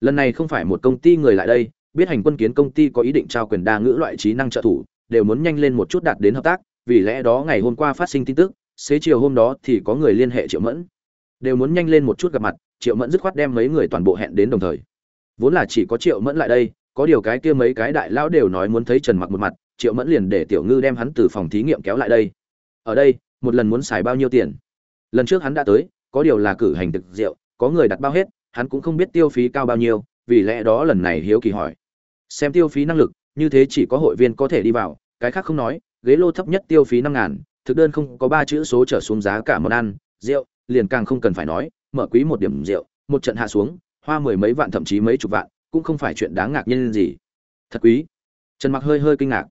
lần này không phải một công ty người lại đây, biết hành quân kiến công ty có ý định trao quyền đa ngữ loại trí năng trợ thủ, đều muốn nhanh lên một chút đạt đến hợp tác, vì lẽ đó ngày hôm qua phát sinh tin tức, xế chiều hôm đó thì có người liên hệ triệu mẫn. Đều muốn nhanh lên một chút gặp mặt, triệu mẫn dứt khoát đem mấy người toàn bộ hẹn đến đồng thời. Vốn là chỉ có triệu mẫn lại đây, có điều cái kia mấy cái đại lão đều nói muốn thấy trần mặc một mặt, triệu mẫn liền để tiểu ngư đem hắn từ phòng thí nghiệm kéo lại đây. Ở đây, một lần muốn xài bao nhiêu tiền? Lần trước hắn đã tới, có điều là cử hành thực rượu, có người đặt bao hết hắn cũng không biết tiêu phí cao bao nhiêu, vì lẽ đó lần này hiếu kỳ hỏi. Xem tiêu phí năng lực, như thế chỉ có hội viên có thể đi vào, cái khác không nói, ghế lô thấp nhất tiêu phí năm ngàn, thực đơn không có ba chữ số trở xuống giá cả món ăn, rượu, liền càng không cần phải nói, mở quý một điểm rượu, một trận hạ xuống, hoa mười mấy vạn thậm chí mấy chục vạn, cũng không phải chuyện đáng ngạc nhiên gì. Thật quý. Trần mặc hơi hơi kinh ngạc.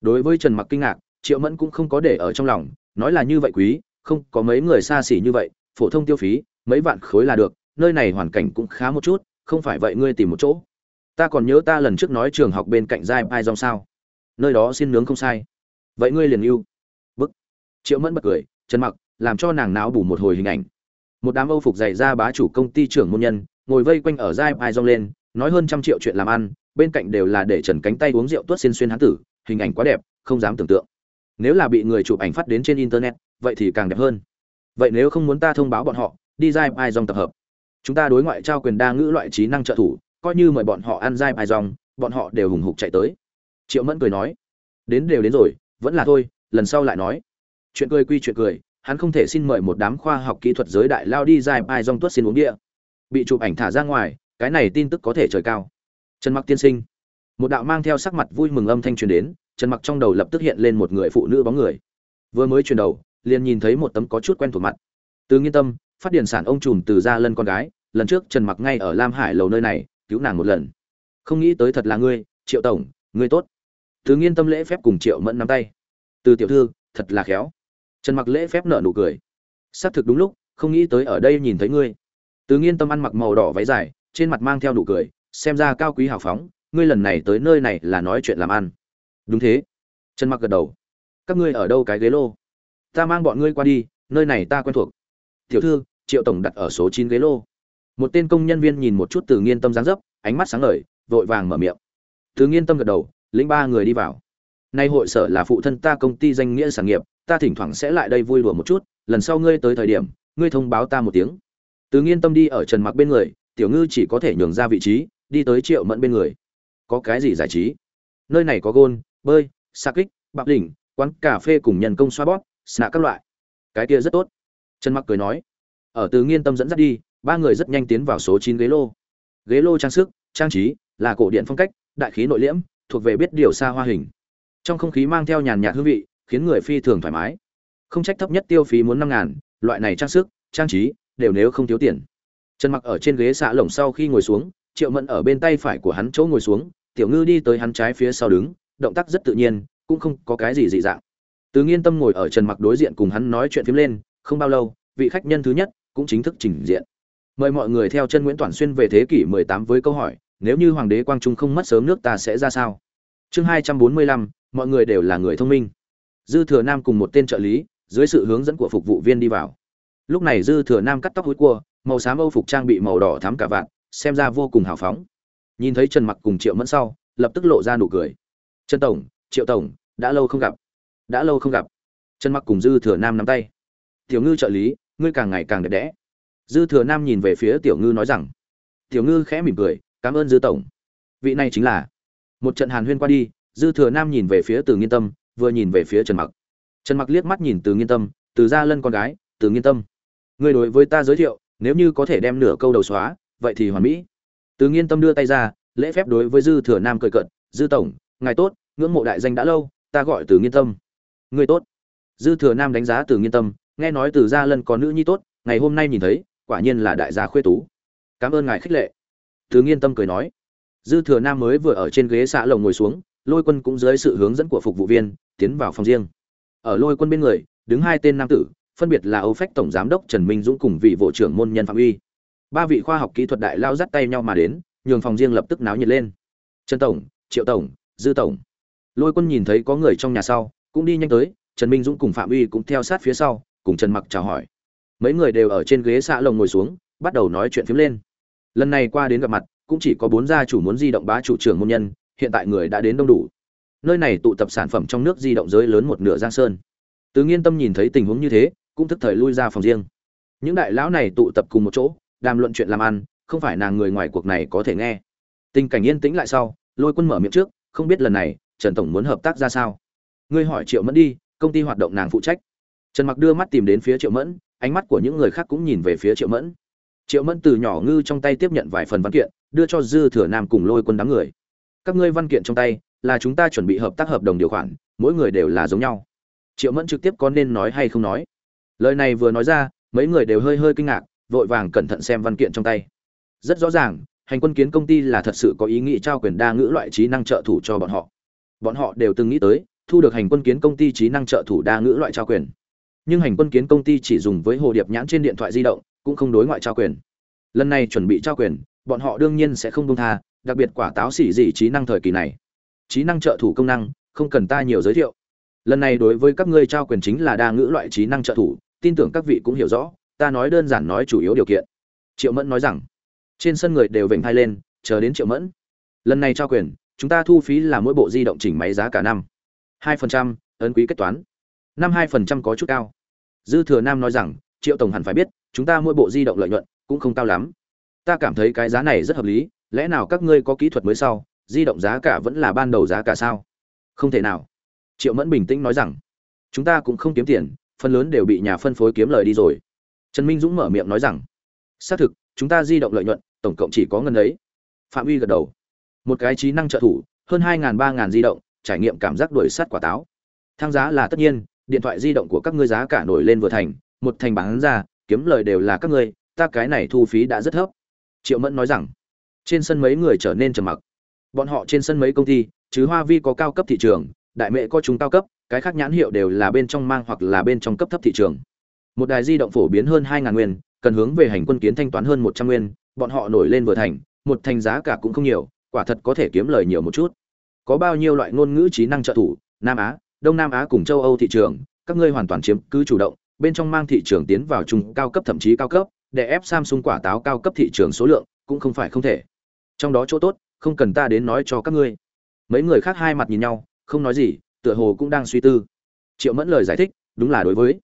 Đối với trần mặc kinh ngạc, triệu mẫn cũng không có để ở trong lòng, nói là như vậy quý, không có mấy người xa xỉ như vậy, phổ thông tiêu phí, mấy vạn khối là được nơi này hoàn cảnh cũng khá một chút, không phải vậy ngươi tìm một chỗ. Ta còn nhớ ta lần trước nói trường học bên cạnh giai ai dòng sao? Nơi đó xin nướng không sai. Vậy ngươi liền yêu bức. Triệu mẫn bật cười chân mặc, làm cho nàng náo bủ một hồi hình ảnh. Một đám âu phục dày ra bá chủ công ty trưởng môn nhân, ngồi vây quanh ở giai ai dòng lên, nói hơn trăm triệu chuyện làm ăn, bên cạnh đều là để trần cánh tay uống rượu tuốt xin xuyên hán tử, hình ảnh quá đẹp, không dám tưởng tượng. Nếu là bị người chụp ảnh phát đến trên internet, vậy thì càng đẹp hơn. Vậy nếu không muốn ta thông báo bọn họ, đi giai ai dòng tập hợp chúng ta đối ngoại trao quyền đa ngữ loại trí năng trợ thủ, coi như mời bọn họ ăn dai bài dòng, bọn họ đều hùng hục chạy tới. Triệu mẫn cười nói. Đến đều đến rồi, vẫn là thôi, lần sau lại nói. Chuyện cười quy chuyện cười, hắn không thể xin mời một đám khoa học kỹ thuật giới đại lao đi dài ai dòng tuất xin uống địa. Bị chụp ảnh thả ra ngoài, cái này tin tức có thể trời cao. Trần mặc tiên sinh. Một đạo mang theo sắc mặt vui mừng âm thanh truyền đến, trần mặc trong đầu lập tức hiện lên một người phụ nữ bóng người. Vừa mới chuyển đầu, liền nhìn thấy một tấm có chút quen thuộc mặt. Từ nghiên tâm phát điện sản ông trùm từ gia lân con gái, lần trước trần mặc ngay ở lam hải lầu nơi này, cứu nàng một lần. Không nghĩ tới thật là ngươi, triệu tổng, ngươi tốt. Từ nghiên tâm lễ phép cùng triệu mẫn nắm tay. Từ tiểu thư, thật là khéo. Trần mặc lễ phép nợ nụ cười. Xác thực đúng lúc, không nghĩ tới ở đây nhìn thấy ngươi. Từ nghiên tâm ăn mặc màu đỏ váy dài, trên mặt mang theo nụ cười, xem ra cao quý hào phóng, ngươi lần này tới nơi này là nói chuyện làm ăn. Đúng thế. Trần mặc gật đầu. Các ngươi ở đâu cái ghế lô? Ta mang bọn ngươi qua đi, nơi này ta quen thuộc. Tiểu thư triệu tổng đặt ở số chín ghế lô. Một tên công nhân viên nhìn một chút từ nghiên tâm dáng dấp, ánh mắt sáng ngời, vội vàng mở miệng. Từ nghiên tâm gật đầu, lĩnh ba người đi vào. Nay hội sở là phụ thân ta công ty danh nghĩa sản nghiệp, ta thỉnh thoảng sẽ lại đây vui đùa một chút, lần sau ngươi tới thời điểm, ngươi thông báo ta một tiếng. Từ nghiên tâm đi ở trần mặc bên người, tiểu ngư chỉ có thể nhường ra vị trí, đi tới triệu mẫn bên người. Có cái gì giải trí? Nơi này có gôn, bơi xa kích bạc đỉnh, quán cà phê cùng nhân công xoa bóp xạ các loại. Cái kia rất tốt. Trần mặc cười nói ở từ nghiên tâm dẫn dắt đi, ba người rất nhanh tiến vào số chín ghế lô. Ghế lô trang sức, trang trí là cổ điện phong cách, đại khí nội liễm, thuộc về biết điều xa hoa hình. Trong không khí mang theo nhàn nhạt hương vị, khiến người phi thường thoải mái. Không trách thấp nhất tiêu phí muốn năm ngàn, loại này trang sức, trang trí đều nếu không thiếu tiền. Trần mặc ở trên ghế xạ lồng sau khi ngồi xuống, triệu mẫn ở bên tay phải của hắn chỗ ngồi xuống, tiểu ngư đi tới hắn trái phía sau đứng, động tác rất tự nhiên, cũng không có cái gì dị dạng. Từ nghiên tâm ngồi ở trần mặc đối diện cùng hắn nói chuyện phím lên, không bao lâu, vị khách nhân thứ nhất cũng chính thức trình diện. Mời mọi người theo chân nguyễn toàn xuyên về thế kỷ 18 với câu hỏi nếu như hoàng đế quang trung không mất sớm nước ta sẽ ra sao? Chương 245, mọi người đều là người thông minh. Dư thừa nam cùng một tên trợ lý dưới sự hướng dẫn của phục vụ viên đi vào. Lúc này dư thừa nam cắt tóc hối cua màu xám âu phục trang bị màu đỏ thắm cả vạn xem ra vô cùng hào phóng. Nhìn thấy trần mặc cùng triệu mẫn sau lập tức lộ ra nụ cười. Trần tổng triệu tổng đã lâu không gặp. Đã lâu không gặp. Trần mặc cùng dư thừa nam nắm tay. Tiểu ngư trợ lý ngươi càng ngày càng đẹp đẽ. Dư thừa nam nhìn về phía tiểu ngư nói rằng, tiểu ngư khẽ mỉm cười, cảm ơn dư tổng. Vị này chính là. Một trận hàn huyên qua đi, dư thừa nam nhìn về phía từ nghiên tâm, vừa nhìn về phía trần mặc. Trần mặc liếc mắt nhìn từ nghiên tâm, từ gia lân con gái, từ nghiên tâm, ngươi đối với ta giới thiệu, nếu như có thể đem nửa câu đầu xóa, vậy thì hoàn mỹ. Từ nghiên tâm đưa tay ra, lễ phép đối với dư thừa nam cười cận dư tổng, ngài tốt, ngưỡng mộ đại danh đã lâu, ta gọi từ nghiên tâm. Ngươi tốt. Dư thừa nam đánh giá từ nghiên tâm nghe nói từ gia lân có nữ nhi tốt, ngày hôm nay nhìn thấy, quả nhiên là đại gia khuê tú. Cảm ơn ngài khích lệ. Từ nghiên tâm cười nói. Dư thừa nam mới vừa ở trên ghế xạ lồng ngồi xuống, lôi quân cũng dưới sự hướng dẫn của phục vụ viên, tiến vào phòng riêng. Ở lôi quân bên người, đứng hai tên nam tử, phân biệt là âu phách tổng giám đốc trần minh dũng cùng vị bộ trưởng môn nhân phạm uy. Ba vị khoa học kỹ thuật đại lao dắt tay nhau mà đến, nhường phòng riêng lập tức náo nhiệt lên. Trần tổng, triệu tổng, dư tổng. Lôi quân nhìn thấy có người trong nhà sau, cũng đi nhanh tới, trần minh dũng cùng phạm uy cũng theo sát phía sau cùng trần mặc chào hỏi. Mấy người đều ở trên ghế xạ lồng ngồi xuống, bắt đầu nói chuyện phiếm lên. Lần này qua đến gặp mặt, cũng chỉ có bốn gia chủ muốn di động bá chủ trưởng môn nhân, hiện tại người đã đến đông đủ. Nơi này tụ tập sản phẩm trong nước di động giới lớn một nửa giang sơn. Từ nghiên tâm nhìn thấy tình huống như thế, cũng thức thời lui ra phòng riêng. Những đại lão này tụ tập cùng một chỗ, đàm luận chuyện làm ăn, không phải nàng người ngoài cuộc này có thể nghe. Tình cảnh yên tĩnh lại sau, lôi quân mở miệng trước, không biết lần này, trần tổng muốn hợp tác ra sao. Ngươi hỏi triệu mẫn đi, công ty hoạt động nàng phụ trách trần mặc đưa mắt tìm đến phía triệu mẫn, ánh mắt của những người khác cũng nhìn về phía triệu mẫn. Triệu mẫn từ nhỏ ngư trong tay tiếp nhận vài phần văn kiện, đưa cho dư thừa nam cùng lôi quân đám người. Các ngươi văn kiện trong tay, là chúng ta chuẩn bị hợp tác hợp đồng điều khoản, mỗi người đều là giống nhau. Triệu mẫn trực tiếp có nên nói hay không nói. Lời này vừa nói ra, mấy người đều hơi hơi kinh ngạc, vội vàng cẩn thận xem văn kiện trong tay. Rất rõ ràng, hành quân kiến công ty là thật sự có ý nghĩ trao quyền đa ngữ loại trí năng trợ thủ cho bọn họ. Bọn họ đều từng nghĩ tới, thu được hành quân kiến công ty trí năng trợ thủ đa ngữ loại trao quyền nhưng hành quân kiến công ty chỉ dùng với hồ điệp nhãn trên điện thoại di động, cũng không đối ngoại trao quyền. Lần này chuẩn bị trao quyền, bọn họ đương nhiên sẽ không đông tha, đặc biệt quả táo xỉ dị trí năng thời kỳ này. Trí năng trợ thủ công năng, không cần ta nhiều giới thiệu. Lần này đối với các ngươi trao quyền chính là đa ngữ loại trí năng trợ thủ, tin tưởng các vị cũng hiểu rõ, ta nói đơn giản nói chủ yếu điều kiện. Triệu mẫn nói rằng, trên sân người đều vểnh thai lên, chờ đến triệu mẫn. Lần này trao quyền, chúng ta thu phí là mỗi bộ di động chỉnh máy giá cả năm. Hai phần trăm, ấn quý kết toán. Năm hai phần trăm có chút cao dư thừa nam nói rằng, triệu tổng hẳn phải biết, chúng ta mỗi bộ di động lợi nhuận cũng không cao lắm. Ta cảm thấy cái giá này rất hợp lý, lẽ nào các ngươi có kỹ thuật mới sau, di động giá cả vẫn là ban đầu giá cả sao? Không thể nào. Triệu mẫn bình tĩnh nói rằng, chúng ta cũng không kiếm tiền, phần lớn đều bị nhà phân phối kiếm lời đi rồi. Trần minh dũng mở miệng nói rằng, xác thực, chúng ta di động lợi nhuận, tổng cộng chỉ có ngân ấy phạm uy gật đầu, một cái trí năng trợ thủ, hơn hai ba ngàn di động, trải nghiệm cảm giác đuổi sát quả táo. Thang giá là tất nhiên điện thoại di động của các ngươi giá cả nổi lên vừa thành, một thành bán ra, kiếm lời đều là các ngươi, ta cái này thu phí đã rất thấp. Triệu mẫn nói rằng. Trên sân mấy người trở nên trầm mặc. Bọn họ trên sân mấy công ty, chứ hoa vi có cao cấp thị trường, đại mệ có chúng cao cấp, cái khác nhãn hiệu đều là bên trong mang hoặc là bên trong cấp thấp thị trường. Một đài di động phổ biến hơn hai ngàn nguyên, cần hướng về hành quân kiến thanh toán hơn một trăm nguyên, bọn họ nổi lên vừa thành, một thành giá cả cũng không nhiều, quả thật có thể kiếm lời nhiều một chút. Có bao nhiêu loại ngôn ngữ trí năng trợ thủ, nam á đông nam á cùng châu âu thị trường, các ngươi hoàn toàn chiếm cứ chủ động, bên trong mang thị trường tiến vào trung cao cấp thậm chí cao cấp, để ép samsung quả táo cao cấp thị trường số lượng cũng không phải không thể. Trong đó chỗ tốt, không cần ta đến nói cho các ngươi. Mấy người khác hai mặt nhìn nhau, không nói gì, tựa hồ cũng đang suy tư. Triệu mẫn lời giải thích, đúng là đối với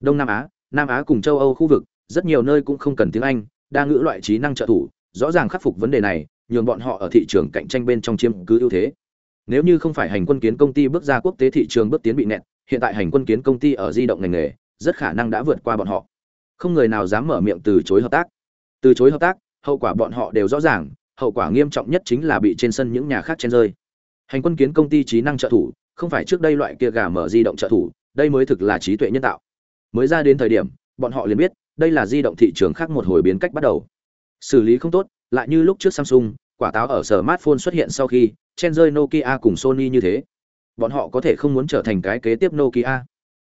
đông nam á nam á cùng châu âu khu vực, rất nhiều nơi cũng không cần tiếng anh, đa ngữ loại trí năng trợ thủ, rõ ràng khắc phục vấn đề này, nhường bọn họ ở thị trường cạnh tranh bên trong chiếm cứ ưu thế nếu như không phải hành quân kiến công ty bước ra quốc tế thị trường bước tiến bị nẹt, hiện tại hành quân kiến công ty ở di động ngành nghề, rất khả năng đã vượt qua bọn họ. Không người nào dám mở miệng từ chối hợp tác. Từ chối hợp tác, hậu quả bọn họ đều rõ ràng, hậu quả nghiêm trọng nhất chính là bị trên sân những nhà khác chen rơi. Hành quân kiến công ty trí năng trợ thủ, không phải trước đây loại kia gà mở di động trợ thủ, đây mới thực là trí tuệ nhân tạo. Mới ra đến thời điểm, bọn họ liền biết, đây là di động thị trường khác một hồi biến cách bắt đầu. Xử lý không tốt, lại như lúc trước samsung quả táo ở smartphone xuất hiện sau khi, chen rơi nokia cùng sony như thế. Bọn họ có thể không muốn trở thành cái kế tiếp nokia.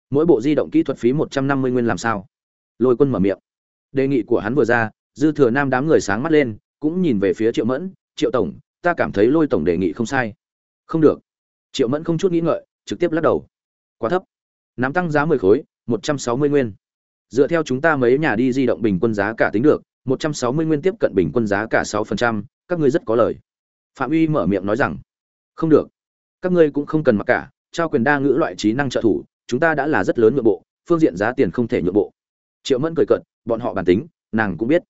Mỗi bộ di động kỹ thuật phí một trăm năm mươi nguyên làm sao? Lôi quân mở miệng. Đề nghị của hắn vừa ra, dư thừa nam đám người sáng mắt lên, cũng nhìn về phía triệu mẫn. Triệu tổng, ta cảm thấy lôi tổng đề nghị không sai. Không được. Triệu mẫn không chút nghĩ ngợi, trực tiếp lắc đầu. Quá thấp. Nắm tăng giá mười khối, một trăm sáu mươi nguyên. Dựa theo chúng ta mấy nhà đi di động bình quân giá cả tính được một trăm sáu mươi nguyên tiếp cận bình quân giá cả 6%, các ngươi rất có lời. Phạm uy mở miệng nói rằng không được. Các ngươi cũng không cần mặc cả trao quyền đa ngữ loại trí năng trợ thủ chúng ta đã là rất lớn nhượng bộ phương diện giá tiền không thể nhượng bộ. Triệu mẫn cười cợt, bọn họ bản tính nàng cũng biết.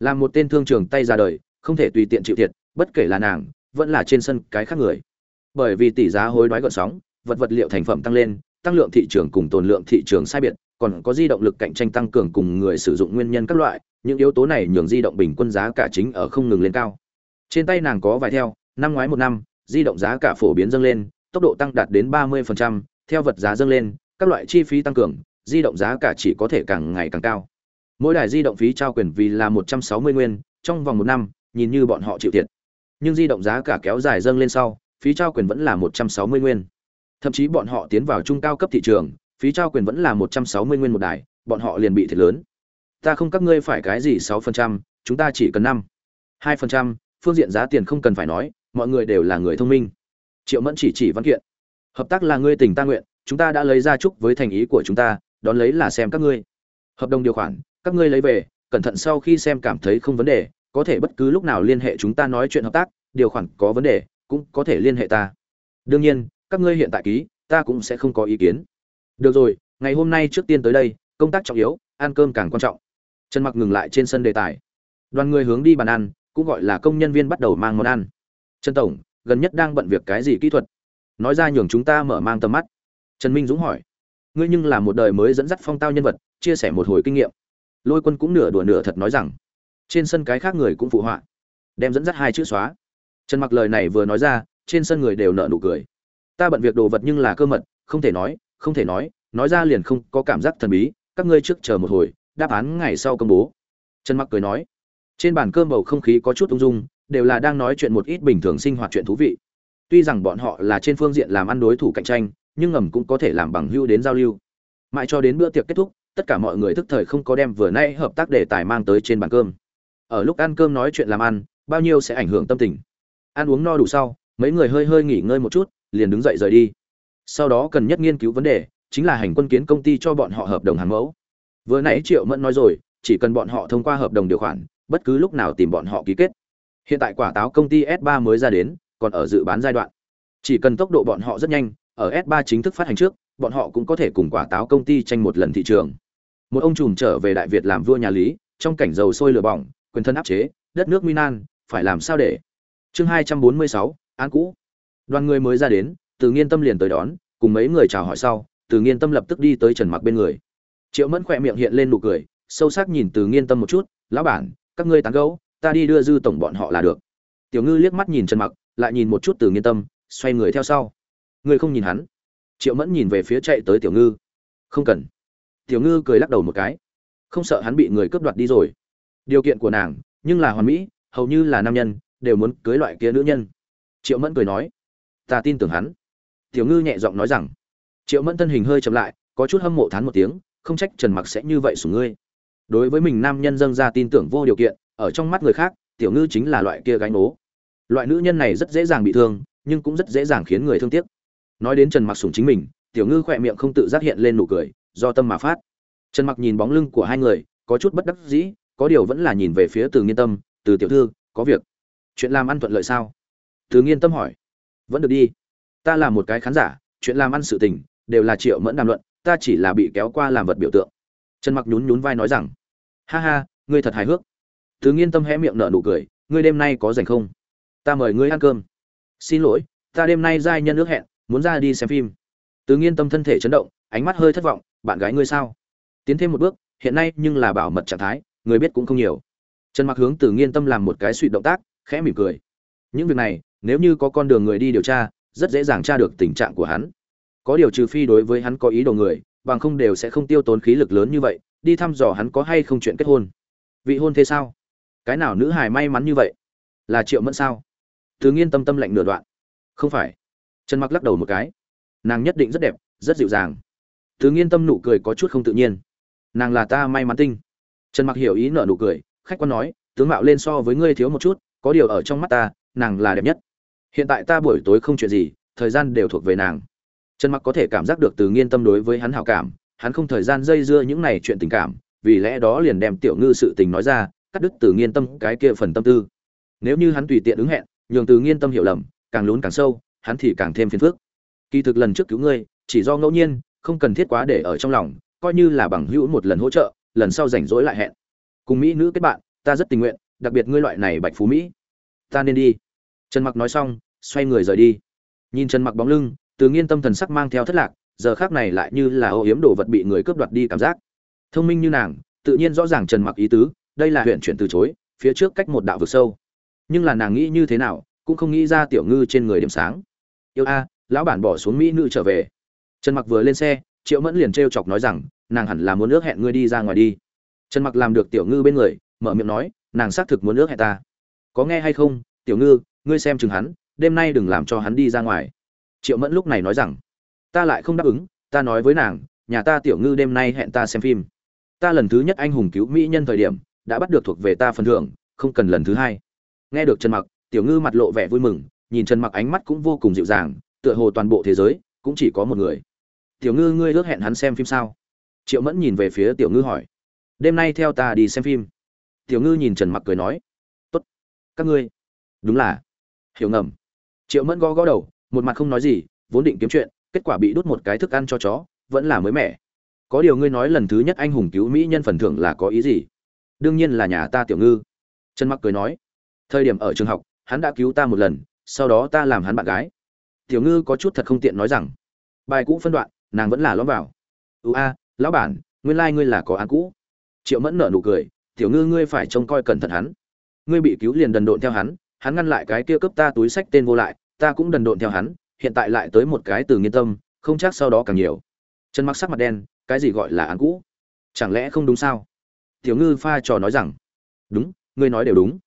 Là một tên thương trường tay ra đời không thể tùy tiện chịu thiệt bất kể là nàng vẫn là trên sân cái khác người. Bởi vì tỷ giá hối đoái gợn sóng vật vật liệu thành phẩm tăng lên tăng lượng thị trường cùng tồn lượng thị trường sai biệt còn có di động lực cạnh tranh tăng cường cùng người sử dụng nguyên nhân các loại những yếu tố này nhường di động bình quân giá cả chính ở không ngừng lên cao. Trên tay nàng có vài theo năm ngoái một năm di động giá cả phổ biến dâng lên tốc độ tăng đạt đến ba 30%, theo vật giá dâng lên các loại chi phí tăng cường di động giá cả chỉ có thể càng ngày càng cao. Mỗi đài di động phí trao quyền vì là một trăm sáu mươi nguyên trong vòng một năm nhìn như bọn họ chịu thiệt. Nhưng di động giá cả kéo dài dâng lên sau phí trao quyền vẫn là một trăm sáu mươi nguyên. Thậm chí bọn họ tiến vào trung cao cấp thị trường phí trao quyền vẫn là một trăm sáu mươi nguyên một đài, bọn họ liền bị thiệt lớn. Ta không các ngươi phải cái gì sáu phần trăm, chúng ta chỉ cần năm. hai phần trăm, phương diện giá tiền không cần phải nói, mọi người đều là người thông minh. Triệu mẫn chỉ chỉ văn kiện. Hợp tác là ngươi tình ta nguyện, chúng ta đã lấy ra chúc với thành ý của chúng ta, đón lấy là xem các ngươi. Hợp đồng điều khoản, các ngươi lấy về, cẩn thận sau khi xem cảm thấy không vấn đề, có thể bất cứ lúc nào liên hệ chúng ta nói chuyện hợp tác, điều khoản có vấn đề, cũng có thể liên hệ ta. Đương nhiên, các ngươi hiện tại ký, ta cũng sẽ không có ý kiến được rồi, ngày hôm nay trước tiên tới đây, công tác trọng yếu, ăn cơm càng quan trọng. Trần mặc ngừng lại trên sân đề tài. Đoàn người hướng đi bàn ăn, cũng gọi là công nhân viên bắt đầu mang món ăn. Trần tổng, gần nhất đang bận việc cái gì kỹ thuật? Nói ra nhường chúng ta mở mang tầm mắt. Trần minh dũng hỏi. Ngươi nhưng là một đời mới dẫn dắt phong tao nhân vật, chia sẻ một hồi kinh nghiệm. Lôi quân cũng nửa đùa nửa thật nói rằng, trên sân cái khác người cũng phụ họa. Đem dẫn dắt hai chữ xóa. Trần mặc lời này vừa nói ra, trên sân người đều nợ nụ cười. Ta bận việc đồ vật nhưng là cơ mật, không thể nói không thể nói nói ra liền không có cảm giác thần bí, các ngươi trước chờ một hồi, đáp án ngày sau công bố. Trần mặc cười nói. Trên bàn cơm bầu không khí có chút ung dung, đều là đang nói chuyện một ít bình thường sinh hoạt chuyện thú vị. Tuy rằng bọn họ là trên phương diện làm ăn đối thủ cạnh tranh, nhưng ngầm cũng có thể làm bằng hưu đến giao lưu. Mãi cho đến bữa tiệc kết thúc, tất cả mọi người thức thời không có đem vừa nay hợp tác đề tài mang tới trên bàn cơm. Ở lúc ăn cơm nói chuyện làm ăn, bao nhiêu sẽ ảnh hưởng tâm tình. Ăn uống no đủ sau, mấy người hơi hơi nghỉ ngơi một chút, liền đứng dậy rời đi sau đó cần nhất nghiên cứu vấn đề chính là hành quân kiến công ty cho bọn họ hợp đồng hàng mẫu. Vừa nãy triệu mẫn nói rồi chỉ cần bọn họ thông qua hợp đồng điều khoản bất cứ lúc nào tìm bọn họ ký kết. Hiện tại quả táo công ty s 3 mới ra đến còn ở dự bán giai đoạn. Chỉ cần tốc độ bọn họ rất nhanh ở s 3 chính thức phát hành trước bọn họ cũng có thể cùng quả táo công ty tranh một lần thị trường. Một ông trùm trở về đại việt làm vua nhà lý trong cảnh dầu sôi lửa bỏng quyền thân áp chế đất nước minan phải làm sao để? Chương 246, án cũ. Đoàn người mới ra đến từ nghiên tâm liền tới đón, cùng mấy người chào hỏi sau, từ nghiên tâm lập tức đi tới trần mặc bên người. Triệu mẫn khỏe miệng hiện lên nụ cười, sâu sắc nhìn từ nghiên tâm một chút, lão bản, các ngươi tán gẫu, ta đi đưa dư tổng bọn họ là được. Tiểu ngư liếc mắt nhìn trần mặc, lại nhìn một chút từ nghiên tâm, xoay người theo sau. Ngươi không nhìn hắn? Triệu mẫn nhìn về phía chạy tới tiểu ngư. Không cần. Tiểu ngư cười lắc đầu một cái. Không sợ hắn bị người cướp đoạt đi rồi. Điều kiện của nàng, nhưng là hoàn mỹ, hầu như là nam nhân, đều muốn cưới loại kia nữ nhân. Triệu mẫn cười nói. Ta tin tưởng hắn tiểu ngư nhẹ giọng nói rằng, triệu mẫn thân hình hơi chậm lại, có chút hâm mộ thán một tiếng, không trách trần mặc sẽ như vậy sủng ngươi. Đối với mình nam nhân dâng ra tin tưởng vô điều kiện, ở trong mắt người khác, tiểu ngư chính là loại kia gái ố loại nữ nhân này rất dễ dàng bị thương, nhưng cũng rất dễ dàng khiến người thương tiếc. Nói đến trần mặc sủng chính mình, tiểu ngư khỏe miệng không tự giác hiện lên nụ cười, do tâm mà phát. Trần mặc nhìn bóng lưng của hai người, có chút bất đắc dĩ, có điều vẫn là nhìn về phía từ nghiên tâm, từ tiểu thư, có việc. Chuyện làm ăn thuận lợi sao? Từ nghiên tâm hỏi. Vẫn được đi ta là một cái khán giả, chuyện làm ăn sự tình, đều là triệu mẫn đàm luận, ta chỉ là bị kéo qua làm vật biểu tượng. Trần mặc nhún nhún vai nói rằng, ha ha, ngươi thật hài hước. Tứ nghiên tâm hé miệng nở nụ cười, ngươi đêm nay có rảnh không? Ta mời ngươi ăn cơm. Xin lỗi, ta đêm nay giai nhân ước hẹn, muốn ra đi xem phim. Tứ nghiên tâm thân thể chấn động, ánh mắt hơi thất vọng, bạn gái ngươi sao? Tiến thêm một bước, hiện nay nhưng là bảo mật trạng thái, người biết cũng không nhiều. Trần mặc hướng từ nghiên tâm làm một cái suy động tác, khẽ mỉm cười. Những việc này, nếu như có con đường người đi điều tra rất dễ dàng tra được tình trạng của hắn. Có điều trừ phi đối với hắn có ý đồ người, bằng không đều sẽ không tiêu tốn khí lực lớn như vậy, đi thăm dò hắn có hay không chuyện kết hôn. Vị hôn thế sao? Cái nào nữ hài may mắn như vậy? Là triệu mẫn sao? Từ nghiên tâm tâm lạnh nửa đoạn. Không phải. Trần mặc lắc đầu một cái. Nàng nhất định rất đẹp, rất dịu dàng. Từ nghiên tâm nụ cười có chút không tự nhiên. Nàng là ta may mắn tinh. Trần mặc hiểu ý nở nụ cười, khách quan nói, tướng mạo lên so với ngươi thiếu một chút, có điều ở trong mắt ta, nàng là đẹp nhất hiện tại ta buổi tối không chuyện gì, thời gian đều thuộc về nàng. Trần mặc có thể cảm giác được từ nghiên tâm đối với hắn hảo cảm, hắn không thời gian dây dưa những này chuyện tình cảm, vì lẽ đó liền đem tiểu ngư sự tình nói ra, cắt đứt từ nghiên tâm cái kia phần tâm tư. Nếu như hắn tùy tiện ứng hẹn, nhường từ nghiên tâm hiểu lầm, càng lún càng sâu, hắn thì càng thêm phiền phức. Kỳ thực lần trước cứu ngươi, chỉ do ngẫu nhiên, không cần thiết quá để ở trong lòng, coi như là bằng hữu một lần hỗ trợ, lần sau rảnh rỗi lại hẹn. Cùng mỹ nữ kết bạn, ta rất tình nguyện, đặc biệt ngươi loại này bạch phú mỹ. Ta nên đi. Trần mặc nói xong xoay người rời đi. Nhìn trần mặc bóng lưng, từ nghiên tâm thần sắc mang theo thất lạc, giờ khác này lại như là ô hiếm đồ vật bị người cướp đoạt đi cảm giác. Thông minh như nàng, tự nhiên rõ ràng trần mặc ý tứ, đây là huyện chuyển từ chối, phía trước cách một đạo vực sâu. Nhưng là nàng nghĩ như thế nào, cũng không nghĩ ra tiểu ngư trên người điểm sáng. Yêu a, lão bản bỏ xuống mỹ nữ trở về. Trần mặc vừa lên xe, triệu mẫn liền trêu chọc nói rằng, nàng hẳn là muốn ước hẹn ngươi đi ra ngoài đi. Trần mặc làm được tiểu ngư bên người, mở miệng nói, nàng xác thực muốn ước hẹn ta. Có nghe hay không, tiểu ngư, ngươi xem chừng hắn đêm nay đừng làm cho hắn đi ra ngoài. Triệu mẫn lúc này nói rằng, ta lại không đáp ứng, ta nói với nàng, nhà ta tiểu ngư đêm nay hẹn ta xem phim. Ta lần thứ nhất anh hùng cứu mỹ nhân thời điểm, đã bắt được thuộc về ta phần thưởng, không cần lần thứ hai. Nghe được trần mặc, tiểu ngư mặt lộ vẻ vui mừng, nhìn trần mặc ánh mắt cũng vô cùng dịu dàng, tựa hồ toàn bộ thế giới cũng chỉ có một người. Tiểu ngư, ngươi ước hẹn hắn xem phim sao? Triệu mẫn nhìn về phía tiểu ngư hỏi. Đêm nay theo ta đi xem phim. Tiểu ngư nhìn trần mặc cười nói, tốt. các ngươi. Đúng là. Hiểu ngầm triệu mẫn gõ gõ đầu, một mặt không nói gì, vốn định kiếm chuyện, kết quả bị đút một cái thức ăn cho chó, vẫn là mới mẻ. Có điều ngươi nói lần thứ nhất anh hùng cứu mỹ nhân phần thưởng là có ý gì? Đương nhiên là nhà ta tiểu ngư. Trần mặc cười nói, thời điểm ở trường học, hắn đã cứu ta một lần, sau đó ta làm hắn bạn gái. Tiểu ngư có chút thật không tiện nói rằng, bài cũ phân đoạn, nàng vẫn là lõm vào. Ưu a, lão bản, nguyên lai ngươi là có án cũ. Triệu mẫn nở nụ cười, tiểu ngư ngươi phải trông coi cẩn thận hắn. Ngươi bị cứu liền đần độn theo hắn hắn ngăn lại cái kia cướp ta túi sách tên vô lại, ta cũng đần độn theo hắn, hiện tại lại tới một cái từ nghiên tâm, không chắc sau đó càng nhiều. Trần mặc sắc mặt đen, cái gì gọi là án cũ? Chẳng lẽ không đúng sao? Tiểu ngư pha trò nói rằng, đúng, ngươi nói đều đúng.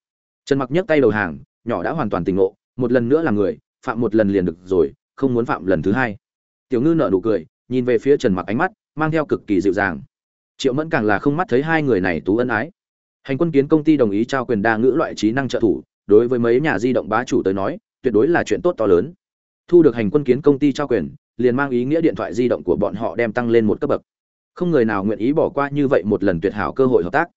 Trần mặc nhấc tay đầu hàng, nhỏ đã hoàn toàn tỉnh ngộ, một lần nữa là người, phạm một lần liền được rồi, không muốn phạm lần thứ hai. Tiểu ngư nở nụ cười, nhìn về phía trần mặc ánh mắt, mang theo cực kỳ dịu dàng. Triệu mẫn càng là không mắt thấy hai người này tú ân ái. Hành quân kiến công ty đồng ý trao quyền đa ngữ loại trí năng trợ thủ đối với mấy nhà di động bá chủ tới nói, tuyệt đối là chuyện tốt to lớn. Thu được hành quân kiến công ty trao quyền, liền mang ý nghĩa điện thoại di động của bọn họ đem tăng lên một cấp bậc. Không người nào nguyện ý bỏ qua như vậy một lần tuyệt hảo cơ hội hợp tác.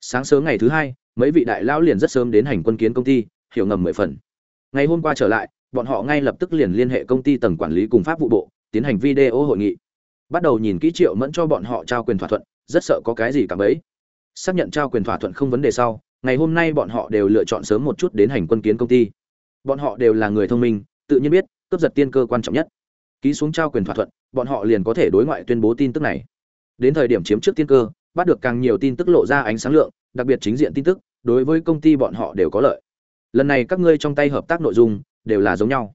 Sáng sớm ngày thứ hai, mấy vị đại lão liền rất sớm đến hành quân kiến công ty, hiểu ngầm mười phần. Ngày hôm qua trở lại, bọn họ ngay lập tức liền liên hệ công ty tầng quản lý cùng pháp vụ bộ, tiến hành video hội nghị. Bắt đầu nhìn kỹ triệu mẫn cho bọn họ trao quyền thỏa thuận, rất sợ có cái gì cả bấy. Xác nhận trao quyền thỏa thuận không vấn đề sau ngày hôm nay bọn họ đều lựa chọn sớm một chút đến hành quân kiến công ty. Bọn họ đều là người thông minh, tự nhiên biết, cướp giật tiên cơ quan trọng nhất. Ký xuống trao quyền thỏa thuận, bọn họ liền có thể đối ngoại tuyên bố tin tức này. Đến thời điểm chiếm trước tiên cơ, bắt được càng nhiều tin tức lộ ra ánh sáng lượng, đặc biệt chính diện tin tức, đối với công ty bọn họ đều có lợi. Lần này các ngươi trong tay hợp tác nội dung, đều là giống nhau.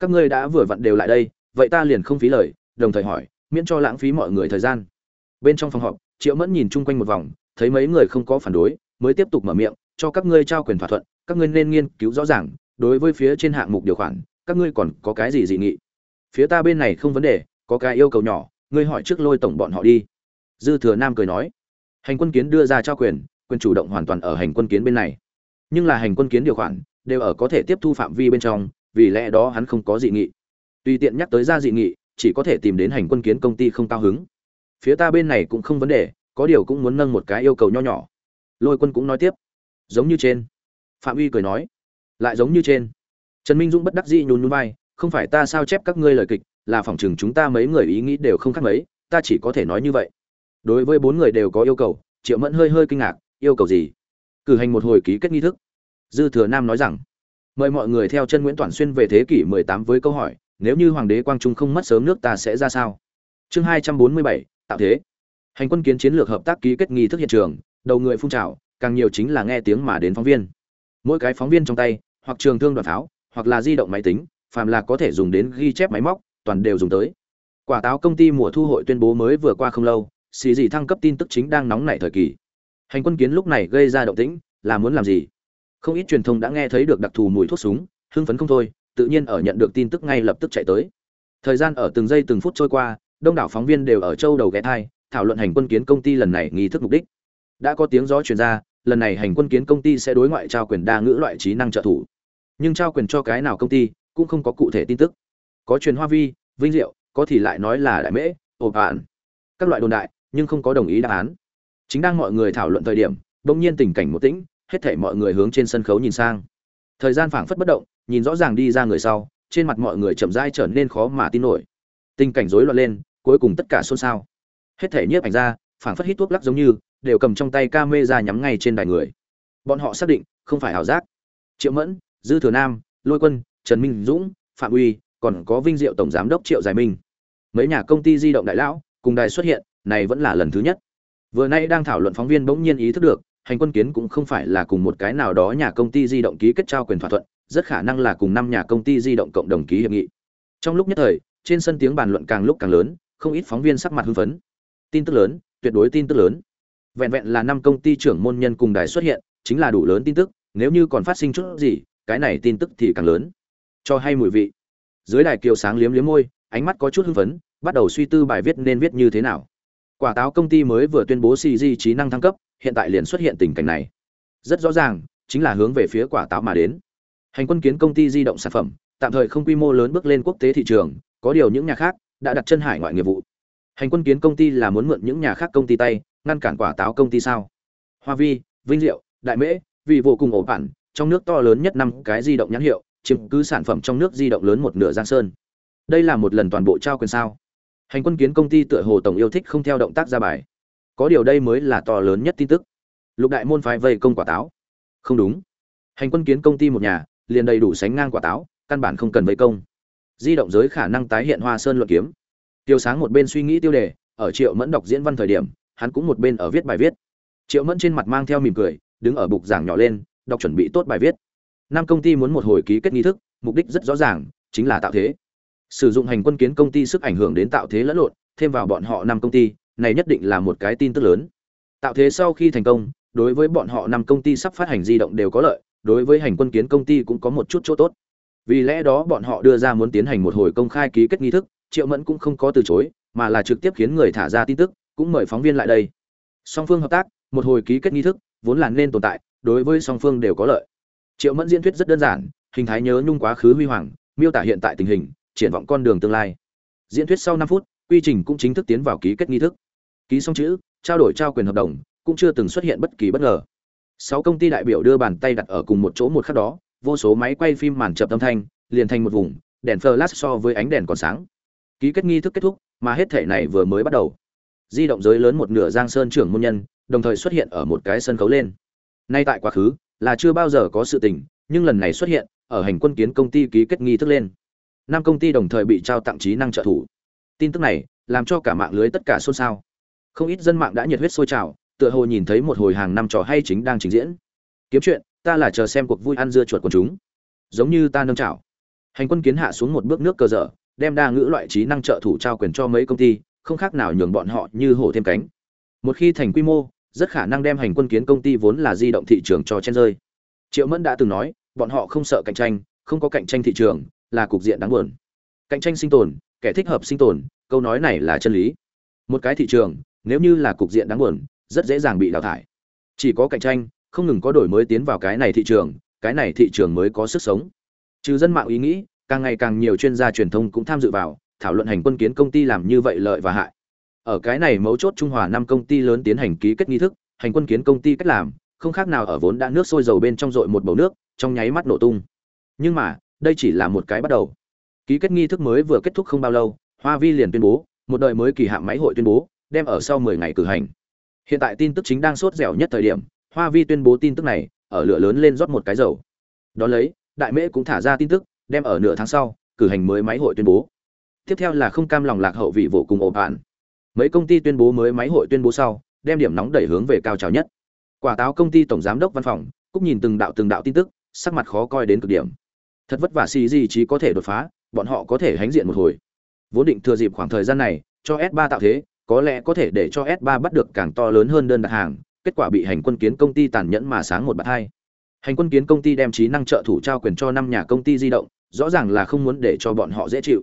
Các ngươi đã vừa vặn đều lại đây, vậy ta liền không phí lời, đồng thời hỏi, miễn cho lãng phí mọi người thời gian. Bên trong phòng họp, triệu mẫn nhìn chung quanh một vòng, thấy mấy người không có phản đối mới tiếp tục mở miệng, cho các ngươi trao quyền thỏa thuận, các ngươi nên nghiên cứu rõ ràng, đối với phía trên hạng mục điều khoản, các ngươi còn có cái gì dị nghị? Phía ta bên này không vấn đề, có cái yêu cầu nhỏ, ngươi hỏi trước lôi tổng bọn họ đi. Dư thừa nam cười nói. Hành quân kiến đưa ra trao quyền quyền chủ động hoàn toàn ở hành quân kiến bên này. Nhưng là hành quân kiến điều khoản, đều ở có thể tiếp thu phạm vi bên trong, vì lẽ đó hắn không có dị nghị. Tùy tiện nhắc tới ra dị nghị, chỉ có thể tìm đến hành quân kiến công ty không cao hứng. Phía ta bên này cũng không vấn đề, có điều cũng muốn nâng một cái yêu cầu nho nhỏ lôi quân cũng nói tiếp. Giống như trên. Phạm uy cười nói. Lại giống như trên. Trần minh dũng bất đắc dĩ nhún nhún vai không phải ta sao chép các ngươi lời kịch là phỏng chừng chúng ta mấy người ý nghĩ đều không khác mấy ta chỉ có thể nói như vậy. Đối với bốn người đều có yêu cầu triệu mẫn hơi hơi kinh ngạc yêu cầu gì? Cử hành một hồi ký kết nghi thức. Dư thừa nam nói rằng mời mọi người theo chân nguyễn toàn xuyên về thế kỷ 18 với câu hỏi nếu như hoàng đế quang trung không mất sớm nước ta sẽ ra sao? Chương 247, tạo thế. Hành quân kiến chiến lược hợp tác ký kết nghi thức hiện trường đầu người phun trào, càng nhiều chính là nghe tiếng mà đến phóng viên. Mỗi cái phóng viên trong tay, hoặc trường thương đoàn tháo, hoặc là di động máy tính, phàm là có thể dùng đến ghi chép máy móc, toàn đều dùng tới. Quả táo công ty mùa thu hội tuyên bố mới vừa qua không lâu, xì gì thăng cấp tin tức chính đang nóng nảy thời kỳ. Hành quân kiến lúc này gây ra động tĩnh, là muốn làm gì? Không ít truyền thông đã nghe thấy được đặc thù mùi thuốc súng, hưng phấn không thôi, tự nhiên ở nhận được tin tức ngay lập tức chạy tới. Thời gian ở từng giây từng phút trôi qua, đông đảo phóng viên đều ở châu đầu ghé thai, thảo luận hành quân kiến công ty lần này nghi thức mục đích đã có tiếng gió truyền ra, lần này hành quân kiến công ty sẽ đối ngoại trao quyền đa ngữ loại trí năng trợ thủ. Nhưng trao quyền cho cái nào công ty cũng không có cụ thể tin tức. Có truyền hoa vi, vinh diệu, có thì lại nói là đại mễ ồ bạn các loại đồn đại, nhưng không có đồng ý đáp án. Chính đang mọi người thảo luận thời điểm, bỗng nhiên tình cảnh một tĩnh, hết thảy mọi người hướng trên sân khấu nhìn sang. Thời gian phảng phất bất động, nhìn rõ ràng đi ra người sau, trên mặt mọi người chậm rãi trở nên khó mà tin nổi. Tình cảnh rối loạn lên, cuối cùng tất cả xôn xao. Hết thảy nhiếp ảnh ra, phảng phất hít thuốc lắc giống như đều cầm trong tay camera nhắm ngay trên đài người. Bọn họ xác định, không phải ảo giác. Triệu mẫn, dư thừa nam, lôi quân, trần minh dũng, phạm uy, còn có vinh diệu tổng giám đốc triệu giải minh. Mấy nhà công ty di động đại lão, cùng đài xuất hiện, này vẫn là lần thứ nhất. Vừa nay đang thảo luận phóng viên bỗng nhiên ý thức được, hành quân kiến cũng không phải là cùng một cái nào đó nhà công ty di động ký kết trao quyền thỏa thuận, rất khả năng là cùng năm nhà công ty di động cộng đồng ký hiệp nghị. Trong lúc nhất thời, trên sân tiếng bàn luận càng lúc càng lớn, không ít phóng viên sắc mặt hưng phấn. Tin tức lớn, tuyệt đối tin tức lớn vẹn vẹn là năm công ty trưởng môn nhân cùng đài xuất hiện, chính là đủ lớn tin tức, nếu như còn phát sinh chút gì, cái này tin tức thì càng lớn. Cho hay mùi vị. Dưới đài kiều sáng liếm liếm môi, ánh mắt có chút hưng phấn, bắt đầu suy tư bài viết nên viết như thế nào. Quả táo công ty mới vừa tuyên bố cg trí năng thăng cấp, hiện tại liền xuất hiện tình cảnh này. Rất rõ ràng, chính là hướng về phía quả táo mà đến. Hành quân kiến công ty di động sản phẩm, tạm thời không quy mô lớn bước lên quốc tế thị trường, có điều những nhà khác đã đặt chân hải ngoại nghiệp vụ. Hành quân kiến công ty là muốn mượn những nhà khác công ty tay ngăn cản quả táo công ty sao? Hoa vi, vinh diệu, đại mễ, vì vô cùng ổ bản trong nước to lớn nhất năm cái di động nhãn hiệu, chiếm cứ sản phẩm trong nước di động lớn một nửa giang sơn. Đây là một lần toàn bộ trao quyền sao? Hành quân kiến công ty tựa hồ tổng yêu thích không theo động tác ra bài. Có điều đây mới là to lớn nhất tin tức. Lục đại môn phái vây công quả táo. Không đúng. Hành quân kiến công ty một nhà, liền đầy đủ sánh ngang quả táo, căn bản không cần vây công. Di động giới khả năng tái hiện hoa sơn luận kiếm. Tiêu sáng một bên suy nghĩ tiêu đề, ở triệu mẫn đọc diễn văn thời điểm hắn cũng một bên ở viết bài viết. Triệu mẫn trên mặt mang theo mỉm cười, đứng ở bục giảng nhỏ lên, đọc chuẩn bị tốt bài viết. Năm công ty muốn một hồi ký kết nghi thức, mục đích rất rõ ràng, chính là tạo thế. Sử dụng hành quân kiến công ty sức ảnh hưởng đến tạo thế lẫn lộn, thêm vào bọn họ năm công ty, này nhất định là một cái tin tức lớn. Tạo thế sau khi thành công, đối với bọn họ năm công ty sắp phát hành di động đều có lợi, đối với hành quân kiến công ty cũng có một chút chỗ tốt. Vì lẽ đó bọn họ đưa ra muốn tiến hành một hồi công khai ký kết nghi thức, triệu mẫn cũng không có từ chối, mà là trực tiếp khiến người thả ra tin tức cũng mời phóng viên lại đây. Song phương hợp tác, một hồi ký kết nghi thức, vốn là nên tồn tại, đối với song phương đều có lợi. Triệu mẫn diễn thuyết rất đơn giản, hình thái nhớ nhung quá khứ huy hoàng, miêu tả hiện tại tình hình, triển vọng con đường tương lai. Diễn thuyết sau năm phút, quy trình cũng chính thức tiến vào ký kết nghi thức. Ký xong chữ, trao đổi trao quyền hợp đồng, cũng chưa từng xuất hiện bất kỳ bất ngờ. Sáu công ty đại biểu đưa bàn tay đặt ở cùng một chỗ một khắc đó, vô số máy quay phim màn chập âm thanh, liền thành một vùng, đèn flash so với ánh đèn còn sáng. Ký kết nghi thức kết thúc, mà hết thể này vừa mới bắt đầu di động giới lớn một nửa giang sơn trưởng môn nhân, đồng thời xuất hiện ở một cái sân khấu lên. Nay tại quá khứ, là chưa bao giờ có sự tình, nhưng lần này xuất hiện, ở hành quân kiến công ty ký kết nghi thức lên. Năm công ty đồng thời bị trao tặng trí năng trợ thủ. Tin tức này, làm cho cả mạng lưới tất cả xôn xao. Không ít dân mạng đã nhiệt huyết sôi trào, tựa hồ nhìn thấy một hồi hàng năm trò hay chính đang trình diễn. Kiếm chuyện, ta là chờ xem cuộc vui ăn dưa chuột của chúng. Giống như ta nâng chảo. Hành quân kiến hạ xuống một bước nước cơ dở, đem đa ngữ loại trí năng trợ thủ trao quyền cho mấy công ty không khác nào nhường bọn họ như hổ thêm cánh. Một khi thành quy mô, rất khả năng đem hành quân kiến công ty vốn là di động thị trường cho chen rơi. Triệu mẫn đã từng nói, bọn họ không sợ cạnh tranh, không có cạnh tranh thị trường, là cục diện đáng buồn. Cạnh tranh sinh tồn, kẻ thích hợp sinh tồn, câu nói này là chân lý. Một cái thị trường, nếu như là cục diện đáng buồn, rất dễ dàng bị đào thải. Chỉ có cạnh tranh, không ngừng có đổi mới tiến vào cái này thị trường, cái này thị trường mới có sức sống. Trừ dân mạng ý nghĩ, càng ngày càng nhiều chuyên gia truyền thông cũng tham dự vào thảo luận hành quân kiến công ty làm như vậy lợi và hại. Ở cái này mấu chốt trung hòa năm công ty lớn tiến hành ký kết nghi thức, hành quân kiến công ty cách làm, không khác nào ở vốn đã nước sôi dầu bên trong dội một bầu nước, trong nháy mắt nổ tung. Nhưng mà, đây chỉ là một cái bắt đầu. Ký kết nghi thức mới vừa kết thúc không bao lâu, hoa vi liền tuyên bố, một đời mới kỳ hạ máy hội tuyên bố, đem ở sau 10 ngày cử hành. Hiện tại tin tức chính đang sốt dẻo nhất thời điểm, hoa vi tuyên bố tin tức này, ở lửa lớn lên rót một cái dầu. Đó lấy, đại mễ cũng thả ra tin tức, đem ở nửa tháng sau, cử hành mới máy hội tuyên bố tiếp theo là không cam lòng lạc hậu vị vô cùng ổn bạn mấy công ty tuyên bố mới máy hội tuyên bố sau, đem điểm nóng đẩy hướng về cao trào nhất. Quả táo công ty tổng giám đốc văn phòng, cũng nhìn từng đạo từng đạo tin tức, sắc mặt khó coi đến cực điểm. Thật vất vả xì gì chỉ có thể đột phá, bọn họ có thể hánh diện một hồi. Vốn định thừa dịp khoảng thời gian này, cho s 3 tạo thế, có lẽ có thể để cho s 3 bắt được càng to lớn hơn đơn đặt hàng, kết quả bị hành quân kiến công ty tàn nhẫn mà sáng một bạt hai. Hành quân kiến công ty đem trí năng trợ thủ trao quyền cho năm nhà công ty di động, rõ ràng là không muốn để cho bọn họ dễ chịu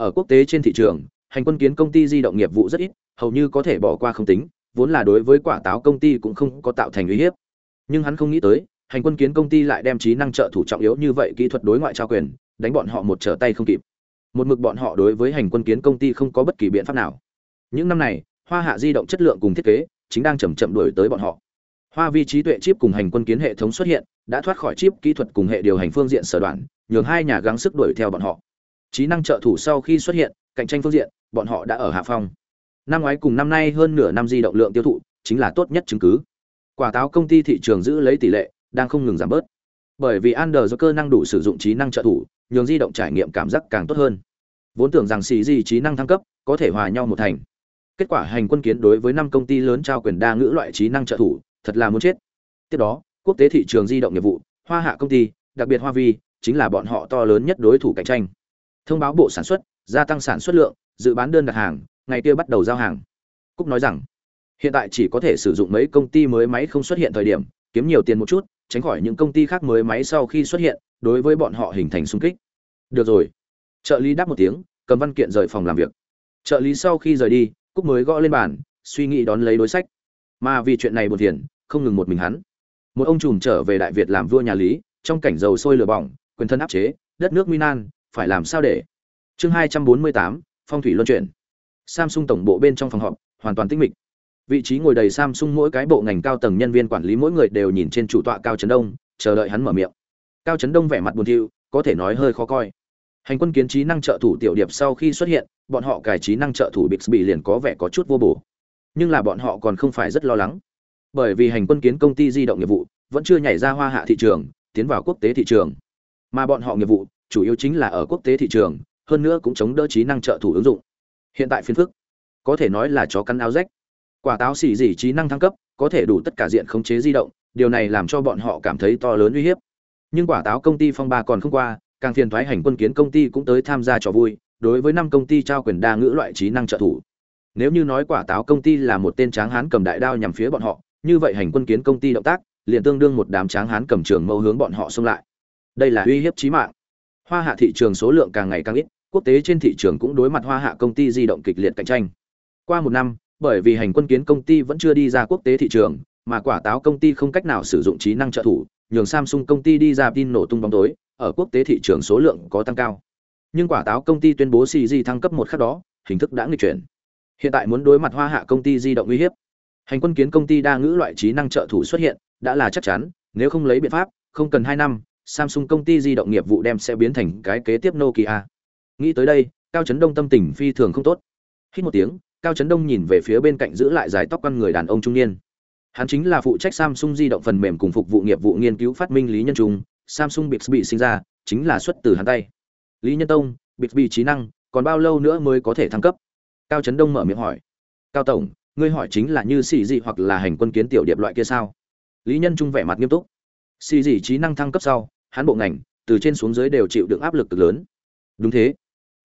ở quốc tế trên thị trường, hành quân kiến công ty di động nghiệp vụ rất ít, hầu như có thể bỏ qua không tính, vốn là đối với quả táo công ty cũng không có tạo thành uy hiếp. Nhưng hắn không nghĩ tới, hành quân kiến công ty lại đem trí năng trợ thủ trọng yếu như vậy kỹ thuật đối ngoại trao quyền, đánh bọn họ một trở tay không kịp. Một mực bọn họ đối với hành quân kiến công ty không có bất kỳ biện pháp nào. Những năm này, hoa hạ di động chất lượng cùng thiết kế chính đang chậm chậm đuổi tới bọn họ. Hoa vi trí tuệ chip cùng hành quân kiến hệ thống xuất hiện, đã thoát khỏi chip kỹ thuật cùng hệ điều hành phương diện sở đoạn, nhường hai nhà gắng sức đuổi theo bọn họ trí năng trợ thủ sau khi xuất hiện, cạnh tranh phương diện, bọn họ đã ở hạ phong. Năm ngoái cùng năm nay hơn nửa năm di động lượng tiêu thụ, chính là tốt nhất chứng cứ. Quả táo công ty thị trường giữ lấy tỷ lệ, đang không ngừng giảm bớt. Bởi vì Android cơ năng đủ sử dụng trí năng trợ thủ, nhường di động trải nghiệm cảm giác càng tốt hơn. Vốn tưởng rằng xì gì trí năng thăng cấp, có thể hòa nhau một thành. Kết quả hành quân kiến đối với năm công ty lớn trao quyền đa ngữ loại trí năng trợ thủ, thật là muốn chết. Tiếp đó, quốc tế thị trường di động nghiệp vụ, hoa hạ công ty, đặc biệt hoa vi, chính là bọn họ to lớn nhất đối thủ cạnh tranh thông báo bộ sản xuất, gia tăng sản xuất lượng, dự bán đơn đặt hàng, ngày kia bắt đầu giao hàng. Cúc nói rằng, hiện tại chỉ có thể sử dụng mấy công ty mới máy không xuất hiện thời điểm, kiếm nhiều tiền một chút, tránh khỏi những công ty khác mới máy sau khi xuất hiện, đối với bọn họ hình thành xung kích. Được rồi. Trợ lý đáp một tiếng, cầm văn kiện rời phòng làm việc. Trợ lý sau khi rời đi, cúc mới gõ lên bàn, suy nghĩ đón lấy đối sách. Mà vì chuyện này buồn phiền, không ngừng một mình hắn. Một ông trùm trở về đại việt làm vua nhà lý, trong cảnh dầu sôi lửa bỏng, quyền thân áp chế, đất nước minan phải làm sao để? Chương hai trăm bốn mươi tám, phong thủy luân chuyển. Samsung tổng bộ bên trong phòng họp, hoàn toàn tĩnh mịch. Vị trí ngồi đầy samsung mỗi cái bộ ngành cao tầng nhân viên quản lý mỗi người đều nhìn trên chủ tọa cao trấn đông, chờ đợi hắn mở miệng. Cao trấn đông vẻ mặt buồn thiu, có thể nói hơi khó coi. Hành quân kiến trí năng trợ thủ tiểu điệp sau khi xuất hiện, bọn họ cải trí năng trợ thủ bixby liền có vẻ có chút vô bổ. Nhưng là bọn họ còn không phải rất lo lắng. Bởi vì hành quân kiến công ty di động nghiệp vụ, vẫn chưa nhảy ra hoa hạ thị trường, tiến vào quốc tế thị trường. Mà bọn họ nghiệp vụ chủ yếu chính là ở quốc tế thị trường, hơn nữa cũng chống đỡ trí năng trợ thủ ứng dụng. Hiện tại phiên phức, có thể nói là chó cắn áo rách. Quả táo xỉ gì trí năng thăng cấp, có thể đủ tất cả diện khống chế di động, điều này làm cho bọn họ cảm thấy to lớn uy hiếp. Nhưng quả táo công ty phong ba còn không qua, càng phiền thoái hành quân kiến công ty cũng tới tham gia trò vui, đối với năm công ty trao quyền đa ngữ loại trí năng trợ thủ. Nếu như nói quả táo công ty là một tên tráng hán cầm đại đao nhằm phía bọn họ, như vậy hành quân kiến công ty động tác, liền tương đương một đám tráng hán cầm trường mâu hướng bọn họ xông lại. Đây là uy hiếp chí mạng hoa hạ thị trường số lượng càng ngày càng ít, quốc tế trên thị trường cũng đối mặt hoa hạ công ty di động kịch liệt cạnh tranh. Qua một năm, bởi vì hành quân kiến công ty vẫn chưa đi ra quốc tế thị trường, mà quả táo công ty không cách nào sử dụng trí năng trợ thủ, nhường samsung công ty đi ra tin nổ tung bóng tối, ở quốc tế thị trường số lượng có tăng cao. Nhưng quả táo công ty tuyên bố cg thăng cấp một khắc đó, hình thức đã nghịch chuyển. Hiện tại muốn đối mặt hoa hạ công ty di động uy hiếp, hành quân kiến công ty đa ngữ loại trí năng trợ thủ xuất hiện, đã là chắc chắn, nếu không lấy biện pháp, không cần hai năm samsung công ty di động nghiệp vụ đem sẽ biến thành cái kế tiếp nokia. Nghĩ tới đây, cao trấn đông tâm tình phi thường không tốt. Hít một tiếng, cao trấn đông nhìn về phía bên cạnh giữ lại dài tóc con người đàn ông trung niên. Hắn chính là phụ trách samsung di động phần mềm cùng phục vụ nghiệp vụ nghiên cứu phát minh lý nhân trung, samsung bixby sinh ra, chính là xuất từ hắn tay. Lý nhân tông, bixby trí năng, còn bao lâu nữa mới có thể thăng cấp? Cao trấn đông mở miệng hỏi. Cao tổng, ngươi hỏi chính là như xì gì hoặc là hành quân kiến tiểu điệp loại kia sao? Lý nhân trung vẻ mặt nghiêm túc xì dị trí năng thăng cấp sau, hắn bộ ngành, từ trên xuống dưới đều chịu đựng áp lực cực lớn. Đúng thế.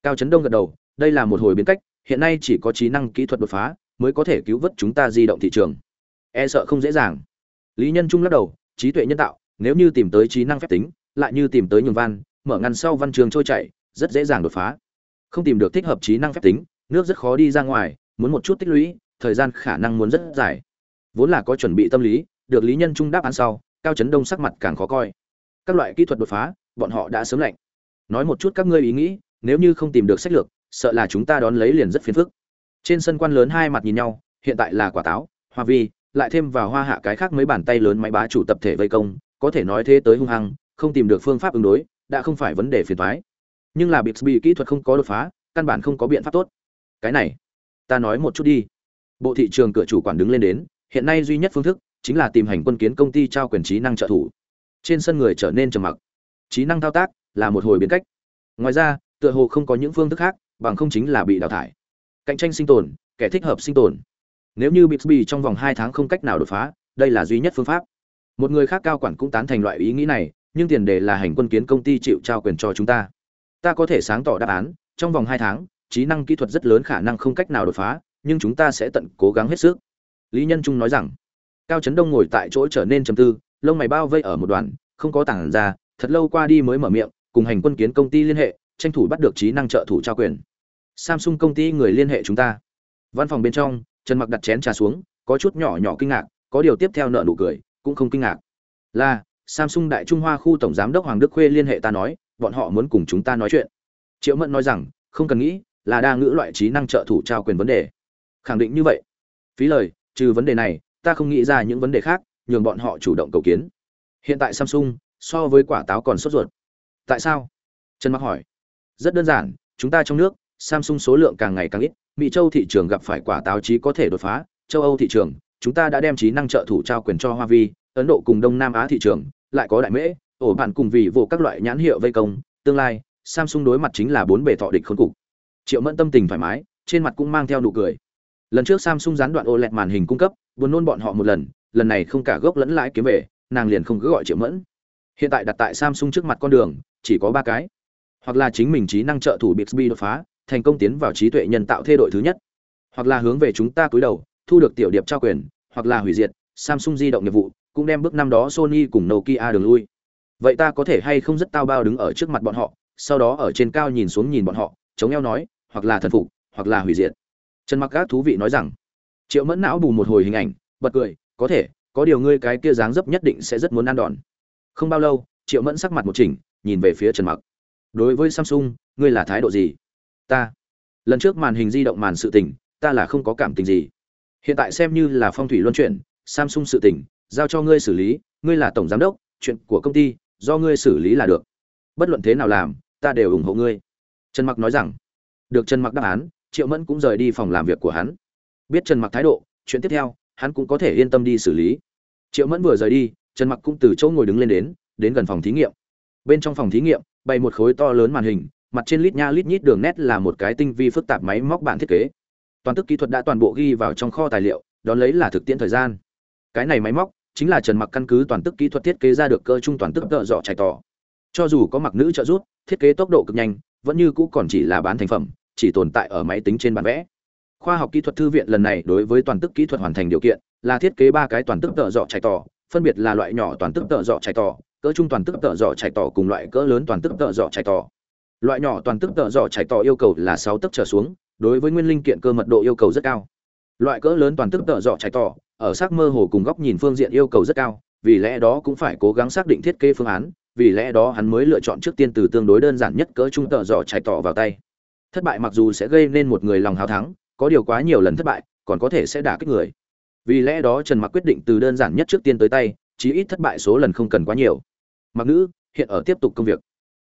Cao trấn đông gật đầu, đây là một hồi biến cách, hiện nay chỉ có trí năng kỹ thuật đột phá, mới có thể cứu vớt chúng ta di động thị trường. E sợ không dễ dàng. Lý nhân trung lắc đầu, trí tuệ nhân tạo, nếu như tìm tới trí năng phép tính, lại như tìm tới nhường văn, mở ngăn sau văn trường trôi chảy, rất dễ dàng đột phá. Không tìm được thích hợp trí năng phép tính, nước rất khó đi ra ngoài, muốn một chút tích lũy, thời gian khả năng muốn rất dài. Vốn là có chuẩn bị tâm lý, được lý nhân trung đáp án sau cao chấn đông sắc mặt càng khó coi. Các loại kỹ thuật đột phá, bọn họ đã sớm lạnh. Nói một chút các ngươi ý nghĩ, nếu như không tìm được sách lược, sợ là chúng ta đón lấy liền rất phiền phức. Trên sân quan lớn hai mặt nhìn nhau, hiện tại là quả táo, hoa vi, lại thêm vào hoa hạ cái khác mấy bàn tay lớn máy bá chủ tập thể vây công, có thể nói thế tới hung hăng, không tìm được phương pháp ứng đối, đã không phải vấn đề phiền toái. Nhưng là bixby kỹ thuật không có đột phá, căn bản không có biện pháp tốt. Cái này, ta nói một chút đi. Bộ thị trường cửa chủ quản đứng lên đến, hiện nay duy nhất phương thức chính là tìm hành quân kiến công ty trao quyền trí năng trợ thủ. Trên sân người trở nên trầm mặc. Trí năng thao tác là một hồi biến cách. Ngoài ra, tựa hồ không có những phương thức khác, bằng không chính là bị đào thải. Cạnh tranh sinh tồn, kẻ thích hợp sinh tồn. Nếu như bixby trong vòng hai tháng không cách nào đột phá, đây là duy nhất phương pháp. Một người khác cao quản cũng tán thành loại ý nghĩ này, nhưng tiền đề là hành quân kiến công ty chịu trao quyền cho chúng ta. Ta có thể sáng tỏ đáp án, trong vòng hai tháng, trí năng kỹ thuật rất lớn khả năng không cách nào đột phá, nhưng chúng ta sẽ tận cố gắng hết sức. Lý nhân trung nói rằng cao trấn đông ngồi tại chỗ trở nên trầm tư, lông mày bao vây ở một đoàn, không có tảng ra, thật lâu qua đi mới mở miệng, cùng hành quân kiến công ty liên hệ, tranh thủ bắt được trí năng trợ thủ trao quyền. Samsung công ty người liên hệ chúng ta. Văn phòng bên trong, trần mặc đặt chén trà xuống, có chút nhỏ nhỏ kinh ngạc, có điều tiếp theo nợ nụ cười, cũng không kinh ngạc. Là, samsung đại trung hoa khu tổng giám đốc hoàng đức khuê liên hệ ta nói, bọn họ muốn cùng chúng ta nói chuyện. Triệu mẫn nói rằng, không cần nghĩ, là đa ngữ loại trí năng trợ thủ trao quyền vấn đề. Khẳng định như vậy. Phí lời, trừ vấn đề này ta không nghĩ ra những vấn đề khác, nhường bọn họ chủ động cầu kiến. Hiện tại samsung, so với quả táo còn sốt ruột. Tại sao? Trần mặc hỏi. Rất đơn giản, chúng ta trong nước, samsung số lượng càng ngày càng ít, mỹ châu thị trường gặp phải quả táo chí có thể đột phá, châu âu thị trường, chúng ta đã đem trí năng trợ thủ trao quyền cho hoa vi ấn độ cùng đông nam á thị trường, lại có đại mễ, ổ bạn cùng vì vô các loại nhãn hiệu vây công, tương lai, samsung đối mặt chính là bốn bề thọ địch khốn cục. Triệu mẫn tâm tình thoải mái, trên mặt cũng mang theo nụ cười. Lần trước samsung gián đoạn oled màn hình cung cấp buồn nôn bọn họ một lần lần này không cả gốc lẫn lãi kiếm về, nàng liền không cứ gọi triệu mẫn. Hiện tại đặt tại samsung trước mặt con đường, chỉ có ba cái. Hoặc là chính mình trí năng trợ thủ bixby đột phá, thành công tiến vào trí tuệ nhân tạo thay đổi thứ nhất. Hoặc là hướng về chúng ta cúi đầu, thu được tiểu điệp trao quyền, hoặc là hủy diệt samsung di động nghiệp vụ, cũng đem bước năm đó sony cùng nokia đường lui. Vậy ta có thể hay không rất tao bao đứng ở trước mặt bọn họ, sau đó ở trên cao nhìn xuống nhìn bọn họ, chống eo nói, hoặc là thần phục, hoặc là hủy diệt. Trần mặc gác thú vị nói rằng triệu mẫn não bù một hồi hình ảnh bật cười có thể có điều ngươi cái kia dáng dấp nhất định sẽ rất muốn ăn đòn. Không bao lâu triệu mẫn sắc mặt một chỉnh nhìn về phía trần mặc. Đối với samsung ngươi là thái độ gì? Ta. Lần trước màn hình di động màn sự tình ta là không có cảm tình gì. Hiện tại xem như là phong thủy luân chuyển samsung sự tình, giao cho ngươi xử lý ngươi là tổng giám đốc chuyện của công ty do ngươi xử lý là được. Bất luận thế nào làm ta đều ủng hộ ngươi. Trần mặc nói rằng. Được trần mặc đáp án triệu mẫn cũng rời đi phòng làm việc của hắn biết trần mặc thái độ, chuyện tiếp theo, hắn cũng có thể yên tâm đi xử lý. Triệu mẫn vừa rời đi, trần mặc cũng từ chỗ ngồi đứng lên đến đến gần phòng thí nghiệm. Bên trong phòng thí nghiệm, bày một khối to lớn màn hình, mặt trên lít nha lít nhít đường nét là một cái tinh vi phức tạp máy móc bản thiết kế. Toàn tức kỹ thuật đã toàn bộ ghi vào trong kho tài liệu, đón lấy là thực tiễn thời gian. Cái này máy móc chính là trần mặc căn cứ toàn tức kỹ thuật thiết kế ra được cơ trung toàn tức tợ dọ chạy tỏ. Cho dù có mặc nữ trợ giúp, thiết kế tốc độ cực nhanh, vẫn như cũ còn chỉ là bán thành phẩm, chỉ tồn tại ở máy tính trên bản vẽ khoa học kỹ thuật thư viện lần này đối với toàn tức kỹ thuật hoàn thành điều kiện là thiết kế ba cái toàn tức tợ dọ chạy tỏ, phân biệt là loại nhỏ toàn tức tợ dọ chạy tỏ, cỡ trung toàn tức tợ dọ chạy tỏ cùng loại cỡ lớn toàn tức tợ dọ chạy tỏ. Loại nhỏ toàn tức tợ dọ chạy tỏ yêu cầu là sáu tấc trở xuống, đối với nguyên linh kiện cơ mật độ yêu cầu rất cao. Loại cỡ lớn toàn tức tợ dọ chạy tỏ, ở sắc mơ hồ cùng góc nhìn phương diện yêu cầu rất cao, vì lẽ đó cũng phải cố gắng xác định thiết kế phương án, vì lẽ đó hắn mới lựa chọn trước tiên từ tương đối đơn giản nhất cỡ trung tợ dọ chạy tỏ vào tay. Thất bại mặc dù sẽ gây nên một người lòng hào thắng có điều quá nhiều lần thất bại còn có thể sẽ đả kích người. Vì lẽ đó trần mặc quyết định từ đơn giản nhất trước tiên tới tay chí ít thất bại số lần không cần quá nhiều. Mặc nữ hiện ở tiếp tục công việc.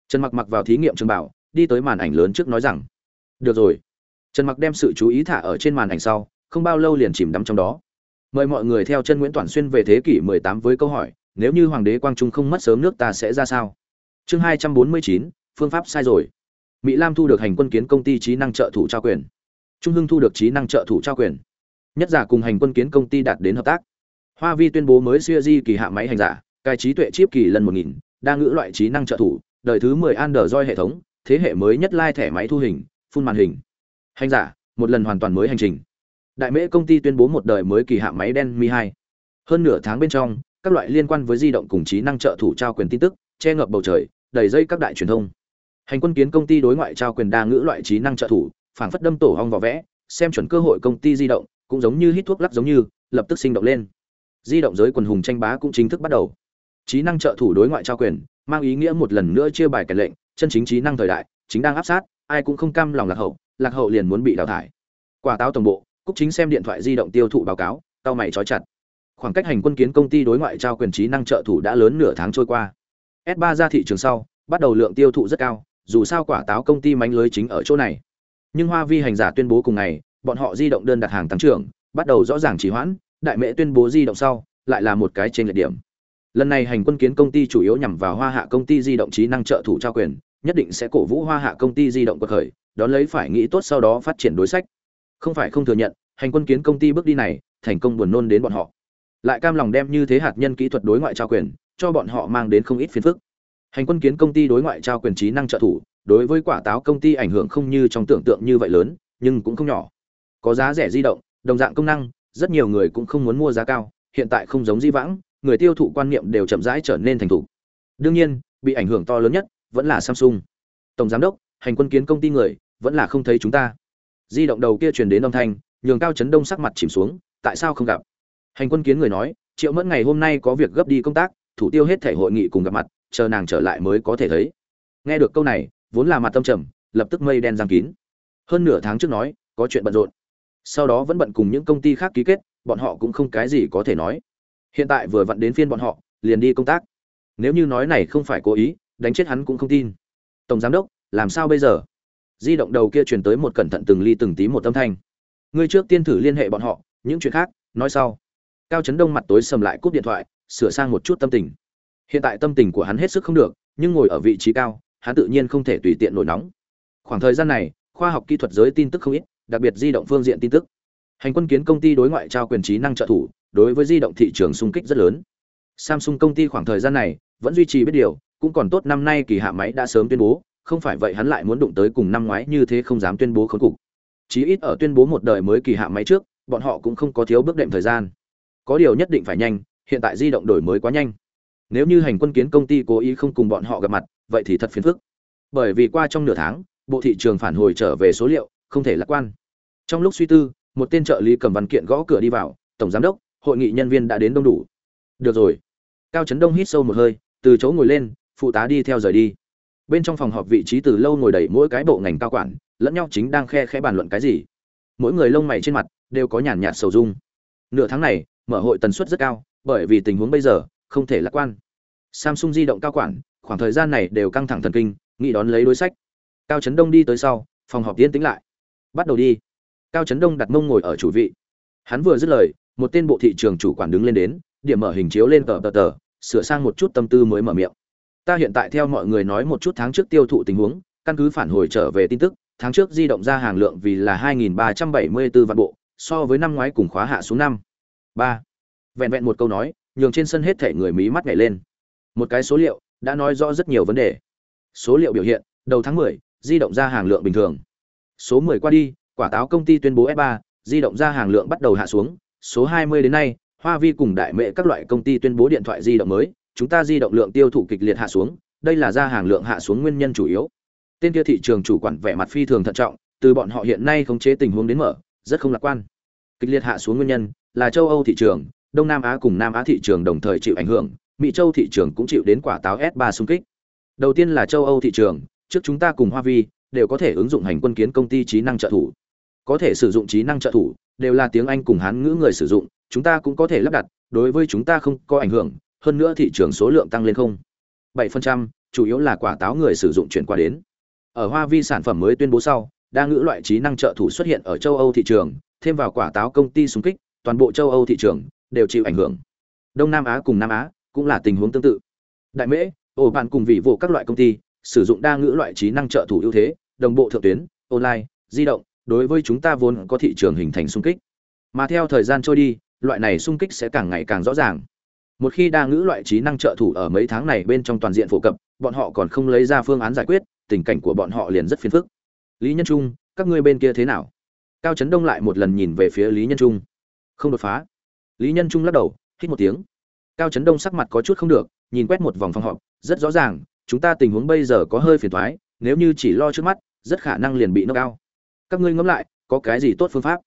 Trần mặc mặc vào thí nghiệm trường bảo đi tới màn ảnh lớn trước nói rằng được rồi. Trần mặc đem sự chú ý thả ở trên màn ảnh sau không bao lâu liền chìm đắm trong đó. Mời mọi người theo chân nguyễn toàn xuyên về thế kỷ 18 với câu hỏi nếu như hoàng đế quang trung không mất sớm nước ta sẽ ra sao? Chương 249, phương pháp sai rồi. Mỹ lam thu được hành quân kiến công ty trí năng trợ thủ trao quyền trung hưng thu được trí năng trợ thủ trao quyền. Nhất giả cùng hành quân kiến công ty đạt đến hợp tác. Hoa vi tuyên bố mới siêu di kỳ hạ máy hành giả cai trí tuệ chip kỳ lần 1000, đa ngữ loại trí năng trợ thủ đời thứ 10 roi hệ thống thế hệ mới nhất lai thẻ máy thu hình phun màn hình. Hành giả một lần hoàn toàn mới hành trình. Đại mễ công ty tuyên bố một đời mới kỳ hạ máy đen mi hai. Hơn nửa tháng bên trong các loại liên quan với di động cùng trí năng trợ thủ trao quyền tin tức che ngập bầu trời đầy dây các đại truyền thông. Hành quân kiến công ty đối ngoại trao quyền đa ngữ loại trí năng trợ thủ phảng phất đâm tổ hong vỏ vẽ, xem chuẩn cơ hội công ty di động, cũng giống như hít thuốc lắc giống như, lập tức sinh động lên. Di động giới quần hùng tranh bá cũng chính thức bắt đầu. Trí năng trợ thủ đối ngoại trao quyền, mang ý nghĩa một lần nữa chia bài kẻ lệnh, chân chính trí năng thời đại, chính đang áp sát, ai cũng không cam lòng lạc hậu lạc hậu liền muốn bị đào thải. Quả táo tổng bộ, cúc chính xem điện thoại di động tiêu thụ báo cáo tao mày trói chặt. Khoảng cách hành quân kiến công ty đối ngoại trao quyền trí năng trợ thủ đã lớn nửa tháng trôi qua. S 3 ra thị trường sau, bắt đầu lượng tiêu thụ rất cao, dù sao quả táo công ty mánh lưới chính ở chỗ này nhưng hoa vi hành giả tuyên bố cùng ngày, bọn họ di động đơn đặt hàng tăng trưởng, bắt đầu rõ ràng trì hoãn, đại mễ tuyên bố di động sau, lại là một cái trên lệch điểm. Lần này hành quân kiến công ty chủ yếu nhằm vào hoa hạ công ty di động trí năng trợ thủ trao quyền, nhất định sẽ cổ vũ hoa hạ công ty di động cuộc khởi, đón lấy phải nghĩ tốt sau đó phát triển đối sách. Không phải không thừa nhận, hành quân kiến công ty bước đi này, thành công buồn nôn đến bọn họ. Lại cam lòng đem như thế hạt nhân kỹ thuật đối ngoại trao quyền, cho bọn họ mang đến không ít phiền phức hành quân kiến công ty đối ngoại trao quyền trí năng trợ thủ, đối với quả táo công ty ảnh hưởng không như trong tưởng tượng như vậy lớn, nhưng cũng không nhỏ. Có giá rẻ di động, đồng dạng công năng, rất nhiều người cũng không muốn mua giá cao, hiện tại không giống di vãng, người tiêu thụ quan niệm đều chậm rãi trở nên thành thục. Đương nhiên, bị ảnh hưởng to lớn nhất vẫn là samsung. Tổng giám đốc, hành quân kiến công ty người, vẫn là không thấy chúng ta. Di động đầu kia truyền đến âm thanh, nhường cao chấn đông sắc mặt chìm xuống, tại sao không gặp? Hành quân kiến người nói, triệu mẫn ngày hôm nay có việc gấp đi công tác, thủ tiêu hết thể hội nghị cùng gặp mặt chờ nàng trở lại mới có thể thấy. Nghe được câu này, vốn là mặt tâm trầm, lập tức mây đen giang kín. Hơn nửa tháng trước nói, có chuyện bận rộn. Sau đó vẫn bận cùng những công ty khác ký kết, bọn họ cũng không cái gì có thể nói. Hiện tại vừa vặn đến phiên bọn họ, liền đi công tác. Nếu như nói này không phải cố ý, đánh chết hắn cũng không tin. Tổng giám đốc, làm sao bây giờ? Di động đầu kia truyền tới một cẩn thận từng ly từng tí một âm thanh. Ngươi trước tiên thử liên hệ bọn họ, những chuyện khác, nói sau. Cao chấn đông mặt tối sầm lại cúp điện thoại, sửa sang một chút tâm tình hiện tại tâm tình của hắn hết sức không được, nhưng ngồi ở vị trí cao, hắn tự nhiên không thể tùy tiện nổi nóng. Khoảng thời gian này, khoa học kỹ thuật giới tin tức không ít, đặc biệt di động phương diện tin tức. Hành quân kiến công ty đối ngoại trao quyền trí năng trợ thủ, đối với di động thị trường xung kích rất lớn. Samsung công ty khoảng thời gian này vẫn duy trì biết điều, cũng còn tốt năm nay kỳ hạ máy đã sớm tuyên bố, không phải vậy hắn lại muốn đụng tới cùng năm ngoái như thế không dám tuyên bố khốn cục. Chí ít ở tuyên bố một đời mới kỳ hạ máy trước, bọn họ cũng không có thiếu bước đệm thời gian. Có điều nhất định phải nhanh, hiện tại di động đổi mới quá nhanh nếu như hành quân kiến công ty cố ý không cùng bọn họ gặp mặt, vậy thì thật phiền phức. Bởi vì qua trong nửa tháng, bộ thị trường phản hồi trở về số liệu, không thể lạc quan. Trong lúc suy tư, một tên trợ lý cầm văn kiện gõ cửa đi vào, tổng giám đốc, hội nghị nhân viên đã đến đông đủ. Được rồi. Cao trấn đông hít sâu một hơi, từ chỗ ngồi lên, phụ tá đi theo rời đi. Bên trong phòng họp vị trí từ lâu ngồi đầy mỗi cái bộ ngành cao quản, lẫn nhau chính đang khe khẽ bàn luận cái gì. Mỗi người lông mày trên mặt, đều có nhàn nhạt sầu dung. Nửa tháng này, mở hội tần suất rất cao, bởi vì tình huống bây giờ không thể lạc quan. Samsung di động cao quản, khoảng thời gian này đều căng thẳng thần kinh, nghĩ đón lấy đối sách. Cao trấn đông đi tới sau, phòng họp tiến tính lại. Bắt đầu đi. Cao trấn đông đặt mông ngồi ở chủ vị. Hắn vừa dứt lời, một tên bộ thị trường chủ quản đứng lên đến, điểm mở hình chiếu lên tờ tờ tờ, sửa sang một chút tâm tư mới mở miệng. Ta hiện tại theo mọi người nói một chút tháng trước tiêu thụ tình huống, căn cứ phản hồi trở về tin tức, tháng trước di động ra hàng lượng vì là 2.374 vạn bộ, so với năm ngoái cùng khóa hạ xuống năm. Ba. Vẹn vẹn một câu nói nhường trên sân hết thể người mí mắt nhảy lên. Một cái số liệu đã nói rõ rất nhiều vấn đề. Số liệu biểu hiện đầu tháng 10, di động ra hàng lượng bình thường. Số 10 qua đi quả táo công ty tuyên bố F3, di động ra hàng lượng bắt đầu hạ xuống. Số 20 đến nay hoa vi cùng đại mẹ các loại công ty tuyên bố điện thoại di động mới chúng ta di động lượng tiêu thụ kịch liệt hạ xuống đây là ra hàng lượng hạ xuống nguyên nhân chủ yếu. Tên kia thị trường chủ quản vẻ mặt phi thường thận trọng từ bọn họ hiện nay khống chế tình huống đến mở rất không lạc quan. Kịch liệt hạ xuống nguyên nhân là châu âu thị trường đông nam á cùng nam á thị trường đồng thời chịu ảnh hưởng mỹ châu thị trường cũng chịu đến quả táo s 3 xung kích. Đầu tiên là châu âu thị trường trước chúng ta cùng hoa vi đều có thể ứng dụng hành quân kiến công ty trí năng trợ thủ. Có thể sử dụng trí năng trợ thủ đều là tiếng anh cùng hán ngữ người sử dụng chúng ta cũng có thể lắp đặt đối với chúng ta không có ảnh hưởng hơn nữa thị trường số lượng tăng lên không. 7%, chủ yếu là quả táo người sử dụng chuyển qua đến. Ở hoa vi sản phẩm mới tuyên bố sau đa ngữ loại trí năng trợ thủ xuất hiện ở châu âu thị trường thêm vào quả táo công ty xung kích toàn bộ châu âu thị trường đều chịu ảnh hưởng. Đông nam á cùng nam á cũng là tình huống tương tự. Đại mễ ổ bạn cùng vị vụ các loại công ty sử dụng đa ngữ loại trí năng trợ thủ ưu thế, đồng bộ thượng tuyến, online, di động, đối với chúng ta vốn có thị trường hình thành xung kích. Mà theo thời gian trôi đi, loại này xung kích sẽ càng ngày càng rõ ràng. Một khi đa ngữ loại trí năng trợ thủ ở mấy tháng này bên trong toàn diện phổ cập, bọn họ còn không lấy ra phương án giải quyết, tình cảnh của bọn họ liền rất phiền phức. Lý nhân trung, các ngươi bên kia thế nào? Cao trấn đông lại một lần nhìn về phía lý nhân trung. Không đột phá lý nhân trung lắc đầu, hít một tiếng. Cao trấn đông sắc mặt có chút không được, nhìn quét một vòng phòng họp, rất rõ ràng, chúng ta tình huống bây giờ có hơi phiền thoái nếu như chỉ lo trước mắt, rất khả năng liền bị nâng cao. Các ngươi ngẫm lại, có cái gì tốt phương pháp?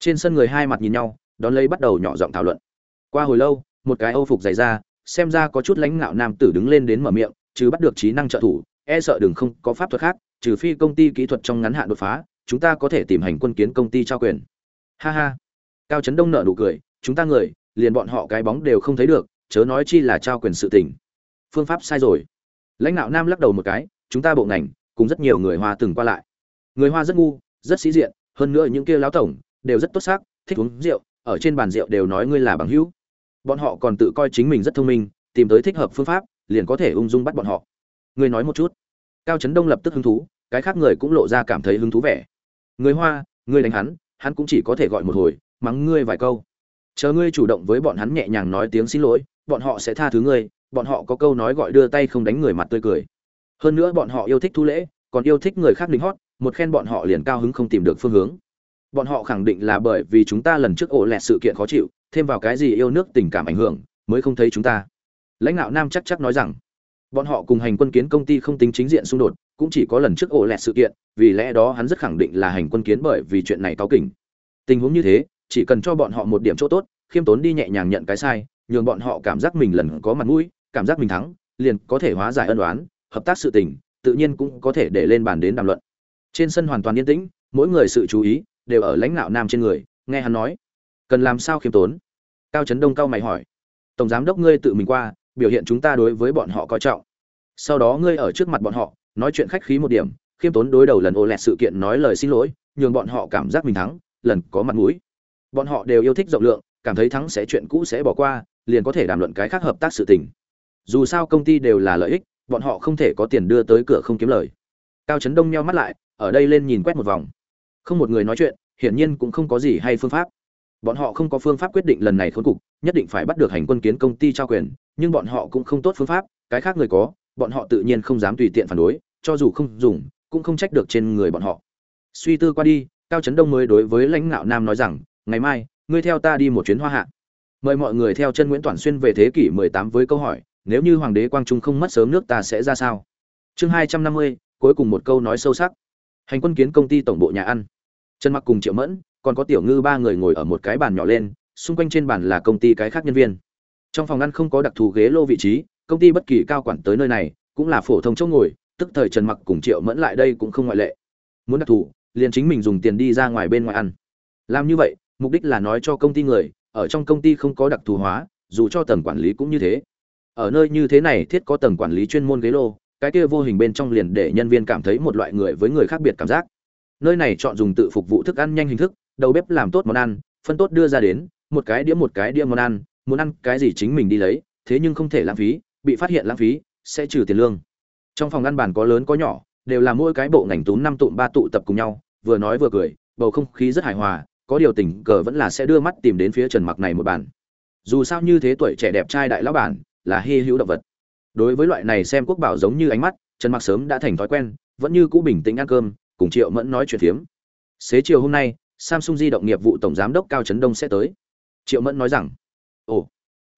Trên sân người hai mặt nhìn nhau, đón lấy bắt đầu nhỏ giọng thảo luận. Qua hồi lâu, một cái âu phục dày ra xem ra có chút lãnh ngạo nam tử đứng lên đến mở miệng chứ bắt được trí năng trợ thủ e sợ đừng không có pháp thuật khác, trừ phi công ty kỹ thuật trong ngắn hạn đột phá, chúng ta có thể tìm hành quân kiến công ty trao quyền. Ha ha. Cao trấn đông nợ nụ cười chúng ta người, liền bọn họ cái bóng đều không thấy được, chớ nói chi là trao quyền sự tỉnh. phương pháp sai rồi. Lãnh đạo nam lắc đầu một cái, chúng ta bộ ngành, cùng rất nhiều người hoa từng qua lại. Người hoa rất ngu, rất sĩ diện, hơn nữa những kia lão tổng, đều rất tốt sắc thích uống rượu, ở trên bàn rượu đều nói ngươi là bằng hữu. Bọn họ còn tự coi chính mình rất thông minh, tìm tới thích hợp phương pháp, liền có thể ung dung bắt bọn họ. Ngươi nói một chút. Cao trấn đông lập tức hứng thú, cái khác người cũng lộ ra cảm thấy hứng thú vẻ. Người hoa ngươi đánh hắn hắn cũng chỉ có thể gọi một hồi, mắng ngươi vài câu chờ ngươi chủ động với bọn hắn nhẹ nhàng nói tiếng xin lỗi, bọn họ sẽ tha thứ ngươi, bọn họ có câu nói gọi đưa tay không đánh người mặt tươi cười. Hơn nữa bọn họ yêu thích thu lễ, còn yêu thích người khác lính hót, một khen bọn họ liền cao hứng không tìm được phương hướng. Bọn họ khẳng định là bởi vì chúng ta lần trước ổ lẹt sự kiện khó chịu, thêm vào cái gì yêu nước tình cảm ảnh hưởng, mới không thấy chúng ta. Lãnh đạo nam chắc chắc nói rằng, bọn họ cùng hành quân kiến công ty không tính chính diện xung đột, cũng chỉ có lần trước ổ lẹt sự kiện, vì lẽ đó hắn rất khẳng định là hành quân kiến bởi vì chuyện này cáo kỉnh. Tình huống như thế chỉ cần cho bọn họ một điểm chỗ tốt, khiêm tốn đi nhẹ nhàng nhận cái sai, nhường bọn họ cảm giác mình lần có mặt mũi, cảm giác mình thắng, liền có thể hóa giải ân đoán hợp tác sự tình, tự nhiên cũng có thể để lên bàn đến đàm luận. Trên sân hoàn toàn yên tĩnh, mỗi người sự chú ý đều ở lãnh đạo nam trên người, nghe hắn nói. Cần làm sao khiêm tốn? Cao trấn đông cao mày hỏi. Tổng giám đốc ngươi tự mình qua, biểu hiện chúng ta đối với bọn họ coi trọng. Sau đó ngươi ở trước mặt bọn họ, nói chuyện khách khí một điểm, khiêm tốn đối đầu lần ô lẹt sự kiện nói lời xin lỗi, nhường bọn họ cảm giác mình thắng, lần có mặt mũi bọn họ đều yêu thích rộng lượng, cảm thấy thắng sẽ chuyện cũ sẽ bỏ qua, liền có thể đàm luận cái khác hợp tác sự tình. Dù sao công ty đều là lợi ích, bọn họ không thể có tiền đưa tới cửa không kiếm lời. Cao trấn đông nheo mắt lại, ở đây lên nhìn quét một vòng. Không một người nói chuyện, hiển nhiên cũng không có gì hay phương pháp. Bọn họ không có phương pháp quyết định lần này khốn cục, nhất định phải bắt được hành quân kiến công ty trao quyền, nhưng bọn họ cũng không tốt phương pháp, cái khác người có, bọn họ tự nhiên không dám tùy tiện phản đối, cho dù không dùng, cũng không trách được trên người bọn họ. Suy tư qua đi, cao trấn đông mới đối với lãnh đạo nam nói rằng ngày mai ngươi theo ta đi một chuyến hoa hạ. Mời mọi người theo chân nguyễn toàn xuyên về thế kỷ 18 với câu hỏi nếu như hoàng đế quang trung không mất sớm nước ta sẽ ra sao? Chương 250, cuối cùng một câu nói sâu sắc. Hành quân kiến công ty tổng bộ nhà ăn. Trần mặc cùng triệu mẫn còn có tiểu ngư ba người ngồi ở một cái bàn nhỏ lên xung quanh trên bàn là công ty cái khác nhân viên. Trong phòng ăn không có đặc thù ghế lô vị trí công ty bất kỳ cao quản tới nơi này cũng là phổ thông chỗ ngồi tức thời trần mặc cùng triệu mẫn lại đây cũng không ngoại lệ. Muốn đặc thù liền chính mình dùng tiền đi ra ngoài bên ngoài ăn. Làm như vậy mục đích là nói cho công ty người, ở trong công ty không có đặc thù hóa, dù cho tầng quản lý cũng như thế. Ở nơi như thế này thiết có tầng quản lý chuyên môn ghế lô, cái kia vô hình bên trong liền để nhân viên cảm thấy một loại người với người khác biệt cảm giác. Nơi này chọn dùng tự phục vụ thức ăn nhanh hình thức, đầu bếp làm tốt món ăn, phân tốt đưa ra đến, một cái đĩa một cái đĩa món ăn, muốn ăn cái gì chính mình đi lấy, thế nhưng không thể lãng phí, bị phát hiện lãng phí, sẽ trừ tiền lương. Trong phòng ăn bàn có lớn có nhỏ, đều là mỗi cái bộ ngành túm năm tụm ba tụ tập cùng nhau, vừa nói vừa cười, bầu không khí rất hài hòa có điều tình cờ vẫn là sẽ đưa mắt tìm đến phía trần mặc này một bản. dù sao như thế tuổi trẻ đẹp trai đại lão bản, là hy hữu động vật. Đối với loại này xem quốc bảo giống như ánh mắt, trần mặc sớm đã thành thói quen, vẫn như cũ bình tĩnh ăn cơm, cùng triệu mẫn nói chuyện phiếm. Xế chiều hôm nay, samsung di động nghiệp vụ tổng giám đốc cao trấn đông sẽ tới. Triệu mẫn nói rằng, ồ.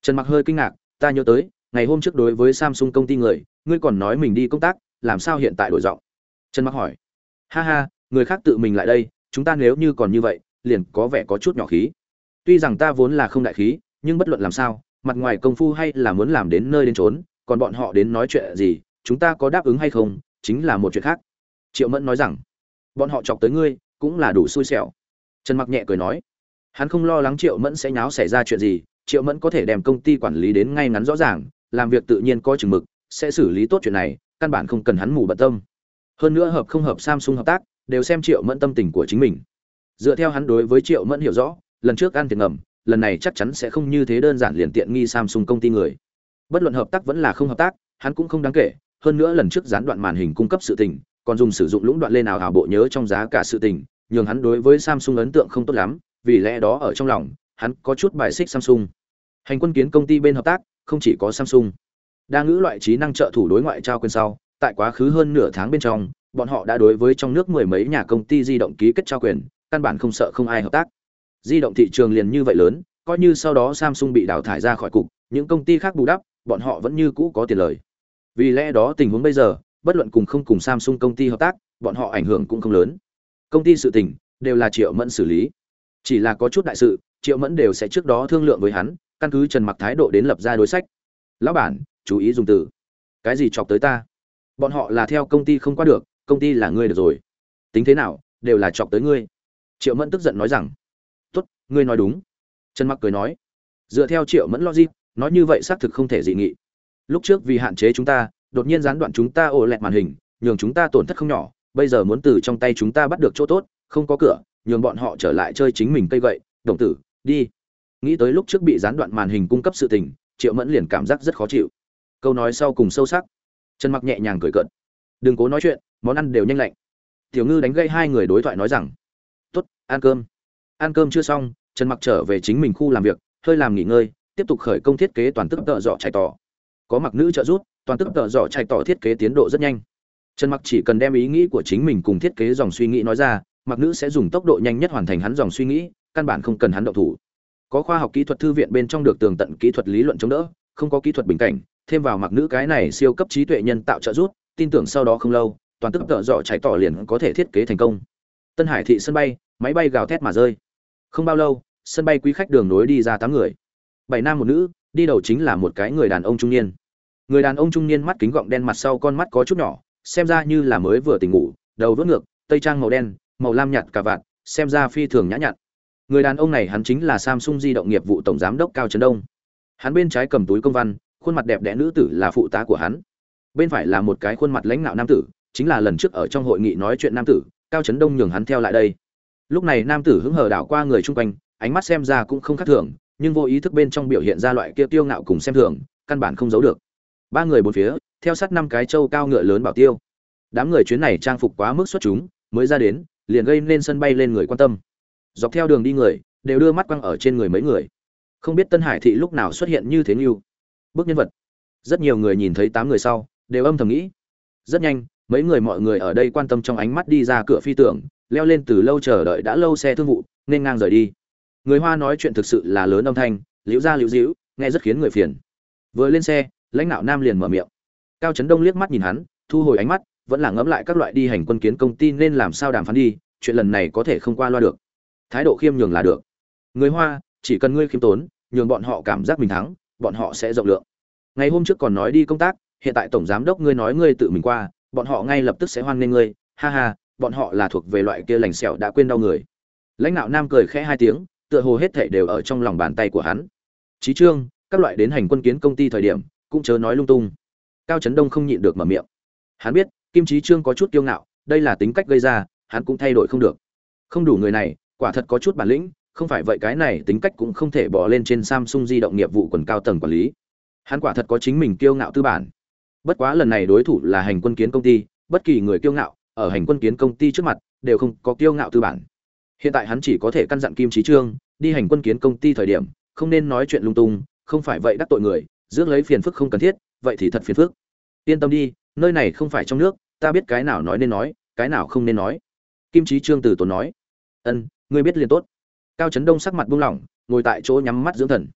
Trần mặc hơi kinh ngạc, ta nhớ tới, ngày hôm trước đối với samsung công ty người, ngươi còn nói mình đi công tác, làm sao hiện tại đổi giọng? Trần mặc hỏi, ha ha, người khác tự mình lại đây, chúng ta nếu như còn như vậy liền có vẻ có chút nhỏ khí. Tuy rằng ta vốn là không đại khí, nhưng bất luận làm sao, mặt ngoài công phu hay là muốn làm đến nơi đến trốn còn bọn họ đến nói chuyện gì, chúng ta có đáp ứng hay không, chính là một chuyện khác. Triệu mẫn nói rằng, bọn họ chọc tới ngươi, cũng là đủ xui xẻo. Trần mặc nhẹ cười nói, hắn không lo lắng triệu mẫn sẽ nháo xảy ra chuyện gì, triệu mẫn có thể đem công ty quản lý đến ngay ngắn rõ ràng, làm việc tự nhiên có chừng mực, sẽ xử lý tốt chuyện này, căn bản không cần hắn mù bận tâm. Hơn nữa hợp không hợp samsung hợp tác, đều xem triệu mẫn tâm tình của chính mình dựa theo hắn đối với triệu mẫn hiểu rõ, lần trước ăn tiền ngầm, lần này chắc chắn sẽ không như thế đơn giản liền tiện nghi samsung công ty người. Bất luận hợp tác vẫn là không hợp tác, hắn cũng không đáng kể, hơn nữa lần trước gián đoạn màn hình cung cấp sự tình, còn dùng sử dụng lũng đoạn lên nào hào bộ nhớ trong giá cả sự tình, nhường hắn đối với samsung ấn tượng không tốt lắm, vì lẽ đó ở trong lòng, hắn có chút bài xích samsung. Hành quân kiến công ty bên hợp tác, không chỉ có samsung. Đa ngữ loại trí năng trợ thủ đối ngoại trao quyền sau, tại quá khứ hơn nửa tháng bên trong, bọn họ đã đối với trong nước mười mấy nhà công ty di động ký kết trao quyền căn bản không sợ không ai hợp tác. Di động thị trường liền như vậy lớn, coi như sau đó samsung bị đào thải ra khỏi cục, những công ty khác bù đắp, bọn họ vẫn như cũ có tiền lời. Vì lẽ đó tình huống bây giờ, bất luận cùng không cùng samsung công ty hợp tác, bọn họ ảnh hưởng cũng không lớn. Công ty sự tình, đều là triệu mẫn xử lý. Chỉ là có chút đại sự, triệu mẫn đều sẽ trước đó thương lượng với hắn, căn cứ trần mặc thái độ đến lập ra đối sách. Lão bản, chú ý dùng từ. Cái gì chọc tới ta? Bọn họ là theo công ty không qua được, công ty là ngươi được rồi. Tính thế nào, đều là chọc tới ngươi triệu mẫn tức giận nói rằng, tốt, ngươi nói đúng. Trần mặc cười nói, dựa theo triệu mẫn logic, nói như vậy xác thực không thể dị nghị. Lúc trước vì hạn chế chúng ta, đột nhiên gián đoạn chúng ta ồ lẹt màn hình, nhường chúng ta tổn thất không nhỏ, bây giờ muốn từ trong tay chúng ta bắt được chỗ tốt, không có cửa, nhường bọn họ trở lại chơi chính mình cây gậy. Đồng tử, đi. Nghĩ tới lúc trước bị gián đoạn màn hình cung cấp sự tình, triệu mẫn liền cảm giác rất khó chịu. Câu nói sau cùng sâu sắc. Trần mặc nhẹ nhàng cười cợt. Đừng cố nói chuyện, món ăn đều nhanh lạnh. Tiểu ngư đánh gây hai người đối thoại nói rằng tốt, ăn cơm. Ăn cơm chưa xong, trần mặc trở về chính mình khu làm việc, hơi làm nghỉ ngơi, tiếp tục khởi công thiết kế toàn tức tợ dọ chạy tỏ. Có mặc nữ trợ giúp, toàn tức tợ dọ chạy tỏ thiết kế tiến độ rất nhanh. Trần mặc chỉ cần đem ý nghĩ của chính mình cùng thiết kế dòng suy nghĩ nói ra, mặc nữ sẽ dùng tốc độ nhanh nhất hoàn thành hắn dòng suy nghĩ, căn bản không cần hắn động thủ. Có khoa học kỹ thuật thư viện bên trong được tường tận kỹ thuật lý luận chống đỡ, không có kỹ thuật bình cảnh, thêm vào mặc nữ cái này siêu cấp trí tuệ nhân tạo trợ giúp, tin tưởng sau đó không lâu, toàn tức tợ dọ chạy tỏ liền có thể thiết kế thành công tân hải thị sân bay, máy bay gào thét mà rơi. Không bao lâu, sân bay quý khách đường nối đi ra tám người. Bảy nam một nữ, đi đầu chính là một cái người đàn ông trung niên. Người đàn ông trung niên mắt kính gọng đen mặt sau con mắt có chút nhỏ, xem ra như là mới vừa tỉnh ngủ, đầu vớt ngược, tây trang màu đen, màu lam nhạt cả vạt, xem ra phi thường nhã nhặn. Người đàn ông này hắn chính là samsung di động nghiệp vụ tổng giám đốc cao trấn đông. Hắn bên trái cầm túi công văn, khuôn mặt đẹp đẽ nữ tử là phụ tá của hắn. Bên phải là một cái khuôn mặt lãnh đạo nam tử, chính là lần trước ở trong hội nghị nói chuyện nam tử cao trấn đông nhường hắn theo lại đây. Lúc này nam tử hứng hờ đảo qua người chung quanh, ánh mắt xem ra cũng không khác thường, nhưng vô ý thức bên trong biểu hiện ra loại kia tiêu ngạo cùng xem thường, căn bản không giấu được. Ba người bốn phía, theo sát năm cái trâu cao ngựa lớn bảo tiêu. Đám người chuyến này trang phục quá mức xuất chúng, mới ra đến, liền gây nên sân bay lên người quan tâm. Dọc theo đường đi người, đều đưa mắt quăng ở trên người mấy người. Không biết tân hải thị lúc nào xuất hiện như thế như bước nhân vật. Rất nhiều người nhìn thấy tám người sau, đều âm thầm nghĩ. Rất nhanh mấy người mọi người ở đây quan tâm trong ánh mắt đi ra cửa phi tưởng leo lên từ lâu chờ đợi đã lâu xe thương vụ, nên ngang rời đi. Người hoa nói chuyện thực sự là lớn âm thanh, liễu ra liễu dĩu nghe rất khiến người phiền. Vừa lên xe, lãnh đạo nam liền mở miệng. Cao trấn đông liếc mắt nhìn hắn, thu hồi ánh mắt, vẫn là ngẫm lại các loại đi hành quân kiến công ty nên làm sao đàm phán đi, chuyện lần này có thể không qua loa được. Thái độ khiêm nhường là được. Người hoa, chỉ cần ngươi khiêm tốn, nhường bọn họ cảm giác mình thắng, bọn họ sẽ rộng lượng. Ngày hôm trước còn nói đi công tác, hiện tại tổng giám đốc ngươi nói ngươi tự mình qua bọn họ ngay lập tức sẽ hoan nghênh ngươi, ha ha, bọn họ là thuộc về loại kia lành sẹo đã quên đau người. Lãnh đạo nam cười khẽ hai tiếng, tựa hồ hết thảy đều ở trong lòng bàn tay của hắn. Trí trương, các loại đến hành quân kiến công ty thời điểm, cũng chớ nói lung tung. Cao trấn đông không nhịn được mở miệng. Hắn biết, kim trí trương có chút kiêu ngạo, đây là tính cách gây ra, hắn cũng thay đổi không được. Không đủ người này, quả thật có chút bản lĩnh, không phải vậy cái này tính cách cũng không thể bỏ lên trên samsung di động nghiệp vụ quần cao tầng quản lý. Hắn quả thật có chính mình kiêu ngạo tư bản bất quá lần này đối thủ là hành quân kiến công ty, bất kỳ người kiêu ngạo, ở hành quân kiến công ty trước mặt, đều không có kiêu ngạo tư bản. Hiện tại hắn chỉ có thể căn dặn kim trí trương, đi hành quân kiến công ty thời điểm, không nên nói chuyện lung tung, không phải vậy đắc tội người, dưỡng lấy phiền phức không cần thiết, vậy thì thật phiền phức. Yên tâm đi, nơi này không phải trong nước, ta biết cái nào nói nên nói, cái nào không nên nói. Kim trí trương từ tốn nói. Ân, ngươi biết liền tốt. Cao trấn đông sắc mặt buông lỏng, ngồi tại chỗ nhắm mắt dưỡng thần.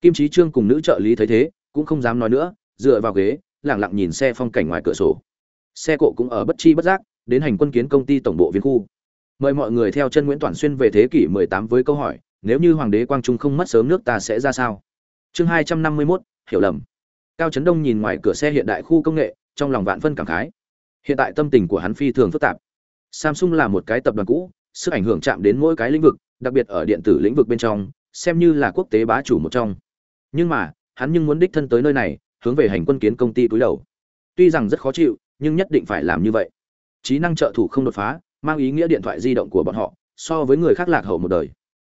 Kim trí trương cùng nữ trợ lý thấy thế, cũng không dám nói nữa, dựa vào ghế lẳng lặng nhìn xe phong cảnh ngoài cửa sổ. Xe cộ cũng ở bất chi bất giác đến hành quân kiến công ty tổng bộ viên khu. Mời mọi người theo chân nguyễn toàn xuyên về thế kỷ 18 với câu hỏi nếu như hoàng đế quang trung không mất sớm nước ta sẽ ra sao? Chương 251, hiểu lầm. Cao trấn đông nhìn ngoài cửa xe hiện đại khu công nghệ trong lòng vạn phân cảm khái. Hiện tại tâm tình của hắn phi thường phức tạp. Samsung là một cái tập đoàn cũ sức ảnh hưởng chạm đến mỗi cái lĩnh vực đặc biệt ở điện tử lĩnh vực bên trong xem như là quốc tế bá chủ một trong. Nhưng mà hắn nhưng muốn đích thân tới nơi này hướng về hành quân kiến công ty cúi đầu. Tuy rằng rất khó chịu, nhưng nhất định phải làm như vậy. Trí năng trợ thủ không đột phá, mang ý nghĩa điện thoại di động của bọn họ, so với người khác lạc hậu một đời.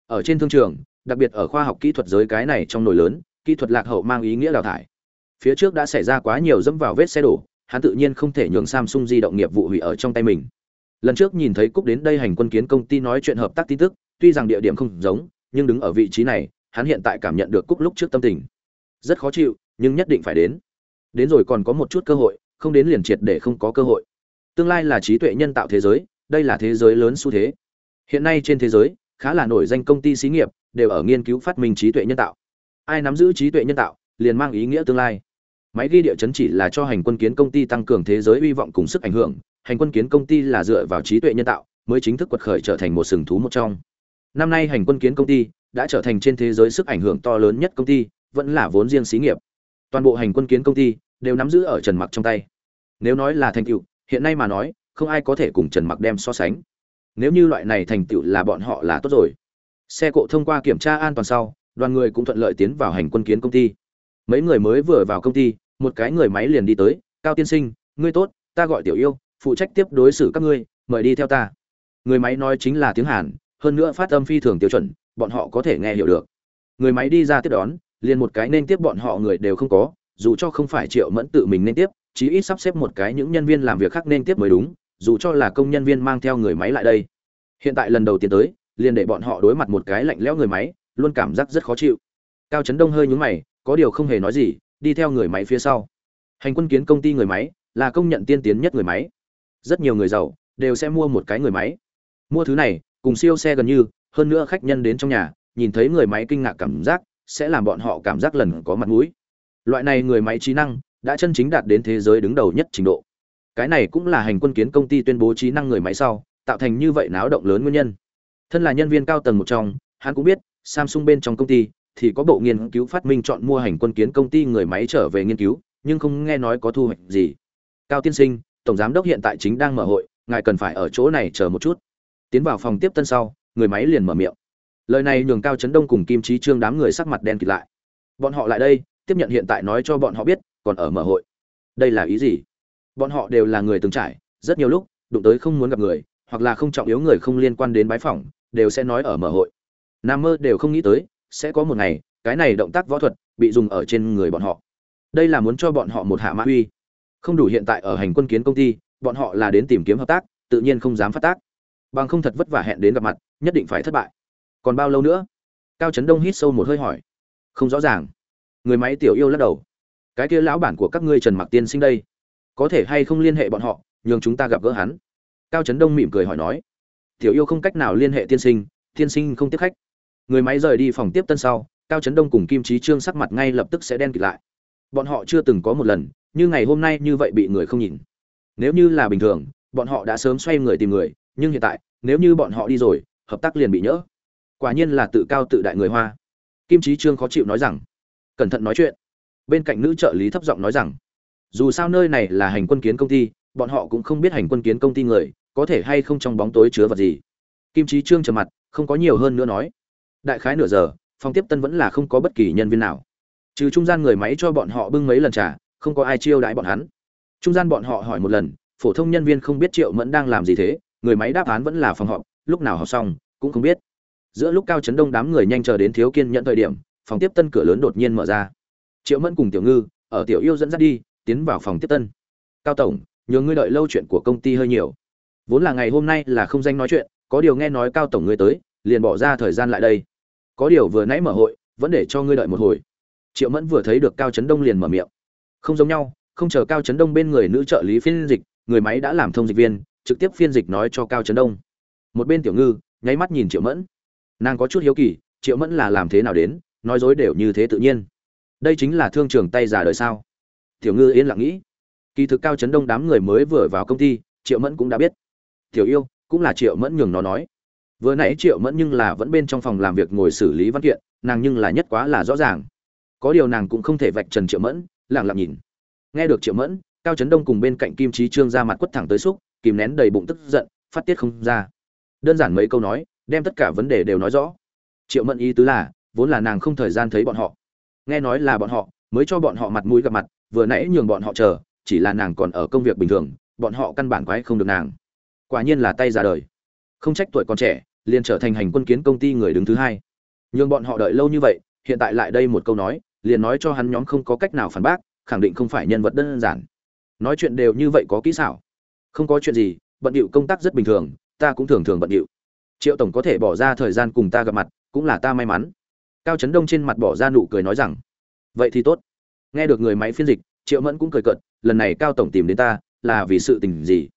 Ở trên thương trường, đặc biệt ở khoa học kỹ thuật giới cái này trong nồi lớn, kỹ thuật lạc hậu mang ý nghĩa đào thải. Phía trước đã xảy ra quá nhiều dẫm vào vết xe đổ, hắn tự nhiên không thể nhường samsung di động nghiệp vụ hủy ở trong tay mình. Lần trước nhìn thấy cúc đến đây hành quân kiến công ty nói chuyện hợp tác tin tức, tuy rằng địa điểm không giống, nhưng đứng ở vị trí này, hắn hiện tại cảm nhận được cúc lúc trước tâm tình. Rất khó chịu nhưng nhất định phải đến. Đến rồi còn có một chút cơ hội, không đến liền triệt để không có cơ hội. Tương lai là trí tuệ nhân tạo thế giới, đây là thế giới lớn xu thế. Hiện nay trên thế giới, khá là nổi danh công ty xí nghiệp, đều ở nghiên cứu phát minh trí tuệ nhân tạo. Ai nắm giữ trí tuệ nhân tạo, liền mang ý nghĩa tương lai. Máy ghi địa chấn chỉ là cho hành quân kiến công ty tăng cường thế giới hy vọng cùng sức ảnh hưởng, hành quân kiến công ty là dựa vào trí tuệ nhân tạo mới chính thức quật khởi trở thành một sừng thú một trong. Năm nay hành quân kiến công ty đã trở thành trên thế giới sức ảnh hưởng to lớn nhất công ty, vẫn là vốn riêng xí nghiệp toàn bộ hành quân kiến công ty đều nắm giữ ở trần mặc trong tay. Nếu nói là thành tựu, hiện nay mà nói, không ai có thể cùng trần mặc đem so sánh. Nếu như loại này thành tựu là bọn họ là tốt rồi. Xe cộ thông qua kiểm tra an toàn sau, đoàn người cũng thuận lợi tiến vào hành quân kiến công ty. Mấy người mới vừa vào công ty, một cái người máy liền đi tới, cao tiên sinh, ngươi tốt, ta gọi tiểu yêu, phụ trách tiếp đối xử các ngươi, mời đi theo ta. Người máy nói chính là tiếng hàn, hơn nữa phát âm phi thường tiêu chuẩn, bọn họ có thể nghe hiểu được. Người máy đi ra tiếp đón liền một cái nên tiếp bọn họ người đều không có, dù cho không phải triệu mẫn tự mình nên tiếp, chí ít sắp xếp một cái những nhân viên làm việc khác nên tiếp mới đúng, dù cho là công nhân viên mang theo người máy lại đây. Hiện tại lần đầu tiên tới, liền để bọn họ đối mặt một cái lạnh lẽo người máy, luôn cảm giác rất khó chịu. Cao trấn đông hơi nhúng mày, có điều không hề nói gì, đi theo người máy phía sau. Hành quân kiến công ty người máy, là công nhận tiên tiến nhất người máy. Rất nhiều người giàu, đều sẽ mua một cái người máy. Mua thứ này, cùng siêu xe gần như, hơn nữa khách nhân đến trong nhà, nhìn thấy người máy kinh ngạc cảm giác sẽ làm bọn họ cảm giác lần có mặt mũi. Loại này người máy trí năng đã chân chính đạt đến thế giới đứng đầu nhất trình độ. Cái này cũng là hành quân kiến công ty tuyên bố trí năng người máy sau, tạo thành như vậy náo động lớn nguyên nhân. Thân là nhân viên cao tầng một trong, hắn cũng biết, samsung bên trong công ty thì có bộ nghiên cứu phát minh chọn mua hành quân kiến công ty người máy trở về nghiên cứu, nhưng không nghe nói có thu hoạch gì. Cao tiên sinh, tổng giám đốc hiện tại chính đang mở hội, ngài cần phải ở chỗ này chờ một chút. Tiến vào phòng tiếp tân sau, người máy liền mở miệng lời này nhường cao chấn đông cùng kim trí trương đám người sắc mặt đen kịt lại. Bọn họ lại đây, tiếp nhận hiện tại nói cho bọn họ biết, còn ở mở hội. Đây là ý gì? Bọn họ đều là người từng trải, rất nhiều lúc, đụng tới không muốn gặp người, hoặc là không trọng yếu người không liên quan đến bái phỏng, đều sẽ nói ở mở hội. Nam mơ đều không nghĩ tới, sẽ có một ngày, cái này động tác võ thuật bị dùng ở trên người bọn họ. Đây là muốn cho bọn họ một hạ mã uy. Không đủ hiện tại ở hành quân kiến công ty, bọn họ là đến tìm kiếm hợp tác, tự nhiên không dám phát tác. Bằng không thật vất vả hẹn đến gặp mặt, nhất định phải thất bại còn bao lâu nữa? Cao trấn đông hít sâu một hơi hỏi. Không rõ ràng. Người máy tiểu yêu lắc đầu. Cái kia lão bản của các ngươi trần mặc tiên sinh đây, có thể hay không liên hệ bọn họ, nhường chúng ta gặp gỡ hắn? Cao trấn đông mỉm cười hỏi nói. Tiểu yêu không cách nào liên hệ tiên sinh tiên sinh không tiếp khách. Người máy rời đi phòng tiếp tân sau, cao trấn đông cùng kim trí trương sắc mặt ngay lập tức sẽ đen kịt lại. Bọn họ chưa từng có một lần, như ngày hôm nay như vậy bị người không nhìn. Nếu như là bình thường, bọn họ đã sớm xoay người tìm người, nhưng hiện tại, nếu như bọn họ đi rồi, hợp tác liền bị nhỡ quả nhiên là tự cao tự đại người hoa. Kim trí trương khó chịu nói rằng, cẩn thận nói chuyện. Bên cạnh nữ trợ lý thấp giọng nói rằng, dù sao nơi này là hành quân kiến công ty, bọn họ cũng không biết hành quân kiến công ty người, có thể hay không trong bóng tối chứa vật gì. Kim trí trương trầm mặt, không có nhiều hơn nữa nói, đại khái nửa giờ, phòng tiếp tân vẫn là không có bất kỳ nhân viên nào. Trừ trung gian người máy cho bọn họ bưng mấy lần trà, không có ai chiêu đãi bọn hắn. Trung gian bọn họ hỏi một lần, phổ thông nhân viên không biết triệu mẫn đang làm gì thế, người máy đáp án vẫn là phòng họp, lúc nào họp xong, cũng không biết giữa lúc cao chấn đông đám người nhanh chờ đến thiếu kiên nhận thời điểm, phòng tiếp tân cửa lớn đột nhiên mở ra. Triệu mẫn cùng tiểu ngư, ở tiểu yêu dẫn dắt đi, tiến vào phòng tiếp tân. Cao tổng, nhờ ngươi đợi lâu chuyện của công ty hơi nhiều. Vốn là ngày hôm nay là không danh nói chuyện, có điều nghe nói cao tổng ngươi tới, liền bỏ ra thời gian lại đây. Có điều vừa nãy mở hội, vẫn để cho ngươi đợi một hồi. Triệu mẫn vừa thấy được cao chấn đông liền mở miệng. Không giống nhau, không chờ cao chấn đông bên người nữ trợ lý phiên dịch, người máy đã làm thông dịch viên, trực tiếp phiên dịch nói cho cao chấn đông. Một bên tiểu ngư, nháy mắt nhìn triệu mẫn nàng có chút hiếu kỳ, triệu mẫn là làm thế nào đến, nói dối đều như thế tự nhiên. Đây chính là thương trường tay giả đời sao? Tiểu ngư yên lặng nghĩ. Kỳ thực cao chấn đông đám người mới vừa vào công ty, triệu mẫn cũng đã biết. Tiểu yêu, cũng là triệu mẫn nhường nó nói. Vừa nãy triệu mẫn nhưng là vẫn bên trong phòng làm việc ngồi xử lý văn kiện, nàng nhưng là nhất quá là rõ ràng. Có điều nàng cũng không thể vạch trần triệu mẫn lẳng lặng nhìn. Nghe được triệu mẫn, cao chấn đông cùng bên cạnh kim trí trương ra mặt quất thẳng tới xúc, kìm nén đầy bụng tức giận, phát tiết không ra. Đơn giản mấy câu nói đem tất cả vấn đề đều nói rõ. Triệu mẫn ý tứ là, vốn là nàng không thời gian thấy bọn họ. Nghe nói là bọn họ, mới cho bọn họ mặt mũi gặp mặt, vừa nãy nhường bọn họ chờ, chỉ là nàng còn ở công việc bình thường, bọn họ căn bản quái không được nàng. Quả nhiên là tay ra đời. Không trách tuổi còn trẻ, liền trở thành hành quân kiến công ty người đứng thứ hai. Nhưng bọn họ đợi lâu như vậy, hiện tại lại đây một câu nói, liền nói cho hắn nhóm không có cách nào phản bác, khẳng định không phải nhân vật đơn giản. Nói chuyện đều như vậy có kỹ xảo. Không có chuyện gì, bận điệu công tác rất bình thường, ta cũng thường thường bận điệu triệu tổng có thể bỏ ra thời gian cùng ta gặp mặt, cũng là ta may mắn. Cao trấn đông trên mặt bỏ ra nụ cười nói rằng, vậy thì tốt. Nghe được người máy phiên dịch, triệu mẫn cũng cười cợt, lần này cao tổng tìm đến ta, là vì sự tình gì?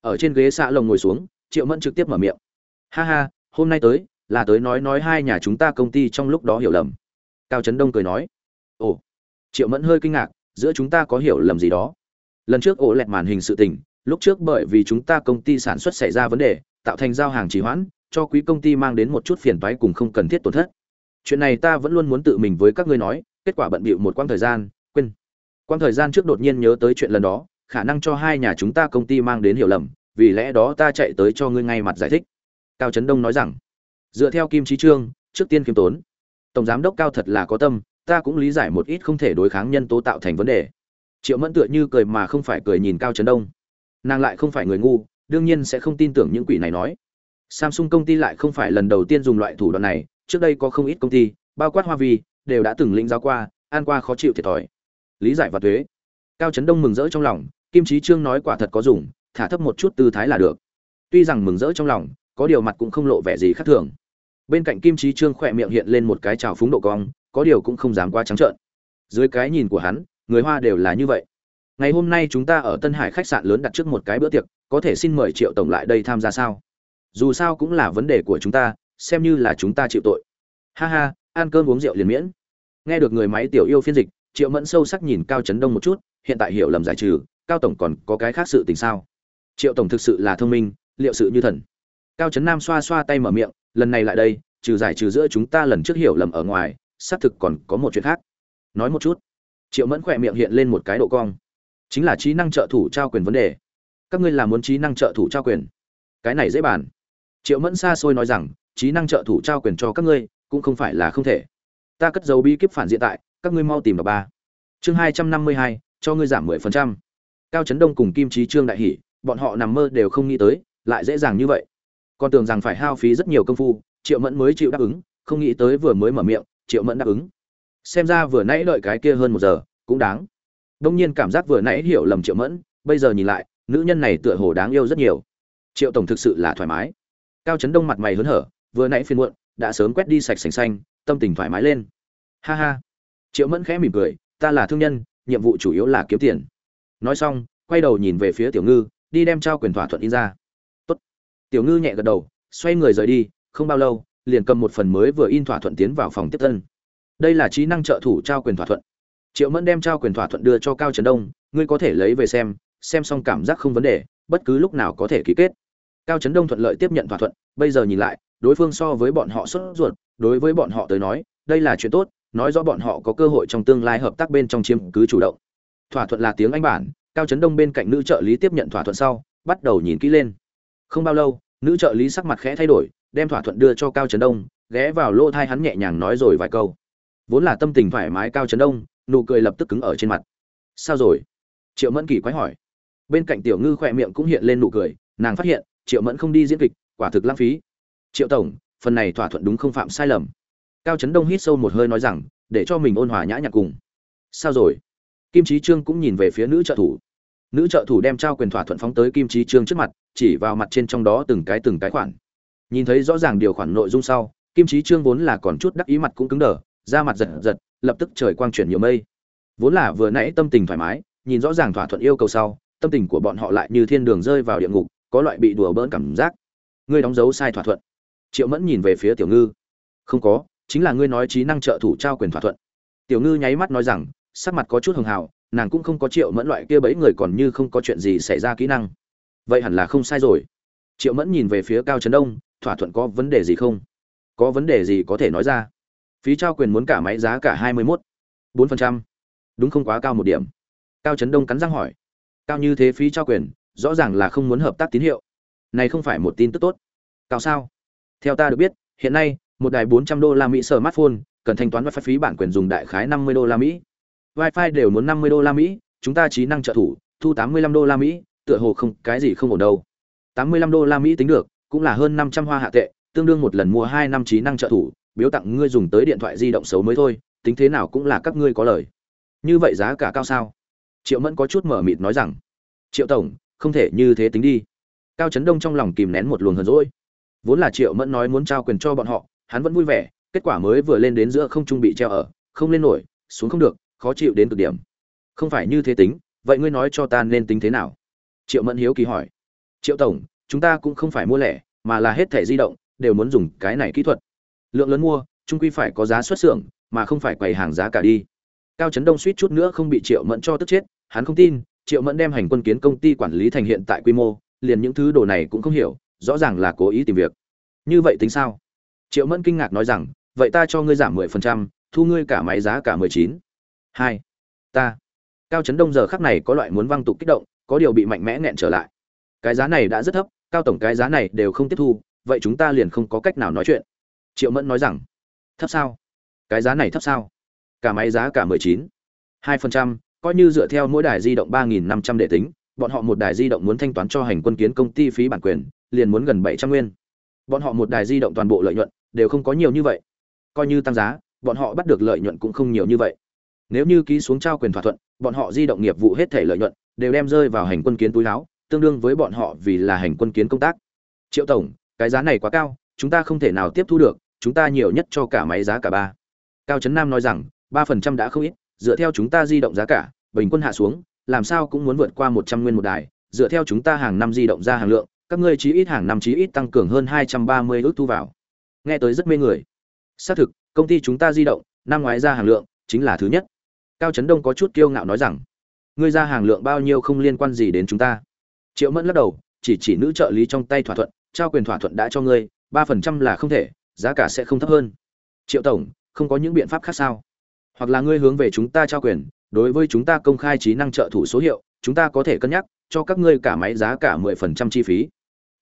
Ở trên ghế xạ lồng ngồi xuống, triệu mẫn trực tiếp mở miệng, ha ha, hôm nay tới, là tới nói nói hai nhà chúng ta công ty trong lúc đó hiểu lầm. Cao trấn đông cười nói, ồ. Triệu mẫn hơi kinh ngạc, giữa chúng ta có hiểu lầm gì đó? Lần trước ổ lẹt màn hình sự tình, lúc trước bởi vì chúng ta công ty sản xuất xảy ra vấn đề, tạo thành giao hàng trì hoãn cho quý công ty mang đến một chút phiền toái cùng không cần thiết tổn thất. Chuyện này ta vẫn luôn muốn tự mình với các ngươi nói, kết quả bận bịu một quãng thời gian, quên. Quãng thời gian trước đột nhiên nhớ tới chuyện lần đó, khả năng cho hai nhà chúng ta công ty mang đến hiểu lầm, vì lẽ đó ta chạy tới cho ngươi ngay mặt giải thích. Cao trấn đông nói rằng, dựa theo kim Chí trương, trước tiên kiếm tốn. Tổng giám đốc cao thật là có tâm, ta cũng lý giải một ít không thể đối kháng nhân tố tạo thành vấn đề. Triệu mẫn tựa như cười mà không phải cười nhìn cao trấn đông. Nàng lại không phải người ngu, đương nhiên sẽ không tin tưởng những quỷ này nói samsung công ty lại không phải lần đầu tiên dùng loại thủ đoạn này, trước đây có không ít công ty, bao quát hoa vi đều đã từng lĩnh giáo qua an qua khó chịu thiệt thòi. Lý giải và thuế. Cao trấn đông mừng rỡ trong lòng, kim Chí trương nói quả thật có dùng, thả thấp một chút tư thái là được. Tuy rằng mừng rỡ trong lòng, có điều mặt cũng không lộ vẻ gì khác thường. Bên cạnh kim Chí trương khỏe miệng hiện lên một cái trào phúng độ cong, có điều cũng không dám quá trắng trợn. Dưới cái nhìn của hắn, người hoa đều là như vậy. Ngày hôm nay chúng ta ở tân hải khách sạn lớn đặt trước một cái bữa tiệc, có thể xin mời triệu tổng lại đây tham gia sao? Dù sao cũng là vấn đề của chúng ta, xem như là chúng ta chịu tội. Ha ha, ăn cơm uống rượu liền miễn. Nghe được người máy tiểu yêu phiên dịch, triệu mẫn sâu sắc nhìn cao trấn đông một chút, hiện tại hiểu lầm giải trừ, cao tổng còn có cái khác sự tình sao? Triệu tổng thực sự là thông minh, liệu sự như thần. Cao trấn nam xoa xoa tay mở miệng, lần này lại đây, trừ giải trừ giữa chúng ta lần trước hiểu lầm ở ngoài, xác thực còn có một chuyện khác. Nói một chút. Triệu mẫn khỏe miệng hiện lên một cái độ cong. Chính là trí năng trợ thủ trao quyền vấn đề. Các ngươi là muốn trí năng trợ thủ trao quyền. Cái này dễ bàn triệu mẫn xa xôi nói rằng trí năng trợ thủ trao quyền cho các ngươi, cũng không phải là không thể. Ta cất dấu bí kíp phản diện tại, các ngươi mau tìm đọc ba. Chương hai trăm năm mươi hai, cho ngươi giảm mười phần trăm. Cao trấn đông cùng kim trí trương đại hỷ bọn họ nằm mơ đều không nghĩ tới, lại dễ dàng như vậy. Còn tưởng rằng phải hao phí rất nhiều công phu, triệu mẫn mới chịu đáp ứng, không nghĩ tới vừa mới mở miệng, triệu mẫn đáp ứng. Xem ra vừa nãy đợi cái kia hơn một giờ, cũng đáng. Đông nhiên cảm giác vừa nãy hiểu lầm triệu mẫn, bây giờ nhìn lại, nữ nhân này tựa hồ đáng yêu rất nhiều. Triệu tổng thực sự là thoải mái cao trấn đông mặt mày hớn hở, vừa nãy phiên muộn, đã sớm quét đi sạch sành xanh, tâm tình thoải mái lên. Ha ha. Triệu mẫn khẽ mỉm cười, ta là thương nhân, nhiệm vụ chủ yếu là kiếm tiền. Nói xong, quay đầu nhìn về phía tiểu ngư, đi đem trao quyền thỏa thuận in ra. Tốt. tiểu ngư nhẹ gật đầu, xoay người rời đi, không bao lâu, liền cầm một phần mới vừa in thỏa thuận tiến vào phòng tiếp tân đây là trí năng trợ thủ trao quyền thỏa thuận. Triệu mẫn đem trao quyền thỏa thuận đưa cho cao trấn đông, ngươi có thể lấy về xem xem xong cảm giác không vấn đề, bất cứ lúc nào có thể ký kết cao trấn đông thuận lợi tiếp nhận thỏa thuận, bây giờ nhìn lại, đối phương so với bọn họ sốt ruột, đối với bọn họ tới nói, đây là chuyện tốt, nói rõ bọn họ có cơ hội trong tương lai hợp tác bên trong chiếm cứ chủ động. Thỏa thuận là tiếng anh bản, cao trấn đông bên cạnh nữ trợ lý tiếp nhận thỏa thuận sau, bắt đầu nhìn kỹ lên. Không bao lâu, nữ trợ lý sắc mặt khẽ thay đổi, đem thỏa thuận đưa cho cao trấn đông, ghé vào lỗ thai hắn nhẹ nhàng nói rồi vài câu. Vốn là tâm tình thoải mái cao trấn đông, nụ cười lập tức cứng ở trên mặt. Sao rồi? Triệu mẫn kỳ quái hỏi. Bên cạnh tiểu ngư khỏe miệng cũng hiện lên nụ cười, nàng phát hiện triệu mẫn không đi diễn kịch, quả thực lãng phí. Triệu tổng, phần này thỏa thuận đúng không phạm sai lầm. Cao trấn đông hít sâu một hơi nói rằng, để cho mình ôn hòa nhã nhạc cùng. Sao rồi? Kim trí trương cũng nhìn về phía nữ trợ thủ. Nữ trợ thủ đem trao quyền thỏa thuận phóng tới kim trí trương trước mặt, chỉ vào mặt trên trong đó từng cái từng cái khoản. Nhìn thấy rõ ràng điều khoản nội dung sau, kim trí trương vốn là còn chút đắc ý mặt cũng cứng đờ ra mặt giật giật, lập tức trời quang chuyển nhiều mây. Vốn là vừa nãy tâm tình thoải mái, nhìn rõ ràng thỏa thuận yêu cầu sau, tâm tình của bọn họ lại như thiên đường rơi vào địa ngục có loại bị đùa bỡn cảm giác. Ngươi đóng dấu sai thỏa thuận. Triệu mẫn nhìn về phía tiểu ngư. Không có, chính là ngươi nói trí năng trợ thủ trao quyền thỏa thuận. Tiểu ngư nháy mắt nói rằng, sắc mặt có chút hường hào, nàng cũng không có triệu mẫn loại kia bấy người còn như không có chuyện gì xảy ra kỹ năng. Vậy hẳn là không sai rồi. Triệu mẫn nhìn về phía cao trấn đông, thỏa thuận có vấn đề gì không? Có vấn đề gì có thể nói ra. Phí trao quyền muốn cả máy giá cả hai mươi mốt. bốn phần trăm. Đúng không quá cao một điểm. Cao trấn đông cắn răng hỏi. Cao như thế phí trao quyền rõ ràng là không muốn hợp tác tín hiệu. Này không phải một tin tức tốt. Cao sao? Theo ta được biết, hiện nay, một đài bốn trăm đô la mỹ smartphone cần thanh toán wifi phí bản quyền dùng đại khái năm mươi đô la mỹ. Wifi đều muốn năm mươi đô la mỹ, chúng ta trí năng trợ thủ, thu tám mươi lăm đô la mỹ, tựa hồ không, cái gì không ổn đâu. Tám mươi lăm đô la mỹ tính được, cũng là hơn năm trăm hoa hạ tệ, tương đương một lần mua hai năm trí năng trợ thủ, biếu tặng ngươi dùng tới điện thoại di động xấu mới thôi, tính thế nào cũng là các ngươi có lời. Như vậy giá cả cao sao? Triệu mẫn có chút mở mịt nói rằng. Triệu tổng không thể như thế tính đi. Cao trấn đông trong lòng kìm nén một luồng hờn rỗi vốn là triệu mẫn nói muốn trao quyền cho bọn họ, hắn vẫn vui vẻ, kết quả mới vừa lên đến giữa không trung bị treo ở, không lên nổi, xuống không được, khó chịu đến cực điểm. Không phải như thế tính, vậy ngươi nói cho ta nên tính thế nào? Triệu mẫn hiếu kỳ hỏi. Triệu tổng, chúng ta cũng không phải mua lẻ, mà là hết thẻ di động, đều muốn dùng cái này kỹ thuật. Lượng lớn mua trung quy phải có giá xuất xưởng, mà không phải quầy hàng giá cả đi. Cao trấn đông suýt chút nữa không bị triệu mẫn cho tức chết, hắn không tin triệu mẫn đem hành quân kiến công ty quản lý thành hiện tại quy mô, liền những thứ đồ này cũng không hiểu, rõ ràng là cố ý tìm việc. Như vậy tính sao? Triệu mẫn kinh ngạc nói rằng, vậy ta cho ngươi giảm mười phần trăm, thu ngươi cả máy giá cả mười chín. Hai, ta. Cao trấn đông giờ khắc này có loại muốn văng tục kích động, có điều bị mạnh mẽ nghẹn trở lại. Cái giá này đã rất thấp, cao tổng cái giá này đều không tiếp thu, vậy chúng ta liền không có cách nào nói chuyện. Triệu mẫn nói rằng, thấp sao? Cái giá này thấp sao? Cả máy giá cả mười chín. Hai phần trăm coi như dựa theo mỗi đài di động ba nghìn năm trăm đệ tính, bọn họ một đài di động muốn thanh toán cho hành quân kiến công ty phí bản quyền, liền muốn gần bảy trăm nguyên. Bọn họ một đài di động toàn bộ lợi nhuận đều không có nhiều như vậy. Coi như tăng giá, bọn họ bắt được lợi nhuận cũng không nhiều như vậy. Nếu như ký xuống trao quyền thỏa thuận, bọn họ di động nghiệp vụ hết thể lợi nhuận đều đem rơi vào hành quân kiến túi láo, tương đương với bọn họ vì là hành quân kiến công tác. Triệu tổng, cái giá này quá cao, chúng ta không thể nào tiếp thu được, chúng ta nhiều nhất cho cả máy giá cả ba. Cao trấn nam nói rằng, ba phần trăm đã không ít dựa theo chúng ta di động giá cả, bình quân hạ xuống, làm sao cũng muốn vượt qua một trăm nguyên một đài. Dựa theo chúng ta hàng năm di động ra hàng lượng, các ngươi chí ít hàng năm chí ít tăng cường hơn hai trăm ba mươi ước thu vào. Nghe tới rất mê người. Xác thực, công ty chúng ta di động, năm ngoái ra hàng lượng, chính là thứ nhất. Cao trấn đông có chút kiêu ngạo nói rằng, ngươi ra hàng lượng bao nhiêu không liên quan gì đến chúng ta. Triệu mẫn lắc đầu, chỉ chỉ nữ trợ lý trong tay thỏa thuận, trao quyền thỏa thuận đã cho ngươi, ba phần trăm là không thể, giá cả sẽ không thấp hơn. Triệu tổng, không có những biện pháp khác sao? Hoặc là ngươi hướng về chúng ta trao quyền, đối với chúng ta công khai trí năng trợ thủ số hiệu, chúng ta có thể cân nhắc, cho các ngươi cả máy giá cả mười phần trăm chi phí.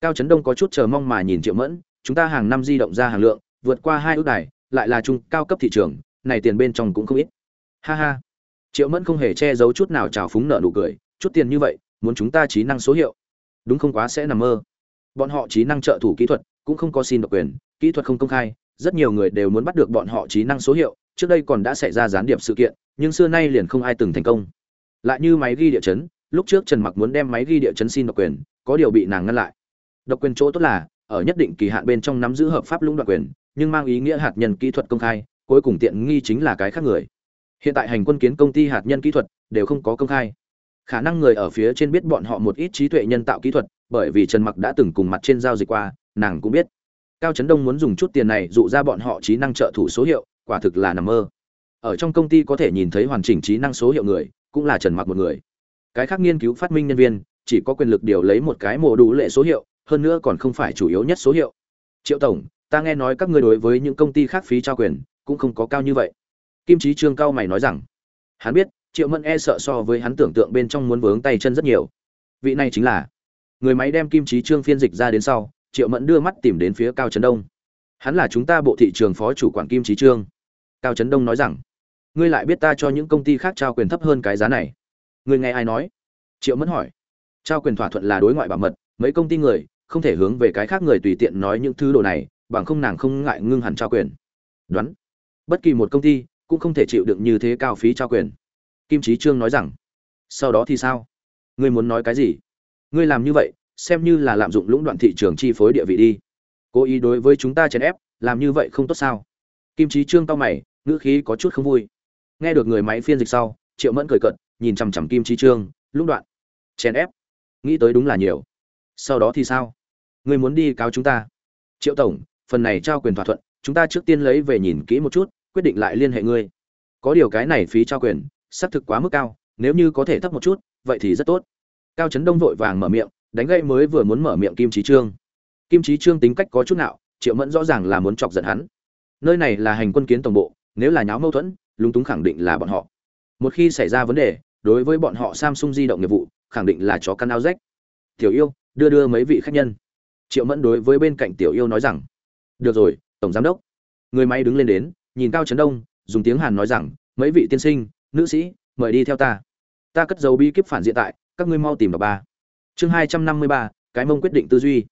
Cao trấn đông có chút chờ mong mà nhìn triệu mẫn, chúng ta hàng năm di động ra hàng lượng, vượt qua hai ước đài, lại là trung cao cấp thị trường, này tiền bên trong cũng không ít. Ha ha. Triệu mẫn không hề che giấu chút nào trào phúng nợ nụ cười, chút tiền như vậy, muốn chúng ta trí năng số hiệu. Đúng không quá sẽ nằm mơ. Bọn họ trí năng trợ thủ kỹ thuật cũng không có xin độc quyền, kỹ thuật không công khai, rất nhiều người đều muốn bắt được bọn họ trí năng số hiệu trước đây còn đã xảy ra gián điệp sự kiện, nhưng xưa nay liền không ai từng thành công. Lại như máy ghi địa chấn, lúc trước trần mặc muốn đem máy ghi địa chấn xin độc quyền, có điều bị nàng ngăn lại. Độc quyền chỗ tốt là, ở nhất định kỳ hạn bên trong nắm giữ hợp pháp lũng đoạt quyền, nhưng mang ý nghĩa hạt nhân kỹ thuật công khai, cuối cùng tiện nghi chính là cái khác người. Hiện tại hành quân kiến công ty hạt nhân kỹ thuật đều không có công khai. Khả năng người ở phía trên biết bọn họ một ít trí tuệ nhân tạo kỹ thuật, bởi vì trần mặc đã từng cùng mặt trên giao dịch qua, nàng cũng biết. Cao trấn đông muốn dùng chút tiền này dụ ra bọn họ trí năng trợ thủ số hiệu quả thực là nằm mơ. Ở trong công ty có thể nhìn thấy hoàn chỉnh trí năng số hiệu người, cũng là trần mặc một người. Cái khác nghiên cứu phát minh nhân viên, chỉ có quyền lực điều lấy một cái mổ đủ lệ số hiệu, hơn nữa còn không phải chủ yếu nhất số hiệu. Triệu tổng, ta nghe nói các ngươi đối với những công ty khác phí trao quyền, cũng không có cao như vậy. Kim trí trương cao mày nói rằng, hắn biết, triệu mẫn e sợ so với hắn tưởng tượng bên trong muốn vướng tay chân rất nhiều. Vị này chính là người máy đem kim trí trương phiên dịch ra đến sau, triệu mẫn đưa mắt tìm đến phía cao trấn đông. Hắn là chúng ta bộ thị trường phó chủ quản kim trí trương cao trấn đông nói rằng, ngươi lại biết ta cho những công ty khác trao quyền thấp hơn cái giá này. Ngươi nghe ai nói? Triệu mẫn hỏi. Trao quyền thỏa thuận là đối ngoại bảo mật, mấy công ty người không thể hướng về cái khác người tùy tiện nói những thứ đồ này, bằng không nàng không ngại ngưng hẳn trao quyền. Đoán. Bất kỳ một công ty cũng không thể chịu đựng như thế cao phí trao quyền. Kim trí trương nói rằng, sau đó thì sao? Ngươi muốn nói cái gì? Ngươi làm như vậy, xem như là lạm dụng lũng đoạn thị trường chi phối địa vị đi. Cố ý đối với chúng ta chèn ép, làm như vậy không tốt sao? Kim trí trương tao mày ngữ khí có chút không vui. Nghe được người máy phiên dịch sau, triệu mẫn cười cận nhìn chằm chằm kim trí trương, lũng đoạn. Chèn ép. Nghĩ tới đúng là nhiều. Sau đó thì sao? Ngươi muốn đi cáo chúng ta. Triệu tổng, phần này trao quyền thỏa thuận, chúng ta trước tiên lấy về nhìn kỹ một chút, quyết định lại liên hệ ngươi. Có điều cái này phí trao quyền, xác thực quá mức cao, nếu như có thể thấp một chút, vậy thì rất tốt. Cao trấn đông vội vàng mở miệng, đánh gậy mới vừa muốn mở miệng kim trí trương. Kim trí trương tính cách có chút nào triệu mẫn rõ ràng là muốn chọc giận hắn. Nơi này là hành quân kiến tổng bộ nếu là nháo mâu thuẫn, lúng túng khẳng định là bọn họ. Một khi xảy ra vấn đề, đối với bọn họ samsung di động nghiệp vụ, khẳng định là chó căn ao rách. Tiểu yêu, đưa đưa mấy vị khách nhân. Triệu mẫn đối với bên cạnh tiểu yêu nói rằng, được rồi, tổng giám đốc. Người máy đứng lên đến, nhìn cao trấn đông, dùng tiếng hàn nói rằng, mấy vị tiên sinh, nữ sĩ, mời đi theo ta. Ta cất dấu bi kíp phản diện tại, các ngươi mau tìm đọc ba. Chương hai trăm năm mươi ba, cái mông quyết định tư duy.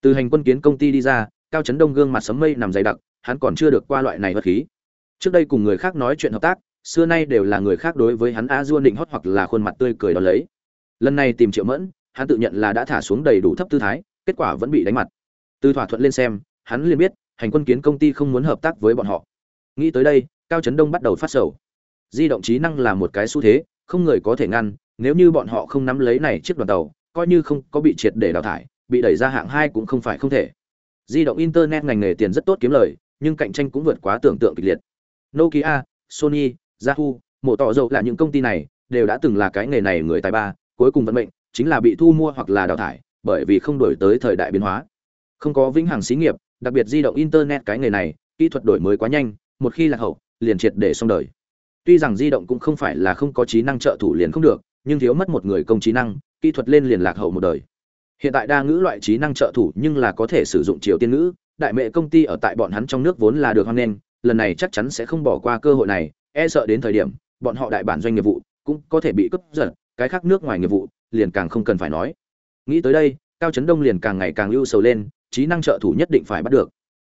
Từ hành quân kiến công ty đi ra, cao trấn đông gương mặt sấm mây nằm dày đặc, hắn còn chưa được qua loại này vật khí trước đây cùng người khác nói chuyện hợp tác, xưa nay đều là người khác đối với hắn a dua định hót hoặc là khuôn mặt tươi cười đó lấy. Lần này tìm triệu mẫn, hắn tự nhận là đã thả xuống đầy đủ thấp tư thái, kết quả vẫn bị đánh mặt. Từ thỏa thuận lên xem, hắn liền biết, hành quân kiến công ty không muốn hợp tác với bọn họ. Nghĩ tới đây, cao trấn đông bắt đầu phát sầu. Di động trí năng là một cái xu thế, không người có thể ngăn, nếu như bọn họ không nắm lấy này chiếc đoàn tàu, coi như không có bị triệt để đào thải, bị đẩy ra hạng hai cũng không phải không thể. Di động internet ngành nghề tiền rất tốt kiếm lời, nhưng cạnh tranh cũng vượt quá tưởng tượng kịch liệt nokia, sony, yahoo, mổ tỏ dầu là những công ty này đều đã từng là cái nghề này người tài ba, cuối cùng vận mệnh chính là bị thu mua hoặc là đào thải bởi vì không đổi tới thời đại biến hóa. Không có vĩnh hằng xí nghiệp, đặc biệt di động internet cái nghề này, kỹ thuật đổi mới quá nhanh, một khi lạc hậu, liền triệt để xong đời. Tuy rằng di động cũng không phải là không có trí năng trợ thủ liền không được, nhưng thiếu mất một người công trí năng, kỹ thuật lên liền lạc hậu một đời. Hiện tại đa ngữ loại trí năng trợ thủ nhưng là có thể sử dụng triều tiên ngữ, đại mẹ công ty ở tại bọn hắn trong nước vốn là được hoan nghênh lần này chắc chắn sẽ không bỏ qua cơ hội này e sợ đến thời điểm bọn họ đại bản doanh nghiệp vụ cũng có thể bị cướp giật cái khác nước ngoài nghiệp vụ liền càng không cần phải nói. Nghĩ tới đây cao trấn đông liền càng ngày càng ưu sầu lên trí năng trợ thủ nhất định phải bắt được.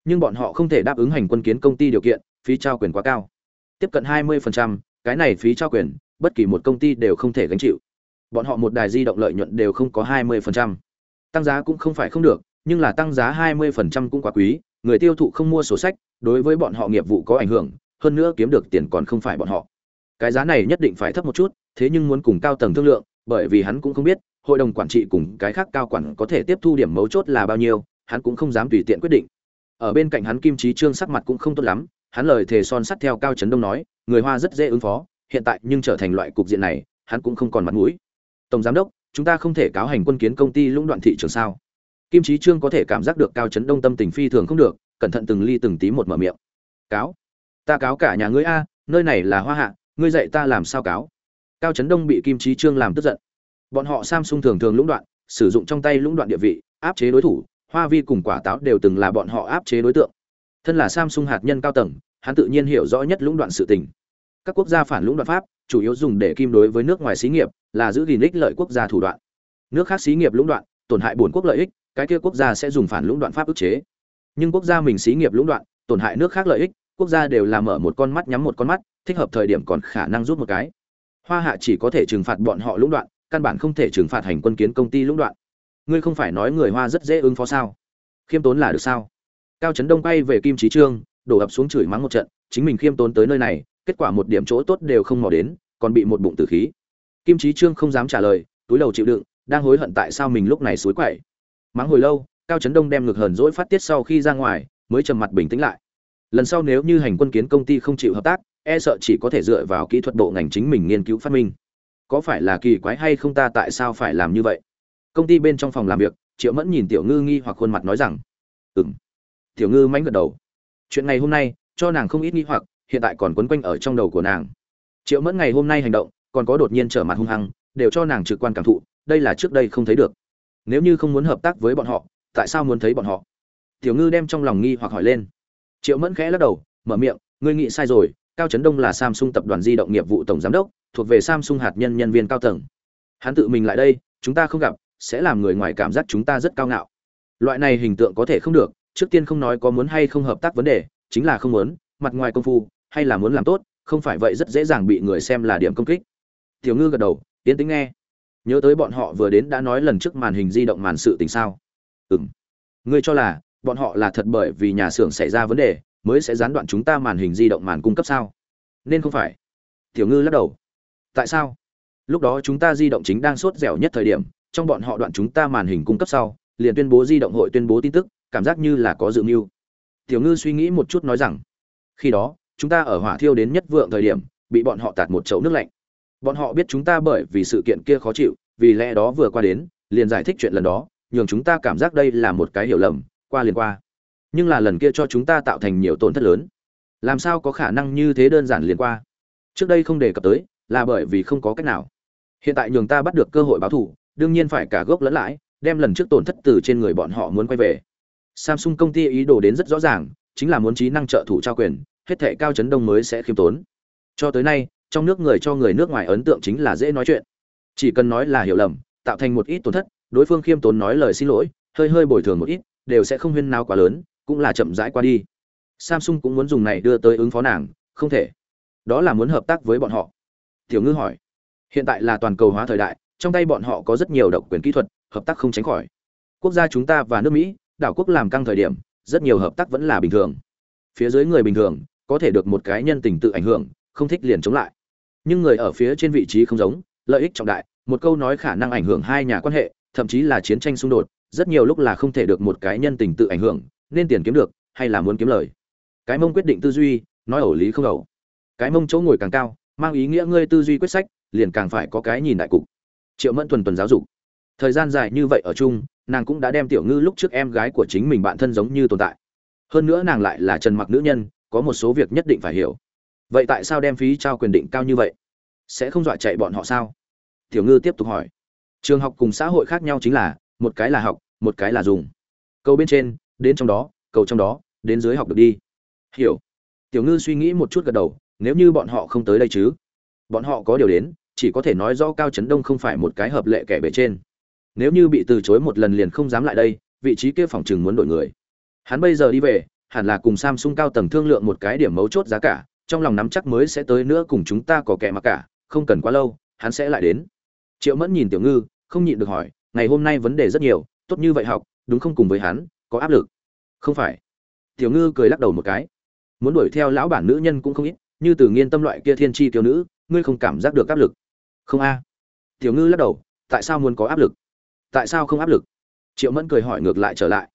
Nhưng bọn họ không thể đáp ứng hành quân kiến công ty điều kiện phí trao quyền quá cao. Tiếp cận 20%, cái này phí trao quyền bất kỳ một công ty đều không thể gánh chịu. Bọn họ một đài di động lợi nhuận đều không có 20%. tăng giá cũng không phải không được nhưng là tăng giá 20% cũng quá quý người tiêu thụ không mua sổ sách, đối với bọn họ nghiệp vụ có ảnh hưởng, hơn nữa kiếm được tiền còn không phải bọn họ. Cái giá này nhất định phải thấp một chút, thế nhưng muốn cùng cao tầng thương lượng, bởi vì hắn cũng không biết, hội đồng quản trị cùng cái khác cao quản có thể tiếp thu điểm mấu chốt là bao nhiêu, hắn cũng không dám tùy tiện quyết định. Ở bên cạnh hắn kim trí trương sắc mặt cũng không tốt lắm, hắn lời thề son sắt theo cao trấn đông nói, người hoa rất dễ ứng phó, hiện tại nhưng trở thành loại cục diện này, hắn cũng không còn mặt mũi. Tổng giám đốc, chúng ta không thể cáo hành quân kiến công ty lũng đoạn thị trường sao? Kim trí trương có thể cảm giác được cao Chấn đông tâm tình phi thường không được, cẩn thận từng ly từng tí một mở miệng. Cáo, ta cáo cả nhà ngươi a, nơi này là hoa hạ, ngươi dạy ta làm sao cáo? Cao Chấn đông bị kim trí trương làm tức giận. Bọn họ samsung thường thường lũng đoạn, sử dụng trong tay lũng đoạn địa vị, áp chế đối thủ, hoa vi cùng quả táo đều từng là bọn họ áp chế đối tượng. Thân là samsung hạt nhân cao tầng, hắn tự nhiên hiểu rõ nhất lũng đoạn sự tình. Các quốc gia phản lũng đoạn pháp, chủ yếu dùng để kim đối với nước ngoài xí nghiệp, là giữ gìn ích lợi quốc gia thủ đoạn. Nước khác xí nghiệp lũng đoạn, tổn hại bổn quốc lợi ích cái kia quốc gia sẽ dùng phản lũng đoạn pháp ức chế. Nhưng quốc gia mình xí nghiệp lũng đoạn, tổn hại nước khác lợi ích, quốc gia đều làm mở một con mắt nhắm một con mắt, thích hợp thời điểm còn khả năng rút một cái. Hoa hạ chỉ có thể trừng phạt bọn họ lũng đoạn, căn bản không thể trừng phạt hành quân kiến công ty lũng đoạn. Ngươi không phải nói người hoa rất dễ ứng phó sao? Khiêm tốn là được sao? Cao trấn đông bay về kim trí trương, đổ ập xuống chửi mắng một trận, chính mình khiêm tốn tới nơi này, kết quả một điểm chỗ tốt đều không mò đến, còn bị một bụng tử khí. Kim trí trương không dám trả lời, túi đầu chịu đựng, đang hối hận tại sao mình lúc này suối quậy mắng hồi lâu, cao trấn đông đem ngược hờn dỗi phát tiết sau khi ra ngoài, mới trầm mặt bình tĩnh lại. Lần sau nếu như hành quân kiến công ty không chịu hợp tác e sợ chỉ có thể dựa vào kỹ thuật bộ ngành chính mình nghiên cứu phát minh. Có phải là kỳ quái hay không ta tại sao phải làm như vậy? Công ty bên trong phòng làm việc, triệu mẫn nhìn tiểu ngư nghi hoặc khuôn mặt nói rằng ừ m tiểu ngư mánh gật đầu. Chuyện ngày hôm nay, cho nàng không ít nghi hoặc, hiện tại còn quấn quanh ở trong đầu của nàng. Triệu mẫn ngày hôm nay hành động, còn có đột nhiên trở mặt hung hăng, đều cho nàng trực quan cảm thụ, đây là trước đây không thấy được nếu như không muốn hợp tác với bọn họ, tại sao muốn thấy bọn họ? Tiểu ngư đem trong lòng nghi hoặc hỏi lên. Triệu mẫn khẽ lắc đầu, mở miệng, ngươi nghĩ sai rồi, cao trấn đông là samsung tập đoàn di động nghiệp vụ tổng giám đốc, thuộc về samsung hạt nhân nhân viên cao tầng. Hắn tự mình lại đây, chúng ta không gặp, sẽ làm người ngoài cảm giác chúng ta rất cao ngạo. Loại này hình tượng có thể không được, trước tiên không nói có muốn hay không hợp tác vấn đề, chính là không muốn, mặt ngoài công phu, hay là muốn làm tốt, không phải vậy rất dễ dàng bị người xem là điểm công kích. Tiểu ngư gật đầu tiến tính nghe nhớ tới bọn họ vừa đến đã nói lần trước màn hình di động màn sự tình sao? Ừm. Ngươi cho là, bọn họ là thật bởi vì nhà xưởng xảy ra vấn đề, mới sẽ gián đoạn chúng ta màn hình di động màn cung cấp sao? Nên không phải. Tiểu ngư lắc đầu. Tại sao? Lúc đó chúng ta di động chính đang sốt dẻo nhất thời điểm, trong bọn họ đoạn chúng ta màn hình cung cấp sau, liền tuyên bố di động hội tuyên bố tin tức, cảm giác như là có dự mưu. Tiểu ngư suy nghĩ một chút nói rằng, khi đó, chúng ta ở hỏa thiêu đến nhất vượng thời điểm, bị bọn họ tạt một chậu nước lạnh bọn họ biết chúng ta bởi vì sự kiện kia khó chịu, vì lẽ đó vừa qua đến, liền giải thích chuyện lần đó, nhường chúng ta cảm giác đây là một cái hiểu lầm, qua liền qua. Nhưng là lần kia cho chúng ta tạo thành nhiều tổn thất lớn. Làm sao có khả năng như thế đơn giản liền qua? Trước đây không đề cập tới, là bởi vì không có cách nào. Hiện tại nhường ta bắt được cơ hội báo thù, đương nhiên phải cả gốc lẫn lãi, đem lần trước tổn thất từ trên người bọn họ muốn quay về. Samsung công ty ý đồ đến rất rõ ràng, chính là muốn trí năng trợ thủ trao quyền, hết thệ cao chấn đông mới sẽ khiêm tốn. Cho tới nay trong nước người cho người nước ngoài ấn tượng chính là dễ nói chuyện. Chỉ cần nói là hiểu lầm, tạo thành một ít tổn thất, đối phương khiêm tốn nói lời xin lỗi, hơi hơi bồi thường một ít, đều sẽ không huyên nào quá lớn, cũng là chậm rãi qua đi. Samsung cũng muốn dùng này đưa tới ứng phó nàng, không thể. Đó là muốn hợp tác với bọn họ. Tiểu ngư hỏi, hiện tại là toàn cầu hóa thời đại, trong tay bọn họ có rất nhiều độc quyền kỹ thuật, hợp tác không tránh khỏi. Quốc gia chúng ta và nước mỹ, đảo quốc làm căng thời điểm, rất nhiều hợp tác vẫn là bình thường. Phía dưới người bình thường, có thể được một cái nhân tình tự ảnh hưởng, không thích liền chống lại nhưng người ở phía trên vị trí không giống, lợi ích trọng đại, một câu nói khả năng ảnh hưởng hai nhà quan hệ, thậm chí là chiến tranh xung đột, rất nhiều lúc là không thể được một cái nhân tình tự ảnh hưởng, nên tiền kiếm được, hay là muốn kiếm lời. Cái mông quyết định tư duy, nói ẩu lý không ẩu. Cái mông chỗ ngồi càng cao, mang ý nghĩa ngươi tư duy quyết sách, liền càng phải có cái nhìn đại cục. Triệu mẫn tuần tuần giáo dục. Thời gian dài như vậy ở chung, nàng cũng đã đem tiểu ngư lúc trước em gái của chính mình bạn thân giống như tồn tại. Hơn nữa nàng lại là trần mặc nữ nhân, có một số việc nhất định phải hiểu vậy tại sao đem phí trao quyền định cao như vậy? Sẽ không dọa chạy bọn họ sao? Tiểu ngư tiếp tục hỏi. Trường học cùng xã hội khác nhau chính là, một cái là học, một cái là dùng. Câu bên trên, đến trong đó, cầu trong đó, đến dưới học được đi. Hiểu. Tiểu ngư suy nghĩ một chút gật đầu, nếu như bọn họ không tới đây chứ? Bọn họ có điều đến, chỉ có thể nói rõ cao trấn đông không phải một cái hợp lệ kẻ bề trên. Nếu như bị từ chối một lần liền không dám lại đây, vị trí kia phòng chừng muốn đổi người. Hắn bây giờ đi về, hẳn là cùng samsung cao tầng thương lượng một cái điểm mấu chốt giá cả trong lòng nắm chắc mới sẽ tới nữa cùng chúng ta có kẻ mà cả, không cần quá lâu, hắn sẽ lại đến. Triệu mẫn nhìn tiểu ngư, không nhịn được hỏi, ngày hôm nay vấn đề rất nhiều, tốt như vậy học, đúng không cùng với hắn, có áp lực? Không phải. Tiểu ngư cười lắc đầu một cái. Muốn đuổi theo lão bản nữ nhân cũng không ít, như từ nghiên tâm loại kia thiên tri tiểu nữ, ngươi không cảm giác được áp lực? Không a. Tiểu ngư lắc đầu, tại sao muốn có áp lực? Tại sao không áp lực? Triệu mẫn cười hỏi ngược lại trở lại.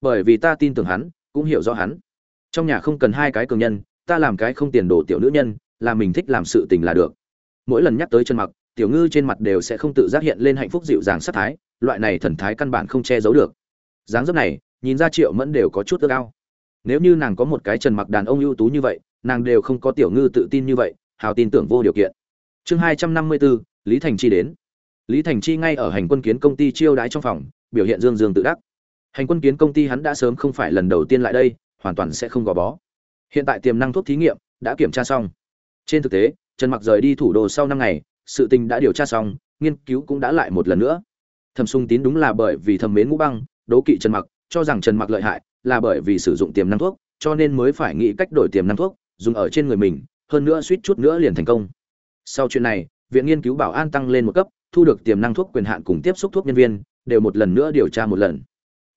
Bởi vì ta tin tưởng hắn, cũng hiểu rõ hắn. Trong nhà không cần hai cái cường nhân ta làm cái không tiền đồ tiểu nữ nhân, là mình thích làm sự tình là được. Mỗi lần nhắc tới chân mặc, tiểu ngư trên mặt đều sẽ không tự giác hiện lên hạnh phúc dịu dàng sát thái, loại này thần thái căn bản không che giấu được. Dáng dấp này, nhìn ra triệu mẫn đều có chút ước ao. Nếu như nàng có một cái trần mặc đàn ông ưu tú như vậy, nàng đều không có tiểu ngư tự tin như vậy, hào tin tưởng vô điều kiện. Chương hai trăm năm mươi bốn lý thành chi đến. Lý thành chi ngay ở hành quân kiến công ty chiêu đái trong phòng, biểu hiện dương dương tự đắc. Hành quân kiến công ty hắn đã sớm không phải lần đầu tiên lại đây, hoàn toàn sẽ không gò bó hiện tại tiềm năng thuốc thí nghiệm đã kiểm tra xong. Trên thực tế, trần mặc rời đi thủ đô sau năm ngày, sự tình đã điều tra xong, nghiên cứu cũng đã lại một lần nữa. Thẩm sung tín đúng là bởi vì thầm mến ngũ băng, đố kỵ trần mặc, cho rằng trần mặc lợi hại là bởi vì sử dụng tiềm năng thuốc, cho nên mới phải nghĩ cách đổi tiềm năng thuốc, dùng ở trên người mình, hơn nữa suýt chút nữa liền thành công. Sau chuyện này, viện nghiên cứu bảo an tăng lên một cấp, thu được tiềm năng thuốc quyền hạn cùng tiếp xúc thuốc nhân viên, đều một lần nữa điều tra một lần.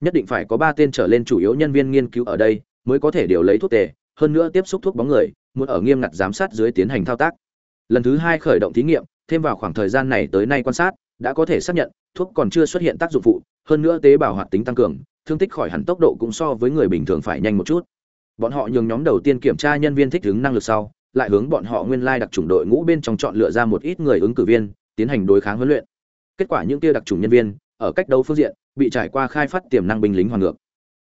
Nhất định phải có ba tên trở lên chủ yếu nhân viên nghiên cứu ở đây, mới có thể điều lấy thuốc tề hơn nữa tiếp xúc thuốc bóng người, muốn ở nghiêm ngặt giám sát dưới tiến hành thao tác. Lần thứ hai khởi động thí nghiệm, thêm vào khoảng thời gian này tới nay quan sát, đã có thể xác nhận, thuốc còn chưa xuất hiện tác dụng phụ, hơn nữa tế bào hoạt tính tăng cường, thương tích khỏi hẳn tốc độ cũng so với người bình thường phải nhanh một chút. Bọn họ nhường nhóm đầu tiên kiểm tra nhân viên thích ứng năng lực sau, lại hướng bọn họ nguyên lai đặc trùng đội ngũ bên trong chọn lựa ra một ít người ứng cử viên, tiến hành đối kháng huấn luyện. Kết quả những kia đặc trùng nhân viên, ở cách đấu phương diện, bị trải qua khai phát tiềm năng binh lính hoàn ngược.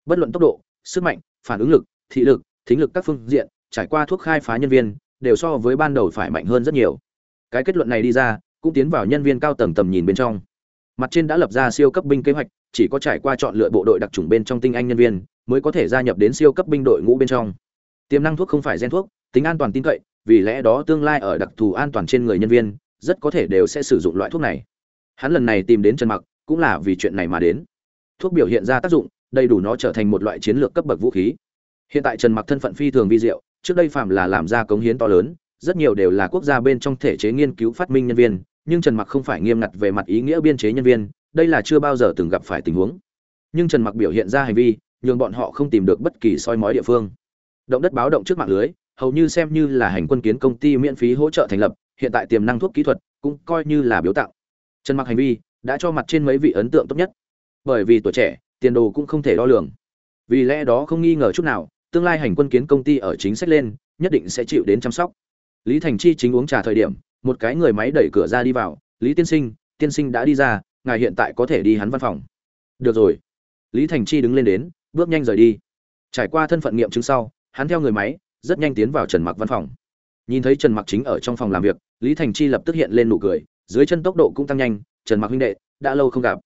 Bất luận tốc độ, sức mạnh, phản ứng lực, thị lực thính lực các phương diện, trải qua thuốc khai phá nhân viên, đều so với ban đầu phải mạnh hơn rất nhiều. Cái kết luận này đi ra, cũng tiến vào nhân viên cao tầng tầm nhìn bên trong. Mặt trên đã lập ra siêu cấp binh kế hoạch, chỉ có trải qua chọn lựa bộ đội đặc trùng bên trong tinh anh nhân viên, mới có thể gia nhập đến siêu cấp binh đội ngũ bên trong. Tiềm năng thuốc không phải gen thuốc, tính an toàn tin cậy, vì lẽ đó tương lai ở đặc thù an toàn trên người nhân viên, rất có thể đều sẽ sử dụng loại thuốc này. Hắn lần này tìm đến trần mặc, cũng là vì chuyện này mà đến. Thuốc biểu hiện ra tác dụng, đầy đủ nó trở thành một loại chiến lược cấp bậc vũ khí hiện tại trần mặc thân phận phi thường vi diệu, trước đây phạm là làm ra cống hiến to lớn, rất nhiều đều là quốc gia bên trong thể chế nghiên cứu phát minh nhân viên, nhưng trần mặc không phải nghiêm ngặt về mặt ý nghĩa biên chế nhân viên, đây là chưa bao giờ từng gặp phải tình huống. Nhưng trần mặc biểu hiện ra hành vi, nhường bọn họ không tìm được bất kỳ soi mói địa phương. Động đất báo động trước mạng lưới, hầu như xem như là hành quân kiến công ty miễn phí hỗ trợ thành lập, hiện tại tiềm năng thuốc kỹ thuật cũng coi như là biếu tặng. Trần mặc hành vi đã cho mặt trên mấy vị ấn tượng tốt nhất. Bởi vì tuổi trẻ, tiền đồ cũng không thể đo lường. Vì lẽ đó không nghi ngờ chút nào tương lai hành quân kiến công ty ở chính sách lên, nhất định sẽ chịu đến chăm sóc. Lý thành chi chính uống trà thời điểm, một cái người máy đẩy cửa ra đi vào, lý tiên sinh tiên sinh đã đi ra, ngài hiện tại có thể đi hắn văn phòng. Được rồi. Lý thành chi đứng lên đến, bước nhanh rời đi. Trải qua thân phận nghiệm chứng sau, hắn theo người máy, rất nhanh tiến vào trần mặc văn phòng. Nhìn thấy trần mặc chính ở trong phòng làm việc, lý thành chi lập tức hiện lên nụ cười, dưới chân tốc độ cũng tăng nhanh, trần mặc huynh đệ, đã lâu không gặp,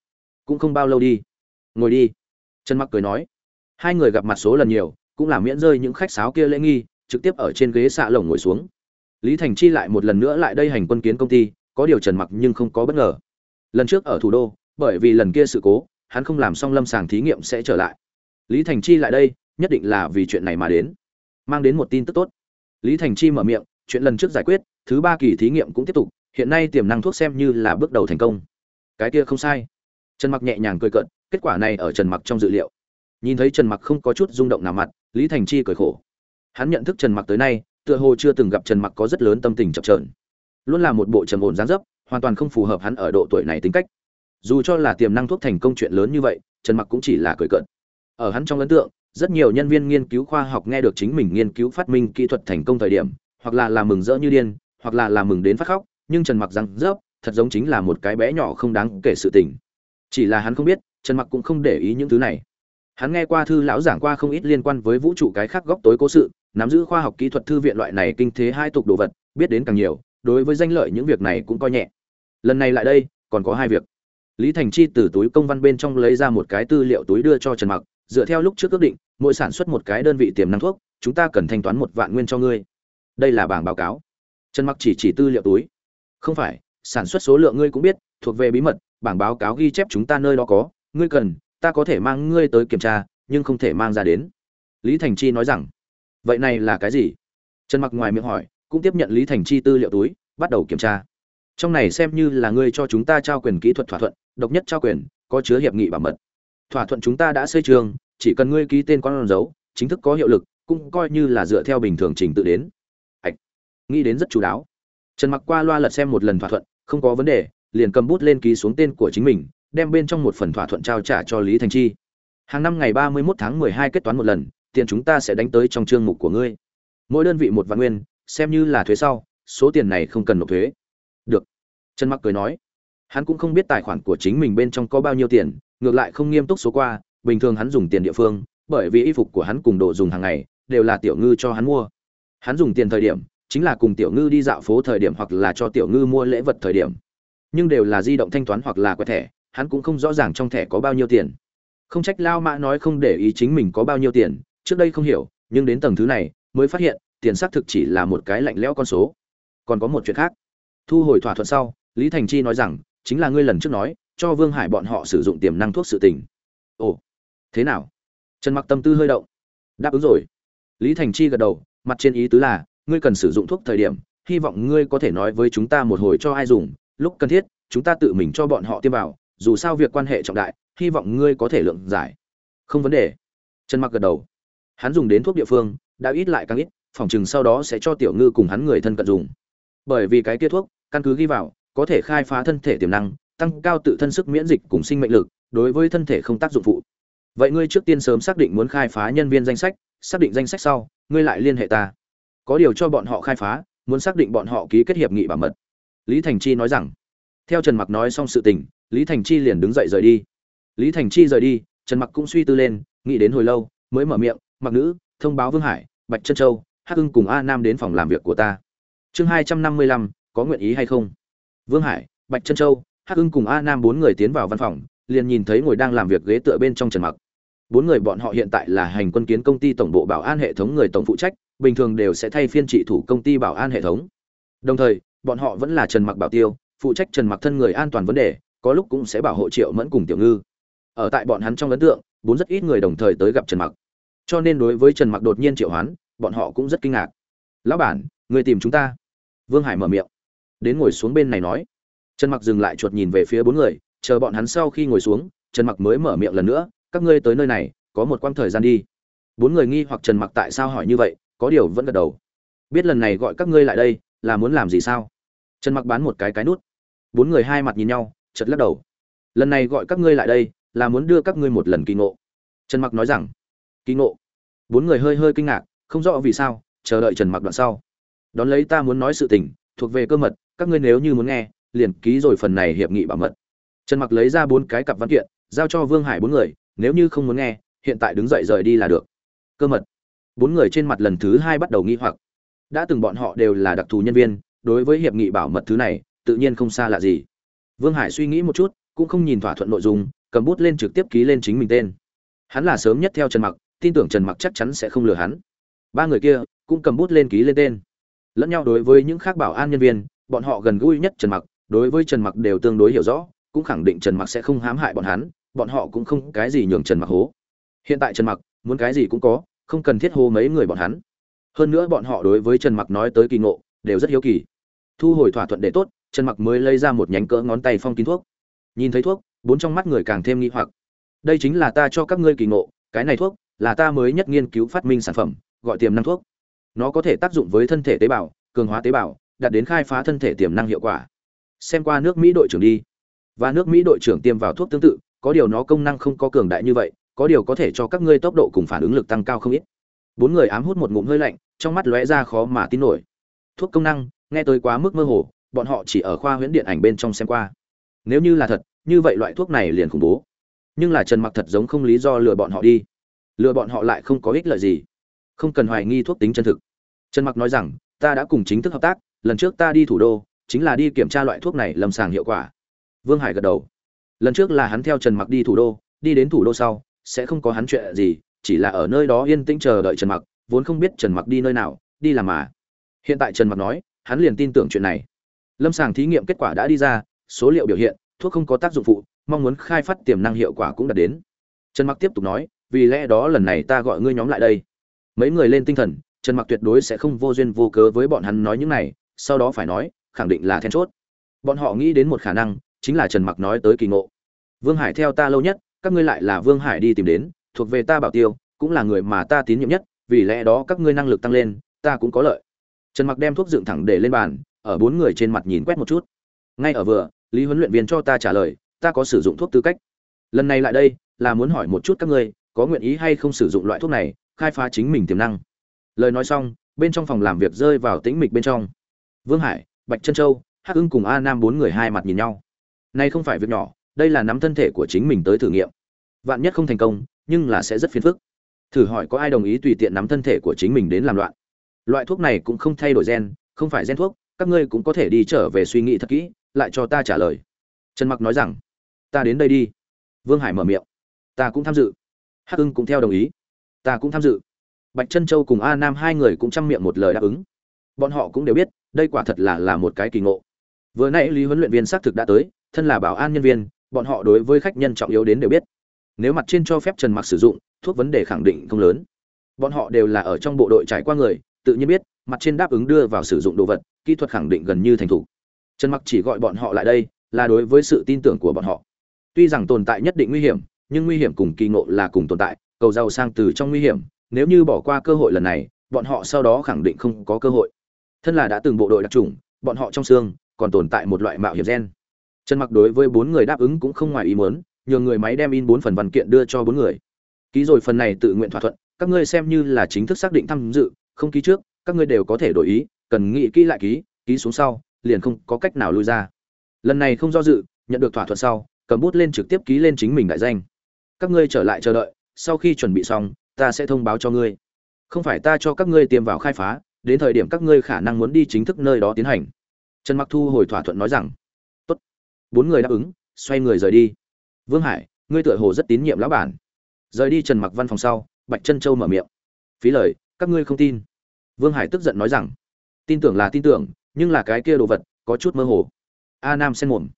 cũng không bao lâu đi. Ngồi đi. Trần mặc cười nói. Hai người gặp mặt số lần nhiều cũng là miễn rơi những khách sáo kia lễ nghi, trực tiếp ở trên ghế xạ lồng ngồi xuống. Lý thành chi lại một lần nữa lại đây hành quân kiến công ty, có điều trần mặc nhưng không có bất ngờ. Lần trước ở thủ đô, bởi vì lần kia sự cố, hắn không làm xong lâm sàng thí nghiệm sẽ trở lại. Lý thành chi lại đây, nhất định là vì chuyện này mà đến. Mang đến một tin tức tốt. Lý thành chi mở miệng, chuyện lần trước giải quyết, thứ ba kỳ thí nghiệm cũng tiếp tục, hiện nay tiềm năng thuốc xem như là bước đầu thành công. Cái kia không sai. Trần mặc nhẹ nhàng cười cợt, kết quả này ở trần mặc trong dự liệu. Nhìn thấy trần mặc không có chút rung động nào mặt lý thành chi cười khổ. Hắn nhận thức trần mặc tới nay, tựa hồ chưa từng gặp trần mặc có rất lớn tâm tình chập trờn luôn là một bộ trầm ổn gián dấp, hoàn toàn không phù hợp hắn ở độ tuổi này tính cách. Dù cho là tiềm năng thuốc thành công chuyện lớn như vậy, trần mặc cũng chỉ là cười cợt. Ở hắn trong ấn tượng, rất nhiều nhân viên nghiên cứu khoa học nghe được chính mình nghiên cứu phát minh kỹ thuật thành công thời điểm, hoặc là làm mừng rỡ như điên, hoặc là làm mừng đến phát khóc, nhưng trần mặc rằng rớp thật giống chính là một cái bé nhỏ không đáng kể sự tình. Chỉ là hắn không biết, trần mặc cũng không để ý những thứ này hắn nghe qua thư lão giảng qua không ít liên quan với vũ trụ cái khác góc tối cố sự, nắm giữ khoa học kỹ thuật thư viện loại này kinh thế hai tục đồ vật, biết đến càng nhiều, đối với danh lợi những việc này cũng coi nhẹ. Lần này lại đây, còn có hai việc. Lý thành chi từ túi công văn bên trong lấy ra một cái tư liệu túi đưa cho trần mặc, dựa theo lúc trước ước định, mỗi sản xuất một cái đơn vị tiềm năng thuốc, chúng ta cần thanh toán một vạn nguyên cho ngươi. Đây là bảng báo cáo. Trần mặc chỉ chỉ tư liệu túi. Không phải, sản xuất số lượng ngươi cũng biết, thuộc về bí mật, bảng báo cáo ghi chép chúng ta nơi đó có, ngươi cần ta có thể mang ngươi tới kiểm tra, nhưng không thể mang ra đến. Lý thành chi nói rằng, vậy này là cái gì? Trần mặc ngoài miệng hỏi, cũng tiếp nhận lý thành chi tư liệu túi, bắt đầu kiểm tra. Trong này xem như là ngươi cho chúng ta trao quyền kỹ thuật thỏa thuận, độc nhất trao quyền, có chứa hiệp nghị bảo mật. Thỏa thuận chúng ta đã xây trường, chỉ cần ngươi ký tên con dấu, chính thức có hiệu lực, cũng coi như là dựa theo bình thường trình tự đến. Ạch nghĩ đến rất chú đáo. Trần mặc qua loa lật xem một lần thỏa thuận, không có vấn đề, liền cầm bút lên ký xuống tên của chính mình đem bên trong một phần thỏa thuận trao trả cho lý thành chi. Hàng năm ngày ba mươi 31 tháng hai kết toán một lần, tiền chúng ta sẽ đánh tới trong chương mục của ngươi. Mỗi đơn vị một vạn nguyên, xem như là thuế sau, số tiền này không cần nộp thuế. Được. Trần mặc cười nói. Hắn cũng không biết tài khoản của chính mình bên trong có bao nhiêu tiền, ngược lại không nghiêm túc số qua, bình thường hắn dùng tiền địa phương, bởi vì y phục của hắn cùng đồ dùng hàng ngày, đều là tiểu ngư cho hắn mua. Hắn dùng tiền thời điểm, chính là cùng tiểu ngư đi dạo phố thời điểm hoặc là cho tiểu ngư mua lễ vật thời điểm. Nhưng đều là di động thanh toán hoặc là quẹt thẻ hắn cũng không rõ ràng trong thẻ có bao nhiêu tiền. Không trách lao mã nói không để ý chính mình có bao nhiêu tiền, trước đây không hiểu, nhưng đến tầng thứ này, mới phát hiện, tiền xác thực chỉ là một cái lạnh lẽo con số. Còn có một chuyện khác. Thu hồi thỏa thuận sau, lý thành chi nói rằng, chính là ngươi lần trước nói, cho vương hải bọn họ sử dụng tiềm năng thuốc sự tình. Ồ, thế nào? Trần mặc tâm tư hơi động. Đáp ứng rồi. Lý thành chi gật đầu, mặt trên ý tứ là, ngươi cần sử dụng thuốc thời điểm, hy vọng ngươi có thể nói với chúng ta một hồi cho ai dùng, lúc cần thiết, chúng ta tự mình cho bọn họ tiêm vào dù sao việc quan hệ trọng đại, hy vọng ngươi có thể lượng giải. Không vấn đề. Trần mặc gật đầu. Hắn dùng đến thuốc địa phương, đã ít lại càng ít, phòng chừng sau đó sẽ cho tiểu ngư cùng hắn người thân cận dùng. Bởi vì cái kia thuốc, căn cứ ghi vào, có thể khai phá thân thể tiềm năng, tăng cao tự thân sức miễn dịch cùng sinh mệnh lực, đối với thân thể không tác dụng phụ. Vậy ngươi trước tiên sớm xác định muốn khai phá nhân viên danh sách, xác định danh sách sau, ngươi lại liên hệ ta. Có điều cho bọn họ khai phá, muốn xác định bọn họ ký kết hiệp nghị bảo mật. Lý thành chi nói rằng, theo trần mặc nói xong sự tình lý thành chi liền đứng dậy rời đi. Lý thành chi rời đi, trần mặc cũng suy tư lên, nghĩ đến hồi lâu, mới mở miệng, mặc nữ, thông báo vương hải, bạch trân châu, hắc hưng cùng a nam đến phòng làm việc của ta. Chương hai trăm năm mươi lăm, có nguyện ý hay không? Vương hải, bạch trân châu, hắc hưng cùng a nam bốn người tiến vào văn phòng, liền nhìn thấy ngồi đang làm việc ghế tựa bên trong trần mặc. Bốn người bọn họ hiện tại là hành quân kiến công ty tổng bộ bảo an hệ thống người tổng phụ trách, bình thường đều sẽ thay phiên trị thủ công ty bảo an hệ thống. Đồng thời, bọn họ vẫn là trần mặc bảo tiêu, phụ trách trần mặc thân người an toàn vấn đề có lúc cũng sẽ bảo hộ triệu mẫn cùng tiểu ngư. Ở tại bọn hắn trong ấn tượng, bốn rất ít người đồng thời tới gặp trần mặc. Cho nên đối với trần mặc đột nhiên triệu hoán, bọn họ cũng rất kinh ngạc. Lão bản, người tìm chúng ta. Vương hải mở miệng. Đến ngồi xuống bên này nói. Trần mặc dừng lại chuột nhìn về phía bốn người, chờ bọn hắn sau khi ngồi xuống, trần mặc mới mở miệng lần nữa. Các ngươi tới nơi này, có một quãng thời gian đi. Bốn người nghi hoặc trần mặc tại sao hỏi như vậy, có điều vẫn gật đầu. Biết lần này gọi các ngươi lại đây, là muốn làm gì sao? Trần mặc bán một cái cái nút. Bốn người hai mặt nhìn nhau chật lắc đầu. Lần này gọi các ngươi lại đây, là muốn đưa các ngươi một lần kỳ ngộ. Trần mặc nói rằng, kỳ ngộ. Bốn người hơi hơi kinh ngạc, không rõ vì sao, chờ đợi trần mặc đoạn sau. Đón lấy ta muốn nói sự tình, thuộc về cơ mật, các ngươi nếu như muốn nghe, liền ký rồi phần này hiệp nghị bảo mật. Trần mặc lấy ra bốn cái cặp văn kiện, giao cho vương hải bốn người, nếu như không muốn nghe, hiện tại đứng dậy rời đi là được. Cơ mật. Bốn người trên mặt lần thứ hai bắt đầu nghi hoặc. Đã từng bọn họ đều là đặc thù nhân viên, đối với hiệp nghị bảo mật thứ này, tự nhiên không xa lạ gì vương hải suy nghĩ một chút, cũng không nhìn thỏa thuận nội dung, cầm bút lên trực tiếp ký lên chính mình tên. Hắn là sớm nhất theo trần mặc, tin tưởng trần mặc chắc chắn sẽ không lừa hắn. Ba người kia cũng cầm bút lên ký lên tên. Lẫn nhau đối với những khác bảo an nhân viên, bọn họ gần gũi nhất trần mặc, đối với trần mặc đều tương đối hiểu rõ, cũng khẳng định trần mặc sẽ không hãm hại bọn hắn, bọn họ cũng không cái gì nhường trần mặc hố. Hiện tại trần mặc muốn cái gì cũng có, không cần thiết hô mấy người bọn hắn. Hơn nữa bọn họ đối với trần mặc nói tới kỳ ngộ, đều rất hiếu kỳ. Thu hồi thỏa thuận để tốt trần mặc mới lấy ra một nhánh cỡ ngón tay phong kín thuốc. Nhìn thấy thuốc, bốn trong mắt người càng thêm nghi hoặc. Đây chính là ta cho các ngươi kỳ ngộ, cái này thuốc là ta mới nhất nghiên cứu phát minh sản phẩm, gọi tiềm năng thuốc. Nó có thể tác dụng với thân thể tế bào, cường hóa tế bào, đạt đến khai phá thân thể tiềm năng hiệu quả. Xem qua nước mỹ đội trưởng đi. Và nước mỹ đội trưởng tiêm vào thuốc tương tự, có điều nó công năng không có cường đại như vậy, có điều có thể cho các ngươi tốc độ cùng phản ứng lực tăng cao không ít. Bốn người ám hút một ngụm hơi lạnh, trong mắt lóe ra khó mà tin nổi. Thuốc công năng, nghe tới quá mức mơ hồ bọn họ chỉ ở khoa huyễn điện ảnh bên trong xem qua. Nếu như là thật, như vậy loại thuốc này liền khủng bố. Nhưng là trần mặc thật giống không lý do lừa bọn họ đi. Lừa bọn họ lại không có ích lợi gì. Không cần hoài nghi thuốc tính chân thực. Trần mặc nói rằng, ta đã cùng chính thức hợp tác, lần trước ta đi thủ đô, chính là đi kiểm tra loại thuốc này lâm sàng hiệu quả. Vương hải gật đầu. Lần trước là hắn theo trần mặc đi thủ đô, đi đến thủ đô sau, sẽ không có hắn chuyện gì, chỉ là ở nơi đó yên tĩnh chờ đợi trần mặc, vốn không biết trần mặc đi nơi nào, đi làm mà. Hiện tại trần mặc nói, hắn liền tin tưởng chuyện này lâm sàng thí nghiệm kết quả đã đi ra, số liệu biểu hiện, thuốc không có tác dụng phụ, mong muốn khai phát tiềm năng hiệu quả cũng đạt đến. Trần mặc tiếp tục nói, vì lẽ đó lần này ta gọi ngươi nhóm lại đây. Mấy người lên tinh thần, trần mặc tuyệt đối sẽ không vô duyên vô cớ với bọn hắn nói những này, sau đó phải nói, khẳng định là then chốt. Bọn họ nghĩ đến một khả năng, chính là trần mặc nói tới kỳ ngộ. Vương hải theo ta lâu nhất, các ngươi lại là vương hải đi tìm đến, thuộc về ta bảo tiêu, cũng là người mà ta tín nhiệm nhất, vì lẽ đó các ngươi năng lực tăng lên, ta cũng có lợi. Trần mặc đem thuốc dựng thẳng để lên bàn ở bốn người trên mặt nhìn quét một chút. Ngay ở vừa, lý huấn luyện viên cho ta trả lời, ta có sử dụng thuốc tư cách. Lần này lại đây, là muốn hỏi một chút các ngươi, có nguyện ý hay không sử dụng loại thuốc này, khai phá chính mình tiềm năng. Lời nói xong, bên trong phòng làm việc rơi vào tĩnh mịch bên trong. Vương hải, bạch trân châu, hắc ưng cùng a nam bốn người hai mặt nhìn nhau. Nay không phải việc nhỏ, đây là nắm thân thể của chính mình tới thử nghiệm. Vạn nhất không thành công, nhưng là sẽ rất phiền phức. Thử hỏi có ai đồng ý tùy tiện nắm thân thể của chính mình đến làm loạn. Loại thuốc này cũng không thay đổi gen, không phải gen thuốc các ngươi cũng có thể đi trở về suy nghĩ thật kỹ, lại cho ta trả lời. Trần mặc nói rằng, ta đến đây đi. Vương hải mở miệng, ta cũng tham dự. Hắc ưng cũng theo đồng ý, ta cũng tham dự. Bạch trân châu cùng a nam hai người cũng chăm miệng một lời đáp ứng. Bọn họ cũng đều biết, đây quả thật là là một cái kỳ ngộ. Vừa nãy lý huấn luyện viên xác thực đã tới, thân là bảo an nhân viên, bọn họ đối với khách nhân trọng yếu đến đều biết. Nếu mặt trên cho phép trần mặc sử dụng, thuốc vấn đề khẳng định không lớn. Bọn họ đều là ở trong bộ đội trải qua người, tự nhiên biết mặt trên đáp ứng đưa vào sử dụng đồ vật, kỹ thuật khẳng định gần như thành thục. Trần mặc chỉ gọi bọn họ lại đây, là đối với sự tin tưởng của bọn họ. Tuy rằng tồn tại nhất định nguy hiểm, nhưng nguy hiểm cùng kỳ ngộ là cùng tồn tại, cầu giàu sang từ trong nguy hiểm, nếu như bỏ qua cơ hội lần này, bọn họ sau đó khẳng định không có cơ hội. Thân là đã từng bộ đội đặc trùng bọn họ trong xương còn tồn tại một loại mạo hiểm gen. Trần mặc đối với bốn người đáp ứng cũng không ngoài ý muốn, nhờ người máy đem in bốn phần văn kiện đưa cho bốn người. Ký rồi phần này tự nguyện thỏa thuận, các ngươi xem như là chính thức xác định tham dự, không ký trước các ngươi đều có thể đổi ý, cần nghĩ kỹ lại ký ký xuống sau, liền không có cách nào lui ra. Lần này không do dự, nhận được thỏa thuận sau, cầm bút lên trực tiếp ký lên chính mình đại danh. Các ngươi trở lại chờ đợi, sau khi chuẩn bị xong, ta sẽ thông báo cho ngươi. Không phải ta cho các ngươi tiêm vào khai phá, đến thời điểm các ngươi khả năng muốn đi chính thức nơi đó tiến hành. Trần mặc thu hồi thỏa thuận nói rằng, tốt. Bốn người đáp ứng, xoay người rời đi. Vương hải, ngươi tựa hồ rất tín nhiệm lão bản. Rời đi trần mặc văn phòng sau, bạch chân châu mở miệng. Phí lời, các ngươi không tin vương hải tức giận nói rằng, tin tưởng là tin tưởng, nhưng là cái kia đồ vật, có chút mơ hồ. A nam xen mồm,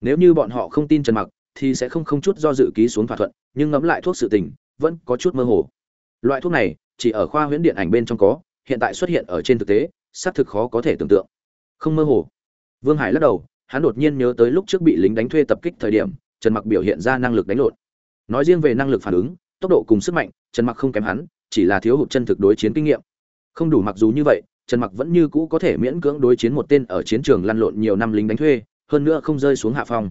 nếu như bọn họ không tin trần mặc, thì sẽ không không chút do dự ký xuống thỏa thuận, nhưng ngẫm lại thuốc sự tình, vẫn có chút mơ hồ. Loại thuốc này, chỉ ở khoa huyễn điện ảnh bên trong có, hiện tại xuất hiện ở trên thực tế, xác thực khó có thể tưởng tượng. Không mơ hồ. Vương hải lắc đầu, hắn đột nhiên nhớ tới lúc trước bị lính đánh thuê tập kích thời điểm, trần mặc biểu hiện ra năng lực đánh lộn. Nói riêng về năng lực phản ứng, tốc độ cùng sức mạnh, trần mặc không kém hắn, chỉ là thiếu hụt chân thực đối chiến kinh nghiệm không đủ mặc dù như vậy, trần mặc vẫn như cũ có thể miễn cưỡng đối chiến một tên ở chiến trường lăn lộn nhiều năm lính đánh thuê, hơn nữa không rơi xuống hạ phong.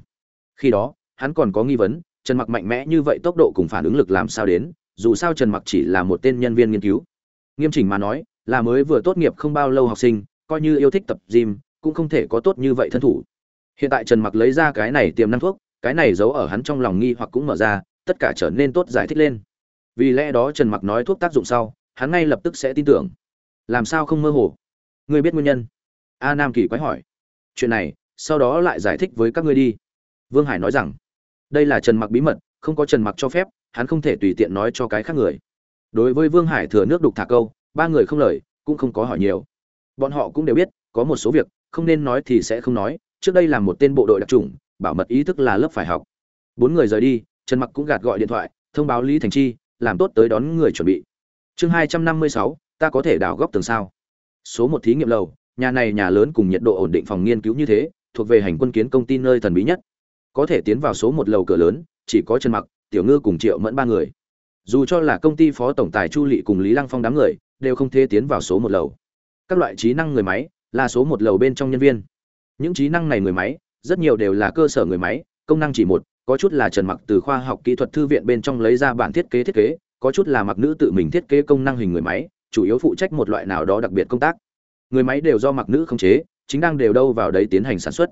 Khi đó, hắn còn có nghi vấn, trần mặc mạnh mẽ như vậy tốc độ cùng phản ứng lực làm sao đến, dù sao trần mặc chỉ là một tên nhân viên nghiên cứu. Nghiêm chỉnh mà nói, là mới vừa tốt nghiệp không bao lâu học sinh, coi như yêu thích tập gym, cũng không thể có tốt như vậy thân thủ. Hiện tại trần mặc lấy ra cái này tiềm năng thuốc, cái này giấu ở hắn trong lòng nghi hoặc cũng mở ra, tất cả trở nên tốt giải thích lên. Vì lẽ đó trần mặc nói thuốc tác dụng sau, hắn ngay lập tức sẽ tin tưởng làm sao không mơ hồ? Ngươi biết nguyên nhân? A nam kỳ quái hỏi. Chuyện này, sau đó lại giải thích với các ngươi đi. Vương hải nói rằng, đây là trần mặc bí mật, không có trần mặc cho phép, hắn không thể tùy tiện nói cho cái khác người. Đối với vương hải thừa nước đục thả câu, ba người không lời, cũng không có hỏi nhiều. Bọn họ cũng đều biết, có một số việc, không nên nói thì sẽ không nói, trước đây là một tên bộ đội đặc trùng bảo mật ý thức là lớp phải học. Bốn người rời đi, trần mặc cũng gạt gọi điện thoại, thông báo lý thành chi, làm tốt tới đón người chuẩn bị. Chương hai trăm năm mươi sáu ta có thể đào góc tường sao? Số một thí nghiệm lầu, nhà này nhà lớn cùng nhiệt độ ổn định phòng nghiên cứu như thế, thuộc về hành quân kiến công ty nơi thần bí nhất. Có thể tiến vào số một lầu cửa lớn, chỉ có trần mặc, tiểu ngư cùng triệu mẫn ba người. Dù cho là công ty phó tổng tài chu lị cùng lý lăng phong đám người, đều không thể tiến vào số một lầu. Các loại trí năng người máy, là số một lầu bên trong nhân viên. Những trí năng này người máy, rất nhiều đều là cơ sở người máy, công năng chỉ một, có chút là trần mặc từ khoa học kỹ thuật thư viện bên trong lấy ra bản thiết kế thiết kế, có chút là mặc nữ tự mình thiết kế công năng hình người máy chủ yếu phụ trách một loại nào đó đặc biệt công tác. Người máy đều do mặc nữ khống chế, chính đang đều đâu vào đấy tiến hành sản xuất.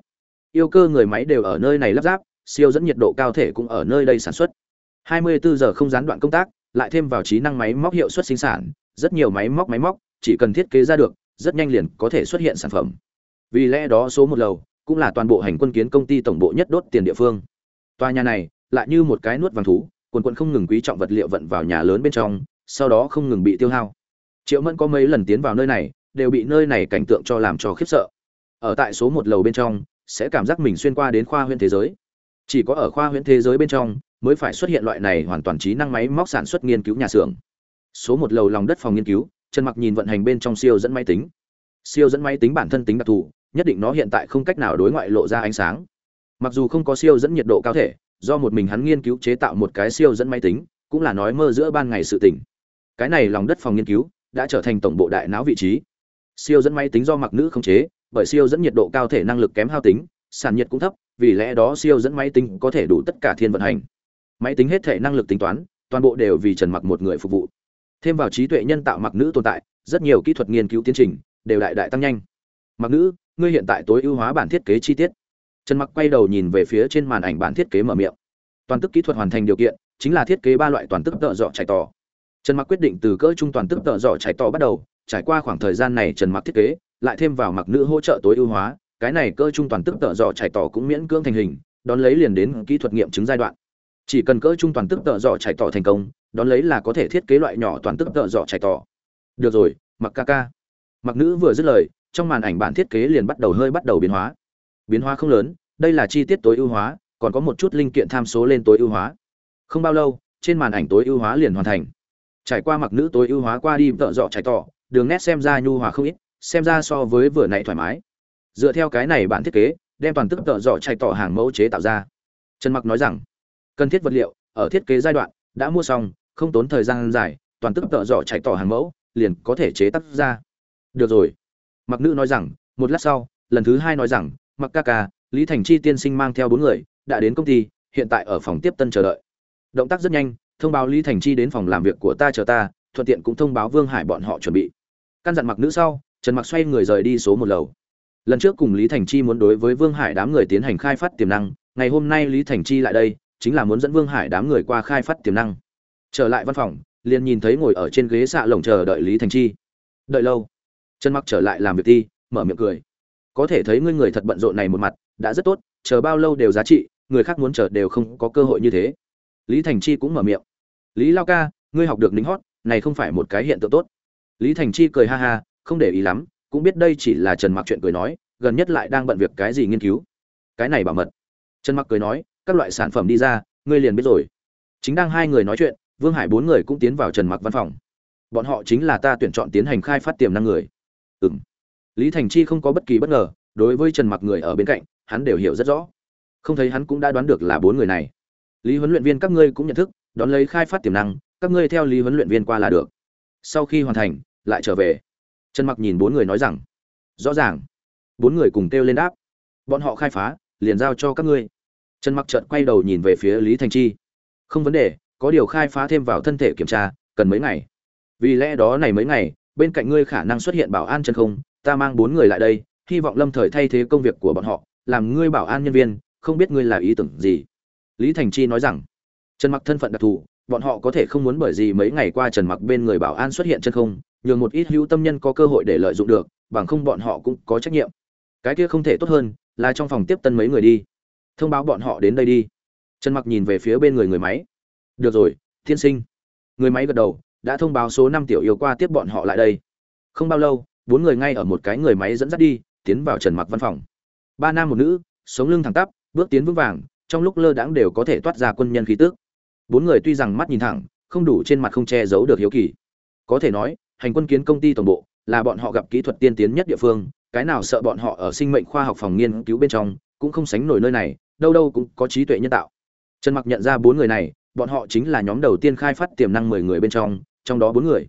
Yêu cơ người máy đều ở nơi này lắp ráp, siêu dẫn nhiệt độ cao thể cũng ở nơi đây sản xuất. 24 giờ không gián đoạn công tác, lại thêm vào trí năng máy móc hiệu suất sinh sản, rất nhiều máy móc máy móc, chỉ cần thiết kế ra được, rất nhanh liền có thể xuất hiện sản phẩm. Vì lẽ đó số một lầu cũng là toàn bộ hành quân kiến công ty tổng bộ nhất đốt tiền địa phương. Tòa nhà này lại như một cái nuốt vàng thú, quần quần không ngừng quý trọng vật liệu vận vào nhà lớn bên trong, sau đó không ngừng bị tiêu hao triệu mẫn có mấy lần tiến vào nơi này, đều bị nơi này cảnh tượng cho làm cho khiếp sợ. Ở tại số một lầu bên trong, sẽ cảm giác mình xuyên qua đến khoa huyện thế giới. Chỉ có ở khoa huyện thế giới bên trong, mới phải xuất hiện loại này hoàn toàn trí năng máy móc sản xuất nghiên cứu nhà xưởng. Số một lầu lòng đất phòng nghiên cứu, trần mặc nhìn vận hành bên trong siêu dẫn máy tính. Siêu dẫn máy tính bản thân tính đặc thù, nhất định nó hiện tại không cách nào đối ngoại lộ ra ánh sáng. Mặc dù không có siêu dẫn nhiệt độ cao thể, do một mình hắn nghiên cứu chế tạo một cái siêu dẫn máy tính, cũng là nói mơ giữa ban ngày sự tỉnh cái này lòng đất phòng nghiên cứu đã trở thành tổng bộ đại não vị trí. Siêu dẫn máy tính do mặc nữ không chế, bởi siêu dẫn nhiệt độ cao thể năng lực kém hao tính, sản nhiệt cũng thấp, vì lẽ đó siêu dẫn máy tính có thể đủ tất cả thiên vận hành. Máy tính hết thể năng lực tính toán, toàn bộ đều vì trần mặc một người phục vụ. Thêm vào trí tuệ nhân tạo mặc nữ tồn tại, rất nhiều kỹ thuật nghiên cứu tiến trình đều đại đại tăng nhanh. Mặc nữ, ngươi hiện tại tối ưu hóa bản thiết kế chi tiết. Trần mặc quay đầu nhìn về phía trên màn ảnh bản thiết kế mở miệng. Toàn tức kỹ thuật hoàn thành điều kiện, chính là thiết kế ba loại toàn tức tợ dọ chạy tỏ trần mặc quyết định từ cỡ trung toàn tức tợ dọ trải tỏ bắt đầu, trải qua khoảng thời gian này trần mặc thiết kế, lại thêm vào mặc nữ hỗ trợ tối ưu hóa, cái này cỡ trung toàn tức tợ dọ trải tỏ cũng miễn cưỡng thành hình, đón lấy liền đến kỹ thuật nghiệm chứng giai đoạn. Chỉ cần cỡ trung toàn tức tợ dọ trải tỏ thành công, đón lấy là có thể thiết kế loại nhỏ toàn tức tợ dọ trải tỏ được rồi, mặc ca ca. Mặc nữ vừa dứt lời, trong màn ảnh bản thiết kế liền bắt đầu hơi bắt đầu biến hóa. Biến hóa không lớn, đây là chi tiết tối ưu hóa, còn có một chút linh kiện tham số lên tối ưu hóa. Không bao lâu, trên màn ảnh tối ưu hóa liền hoàn thành trải qua mặc nữ tối ưu hóa qua đi vợ dọ chạy tỏ, đường nét xem ra nhu hòa không ít, xem ra so với vừa nãy thoải mái. Dựa theo cái này bản thiết kế, đem toàn tức vợ dọ chạy tỏ hàng mẫu chế tạo ra. Trần mặc nói rằng, cần thiết vật liệu ở thiết kế giai đoạn đã mua xong, không tốn thời gian dài, toàn tức vợ dọ chạy tỏ hàng mẫu liền có thể chế tác ra. Được rồi. Mặc nữ nói rằng, một lát sau, lần thứ hai nói rằng, mặc ca ca, lý thành chi tiên sinh mang theo bốn người, đã đến công ty, hiện tại ở phòng tiếp tân chờ đợi. Động tác rất nhanh thông báo lý thành chi đến phòng làm việc của ta chờ ta, thuận tiện cũng thông báo vương hải bọn họ chuẩn bị. Căn dặn mặc nữ sau, trần mặc xoay người rời đi số một lầu. Lần trước cùng lý thành chi muốn đối với vương hải đám người tiến hành khai phát tiềm năng, ngày hôm nay lý thành chi lại đây, chính là muốn dẫn vương hải đám người qua khai phát tiềm năng. Trở lại văn phòng, liền nhìn thấy ngồi ở trên ghế xạ lồng chờ đợi lý thành chi. Đợi lâu. Trần mặc trở lại làm việc ti mở miệng cười. Có thể thấy ngươi người thật bận rộn này một mặt, đã rất tốt, chờ bao lâu đều giá trị, người khác muốn chờ đều không có cơ hội như thế lý thành chi cũng mở miệng. Lý lao ca, ngươi học được lính hót, này không phải một cái hiện tượng tốt. Lý thành chi cười ha ha, không để ý lắm, cũng biết đây chỉ là trần mặc chuyện cười nói, gần nhất lại đang bận việc cái gì nghiên cứu. Cái này bảo mật. Trần mặc cười nói, các loại sản phẩm đi ra, ngươi liền biết rồi. Chính đang hai người nói chuyện, vương hải bốn người cũng tiến vào trần mặc văn phòng. Bọn họ chính là ta tuyển chọn tiến hành khai phát tiềm năng người. Ừ m lý thành chi không có bất kỳ bất ngờ, đối với trần mặc người ở bên cạnh, hắn đều hiểu rất rõ. Không thấy hắn cũng đã đoán được là bốn người này lý huấn luyện viên các ngươi cũng nhận thức, đón lấy khai phát tiềm năng, các ngươi theo lý huấn luyện viên qua là được. Sau khi hoàn thành, lại trở về. Trần mặc nhìn bốn người nói rằng, rõ ràng. Bốn người cùng kêu lên đáp. Bọn họ khai phá, liền giao cho các ngươi. Trần mặc chợt quay đầu nhìn về phía lý thành chi. Không vấn đề, có điều khai phá thêm vào thân thể kiểm tra, cần mấy ngày? Vì lẽ đó này mấy ngày, bên cạnh ngươi khả năng xuất hiện bảo an chân không, ta mang bốn người lại đây, hy vọng lâm thời thay thế công việc của bọn họ, làm ngươi bảo an nhân viên, không biết ngươi là ý tưởng gì lý thành chi nói rằng, trần mặc thân phận đặc thù, bọn họ có thể không muốn bởi gì mấy ngày qua trần mặc bên người bảo an xuất hiện chân không, nhường một ít hữu tâm nhân có cơ hội để lợi dụng được, bằng không bọn họ cũng có trách nhiệm. Cái kia không thể tốt hơn, là trong phòng tiếp tân mấy người đi. Thông báo bọn họ đến đây đi. Trần mặc nhìn về phía bên người người máy. Được rồi thiên sinh. Người máy gật đầu, đã thông báo số năm tiểu yêu qua tiếp bọn họ lại đây. Không bao lâu, bốn người ngay ở một cái người máy dẫn dắt đi, tiến vào trần mặc văn phòng. Ba nam một nữ, sống lưng thẳng tắp, bước tiến vững vàng trong lúc lơ đãng đều có thể toát ra quân nhân khí tức. Bốn người tuy rằng mắt nhìn thẳng, không đủ trên mặt không che giấu được hiếu kỳ. Có thể nói, hành quân kiến công ty tổng bộ là bọn họ gặp kỹ thuật tiên tiến nhất địa phương, cái nào sợ bọn họ ở sinh mệnh khoa học phòng nghiên cứu bên trong cũng không sánh nổi nơi này, đâu đâu cũng có trí tuệ nhân tạo. Trần mặc nhận ra bốn người này, bọn họ chính là nhóm đầu tiên khai phát tiềm năng mười người bên trong trong đó bốn người.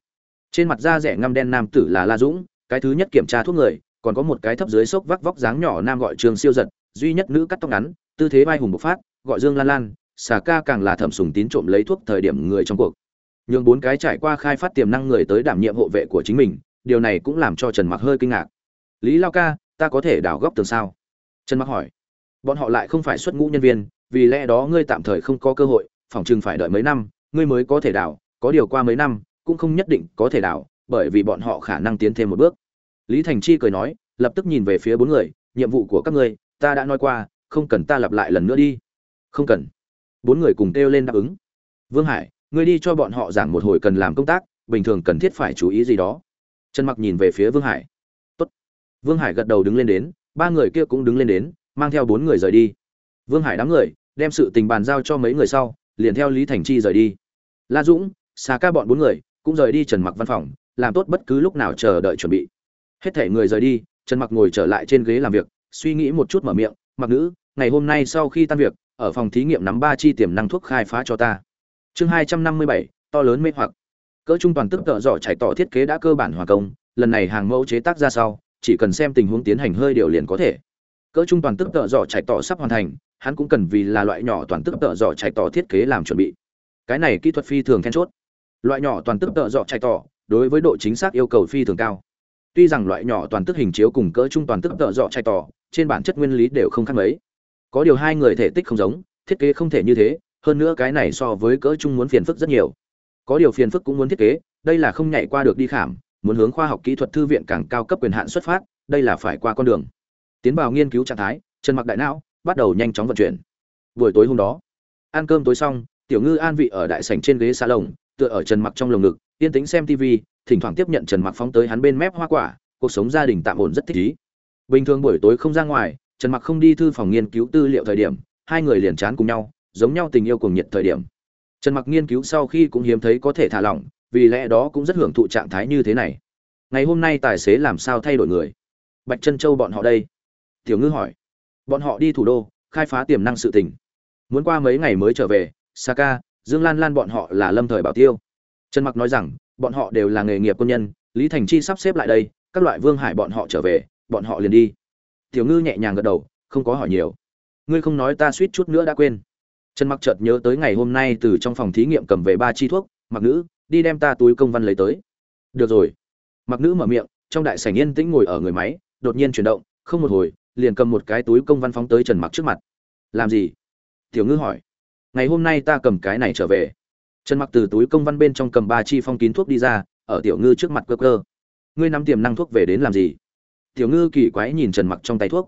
Trên mặt da rẻ ngăm đen nam tử là la dũng, cái thứ nhất kiểm tra thuốc người, còn có một cái thấp dưới sốc vác vóc dáng nhỏ nam gọi trường siêu giật, duy nhất nữ cắt tóc ngắn tư thế vai hùng bộc phát, gọi dương lan lan, xà ca càng là thẩm sùng tín trộm lấy thuốc thời điểm người trong cuộc. Nhường bốn cái trải qua khai phát tiềm năng người tới đảm nhiệm hộ vệ của chính mình, điều này cũng làm cho trần mặc hơi kinh ngạc. Lý lao ca, ta có thể đào góc tường sao? Trần mặc hỏi. Bọn họ lại không phải xuất ngũ nhân viên, vì lẽ đó ngươi tạm thời không có cơ hội, phòng chừng phải đợi mấy năm, ngươi mới có thể đào có điều qua mấy năm, cũng không nhất định có thể đào bởi vì bọn họ khả năng tiến thêm một bước. Lý thành chi cười nói, lập tức nhìn về phía bốn người, nhiệm vụ của các ngươi, ta đã nói qua không cần ta lặp lại lần nữa đi. Không cần. Bốn người cùng kêu lên đáp ứng. Vương hải, ngươi đi cho bọn họ giảng một hồi cần làm công tác, bình thường cần thiết phải chú ý gì đó. Trần mặc nhìn về phía vương hải. Tốt. vương hải gật đầu đứng lên đến, ba người kia cũng đứng lên đến, mang theo bốn người rời đi. Vương hải đám người, đem sự tình bàn giao cho mấy người sau, liền theo lý thành chi rời đi. La dũng xà ca bọn bốn người, cũng rời đi trần mặc văn phòng, làm tốt bất cứ lúc nào chờ đợi chuẩn bị. Hết thể người rời đi, trần mặc ngồi trở lại trên ghế làm việc, suy nghĩ một chút mở miệng mặc nữ, ngày hôm nay sau khi tan việc, ở phòng thí nghiệm nắm ba chi tiềm năng thuốc khai phá cho ta. Chương hai trăm năm mươi bảy, to lớn mê hoặc. Cỡ trung toàn tức tợ dọ chảy tỏ thiết kế đã cơ bản hoàn công, lần này hàng mẫu chế tác ra sau, chỉ cần xem tình huống tiến hành hơi điều liền có thể. Cỡ trung toàn tức tợ dọ chảy tỏ sắp hoàn thành, hắn cũng cần vì là loại nhỏ toàn tức tợ dọ chảy tỏ thiết kế làm chuẩn bị. Cái này kỹ thuật phi thường then chốt. Loại nhỏ toàn tức tợ dọ chạy tỏ, đối với độ chính xác yêu cầu phi thường cao. Tuy rằng loại nhỏ toàn tức hình chiếu cùng cỡ trung toàn tức tợ dọ chạy tỏ trên bản chất nguyên lý đều không khác mấy. Có điều hai người thể tích không giống, thiết kế không thể như thế, hơn nữa cái này so với cỡ trung muốn phiền phức rất nhiều. Có điều phiền phức cũng muốn thiết kế, đây là không nhảy qua được đi khảm, muốn hướng khoa học kỹ thuật thư viện càng cao cấp quyền hạn xuất phát, đây là phải qua con đường. Tiến vào nghiên cứu trạng thái, trần mặc đại não bắt đầu nhanh chóng vận chuyển. Buổi tối hôm đó, ăn cơm tối xong, tiểu ngư an vị ở đại sảnh trên ghế xa lồng tựa ở trần mặc trong lồng ngực, yên tĩnh xem tv thỉnh thoảng tiếp nhận trần mặc phóng tới hắn bên mép hoa quả, cuộc sống gia đình tạm ổn rất thích ý bình thường buổi tối không ra ngoài, trần mặc không đi thư phòng nghiên cứu tư liệu thời điểm, hai người liền chán cùng nhau, giống nhau tình yêu cùng nhiệt thời điểm. Trần mặc nghiên cứu sau khi cũng hiếm thấy có thể thả lỏng, vì lẽ đó cũng rất hưởng thụ trạng thái như thế này. Ngày hôm nay tài xế làm sao thay đổi người? Bạch chân châu bọn họ đây? Tiểu ngư hỏi. Bọn họ đi thủ đô, khai phá tiềm năng sự tình. Muốn qua mấy ngày mới trở về, saka, dương lan lan bọn họ là lâm thời bảo tiêu. Trần mặc nói rằng, bọn họ đều là nghề nghiệp quân nhân, lý thành chi sắp xếp lại đây, các loại vương hải bọn họ trở về bọn họ liền đi. Tiểu ngư nhẹ nhàng gật đầu, không có hỏi nhiều. Ngươi không nói ta suýt chút nữa đã quên. Trần mặc chợt nhớ tới ngày hôm nay từ trong phòng thí nghiệm cầm về ba chi thuốc, mặc nữ, đi đem ta túi công văn lấy tới. Được rồi. Mặc nữ mở miệng, trong đại sảnh yên tĩnh ngồi ở người máy, đột nhiên chuyển động, không một hồi, liền cầm một cái túi công văn phóng tới trần mặc trước mặt. Làm gì? Tiểu ngư hỏi. Ngày hôm nay ta cầm cái này trở về. Trần mặc từ túi công văn bên trong cầm ba chi phong kín thuốc đi ra, ở tiểu ngư trước mặt cơ cơ ngươi nắm tiềm năng thuốc về đến làm gì? Tiểu ngư kỳ quái nhìn trần mặc trong tay thuốc.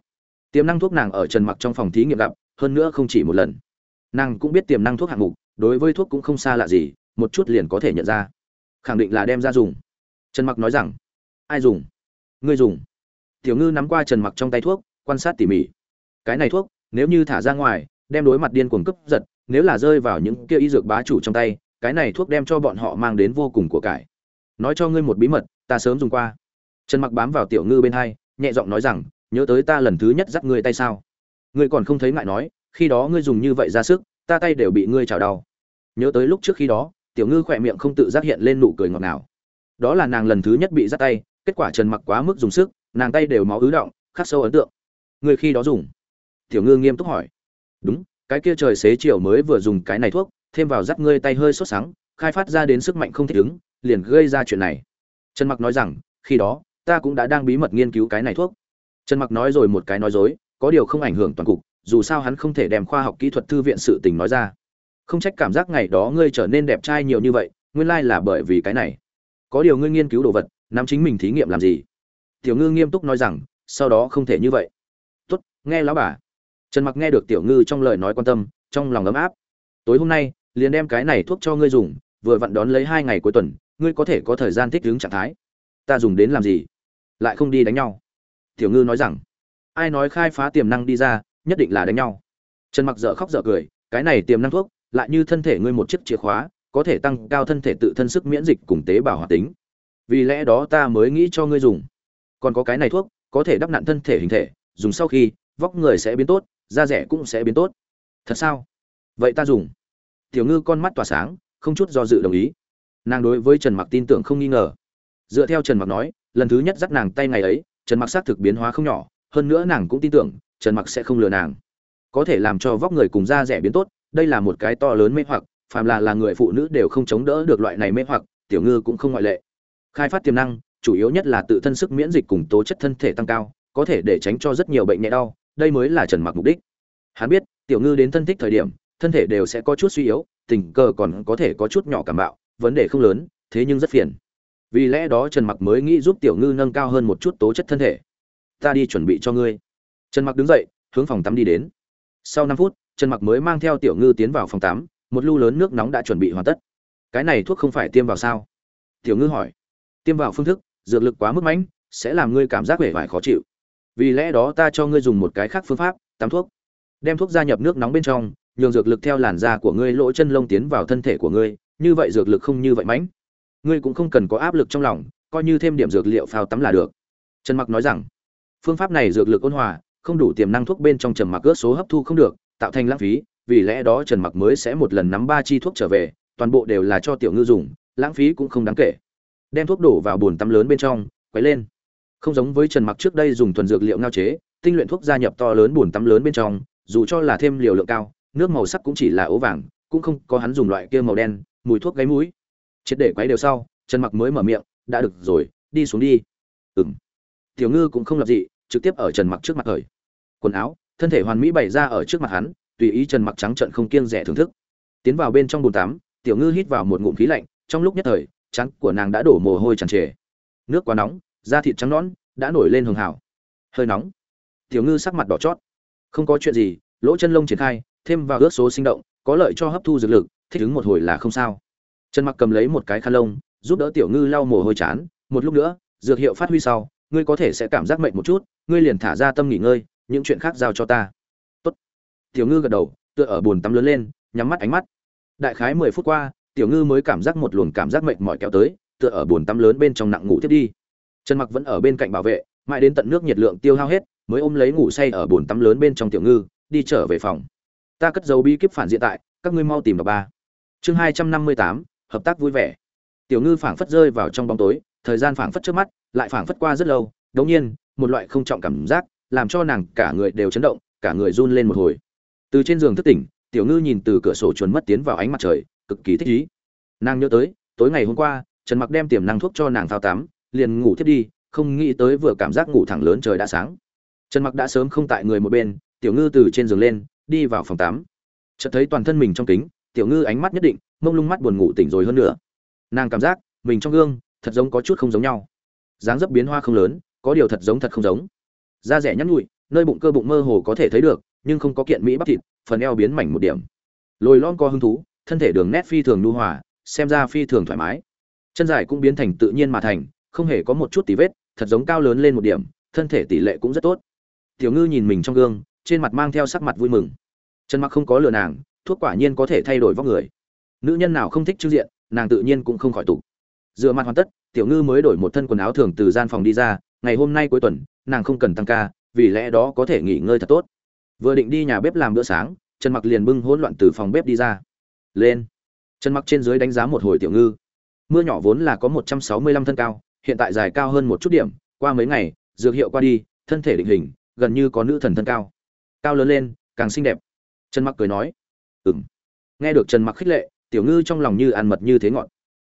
Tiềm năng thuốc nàng ở trần mặc trong phòng thí nghiệm gặp, hơn nữa không chỉ một lần. Nàng cũng biết tiềm năng thuốc hạng mục, đối với thuốc cũng không xa lạ gì, một chút liền có thể nhận ra. Khẳng định là đem ra dùng. Trần mặc nói rằng, ai dùng? Ngươi dùng. Tiểu ngư nắm qua trần mặc trong tay thuốc, quan sát tỉ mỉ. Cái này thuốc, nếu như thả ra ngoài, đem đối mặt điên cuồng cướp giật, nếu là rơi vào những kia y dược bá chủ trong tay, cái này thuốc đem cho bọn họ mang đến vô cùng của cải. Nói cho ngươi một bí mật, ta sớm dùng qua. Trần mặc bám vào tiểu ngư bên hai nhẹ giọng nói rằng, nhớ tới ta lần thứ nhất dắt ngươi tay sao? Ngươi còn không thấy ngại nói, khi đó ngươi dùng như vậy ra sức, ta tay đều bị ngươi chảo đau. Nhớ tới lúc trước khi đó, tiểu ngư khỏe miệng không tự giác hiện lên nụ cười ngọt ngào. Đó là nàng lần thứ nhất bị dắt tay, kết quả trần mặc quá mức dùng sức, nàng tay đều máu ứ động, khắc sâu ấn tượng. Người khi đó dùng? Tiểu ngư nghiêm túc hỏi. Đúng, cái kia trời xế chiều mới vừa dùng cái này thuốc, thêm vào dắt ngươi tay hơi sốt sáng khai phát ra đến sức mạnh không thích ứng, liền gây ra chuyện này. Trần mặc nói rằng, khi đó ta cũng đã đang bí mật nghiên cứu cái này thuốc. Trần mặc nói rồi một cái nói dối, có điều không ảnh hưởng toàn cục, dù sao hắn không thể đem khoa học kỹ thuật thư viện sự tình nói ra. Không trách cảm giác ngày đó ngươi trở nên đẹp trai nhiều như vậy, nguyên lai là bởi vì cái này. Có điều ngươi nghiên cứu đồ vật, nắm chính mình thí nghiệm làm gì? Tiểu ngư nghiêm túc nói rằng, sau đó không thể như vậy. Tốt, nghe lão bà. Trần mặc nghe được tiểu ngư trong lời nói quan tâm, trong lòng ấm áp. Tối hôm nay, liền đem cái này thuốc cho ngươi dùng, vừa vặn đón lấy hai ngày cuối tuần, ngươi có thể có thời gian thích ứng trạng thái. Ta dùng đến làm gì? Lại không đi đánh nhau. Tiểu ngư nói rằng, ai nói khai phá tiềm năng đi ra, nhất định là đánh nhau. Trần mặc dở khóc dở cười, cái này tiềm năng thuốc, lại như thân thể ngươi một chiếc chìa khóa, có thể tăng cao thân thể tự thân sức miễn dịch cùng tế bào hoạt tính. Vì lẽ đó ta mới nghĩ cho ngươi dùng. Còn có cái này thuốc, có thể đắp nặn thân thể hình thể, dùng sau khi, vóc người sẽ biến tốt, da rẻ cũng sẽ biến tốt. Thật sao? Vậy ta dùng. Tiểu ngư con mắt tỏa sáng, không chút do dự đồng ý. Nàng đối với trần mặc tin tưởng không nghi ngờ. Dựa theo trần mặc nói lần thứ nhất dắt nàng tay ngày ấy, trần mặc xác thực biến hóa không nhỏ, hơn nữa nàng cũng tin tưởng, trần mặc sẽ không lừa nàng. Có thể làm cho vóc người cùng da rẻ biến tốt, đây là một cái to lớn mê hoặc, phàm là là người phụ nữ đều không chống đỡ được loại này mê hoặc, tiểu ngư cũng không ngoại lệ. Khai phát tiềm năng, chủ yếu nhất là tự thân sức miễn dịch cùng tố chất thân thể tăng cao, có thể để tránh cho rất nhiều bệnh nhẹ đau, đây mới là trần mặc mục đích. Hắn biết, tiểu ngư đến thân thích thời điểm, thân thể đều sẽ có chút suy yếu, tình cờ còn có thể có chút nhỏ cảm bạo, vấn đề không lớn, thế nhưng rất phiền vì lẽ đó trần mặc mới nghĩ giúp tiểu ngư nâng cao hơn một chút tố chất thân thể. Ta đi chuẩn bị cho ngươi. Trần mặc đứng dậy, hướng phòng tắm đi đến. Sau 5 phút, trần mặc mới mang theo tiểu ngư tiến vào phòng tắm, một lu lớn nước nóng đã chuẩn bị hoàn tất. Cái này thuốc không phải tiêm vào sao? Tiểu ngư hỏi. Tiêm vào phương thức, dược lực quá mức mãnh, sẽ làm ngươi cảm giác vẻ vải khó chịu. Vì lẽ đó ta cho ngươi dùng một cái khác phương pháp, tắm thuốc. Đem thuốc gia nhập nước nóng bên trong, nhường dược lực theo làn da của ngươi lỗ chân lông tiến vào thân thể của ngươi, như vậy dược lực không như vậy mãnh ngươi cũng không cần có áp lực trong lòng, coi như thêm điểm dược liệu phao tắm là được. Trần mặc nói rằng, phương pháp này dược lực ôn hòa, không đủ tiềm năng thuốc bên trong trần mặc ước số hấp thu không được, tạo thành lãng phí, vì lẽ đó trần mặc mới sẽ một lần nắm ba chi thuốc trở về, toàn bộ đều là cho tiểu ngư dùng, lãng phí cũng không đáng kể. Đem thuốc đổ vào bồn tắm lớn bên trong, quấy lên. Không giống với trần mặc trước đây dùng thuần dược liệu ngao chế, tinh luyện thuốc gia nhập to lớn bồn tắm lớn bên trong, dù cho là thêm liều lượng cao, nước màu sắc cũng chỉ là ố vàng, cũng không có hắn dùng loại kia màu đen, mùi thuốc gáy mũi triệt để quấy đều sau, trần mặc mới mở miệng, đã được rồi, đi xuống đi. Ừng tiểu ngư cũng không lập dị, trực tiếp ở trần mặc trước mặt thời. Quần áo, thân thể hoàn mỹ bày ra ở trước mặt hắn, tùy ý trần mặc trắng trận không kiêng rẻ thưởng thức. Tiến vào bên trong bồn tắm, tiểu ngư hít vào một ngụm khí lạnh, trong lúc nhất thời, trắng của nàng đã đổ mồ hôi tràn trề. Nước quá nóng, da thịt trắng nõn, đã nổi lên hường hảo. Hơi nóng. Tiểu ngư sắc mặt đỏ chót. Không có chuyện gì, lỗ chân lông triển khai, thêm vào ước số sinh động, có lợi cho hấp thu dược lực, thích ứng một hồi là không sao trần mặc cầm lấy một cái khăn lông, giúp đỡ tiểu ngư lau mồ hôi chán. Một lúc nữa, dược hiệu phát huy sau, ngươi có thể sẽ cảm giác mệt một chút, ngươi liền thả ra tâm nghỉ ngơi, những chuyện khác giao cho ta. Tốt. Tiểu ngư gật đầu, tựa ở bồn tắm lớn lên, nhắm mắt ánh mắt. Đại khái mười phút qua, tiểu ngư mới cảm giác một luồng cảm giác mệt mỏi kéo tới, tựa ở bồn tắm lớn bên trong nặng ngủ tiếp đi. Trần mặc vẫn ở bên cạnh bảo vệ, mãi đến tận nước nhiệt lượng tiêu hao hết, mới ôm lấy ngủ say ở bồn tắm lớn bên trong tiểu ngư, đi trở về phòng. Ta cất dấu bi kíp phản diện tại, các ngươi mau tìm vào ba. Chương hai trăm năm mươi tám hợp tác vui vẻ. Tiểu ngư phảng phất rơi vào trong bóng tối, thời gian phảng phất trước mắt, lại phảng phất qua rất lâu đống nhiên, một loại không trọng cảm giác làm cho nàng cả người đều chấn động, cả người run lên một hồi. Từ trên giường thức tỉnh, tiểu ngư nhìn từ cửa sổ chuồn mất tiến vào ánh mặt trời, cực kỳ thích ý. Nàng nhớ tới, tối ngày hôm qua, trần mặc đem tiềm năng thuốc cho nàng thao tắm, liền ngủ thiết đi, không nghĩ tới vừa cảm giác ngủ thẳng lớn trời đã sáng. Trần mặc đã sớm không tại người một bên, tiểu ngư từ trên giường lên, đi vào phòng tắm. Chợt thấy toàn thân mình trong kính, tiểu ngư ánh mắt nhất định mông lung mắt buồn ngủ tỉnh rồi hơn nữa. Nàng cảm giác, mình trong gương, thật giống có chút không giống nhau. Dáng dấp biến hoa không lớn, có điều thật giống thật không giống. Da rẻ nhắn nhụi, nơi bụng cơ bụng mơ hồ có thể thấy được, nhưng không có kiện mỹ bắp thịt, phần eo biến mảnh một điểm. Lồi lon co hứng thú, thân thể đường nét phi thường nhu hòa, xem ra phi thường thoải mái. Chân dài cũng biến thành tự nhiên mà thành, không hề có một chút tí vết, thật giống cao lớn lên một điểm, thân thể tỷ lệ cũng rất tốt. Tiểu ngư nhìn mình trong gương, trên mặt mang theo sắc mặt vui mừng. Chân mặc không có lừa nàng, thuốc quả nhiên có thể thay đổi vóc người nữ nhân nào không thích trưng diện, nàng tự nhiên cũng không khỏi tục dựa mặt hoàn tất, tiểu ngư mới đổi một thân quần áo thường từ gian phòng đi ra, ngày hôm nay cuối tuần, nàng không cần tăng ca, vì lẽ đó có thể nghỉ ngơi thật tốt. Vừa định đi nhà bếp làm bữa sáng, trần mặc liền bưng hỗn loạn từ phòng bếp đi ra. Lên. Trần mặc trên dưới đánh giá một hồi tiểu ngư. Mưa nhỏ vốn là có 165 thân cao, hiện tại dài cao hơn một chút điểm, qua mấy ngày, dược hiệu qua đi, thân thể định hình, gần như có nữ thần thân cao. Cao lớn lên, càng xinh đẹp. Trần mặc cười nói. Ừm. Nghe được trần mặc khích lệ tiểu ngư trong lòng như ăn mật như thế ngọn.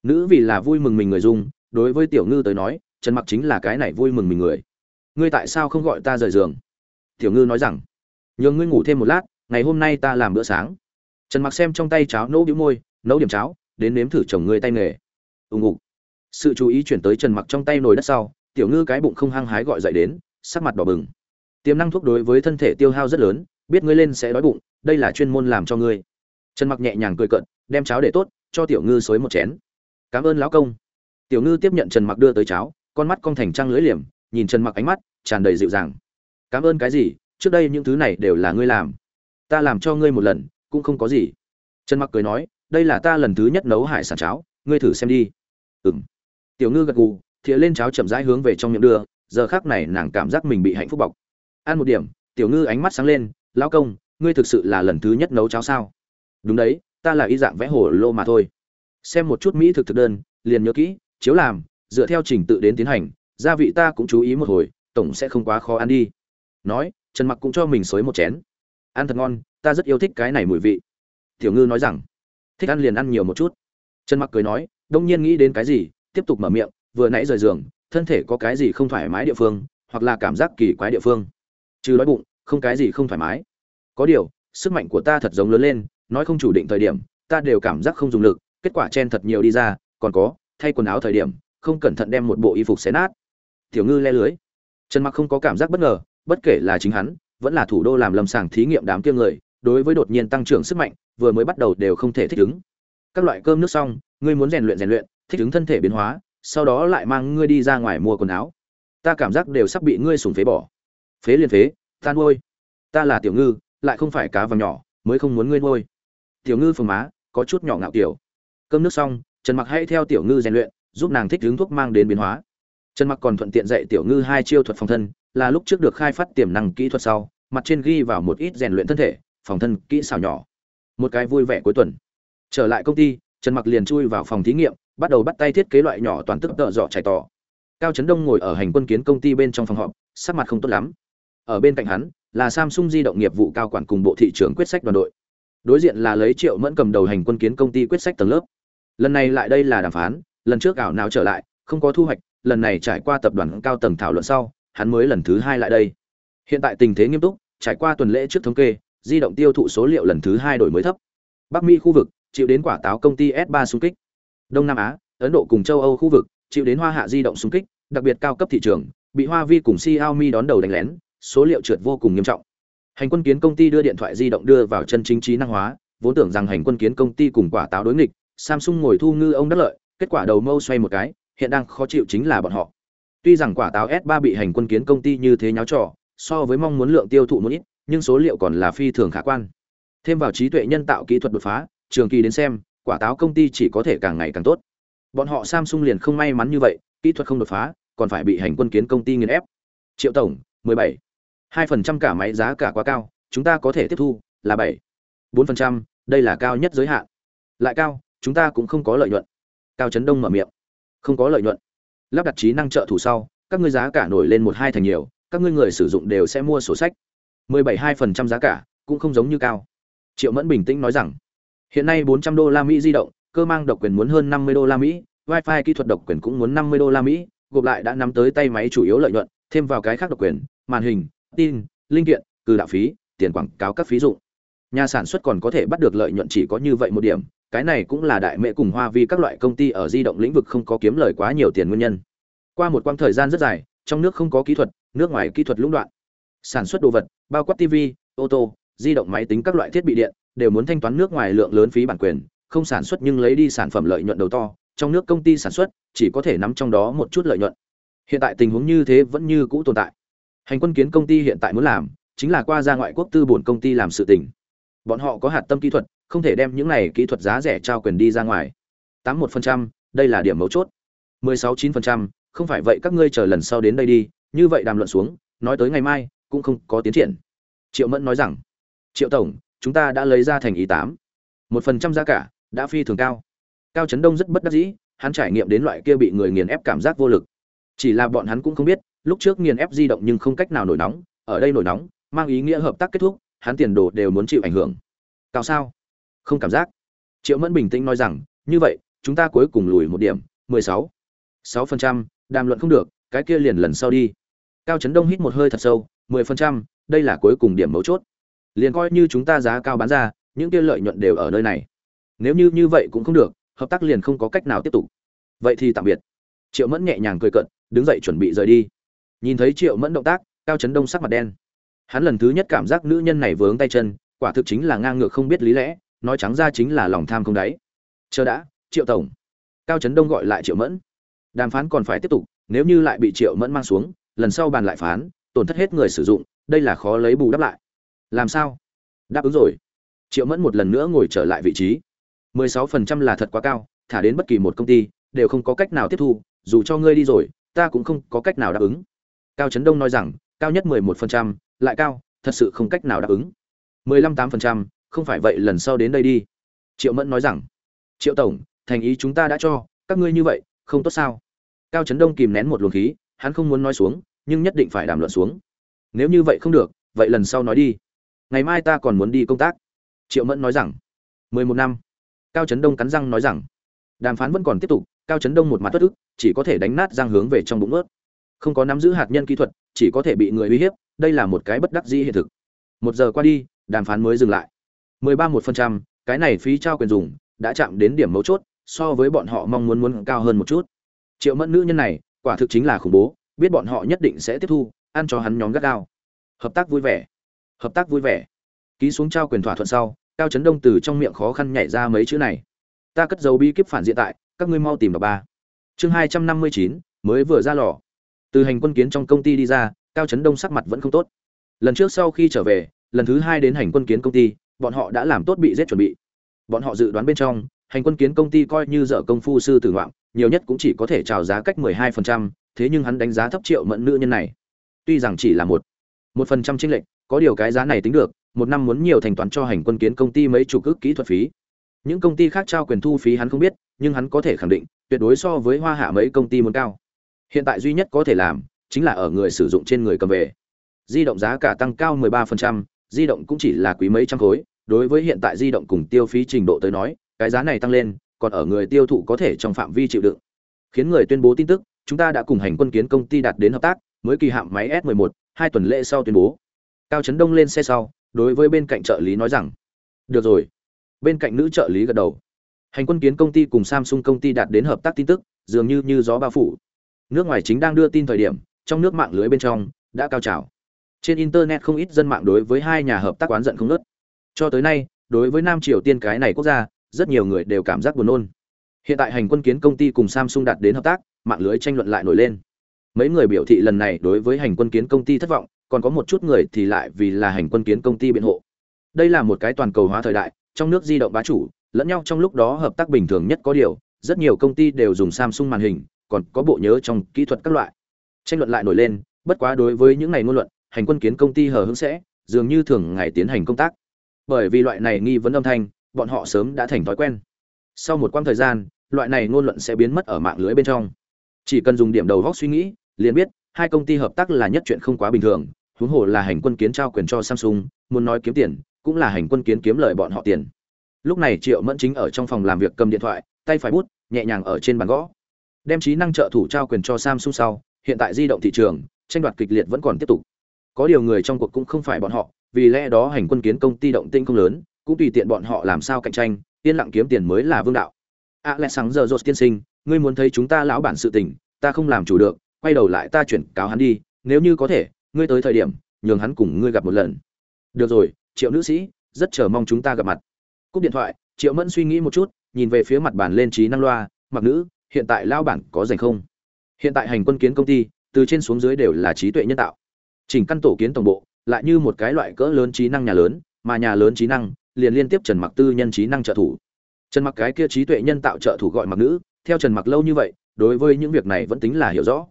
nữ vì là vui mừng mình người dung, đối với tiểu ngư tới nói, trần mặc chính là cái này vui mừng mình người. Ngươi tại sao không gọi ta rời giường? Tiểu ngư nói rằng, nhường ngươi ngủ thêm một lát, ngày hôm nay ta làm bữa sáng. Trần mặc xem trong tay cháo nấu bĩu môi, nấu điểm cháo, đến nếm thử chồng ngươi tay nghề. Ùng ục. Sự chú ý chuyển tới trần mặc trong tay nồi đất sau, tiểu ngư cái bụng không hăng hái gọi dậy đến, sắc mặt đỏ bừng. Tiềm năng thuốc đối với thân thể tiêu hao rất lớn, biết ngươi lên sẽ đói bụng, đây là chuyên môn làm cho ngươi trần mặc nhẹ nhàng cười cận đem cháo để tốt, cho tiểu ngư xối một chén. Cảm ơn lão công. Tiểu ngư tiếp nhận trần mặc đưa tới cháo, con mắt cong thành trăng lưỡi liềm, nhìn trần mặc ánh mắt tràn đầy dịu dàng. Cảm ơn cái gì? Trước đây những thứ này đều là ngươi làm. Ta làm cho ngươi một lần, cũng không có gì. Trần mặc cười nói, đây là ta lần thứ nhất nấu hải sản cháo, ngươi thử xem đi. Ừm. Tiểu ngư gật gù, thìa lên cháo chậm rãi hướng về trong miệng đưa, giờ khác này nàng cảm giác mình bị hạnh phúc bọc. Ăn một điểm, tiểu ngư ánh mắt sáng lên, lão công, ngươi thực sự là lần thứ nhất nấu cháo sao? Đúng đấy, ta là y dạng vẽ hồ lô mà thôi. Xem một chút mỹ thực thực đơn, liền nhớ kỹ, chiếu làm, dựa theo trình tự đến tiến hành, gia vị ta cũng chú ý một hồi, tổng sẽ không quá khó ăn đi. Nói, trần mặc cũng cho mình xới một chén. Ăn thật ngon, ta rất yêu thích cái này mùi vị. Tiểu ngư nói rằng, thích ăn liền ăn nhiều một chút. Trần mặc cười nói, đông nhiên nghĩ đến cái gì, tiếp tục mở miệng, vừa nãy rời giường, thân thể có cái gì không thoải mái địa phương, hoặc là cảm giác kỳ quái địa phương. Trừ đói bụng, không cái gì không thoải mái. Có điều, sức mạnh của ta thật giống lớn lên nói không chủ định thời điểm, ta đều cảm giác không dùng lực, kết quả chen thật nhiều đi ra, còn có, thay quần áo thời điểm, không cẩn thận đem một bộ y phục xé nát. Tiểu ngư le lưới. Trần mặc không có cảm giác bất ngờ, bất kể là chính hắn, vẫn là thủ đô làm lâm sàng thí nghiệm đám kia người, đối với đột nhiên tăng trưởng sức mạnh, vừa mới bắt đầu đều không thể thích ứng. Các loại cơm nước xong, ngươi muốn rèn luyện rèn luyện, thích ứng thân thể biến hóa, sau đó lại mang ngươi đi ra ngoài mua quần áo. Ta cảm giác đều sắp bị ngươi sùng phế bỏ. Phế liền phế, ta nuôi. Ta là tiểu ngư, lại không phải cá vàng nhỏ, mới không muốn ngươi nuôi tiểu ngư phồng má, có chút nhỏ ngạo kiểu. Cơm nước xong, trần mặc hãy theo tiểu ngư rèn luyện, giúp nàng thích ứng thuốc mang đến biến hóa. Trần mặc còn thuận tiện dạy tiểu ngư hai chiêu thuật phòng thân, là lúc trước được khai phát tiềm năng kỹ thuật sau, mặt trên ghi vào một ít rèn luyện thân thể, phòng thân kỹ xảo nhỏ. Một cái vui vẻ cuối tuần. Trở lại công ty, trần mặc liền chui vào phòng thí nghiệm, bắt đầu bắt tay thiết kế loại nhỏ toàn tức tợ dọ chạy tỏ. Cao trấn đông ngồi ở hành quân kiến công ty bên trong phòng họp, sắc mặt không tốt lắm. Ở bên cạnh hắn, là samsung di động nghiệp vụ cao quản cùng bộ thị trường quyết sách đoàn đội đối diện là lấy triệu mẫn cầm đầu hành quân kiến công ty quyết sách tầng lớp. Lần này lại đây là đàm phán, lần trước ảo nào trở lại, không có thu hoạch, lần này trải qua tập đoàn cao tầng thảo luận sau, hắn mới lần thứ hai lại đây. Hiện tại tình thế nghiêm túc, trải qua tuần lễ trước thống kê, di động tiêu thụ số liệu lần thứ hai đổi mới thấp. Bắc mỹ khu vực, chịu đến quả táo công ty s 3 xung kích. Đông nam á, ấn độ cùng châu âu khu vực, chịu đến hoa hạ di động xung kích, đặc biệt cao cấp thị trường, bị hoa vi cùng xiaomi đón đầu đánh lén, số liệu trượt vô cùng nghiêm trọng hành quân kiến công ty đưa điện thoại di động đưa vào chân chính trí năng hóa, vốn tưởng rằng hành quân kiến công ty cùng quả táo đối nghịch, samsung ngồi thu ngư ông đắc lợi, kết quả đầu mâu xoay một cái, hiện đang khó chịu chính là bọn họ. Tuy rằng quả táo s 3 bị hành quân kiến công ty như thế nháo trò, so với mong muốn lượng tiêu thụ muốn ít, nhưng số liệu còn là phi thường khả quan. Thêm vào trí tuệ nhân tạo kỹ thuật đột phá, trường kỳ đến xem, quả táo công ty chỉ có thể càng ngày càng tốt. Bọn họ samsung liền không may mắn như vậy, kỹ thuật không đột phá, còn phải bị hành quân kiến công ty nghiền ép. Triệu tổng 17 hai phần trăm cả máy giá cả quá cao chúng ta có thể tiếp thu là 7. 4%, đây là cao nhất giới hạn. Lại cao chúng ta cũng không có lợi nhuận. Cao trấn đông mở miệng. Không có lợi nhuận. Lắp đặt trí năng trợ thủ sau các ngươi giá cả nổi lên một hai thành nhiều các ngươi người sử dụng đều sẽ mua sổ sách. 17,2% giá cả cũng không giống như cao. Triệu mẫn bình tĩnh nói rằng hiện nay 400 đô la mỹ di động cơ mang độc quyền muốn hơn 50 đô la mỹ wifi kỹ thuật độc quyền cũng muốn 50 đô la mỹ gộp lại đã nắm tới tay máy chủ yếu lợi nhuận thêm vào cái khác độc quyền màn hình tin, linh kiện cư đạo phí, tiền quảng cáo các phí dụng. Nhà sản xuất còn có thể bắt được lợi nhuận chỉ có như vậy một điểm, cái này cũng là đại mẹ cùng hoa vi các loại công ty ở di động lĩnh vực không có kiếm lời quá nhiều tiền nguyên nhân. Qua một quãng thời gian rất dài, trong nước không có kỹ thuật, nước ngoài kỹ thuật lũng đoạn. Sản xuất đồ vật, bao quát tv ô tô, di động máy tính các loại thiết bị điện, đều muốn thanh toán nước ngoài lượng lớn phí bản quyền, không sản xuất nhưng lấy đi sản phẩm lợi nhuận đầu to, trong nước công ty sản xuất chỉ có thể nắm trong đó một chút lợi nhuận. Hiện tại tình huống như thế vẫn như cũ tồn tại hành quân kiến công ty hiện tại muốn làm, chính là qua ra ngoại quốc tư bổn công ty làm sự tình. Bọn họ có hạt tâm kỹ thuật, không thể đem những này kỹ thuật giá rẻ trao quyền đi ra ngoài. Tám một phần trăm, đây là điểm mấu chốt. mười sáu chín phần trăm, không phải vậy các ngươi chờ lần sau đến đây đi, như vậy đàm luận xuống, nói tới ngày mai, cũng không có tiến triển. Triệu mẫn nói rằng, triệu tổng, chúng ta đã lấy ra thành ý tám. Một phần trăm giá cả, đã phi thường cao. Cao trấn đông rất bất đắc dĩ, hắn trải nghiệm đến loại kia bị người nghiền ép cảm giác vô lực. Chỉ là bọn hắn cũng không biết lúc trước nghiền ép di động nhưng không cách nào nổi nóng, ở đây nổi nóng, mang ý nghĩa hợp tác kết thúc, hắn tiền đồ đều muốn chịu ảnh hưởng. Cao sao? Không cảm giác. Triệu mẫn bình tĩnh nói rằng, như vậy, chúng ta cuối cùng lùi một điểm, mười sáu. sáu phần trăm, đàm luận không được, cái kia liền lần sau đi. Cao trấn đông hít một hơi thật sâu, mười phần trăm, đây là cuối cùng điểm mấu chốt. Liền coi như chúng ta giá cao bán ra, những kia lợi nhuận đều ở nơi này. Nếu như như vậy cũng không được, hợp tác liền không có cách nào tiếp tục. Vậy thì tạm biệt. Triệu mẫn nhẹ nhàng cười cận đứng dậy chuẩn bị rời đi nhìn thấy triệu mẫn động tác, cao chấn đông sắc mặt đen. Hắn lần thứ nhất cảm giác nữ nhân này vướng tay chân, quả thực chính là ngang ngược không biết lý lẽ, nói trắng ra chính là lòng tham không đáy. Chờ đã, triệu tổng. Cao trấn đông gọi lại triệu mẫn. Đàm phán còn phải tiếp tục, nếu như lại bị triệu mẫn mang xuống, lần sau bàn lại phán, tổn thất hết người sử dụng, đây là khó lấy bù đắp lại. Làm sao? Đáp ứng rồi. Triệu mẫn một lần nữa ngồi trở lại vị trí. 16% là thật quá cao, thả đến bất kỳ một công ty, đều không có cách nào tiếp thu, dù cho ngươi đi rồi, ta cũng không có cách nào đáp ứng cao trấn đông nói rằng cao nhất 11%, lại cao thật sự không cách nào đáp ứng. 15-8%, không phải vậy lần sau đến đây đi. Triệu mẫn nói rằng triệu tổng thành ý chúng ta đã cho các ngươi như vậy không tốt sao? Cao trấn đông kìm nén một luồng khí hắn không muốn nói xuống nhưng nhất định phải đàm luận xuống. Nếu như vậy không được vậy lần sau nói đi. Ngày mai ta còn muốn đi công tác. Triệu mẫn nói rằng mười một năm. Cao trấn đông cắn răng nói rằng đàm phán vẫn còn tiếp tục. Cao trấn đông một mặt bất ức chỉ có thể đánh nát răng hướng về trong bụng ướt không có nắm giữ hạt nhân kỹ thuật, chỉ có thể bị người uy hiếp, đây là một cái bất đắc dĩ hiện thực. Một giờ qua đi, đàm phán mới dừng lại. Mười ba một phần trăm, cái này phí trao quyền dùng, đã chạm đến điểm mấu chốt, so với bọn họ mong muốn muốn cao hơn một chút. Triệu mẫn nữ nhân này, quả thực chính là khủng bố, biết bọn họ nhất định sẽ tiếp thu, ăn cho hắn nhóm gắt gao. Hợp tác vui vẻ. Hợp tác vui vẻ. Ký xuống trao quyền thỏa thuận sau, cao trấn đông từ trong miệng khó khăn nhảy ra mấy chữ này. Ta cất dấu bi kíp phản diện tại, các ngươi mau tìm đọc ba. Chương hai trăm năm mươi chín, mới vừa ra lò từ hành quân kiến trong công ty đi ra, cao trấn đông sắc mặt vẫn không tốt. Lần trước sau khi trở về, lần thứ hai đến hành quân kiến công ty, bọn họ đã làm tốt bị giết chuẩn bị. Bọn họ dự đoán bên trong, hành quân kiến công ty coi như dở công phu sư tử ngoạm, nhiều nhất cũng chỉ có thể trào giá cách mười hai phần trăm, thế nhưng hắn đánh giá thấp triệu mẫn nữ nhân này. Tuy rằng chỉ là một một phần trăm chênh lệch, có điều cái giá này tính được, một năm muốn nhiều thành toán cho hành quân kiến công ty mấy chục ước kỹ thuật phí. Những công ty khác trao quyền thu phí hắn không biết, nhưng hắn có thể khẳng định, tuyệt đối so với hoa hạ mấy công ty muốn cao hiện tại duy nhất có thể làm chính là ở người sử dụng trên người cầm về. Di động giá cả tăng cao 13%, di động cũng chỉ là quý mấy trăm khối. Đối với hiện tại di động cùng tiêu phí trình độ tới nói cái giá này tăng lên còn ở người tiêu thụ có thể trong phạm vi chịu đựng. Khiến người tuyên bố tin tức chúng ta đã cùng hành quân kiến công ty đạt đến hợp tác mới kỳ hạm máy s 11 hai tuần lễ sau tuyên bố. Cao trấn đông lên xe sau đối với bên cạnh trợ lý nói rằng được rồi. Bên cạnh nữ trợ lý gật đầu. Hành quân kiến công ty cùng samsung công ty đạt đến hợp tác tin tức dường như như gió bao phủ nước ngoài chính đang đưa tin thời điểm, trong nước mạng lưới bên trong đã cao trào. Trên internet không ít dân mạng đối với hai nhà hợp tác oán giận không nớt cho tới nay, đối với nam triều tiên cái này quốc gia, rất nhiều người đều cảm giác buồn nôn. Hiện tại hành quân kiến công ty cùng samsung đạt đến hợp tác, mạng lưới tranh luận lại nổi lên. Mấy người biểu thị lần này đối với hành quân kiến công ty thất vọng, còn có một chút người thì lại vì là hành quân kiến công ty biện hộ. Đây là một cái toàn cầu hóa thời đại, trong nước di động bá chủ, lẫn nhau trong lúc đó hợp tác bình thường nhất có điều, rất nhiều công ty đều dùng samsung màn hình còn có bộ nhớ trong kỹ thuật các loại. Tranh luận lại nổi lên, bất quá đối với những ngày ngôn luận, hành quân kiến công ty hờ hững sẽ, dường như thường ngày tiến hành công tác. Bởi vì loại này nghi vấn âm thanh, bọn họ sớm đã thành thói quen. Sau một quãng thời gian, loại này ngôn luận sẽ biến mất ở mạng lưới bên trong. Chỉ cần dùng điểm đầu góc suy nghĩ, liền biết, hai công ty hợp tác là nhất chuyện không quá bình thường, huống hồ là hành quân kiến trao quyền cho samsung, muốn nói kiếm tiền, cũng là hành quân kiến kiếm lời bọn họ tiền. Lúc này triệu mẫn chính ở trong phòng làm việc cầm điện thoại, tay phải bút, nhẹ nhàng ở trên bàn gõ đem trí năng trợ thủ trao quyền cho samsung sau, hiện tại di động thị trường, tranh đoạt kịch liệt vẫn còn tiếp tục. Có điều người trong cuộc cũng không phải bọn họ, vì lẽ đó hành quân kiến công ty động tinh không lớn, cũng tùy tiện bọn họ làm sao cạnh tranh, yên lặng kiếm tiền mới là vương đạo. A lẽ sáng giờ rột tiên sinh, ngươi muốn thấy chúng ta lão bản sự tình, ta không làm chủ được, quay đầu lại ta chuyển cáo hắn đi, nếu như có thể, ngươi tới thời điểm, nhường hắn cùng ngươi gặp một lần. Được rồi, triệu nữ sĩ, rất chờ mong chúng ta gặp mặt. Cúp điện thoại, triệu mẫn suy nghĩ một chút, nhìn về phía mặt bàn lên trí năng loa, mặc nữ hiện tại lao bản có dành không? Hiện tại hành quân kiến công ty, từ trên xuống dưới đều là trí tuệ nhân tạo. Chỉnh căn tổ kiến tổng bộ, lại như một cái loại cỡ lớn trí năng nhà lớn, mà nhà lớn trí năng, liền liên tiếp trần mặc tư nhân trí năng trợ thủ. Trần mặc cái kia trí tuệ nhân tạo trợ thủ gọi mặc nữ, theo trần mặc lâu như vậy, đối với những việc này vẫn tính là hiểu rõ.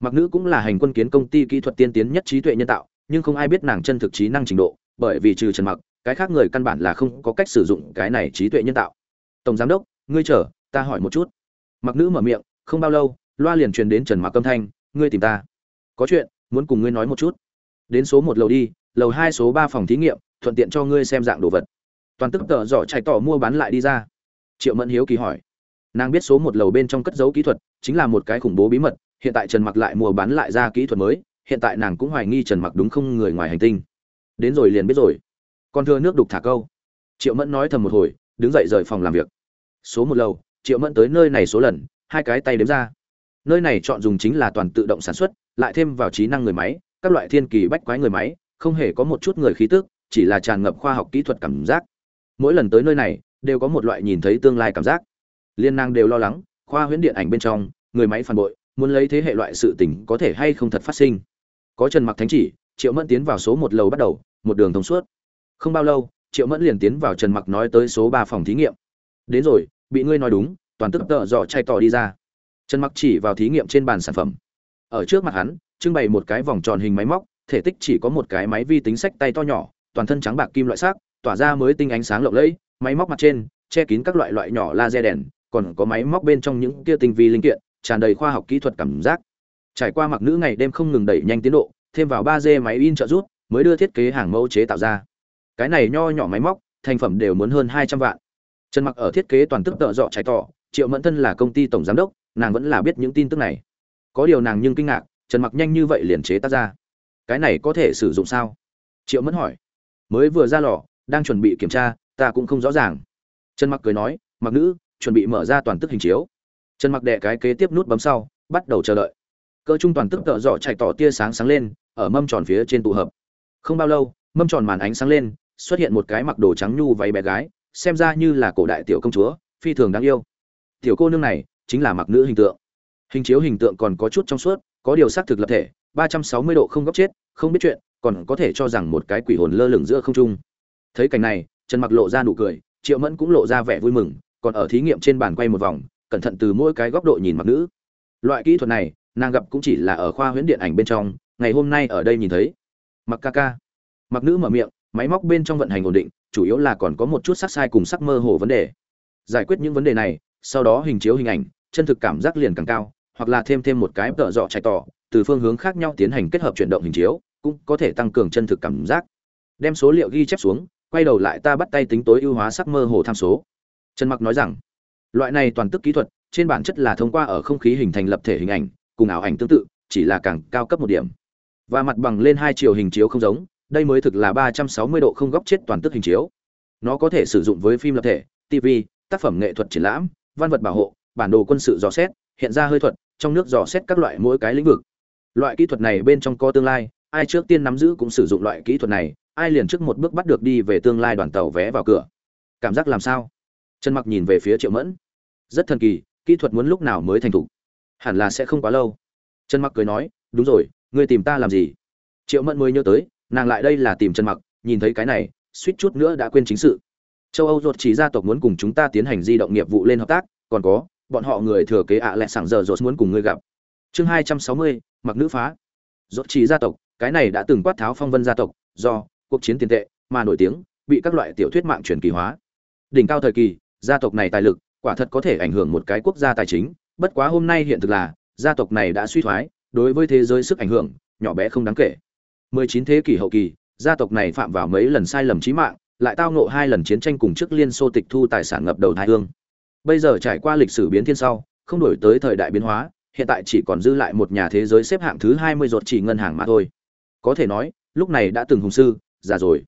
Mặc nữ cũng là hành quân kiến công ty kỹ thuật tiên tiến nhất trí tuệ nhân tạo, nhưng không ai biết nàng chân thực trí năng trình độ, bởi vì trừ trần mặc, cái khác người căn bản là không có cách sử dụng cái này trí tuệ nhân tạo. Tổng giám đốc, ngươi chờ, ta hỏi một chút mặc nữ mở miệng, không bao lâu, loa liền truyền đến trần mặc âm thanh, ngươi tìm ta. Có chuyện, muốn cùng ngươi nói một chút. Đến số một lầu đi, lầu hai số ba phòng thí nghiệm, thuận tiện cho ngươi xem dạng đồ vật. Toàn tức tờ giỏ chạy tỏ mua bán lại đi ra. Triệu mẫn hiếu kỳ hỏi. Nàng biết số một lầu bên trong cất dấu kỹ thuật, chính là một cái khủng bố bí mật, hiện tại trần mặc lại mua bán lại ra kỹ thuật mới, hiện tại nàng cũng hoài nghi trần mặc đúng không người ngoài hành tinh. Đến rồi liền biết rồi. Con thưa nước đục thả câu. Triệu mẫn nói thầm một hồi, đứng dậy rời phòng làm việc. Số một lầu triệu mẫn tới nơi này số lần, hai cái tay đếm ra. Nơi này chọn dùng chính là toàn tự động sản xuất, lại thêm vào trí năng người máy, các loại thiên kỳ bách quái người máy, không hề có một chút người khí tức, chỉ là tràn ngập khoa học kỹ thuật cảm giác. Mỗi lần tới nơi này, đều có một loại nhìn thấy tương lai cảm giác. Liên năng đều lo lắng, khoa huyễn điện ảnh bên trong, người máy phản bội, muốn lấy thế hệ loại sự tình có thể hay không thật phát sinh. Có trần mặc thánh chỉ, triệu mẫn tiến vào số một lầu bắt đầu, một đường thông suốt. Không bao lâu, triệu mẫn liền tiến vào trần mặc nói tới số ba phòng thí nghiệm. Đến rồi bị ngươi nói đúng, toàn tức tợ dò chay tỏ đi ra. Trần mặc chỉ vào thí nghiệm trên bàn sản phẩm. Ở trước mặt hắn, trưng bày một cái vòng tròn hình máy móc, thể tích chỉ có một cái máy vi tính sách tay to nhỏ, toàn thân trắng bạc kim loại sắc, tỏa ra mới tinh ánh sáng lộng lẫy, máy móc mặt trên, che kín các loại loại nhỏ laser đèn, còn có máy móc bên trong những kia tinh vi linh kiện, tràn đầy khoa học kỹ thuật cảm giác. Trải qua mặc nữ ngày đêm không ngừng đẩy nhanh tiến độ, thêm vào ba d máy in trợ rút mới đưa thiết kế hàng mẫu chế tạo ra. Cái này nho nhỏ máy móc, thành phẩm đều muốn hơn hai trăm vạn trần mặc ở thiết kế toàn tức tợ dọ trái tỏ, triệu mẫn thân là công ty tổng giám đốc, nàng vẫn là biết những tin tức này. Có điều nàng nhưng kinh ngạc, trần mặc nhanh như vậy liền chế tác ra. Cái này có thể sử dụng sao? Triệu mẫn hỏi. Mới vừa ra lò, đang chuẩn bị kiểm tra, ta cũng không rõ ràng. Trần mặc cười nói, mặc nữ, chuẩn bị mở ra toàn tức hình chiếu. Trần mặc đệ cái kế tiếp nút bấm sau, bắt đầu chờ đợi. Cơ trung toàn tức tợ dọ chạy tỏ tia sáng sáng lên, ở mâm tròn phía trên tụ hợp. Không bao lâu, mâm tròn màn ánh sáng lên, xuất hiện một cái mặc đồ trắng nhu váy bé gái xem ra như là cổ đại tiểu công chúa, phi thường đáng yêu. Tiểu cô nương này chính là mặc nữ hình tượng. Hình chiếu hình tượng còn có chút trong suốt, có điều xác thực lập thể, ba trăm sáu mươi độ không góc chết, không biết chuyện, còn có thể cho rằng một cái quỷ hồn lơ lửng giữa không trung. Thấy cảnh này, trần mặc lộ ra nụ cười, triệu mẫn cũng lộ ra vẻ vui mừng, còn ở thí nghiệm trên bàn quay một vòng, cẩn thận từ mỗi cái góc độ nhìn mặc nữ. Loại kỹ thuật này, nàng gặp cũng chỉ là ở khoa huyễn điện ảnh bên trong, ngày hôm nay ở đây nhìn thấy. Mặc ca ca. Mặc nữ mở miệng máy móc bên trong vận hành ổn định, chủ yếu là còn có một chút sắc sai cùng sắc mơ hồ vấn đề. Giải quyết những vấn đề này, sau đó hình chiếu hình ảnh, chân thực cảm giác liền càng cao, hoặc là thêm thêm một cái tợ dọ chạy tỏ, từ phương hướng khác nhau tiến hành kết hợp chuyển động hình chiếu, cũng có thể tăng cường chân thực cảm giác. Đem số liệu ghi chép xuống, quay đầu lại ta bắt tay tính tối ưu hóa sắc mơ hồ tham số. Trần mặc nói rằng, loại này toàn tức kỹ thuật, trên bản chất là thông qua ở không khí hình thành lập thể hình ảnh, cùng ảo ảnh tương tự, chỉ là càng cao cấp một điểm. Và mặt bằng lên hai chiều hình chiếu không giống đây mới thực là 360 độ không góc chết toàn tức hình chiếu. Nó có thể sử dụng với phim lập thể tv tác phẩm nghệ thuật triển lãm, văn vật bảo hộ, bản đồ quân sự dò xét, hiện ra hơi thuật, trong nước dò xét các loại mỗi cái lĩnh vực. Loại kỹ thuật này bên trong có tương lai, ai trước tiên nắm giữ cũng sử dụng loại kỹ thuật này, ai liền trước một bước bắt được đi về tương lai đoàn tàu vé vào cửa. Cảm giác làm sao? Trần mặc nhìn về phía triệu mẫn. Rất thần kỳ, kỹ thuật muốn lúc nào mới thành thục? Hẳn là sẽ không quá lâu. Trần mặc cười nói, đúng rồi, ngươi tìm ta làm gì? Triệu mẫn mới nhớ tới nàng lại đây là tìm trần mặc, nhìn thấy cái này, suýt chút nữa đã quên chính sự. Châu âu ruột chỉ gia tộc muốn cùng chúng ta tiến hành di động nghiệp vụ lên hợp tác, còn có, bọn họ người thừa kế ạ à lẹ sảng giờ ruột muốn cùng ngươi gặp. Chương hai trăm sáu mươi, mặc nữ phá. Ruột chỉ gia tộc, cái này đã từng quát tháo phong vân gia tộc, do, cuộc chiến tiền tệ, mà nổi tiếng, bị các loại tiểu thuyết mạng truyền kỳ hóa. Đỉnh cao thời kỳ, gia tộc này tài lực, quả thật có thể ảnh hưởng một cái quốc gia tài chính, bất quá hôm nay hiện thực là, gia tộc này đã suy thoái, đối với thế giới sức ảnh hưởng, nhỏ bé không đáng kể. 19 thế kỷ hậu kỳ, gia tộc này phạm vào mấy lần sai lầm chí mạng, lại tao ngộ hai lần chiến tranh cùng trước liên xô tịch thu tài sản ngập đầu thái hương. Bây giờ trải qua lịch sử biến thiên sau, không đổi tới thời đại biến hóa, hiện tại chỉ còn dư lại một nhà thế giới xếp hạng thứ 20 ruột chỉ ngân hàng mà thôi. Có thể nói, lúc này đã từng hùng sư, già rồi.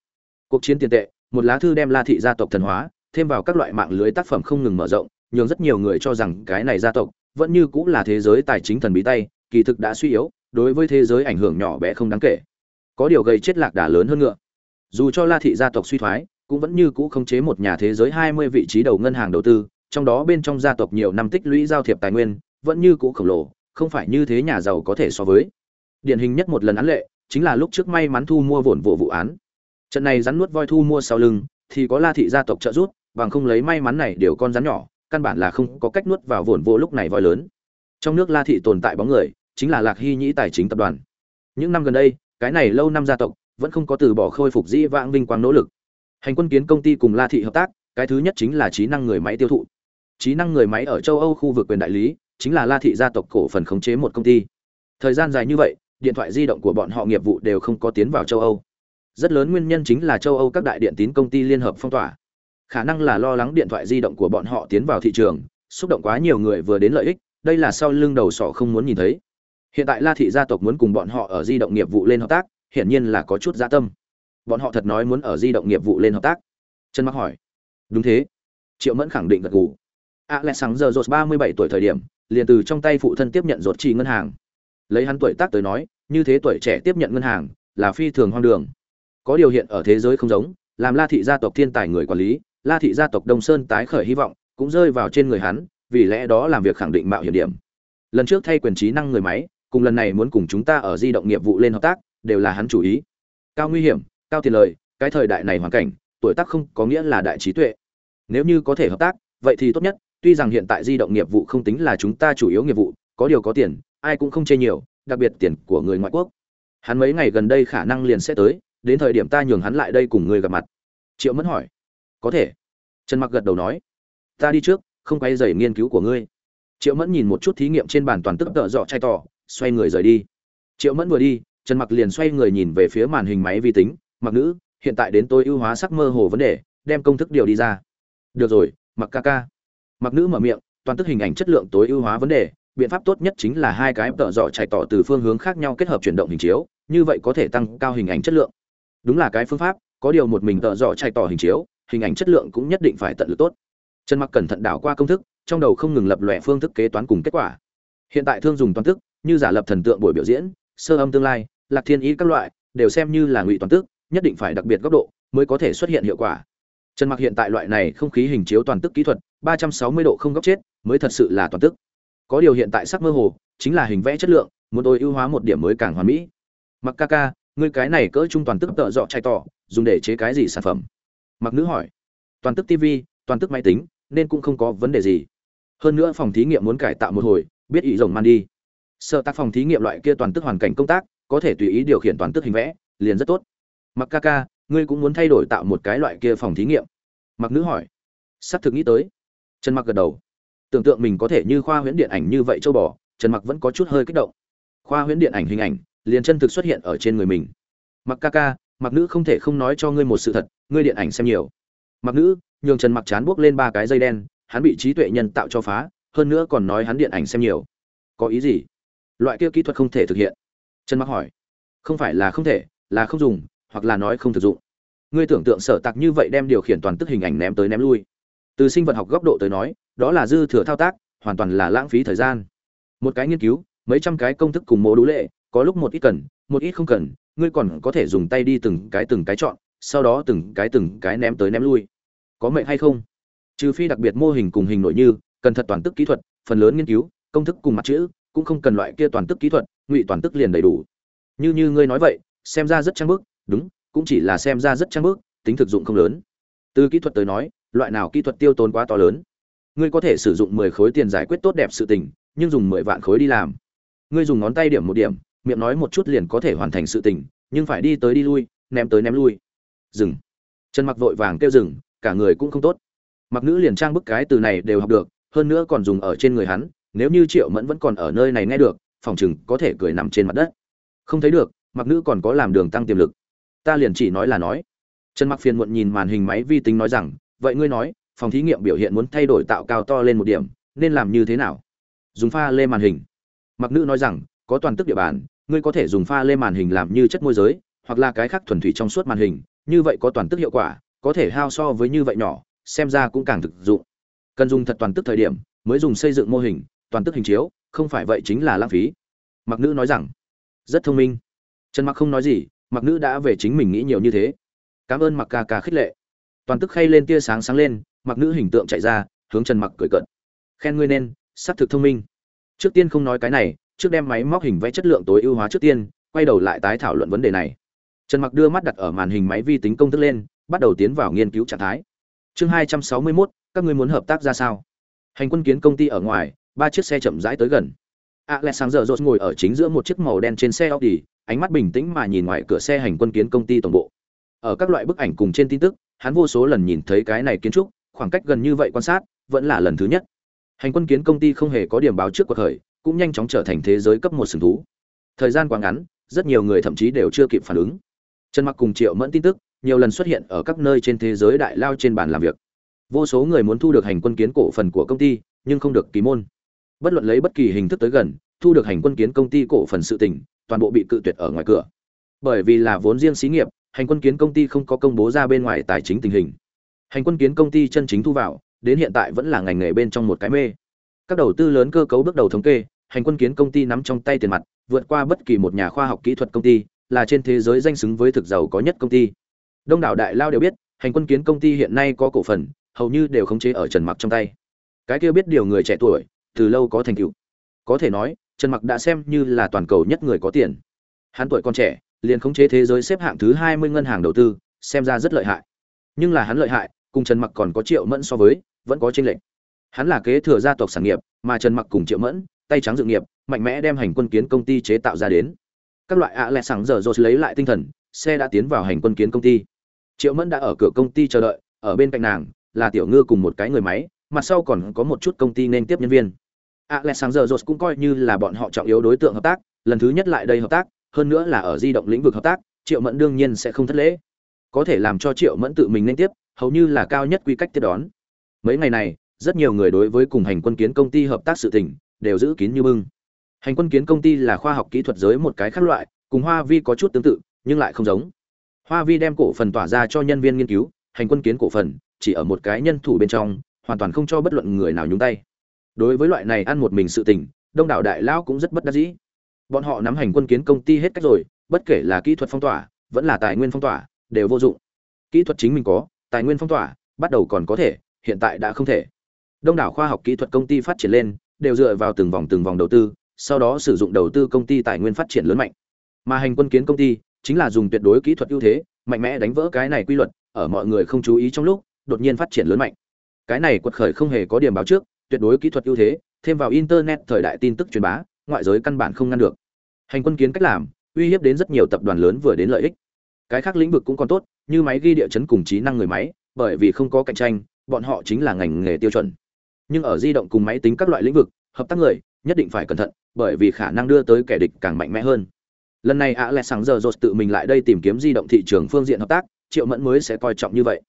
Cuộc chiến tiền tệ, một lá thư đem la thị gia tộc thần hóa, thêm vào các loại mạng lưới tác phẩm không ngừng mở rộng, nhường rất nhiều người cho rằng cái này gia tộc vẫn như cũng là thế giới tài chính thần bí tay, kỳ thực đã suy yếu, đối với thế giới ảnh hưởng nhỏ bé không đáng kể có điều gây chết lạc đà lớn hơn ngựa. Dù cho la thị gia tộc suy thoái, cũng vẫn như cũ khống chế một nhà thế giới hai mươi vị trí đầu ngân hàng đầu tư, trong đó bên trong gia tộc nhiều năm tích lũy giao thiệp tài nguyên, vẫn như cũ khổng lồ, không phải như thế nhà giàu có thể so với. Điển hình nhất một lần án lệ, chính là lúc trước may mắn thu mua vốn vụ vụ án. Trận này rắn nuốt voi thu mua sau lưng, thì có la thị gia tộc trợ giúp, bằng không lấy may mắn này đều con rắn nhỏ, căn bản là không có cách nuốt vào vốn vô lúc này voi lớn. Trong nước la thị tồn tại bóng người, chính là lạc hy nhĩ tài chính tập đoàn. Những năm gần đây cái này lâu năm gia tộc, vẫn không có từ bỏ khôi phục dĩ vãng vinh quang nỗ lực. Hành quân kiến công ty cùng la thị hợp tác, cái thứ nhất chính là trí năng người máy tiêu thụ. Trí năng người máy ở châu âu khu vực quyền đại lý, chính là la thị gia tộc cổ phần khống chế một công ty. Thời gian dài như vậy, điện thoại di động của bọn họ nghiệp vụ đều không có tiến vào châu âu. Rất lớn nguyên nhân chính là châu âu các đại điện tín công ty liên hợp phong tỏa. Khả năng là lo lắng điện thoại di động của bọn họ tiến vào thị trường, xúc động quá nhiều người vừa đến lợi ích, đây là sau lưng đầu sỏ không muốn nhìn thấy hiện tại la thị gia tộc muốn cùng bọn họ ở di động nghiệp vụ lên hợp tác, hiển nhiên là có chút gia tâm. Bọn họ thật nói muốn ở di động nghiệp vụ lên hợp tác. Trần mặc hỏi. Đúng thế. Triệu mẫn khẳng định gật gù. A lẽ sáng giờ rột ba mươi bảy tuổi thời điểm, liền từ trong tay phụ thân tiếp nhận rột trì ngân hàng. Lấy hắn tuổi tác tới nói, như thế tuổi trẻ tiếp nhận ngân hàng, là phi thường hoang đường. Có điều hiện ở thế giới không giống, làm la thị gia tộc thiên tài người quản lý, la thị gia tộc đông sơn tái khởi hy vọng, cũng rơi vào trên người hắn, vì lẽ đó làm việc khẳng định mạo hiểm điểm. Lần trước thay quyền trí năng người máy cùng lần này muốn cùng chúng ta ở di động nghiệp vụ lên hợp tác, đều là hắn chủ ý. Cao nguy hiểm, cao tiền lời, cái thời đại này hoàn cảnh, tuổi tác không có nghĩa là đại trí tuệ. Nếu như có thể hợp tác, vậy thì tốt nhất, tuy rằng hiện tại di động nghiệp vụ không tính là chúng ta chủ yếu nghiệp vụ, có điều có tiền, ai cũng không chê nhiều, đặc biệt tiền của người ngoại quốc. Hắn mấy ngày gần đây khả năng liền sẽ tới, đến thời điểm ta nhường hắn lại đây cùng người gặp mặt. Triệu mẫn hỏi. Có thể. Trần mặc gật đầu nói. Ta đi trước, không quay dày nghiên cứu của ngươi. Triệu mẫn nhìn một chút thí nghiệm trên bàn toàn tức tợ dọ chai tỏ xoay người rời đi. Triệu mẫn vừa đi, trần mặc liền xoay người nhìn về phía màn hình máy vi tính, mặc nữ, hiện tại đến tôi ưu hóa sắc mơ hồ vấn đề, đem công thức điều đi ra. Được rồi, mặc ca ca. Mặc nữ mở miệng, toàn tức hình ảnh chất lượng tối ưu hóa vấn đề, biện pháp tốt nhất chính là hai cái tợ dọ chạy tỏ từ phương hướng khác nhau kết hợp chuyển động hình chiếu, như vậy có thể tăng cao hình ảnh chất lượng. Đúng là cái phương pháp, có điều một mình tợ dọ chạy tỏ hình chiếu, hình ảnh chất lượng cũng nhất định phải tận lực tốt. Trần mặc cẩn thận đảo qua công thức, trong đầu không ngừng lập lòe phương thức kế toán cùng kết quả. Hiện tại thương dùng toàn thức như giả lập thần tượng buổi biểu diễn, sơ âm tương lai, lạc thiên ý các loại, đều xem như là ngụy toàn tức, nhất định phải đặc biệt góc độ mới có thể xuất hiện hiệu quả. Trần mặc hiện tại loại này không khí hình chiếu toàn tức kỹ thuật 360 độ không góc chết, mới thật sự là toàn tức. Có điều hiện tại sắc mơ hồ, chính là hình vẽ chất lượng, muốn tôi ưu hóa một điểm mới càng hoàn mỹ. Mặc ca ca, ngươi cái này cỡ trung toàn tức tợ dọ chạy tỏ, dùng để chế cái gì sản phẩm? Mặc nữ hỏi. Toàn tức tv toàn tức máy tính, nên cũng không có vấn đề gì. Hơn nữa phòng thí nghiệm muốn cải tạo một hồi, biết ý rồng man đi sợ tác phòng thí nghiệm loại kia toàn tức hoàn cảnh công tác, có thể tùy ý điều khiển toàn tức hình vẽ, liền rất tốt. Mặc ca ca, ngươi cũng muốn thay đổi tạo một cái loại kia phòng thí nghiệm? Mặc nữ hỏi. Sắp thực nghĩ tới. Trần mặc gật đầu. Tưởng tượng mình có thể như khoa huyễn điện ảnh như vậy châu bò, trần mặc vẫn có chút hơi kích động. Khoa huyễn điện ảnh hình ảnh, liền chân thực xuất hiện ở trên người mình. Mặc ca ca, mặc nữ không thể không nói cho ngươi một sự thật, ngươi điện ảnh xem nhiều. Mặc nữ, nhường trần mặc chán buốc lên ba cái dây đen, hắn bị trí tuệ nhân tạo cho phá, hơn nữa còn nói hắn điện ảnh xem nhiều. Có ý gì? Loại kia kỹ thuật không thể thực hiện. Trần mặc hỏi, không phải là không thể, là không dùng, hoặc là nói không thực dụng. Ngươi tưởng tượng sở tạc như vậy đem điều khiển toàn tức hình ảnh ném tới ném lui. Từ sinh vật học góc độ tới nói, đó là dư thừa thao tác, hoàn toàn là lãng phí thời gian. Một cái nghiên cứu, mấy trăm cái công thức cùng mô đũ lệ, có lúc một ít cần, một ít không cần, ngươi còn có thể dùng tay đi từng cái từng cái chọn, sau đó từng cái từng cái ném tới ném lui. Có mệnh hay không? Trừ phi đặc biệt mô hình cùng hình nội như, cần thật toàn tức kỹ thuật, phần lớn nghiên cứu, công thức cùng mặt chữ cũng không cần loại kia toàn tức kỹ thuật, ngụy toàn tức liền đầy đủ. Như như ngươi nói vậy, xem ra rất trang bức, đúng, cũng chỉ là xem ra rất trang bức, tính thực dụng không lớn. Từ kỹ thuật tới nói, loại nào kỹ thuật tiêu tốn quá to lớn? Ngươi có thể sử dụng mười khối tiền giải quyết tốt đẹp sự tình, nhưng dùng mười vạn khối đi làm. Ngươi dùng ngón tay điểm một điểm, miệng nói một chút liền có thể hoàn thành sự tình, nhưng phải đi tới đi lui, ném tới ném lui. Dừng. Trần mặc vội vàng kêu dừng, cả người cũng không tốt. Mặc nữ liền trang bức cái từ này đều học được, hơn nữa còn dùng ở trên người hắn nếu như triệu mẫn vẫn còn ở nơi này nghe được, phòng chừng có thể cười nằm trên mặt đất. Không thấy được, mặc nữ còn có làm đường tăng tiềm lực. Ta liền chỉ nói là nói. Trần mặc phiền muộn nhìn màn hình máy vi tính nói rằng, vậy ngươi nói, phòng thí nghiệm biểu hiện muốn thay đổi tạo cao to lên một điểm, nên làm như thế nào? Dùng pha lê màn hình. Mặc nữ nói rằng, có toàn tức địa bàn, ngươi có thể dùng pha lê màn hình làm như chất môi giới, hoặc là cái khác thuần thủy trong suốt màn hình, như vậy có toàn tức hiệu quả, có thể hao so với như vậy nhỏ, xem ra cũng càng thực dụng. Cần dùng thật toàn tức thời điểm, mới dùng xây dựng mô hình toàn tức hình chiếu không phải vậy chính là lãng phí. Mặc nữ nói rằng rất thông minh. Trần mặc không nói gì mặc nữ đã về chính mình nghĩ nhiều như thế. Cảm ơn mặc ca ca khích lệ. Toàn tức khay lên tia sáng sáng lên mặc nữ hình tượng chạy ra hướng trần mặc cười cợt. Khen ngươi nên xác thực thông minh. Trước tiên không nói cái này trước đem máy móc hình vẽ chất lượng tối ưu hóa trước tiên quay đầu lại tái thảo luận vấn đề này. Trần mặc đưa mắt đặt ở màn hình máy vi tính công thức lên bắt đầu tiến vào nghiên cứu trạng thái. Chương 261, các ngươi muốn hợp tác ra sao? Hành quân kiến công ty ở ngoài ba chiếc xe chậm rãi tới gần. Alexander rột ngồi ở chính giữa một chiếc màu đen trên xe audi, ánh mắt bình tĩnh mà nhìn ngoài cửa xe hành quân kiến công ty tổng bộ. Ở các loại bức ảnh cùng trên tin tức, hắn vô số lần nhìn thấy cái này kiến trúc, khoảng cách gần như vậy quan sát, vẫn là lần thứ nhất. Hành quân kiến công ty không hề có điểm báo trước cuộc khởi, cũng nhanh chóng trở thành thế giới cấp một sừng thú. Thời gian quá ngắn, rất nhiều người thậm chí đều chưa kịp phản ứng. Trần mặc cùng triệu mẫn tin tức, nhiều lần xuất hiện ở các nơi trên thế giới đại lao trên bàn làm việc. Vô số người muốn thu được hành quân kiến cổ phần của công ty, nhưng không được ký môn bất luận lấy bất kỳ hình thức tới gần, thu được hành quân kiến công ty cổ phần sự tỉnh toàn bộ bị cự tuyệt ở ngoài cửa. Bởi vì là vốn riêng xí nghiệp, hành quân kiến công ty không có công bố ra bên ngoài tài chính tình hình. Hành quân kiến công ty chân chính thu vào, đến hiện tại vẫn là ngành nghề bên trong một cái mê. Các đầu tư lớn cơ cấu bước đầu thống kê, hành quân kiến công ty nắm trong tay tiền mặt, vượt qua bất kỳ một nhà khoa học kỹ thuật công ty, là trên thế giới danh xứng với thực giàu có nhất công ty. Đông đảo đại lao đều biết, hành quân kiến công ty hiện nay có cổ phần, hầu như đều khống chế ở trần mặc trong tay. Cái kia biết điều người trẻ tuổi từ lâu có thành tựu. Có thể nói, trần mặc đã xem như là toàn cầu nhất người có tiền. Hắn tuổi còn trẻ, liền khống chế thế giới xếp hạng thứ 20 ngân hàng đầu tư, xem ra rất lợi hại. Nhưng là hắn lợi hại, cùng trần mặc còn có triệu mẫn so với, vẫn có chênh lệch. Hắn là kế thừa gia tộc sản nghiệp, mà trần mặc cùng triệu mẫn, tay trắng dự nghiệp, mạnh mẽ đem hành quân kiến công ty chế tạo ra đến. Các loại ạ lẹ sẵn giờ rồi lấy lại tinh thần, xe đã tiến vào hành quân kiến công ty. Triệu mẫn đã ở cửa công ty chờ đợi, ở bên cạnh nàng, là tiểu ngư cùng một cái người máy, mặt sau còn có một chút công ty nên tiếp nhân viên alexander jones cũng coi như là bọn họ trọng yếu đối tượng hợp tác, lần thứ nhất lại đây hợp tác, hơn nữa là ở di động lĩnh vực hợp tác, triệu mẫn đương nhiên sẽ không thất lễ. Có thể làm cho triệu mẫn tự mình nên tiếp, hầu như là cao nhất quy cách tiếp đón. Mấy ngày này, rất nhiều người đối với cùng hành quân kiến công ty hợp tác sự tình, đều giữ kín như bưng. Hành quân kiến công ty là khoa học kỹ thuật giới một cái khác loại, cùng hoa vi có chút tương tự, nhưng lại không giống. Hoa vi đem cổ phần tỏa ra cho nhân viên nghiên cứu, hành quân kiến cổ phần, chỉ ở một cái nhân thủ bên trong, hoàn toàn không cho bất luận người nào nhúng tay đối với loại này ăn một mình sự tình, đông đảo đại lão cũng rất bất đắc dĩ. Bọn họ nắm hành quân kiến công ty hết cách rồi, bất kể là kỹ thuật phong tỏa, vẫn là tài nguyên phong tỏa, đều vô dụng. Kỹ thuật chính mình có, tài nguyên phong tỏa, bắt đầu còn có thể, hiện tại đã không thể. Đông đảo khoa học kỹ thuật công ty phát triển lên, đều dựa vào từng vòng từng vòng đầu tư, sau đó sử dụng đầu tư công ty tài nguyên phát triển lớn mạnh. Mà hành quân kiến công ty, chính là dùng tuyệt đối kỹ thuật ưu thế, mạnh mẽ đánh vỡ cái này quy luật, ở mọi người không chú ý trong lúc, đột nhiên phát triển lớn mạnh. Cái này quật khởi không hề có điểm báo trước tuyệt đối kỹ thuật ưu thế, thêm vào internet thời đại tin tức truyền bá, ngoại giới căn bản không ngăn được. Hành quân kiến cách làm, uy hiếp đến rất nhiều tập đoàn lớn vừa đến lợi ích. Cái khác lĩnh vực cũng còn tốt, như máy ghi địa chấn cùng trí năng người máy, bởi vì không có cạnh tranh, bọn họ chính là ngành nghề tiêu chuẩn. Nhưng ở di động cùng máy tính các loại lĩnh vực, hợp tác người, nhất định phải cẩn thận, bởi vì khả năng đưa tới kẻ địch càng mạnh mẽ hơn. Lần này ạ lẹ sáng giờ rột tự mình lại đây tìm kiếm di động thị trường phương diện hợp tác, triệu mẫn mới sẽ coi trọng như vậy.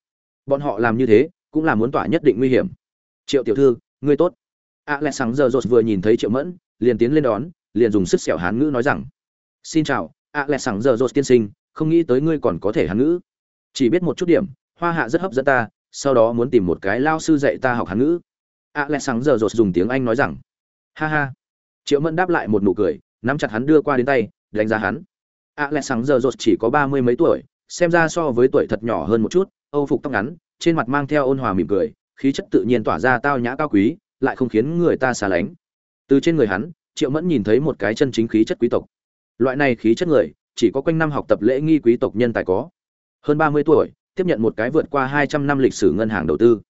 Bọn họ làm như thế, cũng là muốn tỏa nhất định nguy hiểm. Triệu tiểu thư ngươi tốt. A lẽ sáng giờ rột vừa nhìn thấy triệu mẫn, liền tiến lên đón, liền dùng sức xẻo hán ngữ nói rằng, xin chào A lẽ sáng giờ rột tiên sinh, không nghĩ tới ngươi còn có thể hán ngữ. Chỉ biết một chút điểm, hoa hạ rất hấp dẫn ta, sau đó muốn tìm một cái lao sư dạy ta học hán ngữ. A lẽ sáng giờ rột dùng tiếng anh nói rằng, ha ha. Triệu mẫn đáp lại một nụ cười, nắm chặt hắn đưa qua đến tay, đánh giá hắn. A lẽ sáng giờ rột chỉ có ba mươi mấy tuổi, xem ra so với tuổi thật nhỏ hơn một chút, âu phục tóc ngắn, trên mặt mang theo ôn hòa mỉm cười khí chất tự nhiên tỏa ra tao nhã cao quý, lại không khiến người ta xa lánh. Từ trên người hắn, triệu mẫn nhìn thấy một cái chân chính khí chất quý tộc. Loại này khí chất người, chỉ có quanh năm học tập lễ nghi quý tộc nhân tài có. Hơn ba mươi tuổi, tiếp nhận một cái vượt qua hai trăm năm lịch sử ngân hàng đầu tư.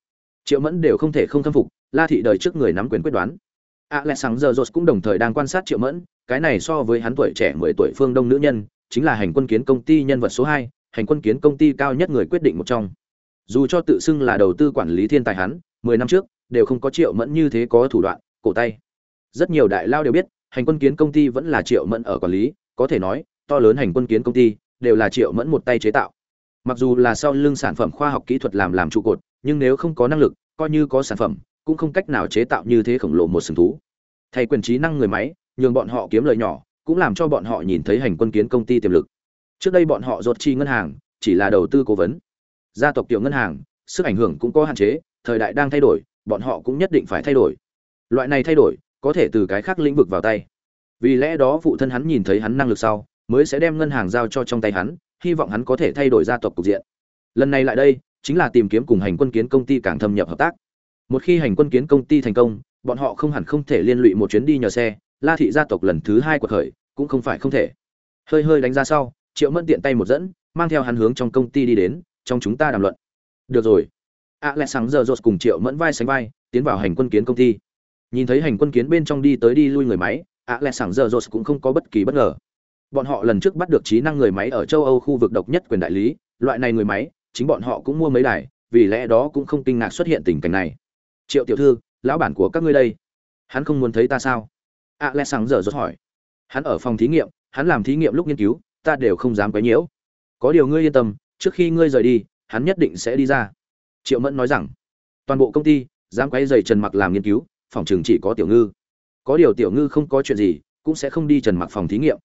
Triệu mẫn đều không thể không khâm phục, la thị đời trước người nắm quyền quyết đoán. Alexander jones cũng đồng thời đang quan sát triệu mẫn, cái này so với hắn tuổi trẻ mười tuổi phương đông nữ nhân, chính là hành quân kiến công ty nhân vật số hai, hành quân kiến công ty cao nhất người quyết định một trong dù cho tự xưng là đầu tư quản lý thiên tài hắn, mười năm trước, đều không có triệu mẫn như thế có thủ đoạn, cổ tay. Rất nhiều đại lao đều biết, hành quân kiến công ty vẫn là triệu mẫn ở quản lý, có thể nói, to lớn hành quân kiến công ty, đều là triệu mẫn một tay chế tạo. Mặc dù là sau lưng sản phẩm khoa học kỹ thuật làm làm trụ cột, nhưng nếu không có năng lực, coi như có sản phẩm, cũng không cách nào chế tạo như thế khổng lồ một sừng thú. Thay quyền trí năng người máy, nhường bọn họ kiếm lời nhỏ, cũng làm cho bọn họ nhìn thấy hành quân kiến công ty tiềm lực. Trước đây bọn họ dột chi ngân hàng, chỉ là đầu tư cố vấn gia tộc tiểu ngân hàng, sức ảnh hưởng cũng có hạn chế, thời đại đang thay đổi, bọn họ cũng nhất định phải thay đổi. Loại này thay đổi, có thể từ cái khác lĩnh vực vào tay. Vì lẽ đó phụ thân hắn nhìn thấy hắn năng lực sau, mới sẽ đem ngân hàng giao cho trong tay hắn, hy vọng hắn có thể thay đổi gia tộc cục diện. Lần này lại đây, chính là tìm kiếm cùng hành quân kiến công ty càng thâm nhập hợp tác. Một khi hành quân kiến công ty thành công, bọn họ không hẳn không thể liên lụy một chuyến đi nhờ xe, la thị gia tộc lần thứ hai của khởi, cũng không phải không thể. Hơi hơi đánh ra sau, triệu mẫn tiện tay một dẫn, mang theo hắn hướng trong công ty đi đến trong chúng ta đàm luận. Được rồi. A lẽ sáng giờ rột cùng triệu mẫn vai sánh vai, tiến vào hành quân kiến công ty. Nhìn thấy hành quân kiến bên trong đi tới đi lui người máy a lẽ sáng giờ rột cũng không có bất kỳ bất ngờ. Bọn họ lần trước bắt được trí năng người máy ở châu âu khu vực độc nhất quyền đại lý, loại này người máy, chính bọn họ cũng mua mấy đài, vì lẽ đó cũng không kinh ngạc xuất hiện tình cảnh này. Triệu tiểu thư, lão bản của các ngươi đây, hắn không muốn thấy ta sao? A lẽ sáng giờ rột hỏi. Hắn ở phòng thí nghiệm, hắn làm thí nghiệm lúc nghiên cứu, ta đều không dám quấy nhiễu. Có điều ngươi yên tâm trước khi ngươi rời đi, hắn nhất định sẽ đi ra. Triệu mẫn nói rằng, toàn bộ công ty, dám quay dày trần mặc làm nghiên cứu, phòng trường chỉ có tiểu ngư. Có điều tiểu ngư không có chuyện gì, cũng sẽ không đi trần mặc phòng thí nghiệm.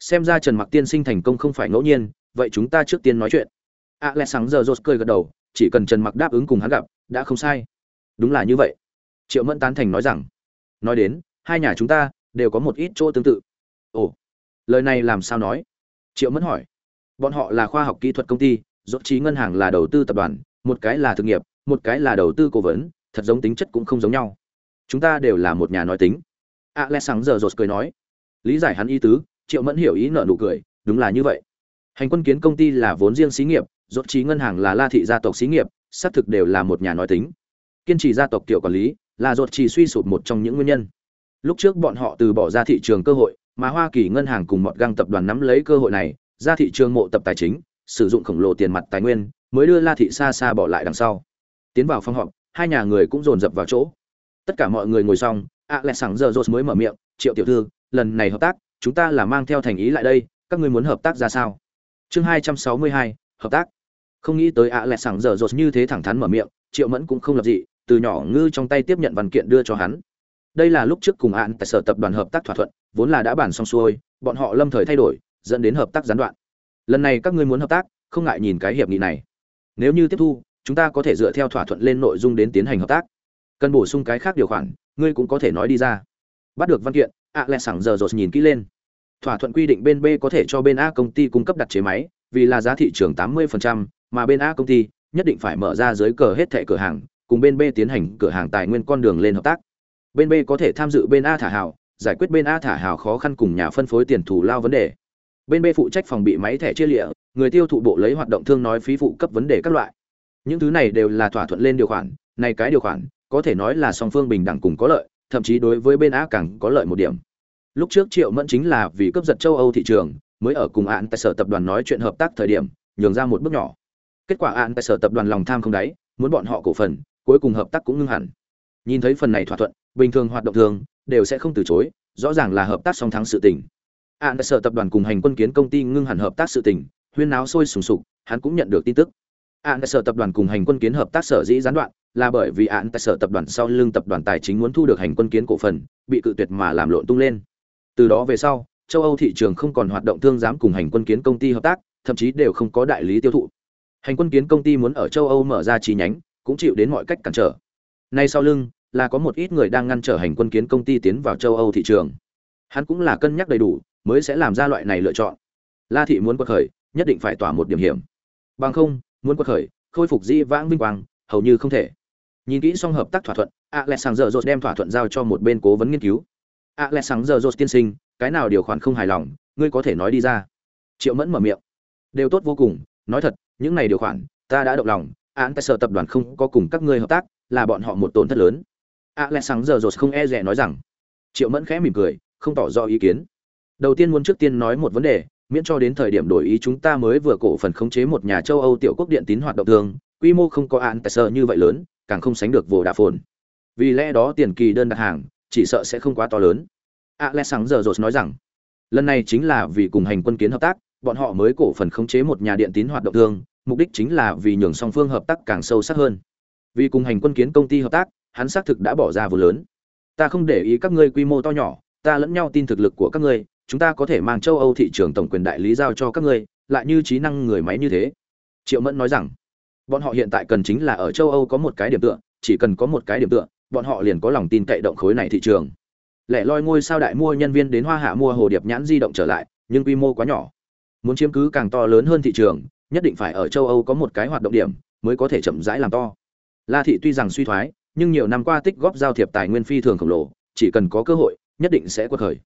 Xem ra trần mặc tiên sinh thành công không phải ngẫu nhiên, vậy chúng ta trước tiên nói chuyện. A lẽ sáng giờ rột cười gật đầu, chỉ cần trần mặc đáp ứng cùng hắn gặp, đã không sai. Đúng là như vậy. Triệu mẫn tán thành nói rằng, nói đến, hai nhà chúng ta đều có một ít chỗ tương tự. Ồ, lời này làm sao nói? Triệu mẫn hỏi bọn họ là khoa học kỹ thuật công ty dốt trí ngân hàng là đầu tư tập đoàn, một cái là thực nghiệp, một cái là đầu tư cố vấn, thật giống tính chất cũng không giống nhau. Chúng ta đều là một nhà nói tính. A lẽ sáng giờ rột cười nói. Lý giải hắn ý tứ, triệu mẫn hiểu ý nợ nụ cười, đúng là như vậy. Hành quân kiến công ty là vốn riêng xí nghiệp dốt trí ngân hàng là la thị gia tộc xí nghiệp, xác thực đều là một nhà nói tính. Kiên trì gia tộc tiểu quản lý là dột trì suy sụp một trong những nguyên nhân. Lúc trước bọn họ từ bỏ ra thị trường cơ hội, mà hoa kỳ ngân hàng cùng một găng tập đoàn nắm lấy cơ hội này ra thị trường mộ tập tài chính, sử dụng khổng lồ tiền mặt tài nguyên, mới đưa la thị xa xa bỏ lại đằng sau. Tiến vào phòng họp, hai nhà người cũng dồn dập vào chỗ. Tất cả mọi người ngồi xong, ạ lẹ sẵn giờ rột mới mở miệng, triệu tiểu thư, lần này hợp tác, chúng ta là mang theo thành ý lại đây, các ngươi muốn hợp tác ra sao? Chương hai trăm sáu mươi hai, hợp tác. Không nghĩ tới ạ lẹ sẵn giờ rột như thế thẳng thắn mở miệng, triệu mẫn cũng không lập dị, từ nhỏ ngư trong tay tiếp nhận văn kiện đưa cho hắn. Đây là lúc trước cùng ạn tại sở tập đoàn hợp tác thỏa thuận, vốn là đã bàn xong xuôi, bọn họ lâm thời thay đổi dẫn đến hợp tác gián đoạn. Lần này các ngươi muốn hợp tác không ngại nhìn cái hiệp nghị này. Nếu như tiếp thu chúng ta có thể dựa theo thỏa thuận lên nội dung đến tiến hành hợp tác. Cần bổ sung cái khác điều khoản ngươi cũng có thể nói đi ra. Bắt được văn kiện ạ lẹ sẵn giờ rồi nhìn kỹ lên. Thỏa thuận quy định bên b có thể cho bên a công ty cung cấp đặt chế máy vì là giá thị trường 80%, mà bên a công ty nhất định phải mở ra dưới cờ hết thẻ cửa hàng cùng bên b tiến hành cửa hàng tài nguyên con đường lên hợp tác. Bên b có thể tham dự bên a thả hào giải quyết bên a thả hào khó khăn cùng nhà phân phối tiền thù lao vấn đề bên b phụ trách phòng bị máy thẻ chia lịa, người tiêu thụ bộ lấy hoạt động thương nói phí phụ cấp vấn đề các loại. Những thứ này đều là thỏa thuận lên điều khoản, này cái điều khoản, có thể nói là song phương bình đẳng cùng có lợi, thậm chí đối với bên a càng có lợi một điểm. Lúc trước triệu mẫn chính là vì cấp giật châu âu thị trường, mới ở cùng án tại sở tập đoàn nói chuyện hợp tác thời điểm, nhường ra một bước nhỏ. Kết quả án tại sở tập đoàn lòng tham không đáy, muốn bọn họ cổ phần, cuối cùng hợp tác cũng ngưng hẳn. Nhìn thấy phần này thỏa thuận, bình thường hoạt động thường, đều sẽ không từ chối, rõ ràng là hợp tác song thắng sự tình án tại sở tập đoàn cùng hành quân kiến công ty ngưng hẳn hợp tác sự tình, huyên náo sôi sùng sục, hắn cũng nhận được tin tức. Án tại sở tập đoàn cùng hành quân kiến hợp tác sở dĩ gián đoạn, là bởi vì án tại sở tập đoàn sau lưng tập đoàn tài chính muốn thu được hành quân kiến cổ phần, bị cự tuyệt mà làm lộn tung lên. Từ đó về sau, châu âu thị trường không còn hoạt động thương giám cùng hành quân kiến công ty hợp tác, thậm chí đều không có đại lý tiêu thụ. Hành quân kiến công ty muốn ở châu âu mở ra chi nhánh, cũng chịu đến mọi cách cản trở. Nay sau lưng, là có một ít người đang ngăn trở hành quân kiến công ty tiến vào châu âu thị trường. Hắn cũng là cân nhắc đầy đủ mới sẽ làm ra loại này lựa chọn. La thị muốn quật khởi, nhất định phải tỏa một điểm hiểm. Bằng không, muốn quật khởi, khôi phục di vãng vinh quang, hầu như không thể. Nhìn kỹ xong hợp tác thỏa thuận a lẽ sáng giờ rột đem thỏa thuận giao cho một bên cố vấn nghiên cứu. A lẽ sáng giờ rột tiên sinh, cái nào điều khoản không hài lòng, ngươi có thể nói đi ra. Triệu mẫn mở miệng. Đều tốt vô cùng, nói thật, những này điều khoản, ta đã động lòng, án tại sở tập đoàn không có cùng các ngươi hợp tác, là bọn họ một tổn thất lớn. A lẽ sáng giờ rột không e rẻ nói rằng. Triệu mẫn khẽ mỉm cười, không tỏ rõ ý kiến đầu tiên muốn trước tiên nói một vấn đề, miễn cho đến thời điểm đổi ý chúng ta mới vừa cổ phần khống chế một nhà châu âu tiểu quốc điện tín hoạt động thường, quy mô không có án tại sợ như vậy lớn, càng không sánh được vồ đà phồn. Vì lẽ đó tiền kỳ đơn đặt hàng, chỉ sợ sẽ không quá to lớn. Alexander lẽ nói rằng, lần này chính là vì cùng hành quân kiến hợp tác, bọn họ mới cổ phần khống chế một nhà điện tín hoạt động thương mục đích chính là vì nhường song phương hợp tác càng sâu sắc hơn. Vì cùng hành quân kiến công ty hợp tác, hắn xác thực đã bỏ ra vô lớn. Ta không để ý các ngươi quy mô to nhỏ, ta lẫn nhau tin thực lực của các ngươi chúng ta có thể mang châu âu thị trường tổng quyền đại lý giao cho các ngươi, lại như trí năng người máy như thế. Triệu mẫn nói rằng, bọn họ hiện tại cần chính là ở châu âu có một cái điểm tựa, chỉ cần có một cái điểm tựa, bọn họ liền có lòng tin cậy động khối này thị trường. Lẻ loi ngôi sao đại mua nhân viên đến hoa hạ mua hồ điệp nhãn di động trở lại, nhưng quy mô quá nhỏ. Muốn chiếm cứ càng to lớn hơn thị trường, nhất định phải ở châu âu có một cái hoạt động điểm, mới có thể chậm rãi làm to. La thị tuy rằng suy thoái, nhưng nhiều năm qua tích góp giao thiệp tài nguyên phi thường khổng lồ, chỉ cần có cơ hội, nhất định sẽ quật khởi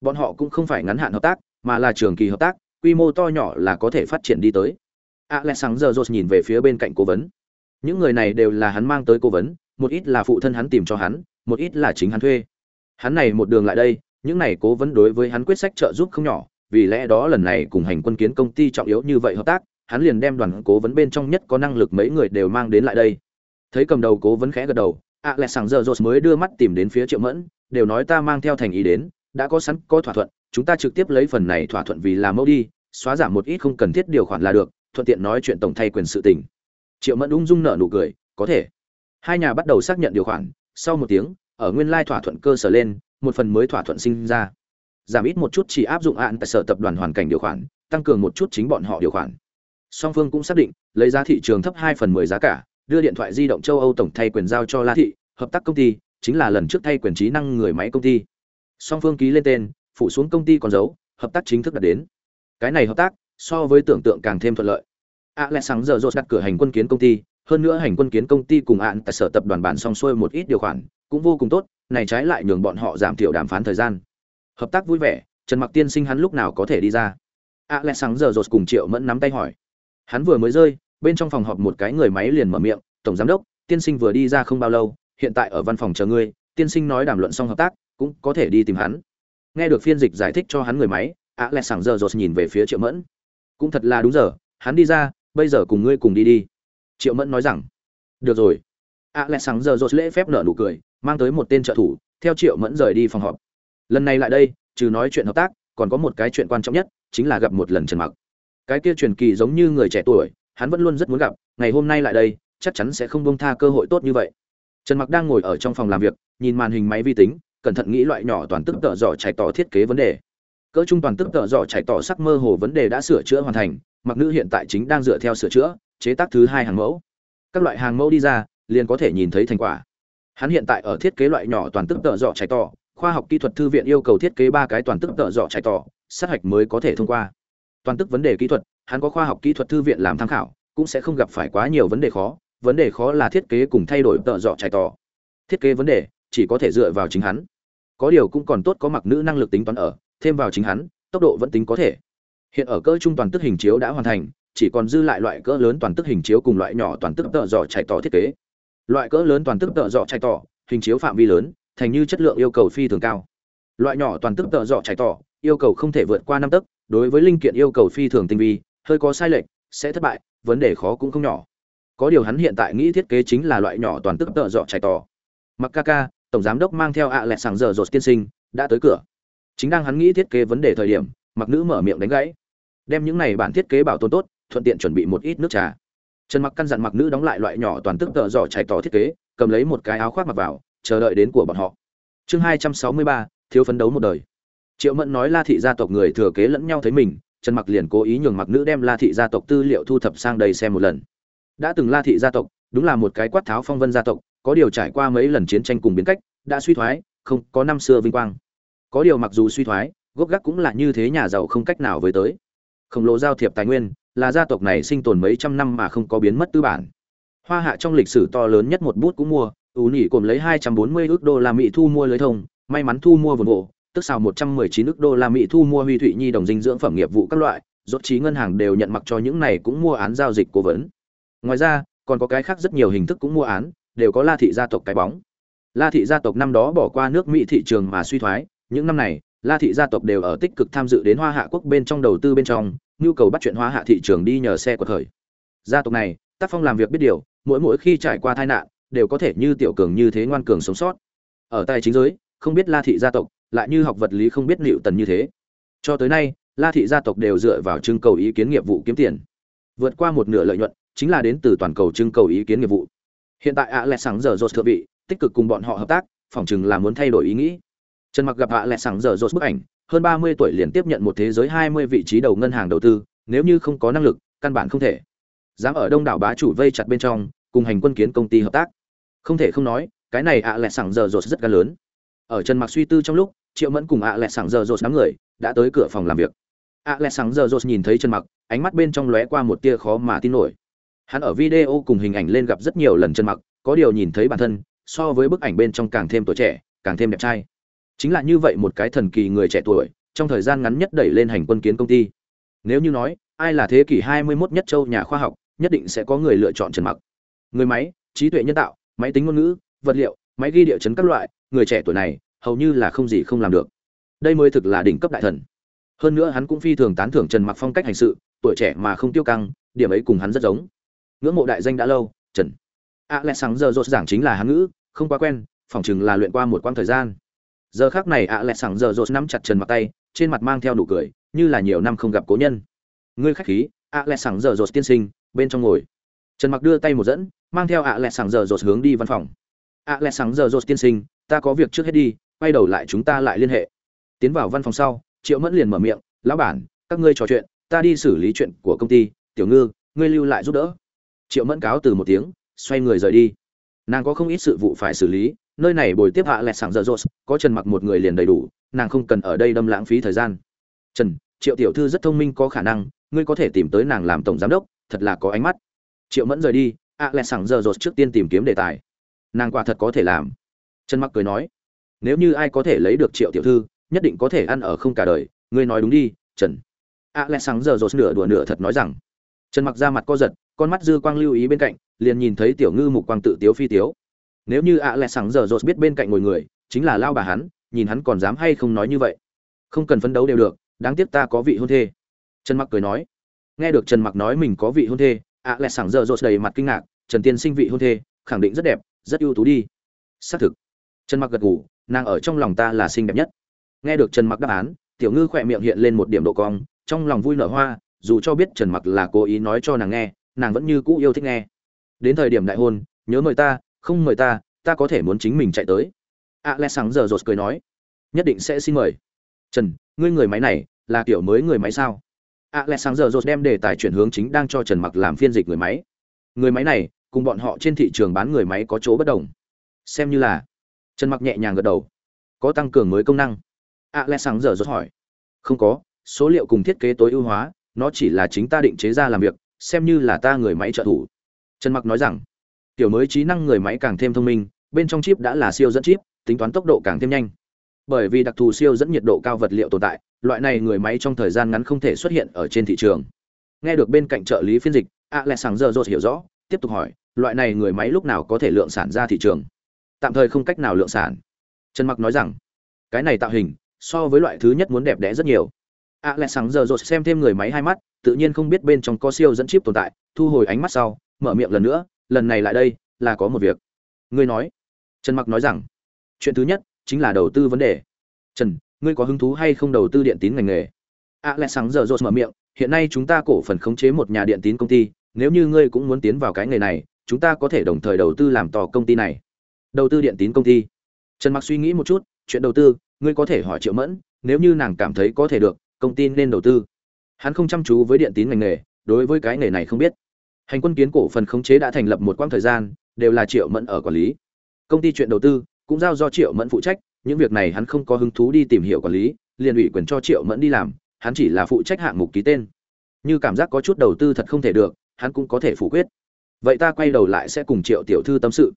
bọn họ cũng không phải ngắn hạn hợp tác, mà là trường kỳ hợp tác, quy mô to nhỏ là có thể phát triển đi tới. Alexander jones nhìn về phía bên cạnh cố vấn. Những người này đều là hắn mang tới cố vấn, một ít là phụ thân hắn tìm cho hắn, một ít là chính hắn thuê. Hắn này một đường lại đây, những này cố vấn đối với hắn quyết sách trợ giúp không nhỏ, vì lẽ đó lần này cùng hành quân kiến công ty trọng yếu như vậy hợp tác, hắn liền đem đoàn cố vấn bên trong nhất có năng lực mấy người đều mang đến lại đây. Thấy cầm đầu cố vấn khẽ gật đầu, alexander jones mới đưa mắt tìm đến phía triệu mẫn, đều nói ta mang theo thành ý đến đã có sẵn, có thỏa thuận, chúng ta trực tiếp lấy phần này thỏa thuận vì làm mẫu đi, xóa giảm một ít không cần thiết điều khoản là được, thuận tiện nói chuyện tổng thay quyền sự tình. Triệu mẫn ung dung nở nụ cười, có thể. Hai nhà bắt đầu xác nhận điều khoản, sau một tiếng, ở nguyên lai thỏa thuận cơ sở lên, một phần mới thỏa thuận sinh ra. Giảm ít một chút chỉ áp dụng hạn tại sở tập đoàn hoàn cảnh điều khoản, tăng cường một chút chính bọn họ điều khoản. Song phương cũng xác định, lấy giá thị trường thấp hai phần mười giá cả, đưa điện thoại di động châu âu tổng thay quyền giao cho la thị, hợp tác công ty, chính là lần trước thay quyền trí năng người máy công ty song phương ký lên tên phụ xuống công ty còn dấu, hợp tác chính thức đạt đến. Cái này hợp tác, so với tưởng tượng càng thêm thuận lợi. A lại sáng giờ rột đặt cửa hành quân kiến công ty, hơn nữa hành quân kiến công ty cùng ạn tại sở tập đoàn bản song xuôi một ít điều khoản, cũng vô cùng tốt, này trái lại nhường bọn họ giảm thiểu đàm phán thời gian. Hợp tác vui vẻ, trần mặc tiên sinh hắn lúc nào có thể đi ra? A lại sáng giờ rột cùng triệu mẫn nắm tay hỏi. Hắn vừa mới rơi, bên trong phòng họp một cái người máy liền mở miệng, tổng giám đốc, tiên sinh vừa đi ra không bao lâu, hiện tại ở văn phòng chờ ngươi, tiên sinh nói đàm luận xong hợp tác cũng có thể đi tìm hắn. Nghe được phiên dịch giải thích cho hắn người máy a lẹ sáng giờ rột nhìn về phía triệu mẫn. Cũng thật là đúng giờ, hắn đi ra, bây giờ cùng ngươi cùng đi đi. Triệu mẫn nói rằng, được rồi. A lẹ sáng giờ rột lễ phép nở nụ cười, mang tới một tên trợ thủ, theo triệu mẫn rời đi phòng họp. Lần này lại đây, trừ nói chuyện hợp tác, còn có một cái chuyện quan trọng nhất, chính là gặp một lần trần mặc. Cái kia truyền kỳ giống như người trẻ tuổi, hắn vẫn luôn rất muốn gặp, ngày hôm nay lại đây, chắc chắn sẽ không bông tha cơ hội tốt như vậy. Trần mặc đang ngồi ở trong phòng làm việc, nhìn màn hình máy vi tính cẩn thận nghĩ loại nhỏ toàn tức tợ dò chạy tỏ thiết kế vấn đề. Cỡ trung toàn tức tợ dò chạy tỏ sắc mơ hồ vấn đề đã sửa chữa hoàn thành, mặc nữ hiện tại chính đang dựa theo sửa chữa, chế tác thứ hai hàng mẫu. Các loại hàng mẫu đi ra, liền có thể nhìn thấy thành quả. Hắn hiện tại ở thiết kế loại nhỏ toàn tức tợ dò chạy tỏ, khoa học kỹ thuật thư viện yêu cầu thiết kế ba cái toàn tức tợ dọ chạy tỏ, sát hạch mới có thể thông qua. Toàn tức vấn đề kỹ thuật, hắn có khoa học kỹ thuật thư viện làm tham khảo, cũng sẽ không gặp phải quá nhiều vấn đề khó, vấn đề khó là thiết kế cùng thay đổi tợ dọ chạy tỏ. Thiết kế vấn đề, chỉ có thể dựa vào chính hắn có điều cũng còn tốt có mặc nữ năng lực tính toán ở, thêm vào chính hắn, tốc độ vẫn tính có thể. Hiện ở cỡ trung toàn tức hình chiếu đã hoàn thành, chỉ còn dư lại loại cỡ lớn toàn tức hình chiếu cùng loại nhỏ toàn tức tợ dọ chạy tỏ thiết kế. Loại cỡ lớn toàn tức tợ dọ chạy tỏ, hình chiếu phạm vi lớn, thành như chất lượng yêu cầu phi thường cao. Loại nhỏ toàn tức tợ dọ chạy tỏ, yêu cầu không thể vượt qua năm tấc, đối với linh kiện yêu cầu phi thường tinh vi, hơi có sai lệch, sẽ thất bại, vấn đề khó cũng không nhỏ. Có điều hắn hiện tại nghĩ thiết kế chính là loại nhỏ toàn tức tợ dọ chạy tỏ. Mặc ca ca tổng giám đốc mang theo ạ à lẹ sàng giờ rột tiên sinh, đã tới cửa. Chính đang hắn nghĩ thiết kế vấn đề thời điểm, mặc nữ mở miệng đánh gãy. Đem những này bản thiết kế bảo tồn tốt, thuận tiện chuẩn bị một ít nước trà. Trần mặc căn dặn mặc nữ đóng lại loại nhỏ toàn tức tợ giỏ chạy tỏ thiết kế, cầm lấy một cái áo khoác mặc vào, chờ đợi đến của bọn họ. Chương hai trăm sáu mươi ba, thiếu phấn đấu một đời. Triệu mẫn nói la thị gia tộc người thừa kế lẫn nhau thấy mình, trần mặc liền cố ý nhường mặc nữ đem la thị gia tộc tư liệu thu thập sang đây xem một lần. Đã từng la thị gia tộc, đúng là một cái quát tháo phong vân gia tộc có điều trải qua mấy lần chiến tranh cùng biến cách, đã suy thoái, không, có năm xưa vinh quang. Có điều mặc dù suy thoái, gốc gác cũng là như thế nhà giàu không cách nào với tới. Khổng lồ giao thiệp tài nguyên là gia tộc này sinh tồn mấy trăm năm mà không có biến mất tư bản. Hoa hạ trong lịch sử to lớn nhất một bút cũng mua Ú nỉ cùng lấy 240 ức đô la mỹ thu mua lưới thông, may mắn thu mua vườn bộ, tức xào 119 ức đô la mỹ thu mua huy thủy nhi đồng dinh dưỡng phẩm nghiệp vụ các loại, rốt trí ngân hàng đều nhận mặc cho những này cũng mua án giao dịch cố vấn. Ngoài ra, còn có cái khác rất nhiều hình thức cũng mua án đều có la thị gia tộc cái bóng. La thị gia tộc năm đó bỏ qua nước mỹ thị trường mà suy thoái, những năm này, la thị gia tộc đều ở tích cực tham dự đến hoa hạ quốc bên trong đầu tư bên trong, nhu cầu bắt chuyện hoa hạ thị trường đi nhờ xe của thời gia tộc này, tác phong làm việc biết điều, mỗi mỗi khi trải qua tai nạn, đều có thể như tiểu cường như thế ngoan cường sống sót. Ở tài chính giới, không biết la thị gia tộc, lại như học vật lý không biết liệu tần như thế. Cho tới nay, la thị gia tộc đều dựa vào trưng cầu ý kiến nghiệp vụ kiếm tiền. Vượt qua một nửa lợi nhuận, chính là đến từ toàn cầu trưng cầu ý kiến nghiệp vụ hiện tại ạ lẹ sáng giờ rột thượng vị, tích cực cùng bọn họ hợp tác, phỏng chừng là muốn thay đổi ý nghĩ. Trần mặc gặp ạ lẹ sáng giờ rột bức ảnh, hơn ba mươi tuổi liền tiếp nhận một thế giới hai mươi vị trí đầu ngân hàng đầu tư, nếu như không có năng lực, căn bản không thể. Dám ở đông đảo bá chủ vây chặt bên trong, cùng hành quân kiến công ty hợp tác. Không thể không nói, cái này ạ lẹ sáng giờ rột rất gan lớn. Ở trần mặc suy tư trong lúc, triệu mẫn cùng ạ lẹ sáng giờ rột đám người đã tới cửa phòng làm việc. ạ lẹ sáng giờ rột nhìn thấy trần mặc, ánh mắt bên trong lóe qua một tia khó mà tin nổi hắn ở video cùng hình ảnh lên gặp rất nhiều lần trần mặc, có điều nhìn thấy bản thân, so với bức ảnh bên trong càng thêm tuổi trẻ, càng thêm đẹp trai. Chính là như vậy một cái thần kỳ người trẻ tuổi, trong thời gian ngắn nhất đẩy lên hành quân kiến công ty. Nếu như nói, ai là thế kỷ 21 nhất châu nhà khoa học, nhất định sẽ có người lựa chọn trần mặc. Người máy, trí tuệ nhân tạo, máy tính ngôn ngữ, vật liệu, máy ghi địa chấn các loại, người trẻ tuổi này, hầu như là không gì không làm được. Đây mới thực là đỉnh cấp đại thần. Hơn nữa hắn cũng phi thường tán thưởng trần mặc phong cách hành sự, tuổi trẻ mà không tiêu căng, điểm ấy cùng hắn rất giống ngưỡng mộ đại danh đã lâu, trần. A lẽ sáng giờ rột giảng chính là hán ngữ, không quá quen, phỏng chừng là luyện qua một quãng thời gian. Giờ khác này a lẽ sáng giờ rột nắm chặt trần mặt tay, trên mặt mang theo nụ cười, như là nhiều năm không gặp cố nhân. Ngươi khách khí, a lẽ sáng giờ rột tiên sinh, bên trong ngồi. Trần mặc đưa tay một dẫn, mang theo a lẽ sáng giờ rột hướng đi văn phòng. A lẽ sáng giờ rột tiên sinh, ta có việc trước hết đi, quay đầu lại chúng ta lại liên hệ. Tiến vào văn phòng sau, triệu mẫn liền mở miệng, lão bản, các ngươi trò chuyện, ta đi xử lý chuyện của công ty, tiểu ngư, ngươi lưu lại giúp đỡ triệu mẫn cáo từ một tiếng, xoay người rời đi. Nàng có không ít sự vụ phải xử lý, nơi này bồi tiếp hạ lẹt sảng dở dột có trần mặc một người liền đầy đủ, nàng không cần ở đây đâm lãng phí thời gian. Trần, triệu tiểu thư rất thông minh có khả năng, ngươi có thể tìm tới nàng làm tổng giám đốc, thật là có ánh mắt. Triệu mẫn rời đi ạ lẹt sảng giờ rột trước tiên tìm kiếm đề tài. Nàng quả thật có thể làm. Trần mặc cười nói, nếu như ai có thể lấy được triệu tiểu thư, nhất định có thể ăn ở không cả đời, ngươi nói đúng đi, trần. A lẽ sáng giờ rột nửa đùa nửa thật nói rằng. Trần mặc ra mặt co giật con mắt dư quang lưu ý bên cạnh, liền nhìn thấy tiểu ngư mục quang tự tiếu phi tiếu. Nếu như ạ lẽ sẵn giờ rột biết bên cạnh ngồi người, chính là lao bà hắn, nhìn hắn còn dám hay không nói như vậy. Không cần phấn đấu đều được, đáng tiếc ta có vị hôn thê. Trần mặc cười nói. Nghe được trần mặc nói mình có vị hôn thê, ạ lẽ sẵn giờ rột đầy mặt kinh ngạc, trần tiên sinh vị hôn thê, khẳng định rất đẹp, rất ưu tú đi. Xác thực. Trần mặc gật gù, nàng ở trong lòng ta là xinh đẹp nhất. Nghe được trần mặc đáp án, tiểu ngư khỏe miệng hiện lên một điểm độ cong, trong lòng vui nở hoa, dù cho biết trần mặc là cố ý nói cho nàng nghe nàng vẫn như cũ yêu thích nghe. Đến thời điểm đại hôn, nhớ mời ta, không mời ta ta có thể muốn chính mình chạy tới. A lẽ sáng giờ rột cười nói, nhất định sẽ xin mời. Trần, ngươi người máy này, là kiểu mới người máy sao? A lẽ sáng giờ rột đem đề tài chuyển hướng chính đang cho trần mặc làm phiên dịch người máy. Người máy này, cùng bọn họ trên thị trường bán người máy có chỗ bất đồng. Xem như là, trần mặc nhẹ nhàng gật đầu. Có tăng cường mới công năng. A lẽ sáng giờ rột hỏi. Không có, số liệu cùng thiết kế tối ưu hóa, nó chỉ là chính ta định chế ra làm việc xem như là ta người máy trợ thủ. Trần mặc nói rằng, tiểu mới trí năng người máy càng thêm thông minh, bên trong chip đã là siêu dẫn chip, tính toán tốc độ càng thêm nhanh. Bởi vì đặc thù siêu dẫn nhiệt độ cao vật liệu tồn tại, loại này người máy trong thời gian ngắn không thể xuất hiện ở trên thị trường. Nghe được bên cạnh trợ lý phiên dịch, a lẽ sáng giờ rột hiểu rõ, tiếp tục hỏi, loại này người máy lúc nào có thể lượng sản ra thị trường? Tạm thời không cách nào lượng sản. Trần mặc nói rằng, cái này tạo hình, so với loại thứ nhất muốn đẹp đẽ rất nhiều. A lẽ sáng giờ rột xem thêm người máy hai mắt tự nhiên không biết bên trong có siêu dẫn chip tồn tại, thu hồi ánh mắt sau, mở miệng lần nữa, lần này lại đây, là có một việc. Ngươi nói. Trần mặc nói rằng, chuyện thứ nhất chính là đầu tư vấn đề. Trần, ngươi có hứng thú hay không đầu tư điện tín ngành nghề? A lẽ sáng giờ rột mở miệng, hiện nay chúng ta cổ phần khống chế một nhà điện tín công ty, nếu như ngươi cũng muốn tiến vào cái nghề này, chúng ta có thể đồng thời đầu tư làm to công ty này. Đầu tư điện tín công ty. Trần mặc suy nghĩ một chút, chuyện đầu tư, ngươi có thể hỏi triệu mẫn, nếu như nàng cảm thấy có thể được, công ty nên đầu tư hắn không chăm chú với điện tín ngành nghề, đối với cái nghề này không biết. Hành quân kiến cổ phần khống chế đã thành lập một quãng thời gian, đều là triệu mẫn ở quản lý. Công ty chuyện đầu tư cũng giao do triệu mẫn phụ trách, những việc này hắn không có hứng thú đi tìm hiểu quản lý, liền ủy quyền cho triệu mẫn đi làm, hắn chỉ là phụ trách hạng mục ký tên. Như cảm giác có chút đầu tư thật không thể được, hắn cũng có thể phủ quyết. Vậy ta quay đầu lại sẽ cùng triệu tiểu thư tâm sự.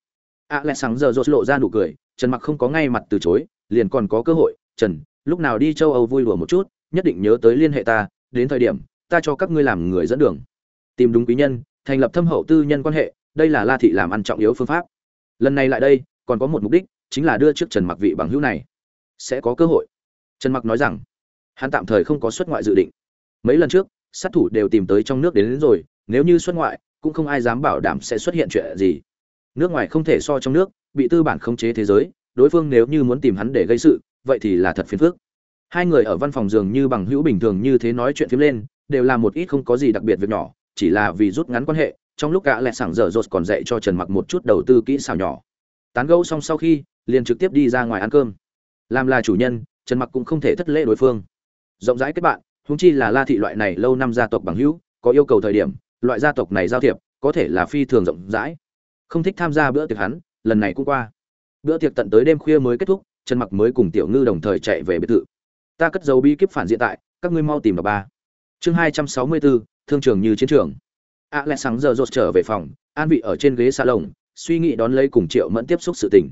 A lẽ sáng giờ rột lộ ra nụ cười, trần mặc không có ngay mặt từ chối, liền còn có cơ hội, trần, lúc nào đi châu âu vui đùa một chút, nhất định nhớ tới liên hệ ta đến thời điểm ta cho các ngươi làm người dẫn đường. Tìm đúng quý nhân thành lập thâm hậu tư nhân quan hệ đây là la thị làm ăn trọng yếu phương pháp. Lần này lại đây còn có một mục đích chính là đưa trước trần mặc vị bằng hữu này. Sẽ có cơ hội. Trần mặc nói rằng hắn tạm thời không có xuất ngoại dự định. Mấy lần trước sát thủ đều tìm tới trong nước đến, đến rồi nếu như xuất ngoại cũng không ai dám bảo đảm sẽ xuất hiện chuyện gì. Nước ngoài không thể so trong nước bị tư bản khống chế thế giới đối phương nếu như muốn tìm hắn để gây sự vậy thì là thật phiền phức hai người ở văn phòng dường như bằng hữu bình thường như thế nói chuyện phiếm lên, đều là một ít không có gì đặc biệt việc nhỏ, chỉ là vì rút ngắn quan hệ, trong lúc cả lẹ sảng dở dột còn dạy cho trần mặc một chút đầu tư kỹ xảo nhỏ. Tán gẫu xong sau khi, liền trực tiếp đi ra ngoài ăn cơm. Làm là chủ nhân, trần mặc cũng không thể thất lễ đối phương. Rộng rãi kết bạn húng chi là la thị loại này lâu năm gia tộc bằng hữu, có yêu cầu thời điểm, loại gia tộc này giao thiệp, có thể là phi thường rộng rãi. Không thích tham gia bữa tiệc hắn, lần này cũng qua. Bữa tiệc tận tới đêm khuya mới kết thúc, trần mặc mới cùng tiểu ngư đồng thời chạy về biệt thự ta cất dấu bí kíp phản diện tại, các ngươi mau tìm đọc ba. Chương hai trăm sáu mươi bốn thương trường như chiến trường. A lẽ sáng giờ rột trở về phòng, an vị ở trên ghế xa lồng, suy nghĩ đón lấy cùng triệu mẫn tiếp xúc sự tình.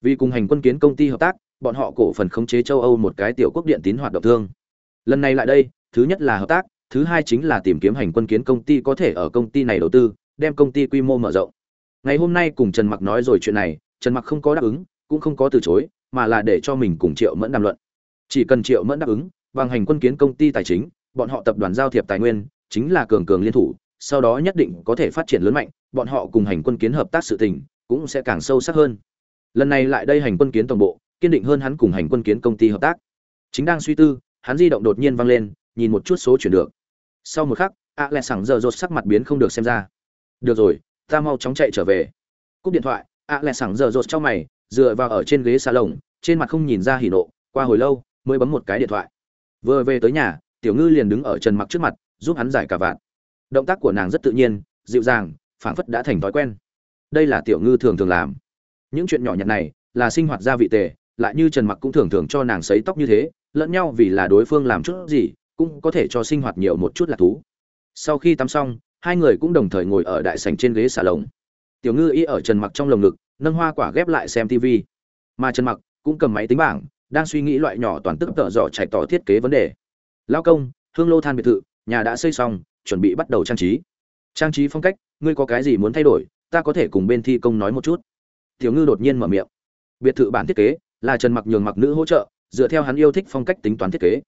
Vì cùng hành quân kiến công ty hợp tác, bọn họ cổ phần khống chế châu âu một cái tiểu quốc điện tín hoạt động thương. Lần này lại đây, thứ nhất là hợp tác, thứ hai chính là tìm kiếm hành quân kiến công ty có thể ở công ty này đầu tư, đem công ty quy mô mở rộng. Ngày hôm nay cùng trần mặc nói rồi chuyện này, trần mặc không có đáp ứng, cũng không có từ chối, mà là để cho mình cùng triệu mẫn đàm luận chỉ cần triệu mẫn đáp ứng, bằng hành quân kiến công ty tài chính, bọn họ tập đoàn giao thiệp tài nguyên chính là cường cường liên thủ, sau đó nhất định có thể phát triển lớn mạnh, bọn họ cùng hành quân kiến hợp tác sự tình cũng sẽ càng sâu sắc hơn. Lần này lại đây hành quân kiến tổng bộ, kiên định hơn hắn cùng hành quân kiến công ty hợp tác. Chính đang suy tư, hắn di động đột nhiên vang lên, nhìn một chút số chuyển được. Sau một khắc, ạ lẹ sẳng giờ rột sắc mặt biến không được xem ra. Được rồi, ta mau chóng chạy trở về. Cúp điện thoại, ạ lẹ sẳng giờ rột trong mày, dựa vào ở trên ghế xa lồng trên mặt không nhìn ra hỉ nộ, qua hồi lâu mới bấm một cái điện thoại. Vừa về tới nhà, tiểu ngư liền đứng ở trần mặc trước mặt, giúp hắn giải cả vạn. Động tác của nàng rất tự nhiên, dịu dàng, phảng phất đã thành thói quen. Đây là tiểu ngư thường thường làm. Những chuyện nhỏ nhặt này là sinh hoạt gia vị tề, lại như trần mặc cũng thường thường cho nàng sấy tóc như thế, lẫn nhau vì là đối phương làm chút gì, cũng có thể cho sinh hoạt nhiều một chút là thú. Sau khi tắm xong, hai người cũng đồng thời ngồi ở đại sảnh trên ghế xà lồng. Tiểu ngư y ở trần mặc trong lồng ngực, nâng hoa quả ghép lại xem tv mà trần mặc cũng cầm máy tính bảng đang suy nghĩ loại nhỏ toàn tức tợ dọ chạy tỏ thiết kế vấn đề. Lao công, hương lô than biệt thự, nhà đã xây xong, chuẩn bị bắt đầu trang trí. Trang trí phong cách, ngươi có cái gì muốn thay đổi, ta có thể cùng bên thi công nói một chút. Tiểu ngư đột nhiên mở miệng. Biệt thự bản thiết kế, là trần mặc nhường mặc nữ hỗ trợ, dựa theo hắn yêu thích phong cách tính toán thiết kế.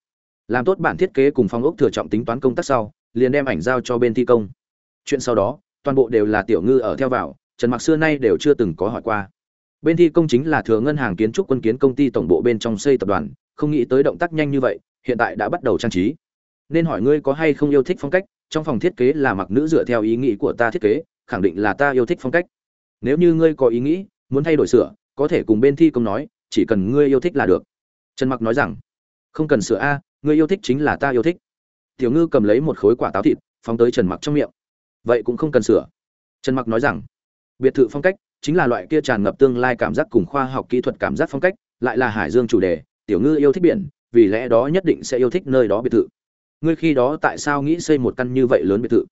Làm tốt bản thiết kế cùng phong ốc thừa trọng tính toán công tác sau, liền đem ảnh giao cho bên thi công. Chuyện sau đó, toàn bộ đều là tiểu ngư ở theo vào, trần mặc xưa nay đều chưa từng có hỏi qua bên thi công chính là thừa ngân hàng kiến trúc quân kiến công ty tổng bộ bên trong xây tập đoàn, không nghĩ tới động tác nhanh như vậy, hiện tại đã bắt đầu trang trí. Nên hỏi ngươi có hay không yêu thích phong cách, trong phòng thiết kế là mặc nữ dựa theo ý nghĩ của ta thiết kế, khẳng định là ta yêu thích phong cách. Nếu như ngươi có ý nghĩ, muốn thay đổi sửa, có thể cùng bên thi công nói, chỉ cần ngươi yêu thích là được. Trần mặc nói rằng, không cần sửa a, ngươi yêu thích chính là ta yêu thích. Tiểu ngư cầm lấy một khối quả táo thịt, phóng tới trần mặc trong miệng. Vậy cũng không cần sửa. Trần mặc nói rằng, biệt thự phong cách chính là loại kia tràn ngập tương lai cảm giác cùng khoa học kỹ thuật cảm giác phong cách, lại là hải dương chủ đề, tiểu ngư yêu thích biển, vì lẽ đó nhất định sẽ yêu thích nơi đó biệt thự. Ngươi khi đó tại sao nghĩ xây một căn như vậy lớn biệt thự?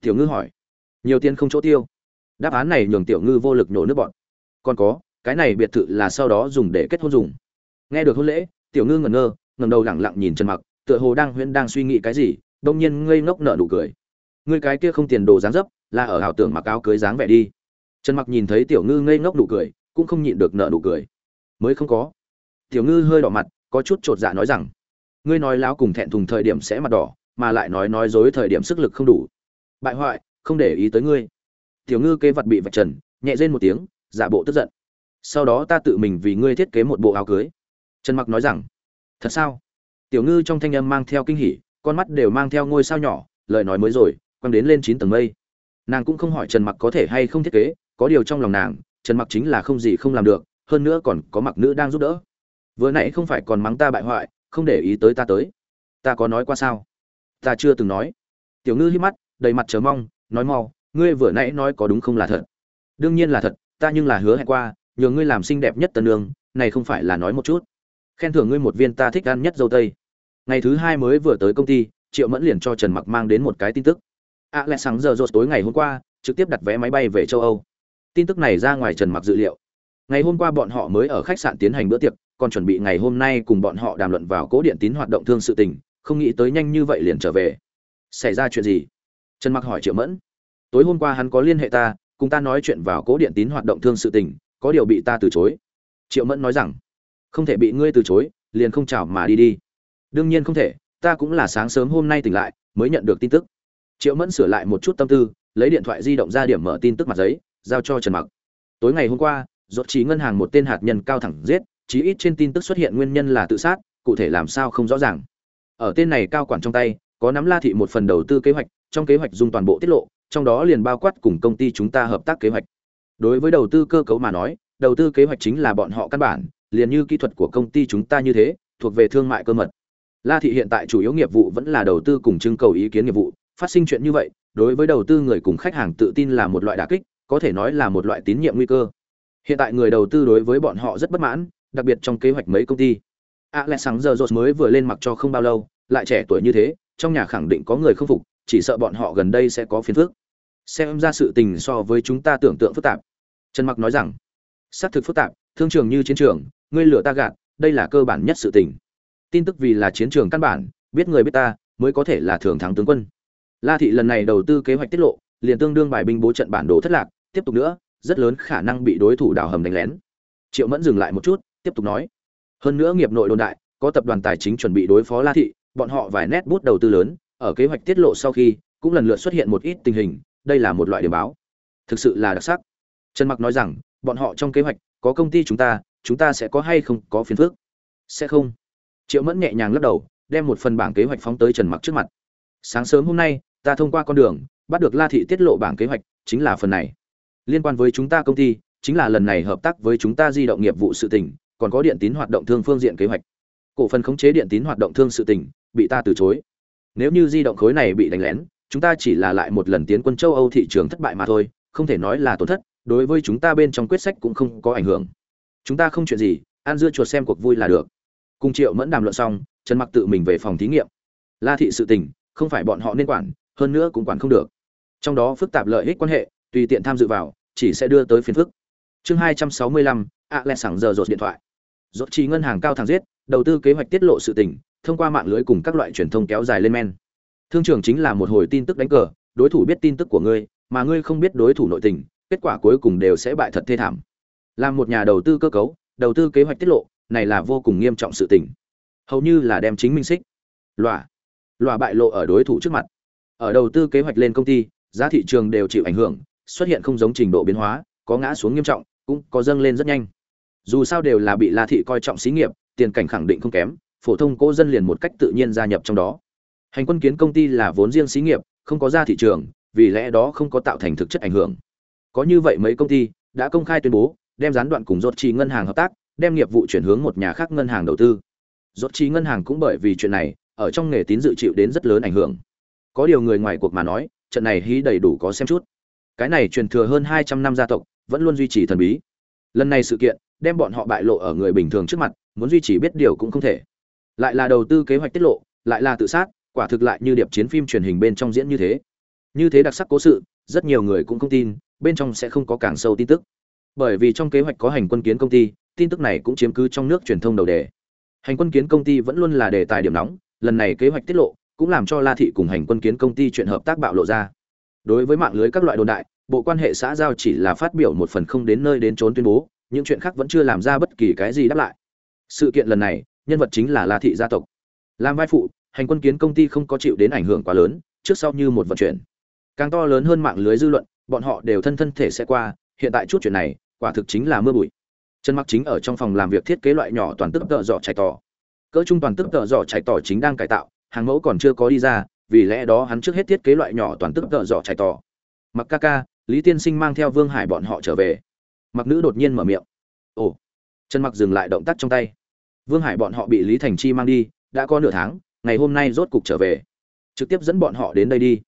Tiểu ngư hỏi. Nhiều tiền không chỗ tiêu. Đáp án này nhường tiểu ngư vô lực nổ nước bọn còn có, cái này biệt thự là sau đó dùng để kết hôn dùng. Nghe được hôn lễ, tiểu ngư ngẩn ngơ, ngẩng đầu lẳng lặng nhìn trần mặc, tựa hồ đang huyễn đang suy nghĩ cái gì, đông nhiên ngây ngốc nở nụ cười. Ngươi cái kia không tiền đồ dáng dấp, là ở ảo tưởng mặc áo cưới dáng vẻ đi trần mặc nhìn thấy tiểu ngư ngây ngốc nụ cười, cũng không nhịn được nở nụ cười. Mới không có. Tiểu ngư hơi đỏ mặt, có chút trột dạ nói rằng, ngươi nói láo cùng thẹn thùng thời điểm sẽ mặt đỏ, mà lại nói nói dối thời điểm sức lực không đủ. Bại hoại, không để ý tới ngươi. Tiểu ngư kê vật bị vạch trần, nhẹ rên một tiếng, giả bộ tức giận. Sau đó ta tự mình vì ngươi thiết kế một bộ áo cưới. Trần mặc nói rằng, thật sao? Tiểu ngư trong thanh âm mang theo kinh hỉ, con mắt đều mang theo ngôi sao nhỏ, lời nói mới rồi, quăng đến lên chín tầng mây. Nàng cũng không hỏi trần mặc có thể hay không thiết kế có điều trong lòng nàng, trần mặc chính là không gì không làm được, hơn nữa còn có mặc nữ đang giúp đỡ. Vừa nãy không phải còn mắng ta bại hoại, không để ý tới ta tới. Ta có nói qua sao? Ta chưa từng nói. Tiểu ngư hít mắt, đầy mặt chờ mong, nói mau, ngươi vừa nãy nói có đúng không là thật? Đương nhiên là thật, ta nhưng là hứa hẹn qua, nhờ ngươi làm xinh đẹp nhất tân đường này không phải là nói một chút. Khen thưởng ngươi một viên ta thích ăn nhất dâu tây. Ngày thứ hai mới vừa tới công ty, triệu mẫn liền cho trần mặc mang đến một cái tin tức. A lẽ sáng giờ rột tối ngày hôm qua, trực tiếp đặt vé máy bay về châu âu tin tức này ra ngoài trần mặc dự liệu. Ngày hôm qua bọn họ mới ở khách sạn tiến hành bữa tiệc, còn chuẩn bị ngày hôm nay cùng bọn họ đàm luận vào cố điện tín hoạt động thương sự tình, không nghĩ tới nhanh như vậy liền trở về. Xảy ra chuyện gì? Trần mặc hỏi triệu mẫn. Tối hôm qua hắn có liên hệ ta, cùng ta nói chuyện vào cố điện tín hoạt động thương sự tình, có điều bị ta từ chối. Triệu mẫn nói rằng, không thể bị ngươi từ chối, liền không chào mà đi đi. Đương nhiên không thể, ta cũng là sáng sớm hôm nay tỉnh lại, mới nhận được tin tức. Triệu mẫn sửa lại một chút tâm tư, lấy điện thoại di động ra điểm mở tin tức mặt giấy giao cho trần mặc. Tối ngày hôm qua, rốt trí ngân hàng một tên hạt nhân cao thẳng giết, chí ít trên tin tức xuất hiện nguyên nhân là tự sát, cụ thể làm sao không rõ ràng. Ở tên này cao quản trong tay, có nắm la thị một phần đầu tư kế hoạch, trong kế hoạch dùng toàn bộ tiết lộ, trong đó liền bao quát cùng công ty chúng ta hợp tác kế hoạch. Đối với đầu tư cơ cấu mà nói, đầu tư kế hoạch chính là bọn họ căn bản, liền như kỹ thuật của công ty chúng ta như thế, thuộc về thương mại cơ mật. La thị hiện tại chủ yếu nghiệp vụ vẫn là đầu tư cùng trưng cầu ý kiến nghiệp vụ, phát sinh chuyện như vậy, đối với đầu tư người cùng khách hàng tự tin là một loại đả kích có thể nói là một loại tín nhiệm nguy cơ. Hiện tại người đầu tư đối với bọn họ rất bất mãn, đặc biệt trong kế hoạch mấy công ty. Alexander lẽ sáng giờ mới vừa lên mặc cho không bao lâu, lại trẻ tuổi như thế, trong nhà khẳng định có người không phục, chỉ sợ bọn họ gần đây sẽ có phiền phức. Xem ra sự tình so với chúng ta tưởng tượng phức tạp. Trần mặc nói rằng, xác thực phức tạp, thương trường như chiến trường, ngươi lửa ta gạt, đây là cơ bản nhất sự tình. Tin tức vì là chiến trường căn bản, biết người biết ta, mới có thể là thường thắng tướng quân. La thị lần này đầu tư kế hoạch tiết lộ, liền tương đương bài binh bố trận bản đồ thất lạc tiếp tục nữa, rất lớn khả năng bị đối thủ đào hầm đánh lén. Triệu mẫn dừng lại một chút, tiếp tục nói. Hơn nữa nghiệp nội đồn đại, có tập đoàn tài chính chuẩn bị đối phó la thị, bọn họ vài nét bút đầu tư lớn, ở kế hoạch tiết lộ sau khi, cũng lần lượt xuất hiện một ít tình hình, đây là một loại điểm báo. Thực sự là đặc sắc. Trần mặc nói rằng, bọn họ trong kế hoạch, có công ty chúng ta chúng ta sẽ có hay không có phiền phức? Sẽ không. Triệu mẫn nhẹ nhàng lắc đầu, đem một phần bảng kế hoạch phóng tới trần mặc trước mặt. Sáng sớm hôm nay, ta thông qua con đường, bắt được la thị tiết lộ bảng kế hoạch, chính là phần này liên quan với chúng ta công ty, chính là lần này hợp tác với chúng ta di động nghiệp vụ sự tình, còn có điện tín hoạt động thương phương diện kế hoạch. Cổ phần khống chế điện tín hoạt động thương sự tình, bị ta từ chối. Nếu như di động khối này bị đánh lén, chúng ta chỉ là lại một lần tiến quân châu âu thị trường thất bại mà thôi, không thể nói là tổn thất, đối với chúng ta bên trong quyết sách cũng không có ảnh hưởng. Chúng ta không chuyện gì, ăn dưa chuột xem cuộc vui là được. Cùng triệu mẫn đàm luận xong, trần mặc tự mình về phòng thí nghiệm. La thị sự tình, không phải bọn họ nên quản, hơn nữa cũng quản không được. Trong đó phức tạp lợi ích quan hệ, tùy tiện tham dự vào chỉ sẽ đưa tới phiền phức. Chương hai trăm sáu mươi lăm ạ lẹ sảng giờ rột điện thoại. Rốt chi ngân hàng cao thẳng giết, đầu tư kế hoạch tiết lộ sự tình, thông qua mạng lưới cùng các loại truyền thông kéo dài lên men. Thương trường chính là một hồi tin tức đánh cờ, đối thủ biết tin tức của ngươi, mà ngươi không biết đối thủ nội tình, kết quả cuối cùng đều sẽ bại thật thê thảm. Làm một nhà đầu tư cơ cấu, đầu tư kế hoạch tiết lộ, này là vô cùng nghiêm trọng sự tình. Hầu như là đem chính minh xích. Lọa. Lọa bại lộ ở đối thủ trước mặt. Ở đầu tư kế hoạch lên công ty, giá thị trường đều chịu ảnh hưởng xuất hiện không giống trình độ biến hóa, có ngã xuống nghiêm trọng, cũng có dâng lên rất nhanh. Dù sao đều là bị la thị coi trọng xí nghiệp, tiền cảnh khẳng định không kém, phổ thông cô dân liền một cách tự nhiên gia nhập trong đó. Hành quân kiến công ty là vốn riêng xí nghiệp, không có ra thị trường, vì lẽ đó không có tạo thành thực chất ảnh hưởng. Có như vậy mấy công ty, đã công khai tuyên bố, đem gián đoạn cùng rốt trì ngân hàng hợp tác, đem nghiệp vụ chuyển hướng một nhà khác ngân hàng đầu tư. Rốt trì ngân hàng cũng bởi vì chuyện này, ở trong nghề tín dự chịu đến rất lớn ảnh hưởng. Có điều người ngoài cuộc mà nói, trận này hí đầy đủ có xem chút cái này truyền thừa hơn hai trăm năm gia tộc, vẫn luôn duy trì thần bí. Lần này sự kiện, đem bọn họ bại lộ ở người bình thường trước mặt, muốn duy trì biết điều cũng không thể. Lại là đầu tư kế hoạch tiết lộ, lại là tự sát, quả thực lại như điệp chiến phim truyền hình bên trong diễn như thế. Như thế đặc sắc cố sự, rất nhiều người cũng không tin, bên trong sẽ không có càng sâu tin tức. Bởi vì trong kế hoạch có hành quân kiến công ty, tin tức này cũng chiếm cứ trong nước truyền thông đầu đề. Hành quân kiến công ty vẫn luôn là đề tài điểm nóng, lần này kế hoạch tiết lộ, cũng làm cho la thị cùng hành quân kiến công ty chuyện hợp tác bạo lộ ra đối với mạng lưới các loại đồn đại, bộ quan hệ xã giao chỉ là phát biểu một phần không đến nơi đến trốn tuyên bố, những chuyện khác vẫn chưa làm ra bất kỳ cái gì đáp lại. Sự kiện lần này, nhân vật chính là la thị gia tộc. Làm vai phụ, hành quân kiến công ty không có chịu đến ảnh hưởng quá lớn, trước sau như một vận chuyển. Càng to lớn hơn mạng lưới dư luận, bọn họ đều thân thân thể sẽ qua, hiện tại chút chuyện này, quả thực chính là mưa bụi. Trần mặc chính ở trong phòng làm việc thiết kế loại nhỏ toàn tức tợ dọ chạy tỏ. Cỡ trung toàn tức tợ dọ chạy tỏ chính đang cải tạo, hàng mẫu còn chưa có đi ra vì lẽ đó hắn trước hết thiết kế loại nhỏ toàn tức tợ dọ chạy tỏ. Mặc ca ca, lý tiên sinh mang theo vương hải bọn họ trở về. Mặc nữ đột nhiên mở miệng. Ồ. Trần mặc dừng lại động tác trong tay. Vương hải bọn họ bị lý thành chi mang đi, đã có nửa tháng, ngày hôm nay rốt cục trở về. Trực tiếp dẫn bọn họ đến đây đi.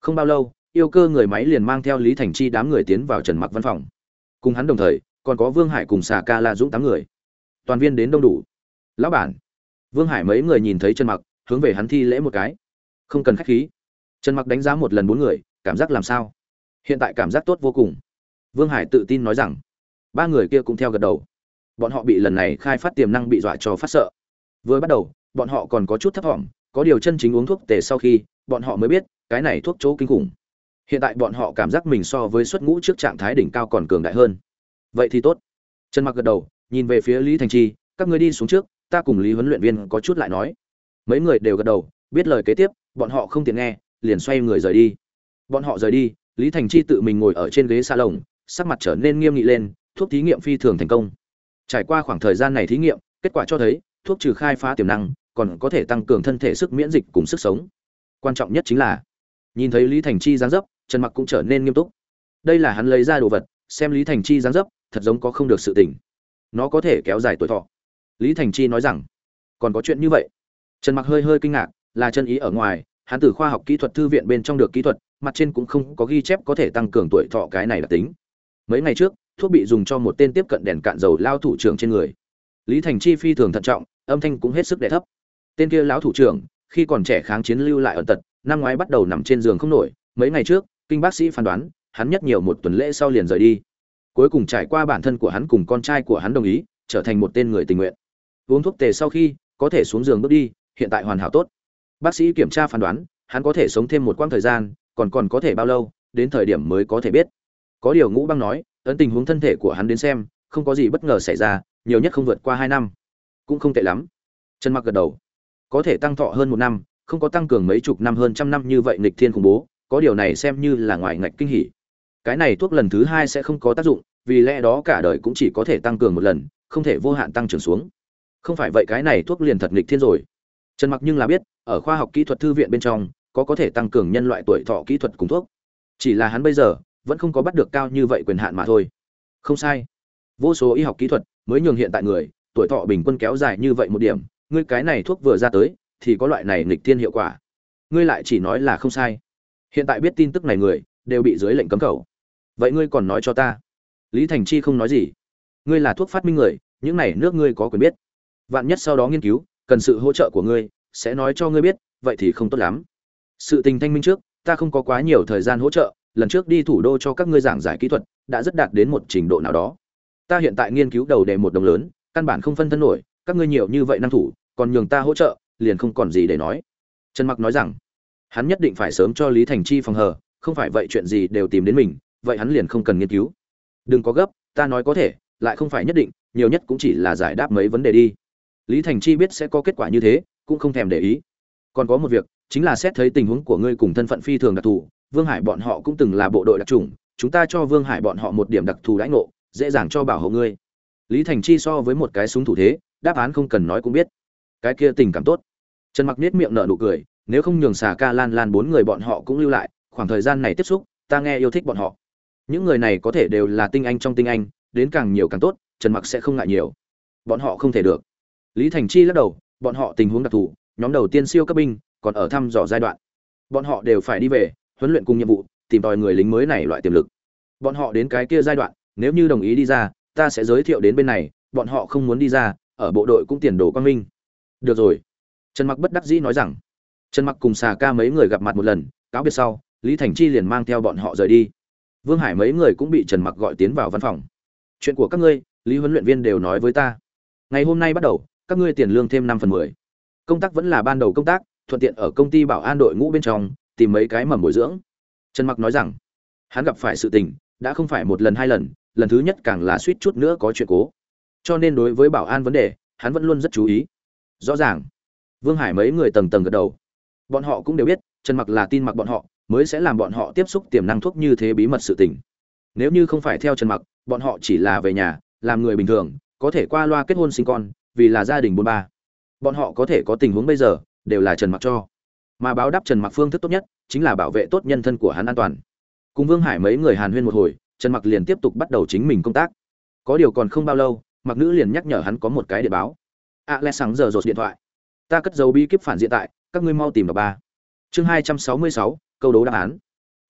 Không bao lâu, yêu cơ người máy liền mang theo lý thành chi đám người tiến vào trần mặc văn phòng. Cùng hắn đồng thời, còn có vương hải cùng xà ca la dũng tám người. Toàn viên đến đông đủ. Lão bản. Vương hải mấy người nhìn thấy trần mặc, hướng về hắn thi lễ một cái không cần khách khí. Trần mặc đánh giá một lần bốn người, cảm giác làm sao? Hiện tại cảm giác tốt vô cùng. Vương hải tự tin nói rằng, ba người kia cũng theo gật đầu. Bọn họ bị lần này khai phát tiềm năng bị dọa cho phát sợ. Vừa bắt đầu, bọn họ còn có chút thấp thỏm, có điều chân chính uống thuốc tề sau khi, bọn họ mới biết, cái này thuốc chỗ kinh khủng. Hiện tại bọn họ cảm giác mình so với xuất ngũ trước trạng thái đỉnh cao còn cường đại hơn. Vậy thì tốt. Trần mặc gật đầu, nhìn về phía lý thành chi, các người đi xuống trước, ta cùng lý huấn luyện viên có chút lại nói. Mấy người đều gật đầu, biết lời kế tiếp bọn họ không tiện nghe, liền xoay người rời đi. Bọn họ rời đi, lý thành chi tự mình ngồi ở trên ghế xa lồng sắc mặt trở nên nghiêm nghị lên, thuốc thí nghiệm phi thường thành công. Trải qua khoảng thời gian này thí nghiệm, kết quả cho thấy, thuốc trừ khai phá tiềm năng, còn có thể tăng cường thân thể sức miễn dịch cùng sức sống. Quan trọng nhất chính là, nhìn thấy lý thành chi dáng dấp trần mặc cũng trở nên nghiêm túc. Đây là hắn lấy ra đồ vật, xem lý thành chi dáng dấp, thật giống có không được sự tỉnh nó có thể kéo dài tuổi thọ. Lý thành chi nói rằng, còn có chuyện như vậy? Trần mặc hơi hơi kinh ngạc là chân ý ở ngoài, hắn từ khoa học kỹ thuật thư viện bên trong được kỹ thuật, mặt trên cũng không có ghi chép có thể tăng cường tuổi thọ cái này là tính. Mấy ngày trước, thuốc bị dùng cho một tên tiếp cận đèn cạn dầu lao thủ trưởng trên người. Lý thành chi phi thường thận trọng, âm thanh cũng hết sức đẻ thấp. Tên kia lão thủ trưởng, khi còn trẻ kháng chiến lưu lại ẩn tật, năm ngoái bắt đầu nằm trên giường không nổi. Mấy ngày trước, kinh bác sĩ phán đoán, hắn nhất nhiều một tuần lễ sau liền rời đi. Cuối cùng trải qua bản thân của hắn cùng con trai của hắn đồng ý, trở thành một tên người tình nguyện. Uống thuốc tề sau khi, có thể xuống giường bước đi, hiện tại hoàn hảo tốt bác sĩ kiểm tra phán đoán, hắn có thể sống thêm một quãng thời gian, còn còn có thể bao lâu, đến thời điểm mới có thể biết. Có điều ngũ băng nói, ấn tình huống thân thể của hắn đến xem, không có gì bất ngờ xảy ra, nhiều nhất không vượt qua hai năm. Cũng không tệ lắm. Trần mặc gật đầu. Có thể tăng thọ hơn một năm, không có tăng cường mấy chục năm hơn trăm năm như vậy nghịch thiên khủng bố, có điều này xem như là ngoài ngạch kinh hỉ. Cái này thuốc lần thứ hai sẽ không có tác dụng, vì lẽ đó cả đời cũng chỉ có thể tăng cường một lần, không thể vô hạn tăng trưởng xuống. Không phải vậy cái này thuốc liền thật nghịch thiên rồi trần mặc nhưng là biết, ở khoa học kỹ thuật thư viện bên trong, có có thể tăng cường nhân loại tuổi thọ kỹ thuật cùng thuốc. Chỉ là hắn bây giờ, vẫn không có bắt được cao như vậy quyền hạn mà thôi. Không sai. Vô số y học kỹ thuật mới nhường hiện tại người, tuổi thọ bình quân kéo dài như vậy một điểm, ngươi cái này thuốc vừa ra tới, thì có loại này nghịch thiên hiệu quả. Ngươi lại chỉ nói là không sai. Hiện tại biết tin tức này người, đều bị dưới lệnh cấm khẩu. Vậy ngươi còn nói cho ta. Lý thành chi không nói gì. Ngươi là thuốc phát minh người, những này nước ngươi có quyền biết. Vạn nhất sau đó nghiên cứu cần sự hỗ trợ của ngươi, sẽ nói cho ngươi biết, vậy thì không tốt lắm. Sự tình thanh minh trước, ta không có quá nhiều thời gian hỗ trợ, lần trước đi thủ đô cho các ngươi giảng giải kỹ thuật, đã rất đạt đến một trình độ nào đó. Ta hiện tại nghiên cứu đầu đề một đồng lớn, căn bản không phân thân nổi, các ngươi nhiều như vậy năng thủ, còn nhường ta hỗ trợ, liền không còn gì để nói. Trần mặc nói rằng, hắn nhất định phải sớm cho lý thành chi phòng hờ, không phải vậy chuyện gì đều tìm đến mình, vậy hắn liền không cần nghiên cứu. Đừng có gấp, ta nói có thể, lại không phải nhất định, nhiều nhất cũng chỉ là giải đáp mấy vấn đề đi lý thành chi biết sẽ có kết quả như thế, cũng không thèm để ý. Còn có một việc, chính là xét thấy tình huống của ngươi cùng thân phận phi thường đặc thù, vương hải bọn họ cũng từng là bộ đội đặc trùng chúng ta cho vương hải bọn họ một điểm đặc thù đãi ngộ, dễ dàng cho bảo hộ ngươi. Lý thành chi so với một cái súng thủ thế, đáp án không cần nói cũng biết. Cái kia tình cảm tốt. Trần mặc nết miệng nở nụ cười, nếu không nhường xà ca lan lan bốn người bọn họ cũng lưu lại, khoảng thời gian này tiếp xúc, ta nghe yêu thích bọn họ. Những người này có thể đều là tinh anh trong tinh anh, đến càng nhiều càng tốt, trần mặc sẽ không ngại nhiều. Bọn họ không thể được lý thành chi lắc đầu, bọn họ tình huống đặc thù, nhóm đầu tiên siêu cấp binh, còn ở thăm dò giai đoạn. Bọn họ đều phải đi về, huấn luyện cùng nhiệm vụ, tìm tòi người lính mới này loại tiềm lực. Bọn họ đến cái kia giai đoạn, nếu như đồng ý đi ra, ta sẽ giới thiệu đến bên này, bọn họ không muốn đi ra, ở bộ đội cũng tiền đồ quang minh. Được rồi. Trần mặc bất đắc dĩ nói rằng. Trần mặc cùng xà ca mấy người gặp mặt một lần, cáo biệt sau, lý thành chi liền mang theo bọn họ rời đi. Vương hải mấy người cũng bị trần mặc gọi tiến vào văn phòng. Chuyện của các ngươi, lý huấn luyện viên đều nói với ta. Ngày hôm nay bắt đầu các ngươi tiền lương thêm năm phần mười. Công tác vẫn là ban đầu công tác, thuận tiện ở công ty bảo an đội ngũ bên trong, tìm mấy cái mầm bồi dưỡng. Trần mặc nói rằng, hắn gặp phải sự tình, đã không phải một lần hai lần lần thứ nhất càng là suýt chút nữa có chuyện cố. Cho nên đối với bảo an vấn đề, hắn vẫn luôn rất chú ý. Rõ ràng, vương hải mấy người tầng tầng gật đầu. Bọn họ cũng đều biết, trần mặc là tin mặc bọn họ, mới sẽ làm bọn họ tiếp xúc tiềm năng thuốc như thế bí mật sự tình. Nếu như không phải theo trần mặc, bọn họ chỉ là về nhà, làm người bình thường, có thể qua loa kết hôn sinh con vì là gia đình bốn ba. Bọn họ có thể có tình huống bây giờ, đều là trần mặc cho. Mà báo đáp trần mặc phương thức tốt nhất, chính là bảo vệ tốt nhân thân của hắn an toàn. Cùng vương hải mấy người hàn huyên một hồi, trần mặc liền tiếp tục bắt đầu chính mình công tác. Có điều còn không bao lâu, mặc nữ liền nhắc nhở hắn có một cái để báo. A lẽ sáng giờ rột điện thoại. Ta cất dấu bí kíp phản diện tại, các ngươi mau tìm đọc ba. Chương hai trăm sáu mươi sáu, câu đấu đáp án.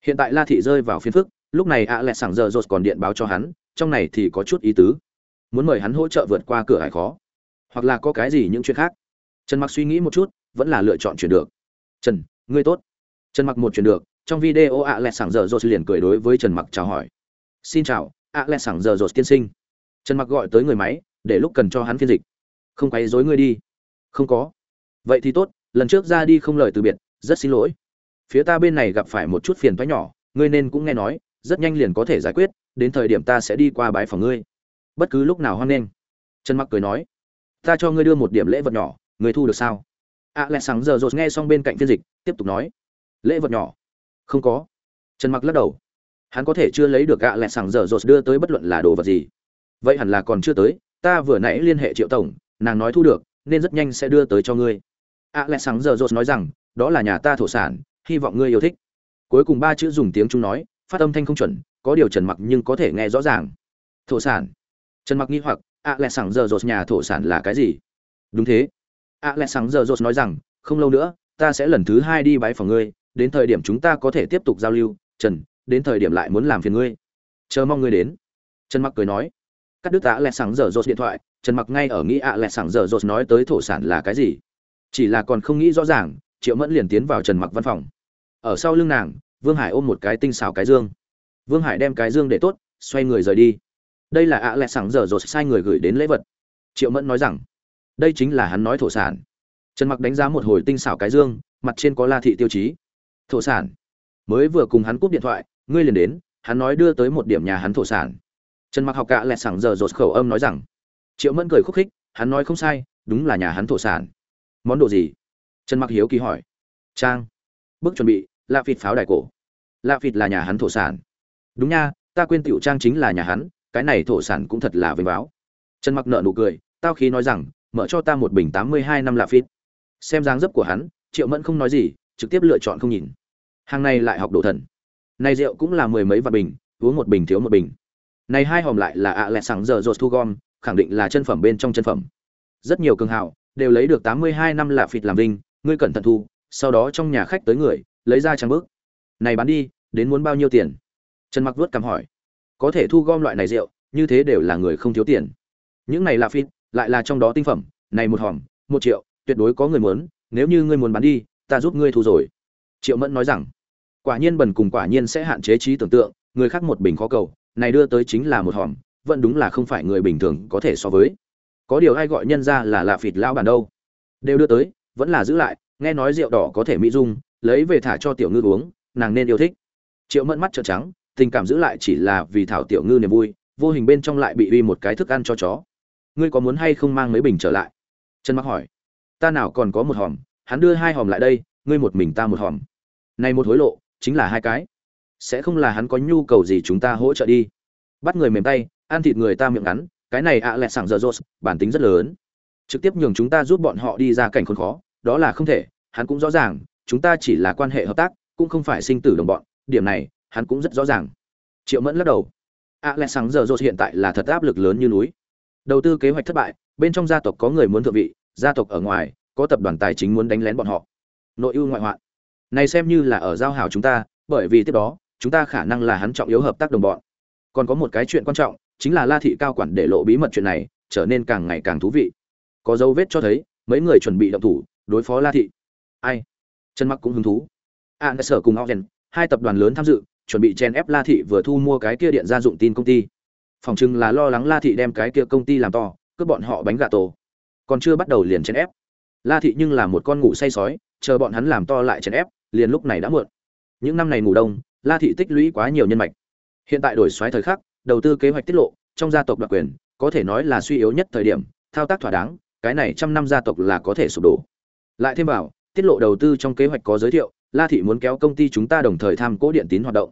Hiện tại la thị rơi vào phiên phức, lúc này a lẽ sáng giờ rột còn điện báo cho hắn, trong này thì có chút ý tứ. Muốn mời hắn hỗ trợ vượt qua cửa hải khó hoặc là có cái gì những chuyện khác. Trần mặc suy nghĩ một chút, vẫn là lựa chọn chuyển được. Trần, ngươi tốt. Trần mặc một chuyển được, trong video ạ lẹ sảng giờ rột liền cười đối với trần mặc chào hỏi. Xin chào, ạ lẹ sảng giờ rột tiên sinh. Trần mặc gọi tới người máy, để lúc cần cho hắn phiên dịch. Không quấy rối ngươi đi. Không có. Vậy thì tốt, lần trước ra đi không lời từ biệt, rất xin lỗi. Phía ta bên này gặp phải một chút phiền toái nhỏ, ngươi nên cũng nghe nói, rất nhanh liền có thể giải quyết, đến thời điểm ta sẽ đi qua bái phòng ngươi. Bất cứ lúc nào hoan nghênh. Trần mặc cười nói ta cho ngươi đưa một điểm lễ vật nhỏ, ngươi thu được sao? Ạ lẹ sáng giờ rột nghe xong bên cạnh phiên dịch, tiếp tục nói. Lễ vật nhỏ? Không có. Trần mặc lắc đầu. Hắn có thể chưa lấy được ạ lẹ sáng giờ rột đưa tới bất luận là đồ vật gì. Vậy hẳn là còn chưa tới, ta vừa nãy liên hệ triệu tổng, nàng nói thu được, nên rất nhanh sẽ đưa tới cho ngươi. Ạ lẹ sáng giờ rột nói rằng, đó là nhà ta thổ sản, hy vọng ngươi yêu thích. Cuối cùng ba chữ dùng tiếng chúng nói, phát âm thanh không chuẩn, có điều trần mặc nhưng có thể nghe rõ ràng. Thổ sản? Trần mặc nghi hoặc ạ lẹ sáng giờ rột nhà thổ sản là cái gì? Đúng thế. Ạ lẹ sáng giờ rột nói rằng, không lâu nữa, ta sẽ lần thứ hai đi bái phòng ngươi, đến thời điểm chúng ta có thể tiếp tục giao lưu. Trần, đến thời điểm lại muốn làm phiền ngươi. Chờ mong ngươi đến. Trần mặc cười nói. Cắt đứt ạ lẹ sáng giờ rột điện thoại, trần mặc ngay ở nghĩ ạ lẹ sáng giờ rột nói tới thổ sản là cái gì. Chỉ là còn không nghĩ rõ ràng, triệu mẫn liền tiến vào trần mặc văn phòng. Ở sau lưng nàng, vương hải ôm một cái tinh xào cái dương. Vương hải đem cái dương để tốt, xoay người rời đi đây là ạ lẹ sẵn giờ rồi sai người gửi đến lễ vật. Triệu mẫn nói rằng, đây chính là hắn nói thổ sản. Trần mặc đánh giá một hồi tinh xảo cái dương, mặt trên có la thị tiêu chí. Thổ sản? Mới vừa cùng hắn cúp điện thoại, ngươi liền đến, hắn nói đưa tới một điểm nhà hắn thổ sản. Trần mặc học cả lẹ sẵn giờ rột khẩu âm nói rằng, triệu mẫn cười khúc khích, hắn nói không sai, đúng là nhà hắn thổ sản. Món đồ gì? Trần mặc hiếu kỳ hỏi. Trang. Bước chuẩn bị lạ phịt pháo đài cổ. Lạ phịt là nhà hắn thổ sản. Đúng nha, ta quên tiểu trang chính là nhà hắn cái này thổ sản cũng thật là vinh báo. Trần mặc nợ nụ cười, tao khí nói rằng, mở cho ta một bình tám mươi hai năm lạ phít. Xem dáng dấp của hắn, triệu mẫn không nói gì, trực tiếp lựa chọn không nhìn. Hàng này lại học đồ thần. Này rượu cũng là mười mấy vạn bình, uống một bình thiếu một bình. Này hai hòm lại là ạ lẹ sáng giờ rột thu gom, khẳng định là chân phẩm bên trong chân phẩm. Rất nhiều cường hào, đều lấy được tám mươi hai năm lạ phịt làm vinh, ngươi cẩn thận thu, sau đó trong nhà khách tới người, lấy ra trang bước này bán đi, đến muốn bao nhiêu tiền? Trần mặc vuốt cằm hỏi có thể thu gom loại này rượu, như thế đều là người không thiếu tiền. Những này là phim lại là trong đó tinh phẩm, này một hòm, một triệu, tuyệt đối có người muốn, nếu như ngươi muốn bán đi, ta giúp ngươi thu rồi. Triệu mẫn nói rằng. Quả nhiên bần cùng quả nhiên sẽ hạn chế trí tưởng tượng, người khác một bình khó cầu, này đưa tới chính là một hòm, vẫn đúng là không phải người bình thường có thể so với. Có điều ai gọi nhân ra là lạ phịt lao bản đâu. Đều đưa tới, vẫn là giữ lại, nghe nói rượu đỏ có thể mỹ dung, lấy về thả cho tiểu ngư uống, nàng nên yêu thích. Triệu mẫn mắt trợn trắng tình cảm giữ lại chỉ là vì thảo tiểu ngư niềm vui, vô hình bên trong lại bị uy một cái thức ăn cho chó. Ngươi có muốn hay không mang mấy bình trở lại? Trần mặc hỏi. Ta nào còn có một hòm, hắn đưa hai hòm lại đây, ngươi một mình ta một hòm. Này một hối lộ, chính là hai cái. Sẽ không là hắn có nhu cầu gì chúng ta hỗ trợ đi. Bắt người mềm tay, ăn thịt người ta miệng ngắn, cái này ạ à lẹ sảng giờ rốt bản tính rất lớn. Trực tiếp nhường chúng ta giúp bọn họ đi ra cảnh khốn khó, đó là không thể, hắn cũng rõ ràng, chúng ta chỉ là quan hệ hợp tác, cũng không phải sinh tử đồng bọn, điểm này hắn cũng rất rõ ràng. Triệu mẫn lắc đầu. Ạ à giờ rột hiện tại là thật áp lực lớn như núi. Đầu tư kế hoạch thất bại bên trong gia tộc có người muốn thượng vị gia tộc ở ngoài có tập đoàn tài chính muốn đánh lén bọn họ. Nội ưu ngoại hoạn. Này xem như là ở giao hảo chúng ta bởi vì tiếp đó chúng ta khả năng là hắn trọng yếu hợp tác đồng bọn. Còn có một cái chuyện quan trọng chính là la thị cao quản để lộ bí mật chuyện này trở nên càng ngày càng thú vị. Có dấu vết cho thấy mấy người chuẩn bị động thủ đối phó la thị. Ai? Chân mặc cũng hứng thú. A à, sở cùng Ogen, hai tập đoàn lớn tham dự chuẩn bị chen ép la thị vừa thu mua cái kia điện gia dụng tin công ty. Phòng trưng là lo lắng la thị đem cái kia công ty làm to, cướp bọn họ bánh gà tổ. Còn chưa bắt đầu liền chen ép. La thị nhưng là một con ngủ say sói, chờ bọn hắn làm to lại chen ép, liền lúc này đã muộn. Những năm này ngủ đông, la thị tích lũy quá nhiều nhân mạch. Hiện tại đổi xoáy thời khắc, đầu tư kế hoạch tiết lộ, trong gia tộc đặc quyền, có thể nói là suy yếu nhất thời điểm, thao tác thỏa đáng, cái này trăm năm gia tộc là có thể sụp đổ. Lại thêm vào, tiết lộ đầu tư trong kế hoạch có giới thiệu la thị muốn kéo công ty chúng ta đồng thời tham cố điện tín hoạt động.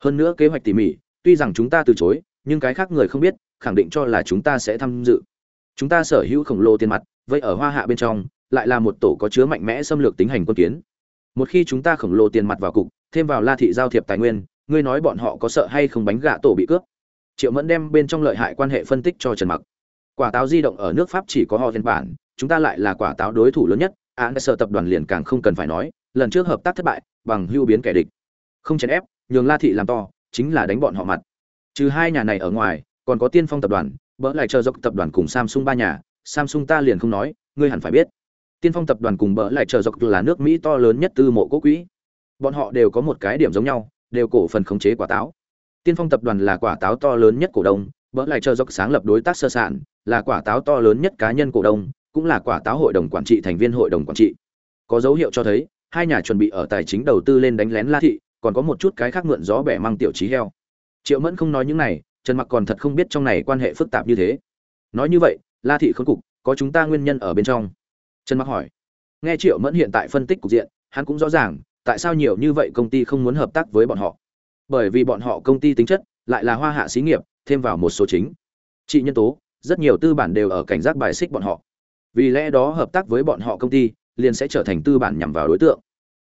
Hơn nữa kế hoạch tỉ mỉ, tuy rằng chúng ta từ chối, nhưng cái khác người không biết, khẳng định cho là chúng ta sẽ tham dự. Chúng ta sở hữu khổng lồ tiền mặt vậy ở hoa hạ bên trong, lại là một tổ có chứa mạnh mẽ xâm lược tính hành quân kiến. Một khi chúng ta khổng lồ tiền mặt vào cục, thêm vào la thị giao thiệp tài nguyên, ngươi nói bọn họ có sợ hay không bánh gạ tổ bị cướp? Triệu mẫn đem bên trong lợi hại quan hệ phân tích cho trần mặc. Quả táo di động ở nước pháp chỉ có họ dân bản, chúng ta lại là quả táo đối thủ lớn nhất án sở tập đoàn liền càng không cần phải nói lần trước hợp tác thất bại, bằng hưu biến kẻ địch. Không chèn ép, nhường la thị làm to, chính là đánh bọn họ mặt. Trừ hai nhà này ở ngoài, còn có tiên phong tập đoàn, bỡ lại chờ dọc tập đoàn cùng samsung ba nhà, samsung ta liền không nói, ngươi hẳn phải biết. Tiên phong tập đoàn cùng bỡ lại chờ dọc là nước mỹ to lớn nhất tư mộ quốc quỹ. Bọn họ đều có một cái điểm giống nhau, đều cổ phần khống chế quả táo. Tiên phong tập đoàn là quả táo to lớn nhất cổ đông, bỡ lại chờ dọc sáng lập đối tác sơ sản, là quả táo to lớn nhất cá nhân cổ đông, cũng là quả táo hội đồng quản trị thành viên hội đồng quản trị. Có dấu hiệu cho thấy hai nhà chuẩn bị ở tài chính đầu tư lên đánh lén la thị, còn có một chút cái khác mượn gió bẻ mang tiểu trí heo. Triệu mẫn không nói những này, trần mặc còn thật không biết trong này quan hệ phức tạp như thế. Nói như vậy, la thị khốn cục, có chúng ta nguyên nhân ở bên trong. Trần mặc hỏi. Nghe triệu mẫn hiện tại phân tích cục diện, hắn cũng rõ ràng, tại sao nhiều như vậy công ty không muốn hợp tác với bọn họ. Bởi vì bọn họ công ty tính chất lại là hoa hạ xí nghiệp, thêm vào một số chính. Trị nhân tố, rất nhiều tư bản đều ở cảnh giác bài xích bọn họ. Vì lẽ đó hợp tác với bọn họ công ty liền sẽ trở thành tư bản nhằm vào đối tượng.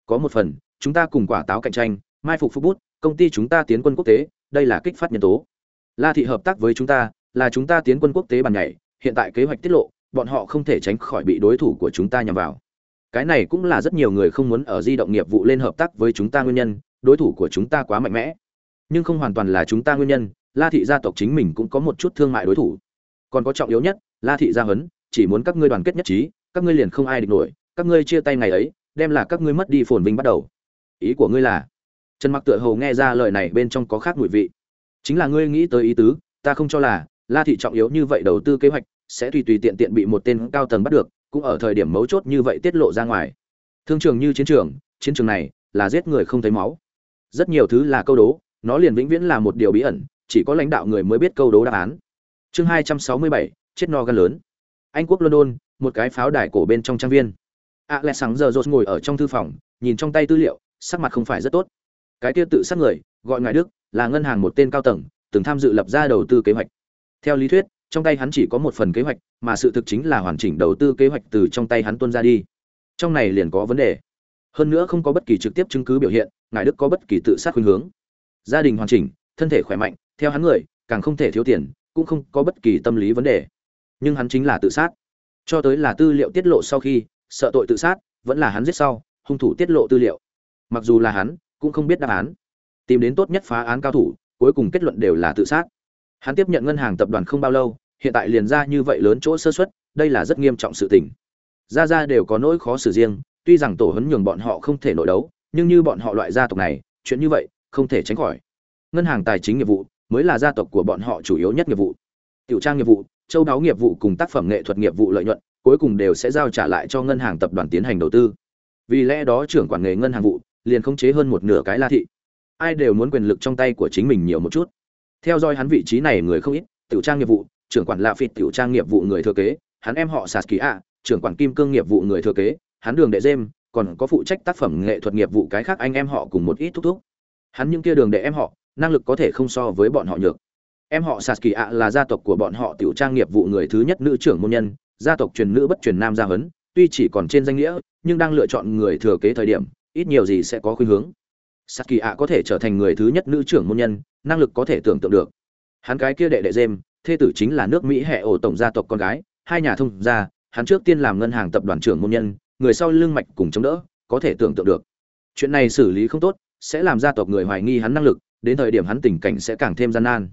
Có một phần, chúng ta cùng quả táo cạnh tranh, mai phục phục bút, công ty chúng ta tiến quân quốc tế, đây là kích phát nhân tố. La thị hợp tác với chúng ta, là chúng ta tiến quân quốc tế bàn nhảy, hiện tại kế hoạch tiết lộ, bọn họ không thể tránh khỏi bị đối thủ của chúng ta nhằm vào. Cái này cũng là rất nhiều người không muốn ở di động nghiệp vụ lên hợp tác với chúng ta nguyên nhân, đối thủ của chúng ta quá mạnh mẽ. Nhưng không hoàn toàn là chúng ta nguyên nhân, la thị gia tộc chính mình cũng có một chút thương mại đối thủ. Còn có trọng yếu nhất, la thị gia huấn, chỉ muốn các ngươi đoàn kết nhất trí, các ngươi liền không ai địch nổi các ngươi chia tay ngày ấy, đem là các ngươi mất đi phồn vinh bắt đầu. Ý của ngươi là? Trần mặc tựa hồ nghe ra lời này bên trong có khác mùi vị. Chính là ngươi nghĩ tới ý tứ, ta không cho là, la thị trọng yếu như vậy đầu tư kế hoạch, sẽ tùy tùy tiện tiện bị một tên cao tầng bắt được, cũng ở thời điểm mấu chốt như vậy tiết lộ ra ngoài. Thương trường như chiến trường chiến trường này là giết người không thấy máu. Rất nhiều thứ là câu đố, nó liền vĩnh viễn là một điều bí ẩn, chỉ có lãnh đạo người mới biết câu đố đáp án. Chương hai trăm sáu mươi bảy, chết no gan lớn. Anh quốc london, một cái pháo đài cổ bên trong trang viên a lẽ sáng giờ rột ngồi ở trong thư phòng, nhìn trong tay tư liệu, sắc mặt không phải rất tốt. Cái kia tự sát người, gọi ngài đức, là ngân hàng một tên cao tầng, từng tham dự lập ra đầu tư kế hoạch. Theo lý thuyết, trong tay hắn chỉ có một phần kế hoạch, mà sự thực chính là hoàn chỉnh đầu tư kế hoạch từ trong tay hắn tuân ra đi. Trong này liền có vấn đề. Hơn nữa không có bất kỳ trực tiếp chứng cứ biểu hiện, ngài đức có bất kỳ tự sát khuynh hướng. Gia đình hoàn chỉnh, thân thể khỏe mạnh, theo hắn người, càng không thể thiếu tiền, cũng không có bất kỳ tâm lý vấn đề. Nhưng hắn chính là tự sát. Cho tới là tư liệu tiết lộ sau khi sợ tội tự sát, vẫn là hắn giết sau, hung thủ tiết lộ tư liệu. Mặc dù là hắn, cũng không biết đáp án. Tìm đến tốt nhất phá án cao thủ, cuối cùng kết luận đều là tự sát. Hắn tiếp nhận ngân hàng tập đoàn không bao lâu, hiện tại liền ra như vậy lớn chỗ sơ xuất đây là rất nghiêm trọng sự tình. Ra ra đều có nỗi khó xử riêng, tuy rằng tổ hấn nhường bọn họ không thể nội đấu, nhưng như bọn họ loại gia tộc này, chuyện như vậy, không thể tránh khỏi. Ngân hàng tài chính nghiệp vụ, mới là gia tộc của bọn họ chủ yếu nhất nghiệp vụ. Tiểu trang nghiệp vụ, châu đáo nghiệp vụ cùng tác phẩm nghệ thuật nghiệp vụ lợi nhuận cuối cùng đều sẽ giao trả lại cho ngân hàng tập đoàn tiến hành đầu tư. Vì lẽ đó trưởng quản nghề ngân hàng vụ liền khống chế hơn một nửa cái la thị. Ai đều muốn quyền lực trong tay của chính mình nhiều một chút. Theo dõi hắn vị trí này người không ít, tiểu trang nghiệp vụ, trưởng quản lạ phịt tiểu trang nghiệp vụ người thừa kế, hắn em họ sạt kỳ ạ trưởng quản kim cương nghiệp vụ người thừa kế, hắn đường đệ dêm còn có phụ trách tác phẩm nghệ thuật nghiệp vụ cái khác anh em họ cùng một ít thúc thúc. Hắn những kia đường đệ em họ, năng lực có thể không so với bọn họ nhược. Em họ sạt kỳ ạ là gia tộc của bọn họ tiểu trang nghiệp vụ người thứ nhất nữ trưởng môn nhân gia tộc truyền nữ bất truyền nam gia hấn, tuy chỉ còn trên danh nghĩa nhưng đang lựa chọn người thừa kế thời điểm ít nhiều gì sẽ có khuynh hướng. Sạt kỳ ạ có thể trở thành người thứ nhất nữ trưởng môn nhân năng lực có thể tưởng tượng được. Hắn cái kia đệ đệ dêm thê tử chính là nước mỹ hệ ổ tổng gia tộc con gái hai nhà thông gia hắn trước tiên làm ngân hàng tập đoàn trưởng môn nhân người sau lưng mạch cùng chống đỡ có thể tưởng tượng được. Chuyện này xử lý không tốt sẽ làm gia tộc người hoài nghi hắn năng lực đến thời điểm hắn tình cảnh sẽ càng thêm gian nan.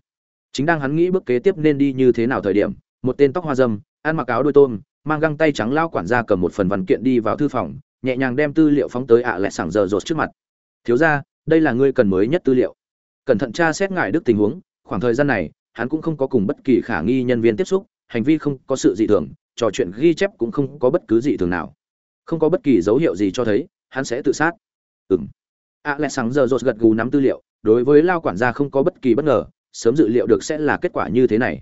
Chính đang hắn nghĩ bước kế tiếp nên đi như thế nào thời điểm một tên tóc hoa dâm ăn mặc áo đôi tôm, mang găng tay trắng lao quản gia cầm một phần văn kiện đi vào thư phòng, nhẹ nhàng đem tư liệu phóng tới ạ à lẹ sảng giờ rột trước mặt. Thiếu ra đây là ngươi cần mới nhất tư liệu. Cẩn thận tra xét ngại đức tình huống, khoảng thời gian này, hắn cũng không có cùng bất kỳ khả nghi nhân viên tiếp xúc, hành vi không có sự dị thường, trò chuyện ghi chép cũng không có bất cứ dị thường nào. Không có bất kỳ dấu hiệu gì cho thấy, hắn sẽ tự sát. Ừng ạ lẹ sáng giờ rột gật gù nắm tư liệu, đối với lao quản gia không có bất kỳ bất ngờ, sớm dự liệu được sẽ là kết quả như thế này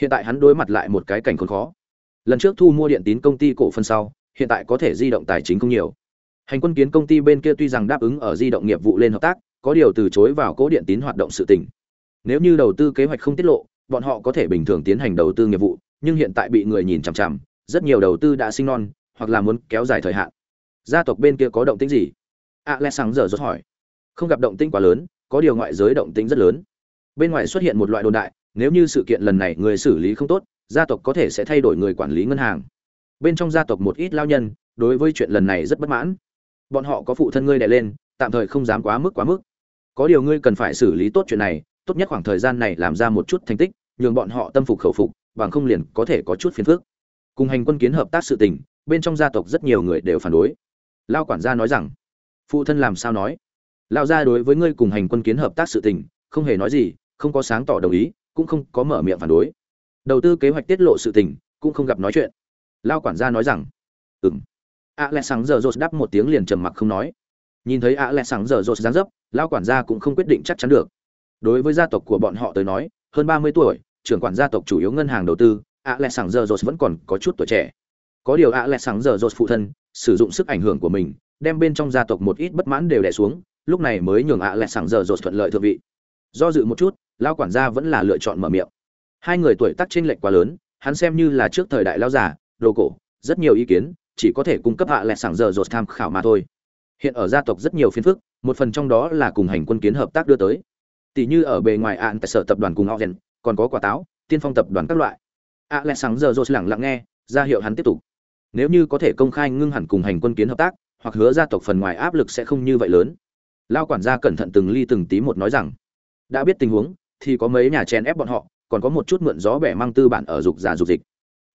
hiện tại hắn đối mặt lại một cái cảnh khốn khó. Lần trước thu mua điện tín công ty cổ phần sau, hiện tại có thể di động tài chính không nhiều. Hành quân kiến công ty bên kia tuy rằng đáp ứng ở di động nghiệp vụ lên hợp tác, có điều từ chối vào cố điện tín hoạt động sự tỉnh nếu như đầu tư kế hoạch không tiết lộ, bọn họ có thể bình thường tiến hành đầu tư nghiệp vụ, nhưng hiện tại bị người nhìn chằm chằm, rất nhiều đầu tư đã sinh non, hoặc là muốn kéo dài thời hạn. Gia tộc bên kia có động tĩnh gì? A lẽ sáng giờ rốt hỏi. Không gặp động tĩnh quá lớn, có điều ngoại giới động tĩnh rất lớn. Bên ngoài xuất hiện một loại đồn đại nếu như sự kiện lần này người xử lý không tốt, gia tộc có thể sẽ thay đổi người quản lý ngân hàng. Bên trong gia tộc một ít lao nhân, đối với chuyện lần này rất bất mãn. Bọn họ có phụ thân ngươi đè lên, tạm thời không dám quá mức quá mức. Có điều ngươi cần phải xử lý tốt chuyện này, tốt nhất khoảng thời gian này làm ra một chút thành tích, nhường bọn họ tâm phục khẩu phục, bằng không liền có thể có chút phiền phức. Cùng hành quân kiến hợp tác sự tình, bên trong gia tộc rất nhiều người đều phản đối. Lao quản gia nói rằng, phụ thân làm sao nói? Lao gia đối với ngươi cùng hành quân kiến hợp tác sự tình, không hề nói gì, không có sáng tỏ đồng ý cũng không có mở miệng phản đối. Đầu tư kế hoạch tiết lộ sự tình, cũng không gặp nói chuyện. Lao quản gia nói rằng ừng a lẽ sáng giờ rột đáp một tiếng liền trầm mặc không nói. Nhìn thấy a lẽ sáng giờ rột dáng dấp, lao quản gia cũng không quyết định chắc chắn được. Đối với gia tộc của bọn họ tới nói, hơn ba mươi tuổi, trưởng quản gia tộc chủ yếu ngân hàng đầu tư a lẽ sáng giờ rột vẫn còn có chút tuổi trẻ. Có điều a lẽ sáng giờ rột phụ thân sử dụng sức ảnh hưởng của mình, đem bên trong gia tộc một ít bất mãn đều đè xuống, lúc này mới nhường a lẽ sáng giờ rột thuận lợi thượng vị. Do dự một chút lao quản gia vẫn là lựa chọn mở miệng. Hai người tuổi tác chênh lệch quá lớn, hắn xem như là trước thời đại lao giả đồ cổ, rất nhiều ý kiến, chỉ có thể cung cấp hạ lẹ sảng giờ rột tham khảo mà thôi. Hiện ở gia tộc rất nhiều phiên phức, một phần trong đó là cùng hành quân kiến hợp tác đưa tới. Tỷ như ở bề ngoài ạn tại sở tập đoàn cùng họ rèn còn có quả táo, tiên phong tập đoàn các loại. Ạ lẹ sáng giờ rột lặng lặng nghe, ra hiệu hắn tiếp tục. Nếu như có thể công khai ngưng hẳn cùng hành quân kiến hợp tác, hoặc hứa gia tộc phần ngoài áp lực sẽ không như vậy lớn. Lao quản gia cẩn thận từng ly từng tí một nói rằng, đã biết tình huống thì có mấy nhà chèn ép bọn họ, còn có một chút mượn gió bẻ mang tư bản ở dục giả dục dịch.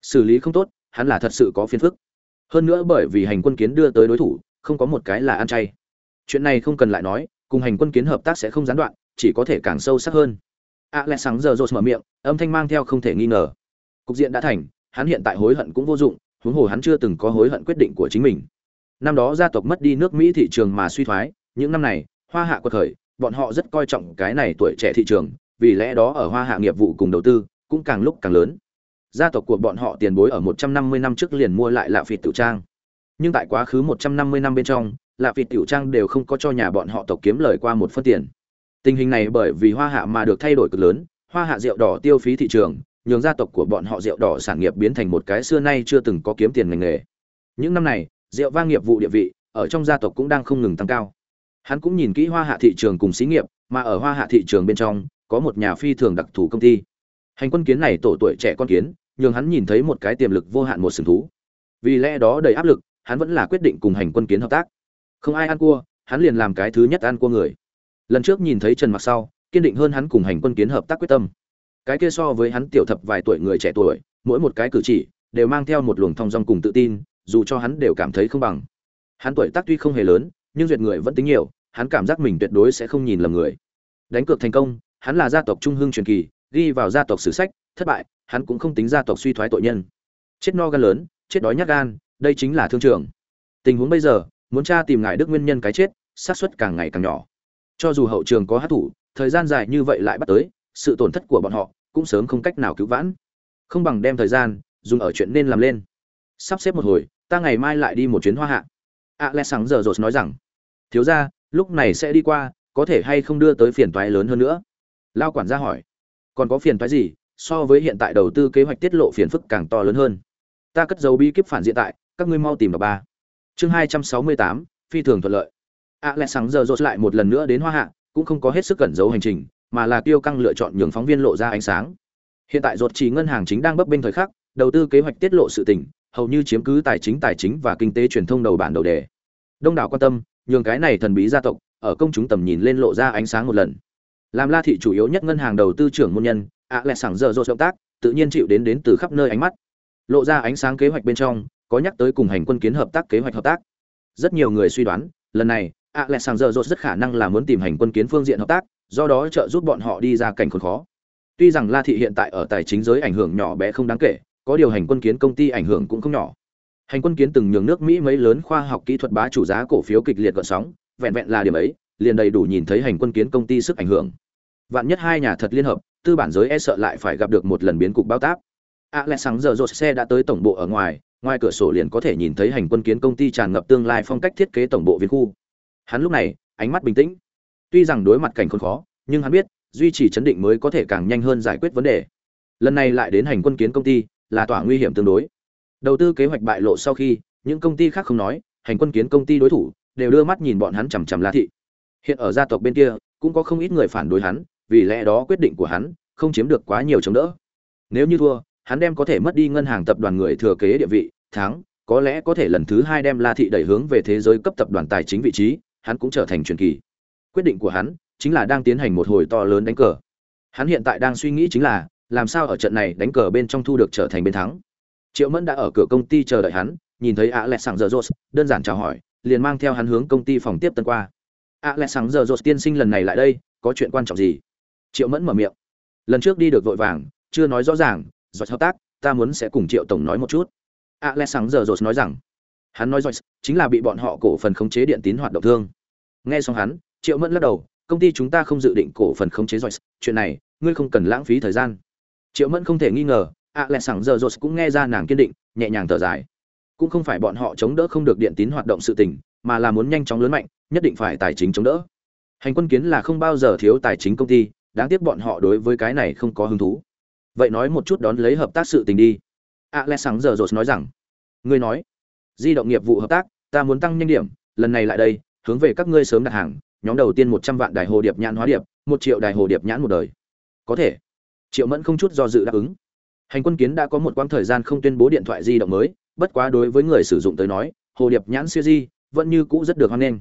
Xử lý không tốt, hắn là thật sự có phiền phức. Hơn nữa bởi vì hành quân kiến đưa tới đối thủ, không có một cái là ăn chay. Chuyện này không cần lại nói, cùng hành quân kiến hợp tác sẽ không gián đoạn, chỉ có thể càng sâu sắc hơn. A lẽ sáng giờ rột mở miệng, âm thanh mang theo không thể nghi ngờ. Cục diện đã thành, hắn hiện tại hối hận cũng vô dụng, huống hồ hắn chưa từng có hối hận quyết định của chính mình. Năm đó gia tộc mất đi nước mỹ thị trường mà suy thoái, những năm này, hoa hạ quật khởi, bọn họ rất coi trọng cái này tuổi trẻ thị trường vì lẽ đó ở hoa hạ nghiệp vụ cùng đầu tư cũng càng lúc càng lớn. Gia tộc của bọn họ tiền bối ở 150 năm trước liền mua lại lạ phịt tiểu trang. Nhưng tại quá khứ 150 năm bên trong, lạ phịt tiểu trang đều không có cho nhà bọn họ tộc kiếm lời qua một phân tiền. Tình hình này bởi vì hoa hạ mà được thay đổi cực lớn, hoa hạ rượu đỏ tiêu phí thị trường, nhường gia tộc của bọn họ rượu đỏ sản nghiệp biến thành một cái xưa nay chưa từng có kiếm tiền ngành nghề. Những năm này, rượu vang nghiệp vụ địa vị ở trong gia tộc cũng đang không ngừng tăng cao. Hắn cũng nhìn kỹ hoa hạ thị trường cùng xí nghiệp, mà ở hoa hạ thị trường bên trong có một nhà phi thường đặc thù công ty. Hành quân kiến này tổ tuổi trẻ con kiến, nhường hắn nhìn thấy một cái tiềm lực vô hạn một sừng thú. Vì lẽ đó đầy áp lực, hắn vẫn là quyết định cùng hành quân kiến hợp tác. Không ai ăn cua, hắn liền làm cái thứ nhất ăn cua người. Lần trước nhìn thấy trần mặc sau, kiên định hơn hắn cùng hành quân kiến hợp tác quyết tâm. Cái kia so với hắn tiểu thập vài tuổi người trẻ tuổi, mỗi một cái cử chỉ đều mang theo một luồng thong dong cùng tự tin, dù cho hắn đều cảm thấy không bằng. Hắn tuổi tác tuy không hề lớn, nhưng duyệt người vẫn tính nhiều, hắn cảm giác mình tuyệt đối sẽ không nhìn lầm người. Đánh cược thành công hắn là gia tộc trung hưng truyền kỳ, ghi vào gia tộc sử sách, thất bại, hắn cũng không tính gia tộc suy thoái tội nhân. Chết no gan lớn, chết đói nhát gan, đây chính là thương trường. Tình huống bây giờ, muốn tra tìm ngài đức nguyên nhân cái chết, xác suất càng ngày càng nhỏ. Cho dù hậu trường có hát thủ, thời gian dài như vậy lại bắt tới, sự tổn thất của bọn họ cũng sớm không cách nào cứu vãn. Không bằng đem thời gian dùng ở chuyện nên làm lên. Sắp xếp một hồi, ta ngày mai lại đi một chuyến hoa hạ. A lẽ sáng giờ rồi nói rằng, thiếu ra lúc này sẽ đi qua, có thể hay không đưa tới phiền toái lớn hơn nữa? Lao quản gia hỏi, còn có phiền thoái gì? So với hiện tại đầu tư kế hoạch tiết lộ phiền phức càng to lớn hơn. Ta cất dấu bí kíp phản diện tại, các ngươi mau tìm đọc ba. Chương hai trăm sáu mươi tám, phi thường thuận lợi. A lẽ sáng giờ rột lại một lần nữa đến hoa hạ, cũng không có hết sức cẩn giấu hành trình, mà là tiêu căng lựa chọn nhường phóng viên lộ ra ánh sáng. Hiện tại rột chỉ ngân hàng chính đang bấp bênh thời khắc, đầu tư kế hoạch tiết lộ sự tình, hầu như chiếm cứ tài chính tài chính và kinh tế truyền thông đầu bản đầu đề. Đông đảo quan tâm, nhường cái này thần bí gia tộc, ở công chúng tầm nhìn lên lộ ra ánh sáng một lần làm la thị chủ yếu nhất ngân hàng đầu tư trưởng môn nhân, ạ lẹ sảng dở rột động tác, tự nhiên chịu đến đến từ khắp nơi ánh mắt. Lộ ra ánh sáng kế hoạch bên trong, có nhắc tới cùng hành quân kiến hợp tác kế hoạch hợp tác. Rất nhiều người suy đoán, lần này, ạ lẹ sảng dở rột rất khả năng là muốn tìm hành quân kiến phương diện hợp tác, do đó trợ giúp bọn họ đi ra cảnh khốn khó. Tuy rằng la thị hiện tại ở tài chính giới ảnh hưởng nhỏ bé không đáng kể, có điều hành quân kiến công ty ảnh hưởng cũng không nhỏ. Hành quân kiến từng nhường nước mỹ mấy lớn khoa học kỹ thuật bá chủ giá cổ phiếu kịch liệt gợn sóng, vẹn vẹn là điểm ấy liền đầy đủ nhìn thấy hành quân kiến công ty sức ảnh hưởng. Vạn nhất hai nhà thật liên hợp, tư bản giới e sợ lại phải gặp được một lần biến cục bao táp. A lẽ sáng giờ rột xe đã tới tổng bộ ở ngoài ngoài cửa sổ liền có thể nhìn thấy hành quân kiến công ty tràn ngập tương lai phong cách thiết kế tổng bộ viên khu. Hắn lúc này, ánh mắt bình tĩnh. Tuy rằng đối mặt cảnh khốn khó, nhưng hắn biết, duy trì chấn định mới có thể càng nhanh hơn giải quyết vấn đề. Lần này lại đến hành quân kiến công ty, là tỏa nguy hiểm tương đối. Đầu tư kế hoạch bại lộ sau khi, những công ty khác không nói, hành quân kiến công ty đối thủ, đều đưa mắt nhìn bọn hắn chằm chằm la thị hiện ở gia tộc bên kia, cũng có không ít người phản đối hắn, vì lẽ đó quyết định của hắn không chiếm được quá nhiều chống đỡ. Nếu như thua, hắn đem có thể mất đi ngân hàng tập đoàn người thừa kế địa vị, thắng, có lẽ có thể lần thứ hai đem la thị đẩy hướng về thế giới cấp tập đoàn tài chính vị trí, hắn cũng trở thành truyền kỳ. Quyết định của hắn chính là đang tiến hành một hồi to lớn đánh cờ. Hắn hiện tại đang suy nghĩ chính là, làm sao ở trận này đánh cờ bên trong thu được trở thành bên thắng. Triệu mẫn đã ở cửa công ty chờ đợi hắn, nhìn thấy a lẹt sàng giờ rột đơn giản chào hỏi, liền mang theo hắn hướng công ty phòng tiếp tân qua a lẽ sáng giờ rột tiên sinh lần này lại đây, có chuyện quan trọng gì? Triệu mẫn mở miệng. Lần trước đi được vội vàng, chưa nói rõ ràng giỏi hợp tác, ta muốn sẽ cùng triệu tổng nói một chút. A lẽ sáng giờ rột nói rằng, hắn nói giỏi chính là bị bọn họ cổ phần khống chế điện tín hoạt động thương. Nghe xong hắn, triệu mẫn lắc đầu, công ty chúng ta không dự định cổ phần khống chế giỏi chuyện này, ngươi không cần lãng phí thời gian. Triệu mẫn không thể nghi ngờ à, ạ lẹ sáng giờ rột cũng nghe ra nàng kiên định, nhẹ nhàng thở dài. Cũng không phải bọn họ chống đỡ không được điện tín hoạt động sự tình, mà là muốn nhanh chóng lớn mạnh nhất định phải tài chính chống đỡ. Hành quân kiến là không bao giờ thiếu tài chính công ty, đáng tiếc bọn họ đối với cái này không có hứng thú. Vậy nói một chút đón lấy hợp tác sự tình đi. Ạ lẹ Sáng giờ rột nói rằng, ngươi nói, di động nghiệp vụ hợp tác, ta muốn tăng nhanh điểm, lần này lại đây, hướng về các ngươi sớm đặt hàng, nhóm đầu tiên một trăm vạn đài hồ điệp nhãn hóa điệp, một triệu đài hồ điệp nhãn một đời. Có thể. Triệu mẫn không chút do dự đáp ứng. Hành quân kiến đã có một quãng thời gian không tuyên bố điện thoại di động mới, bất quá đối với người sử dụng tới nói, hồ điệp nhãn siêu di vẫn như cũ rất được hoan nghênh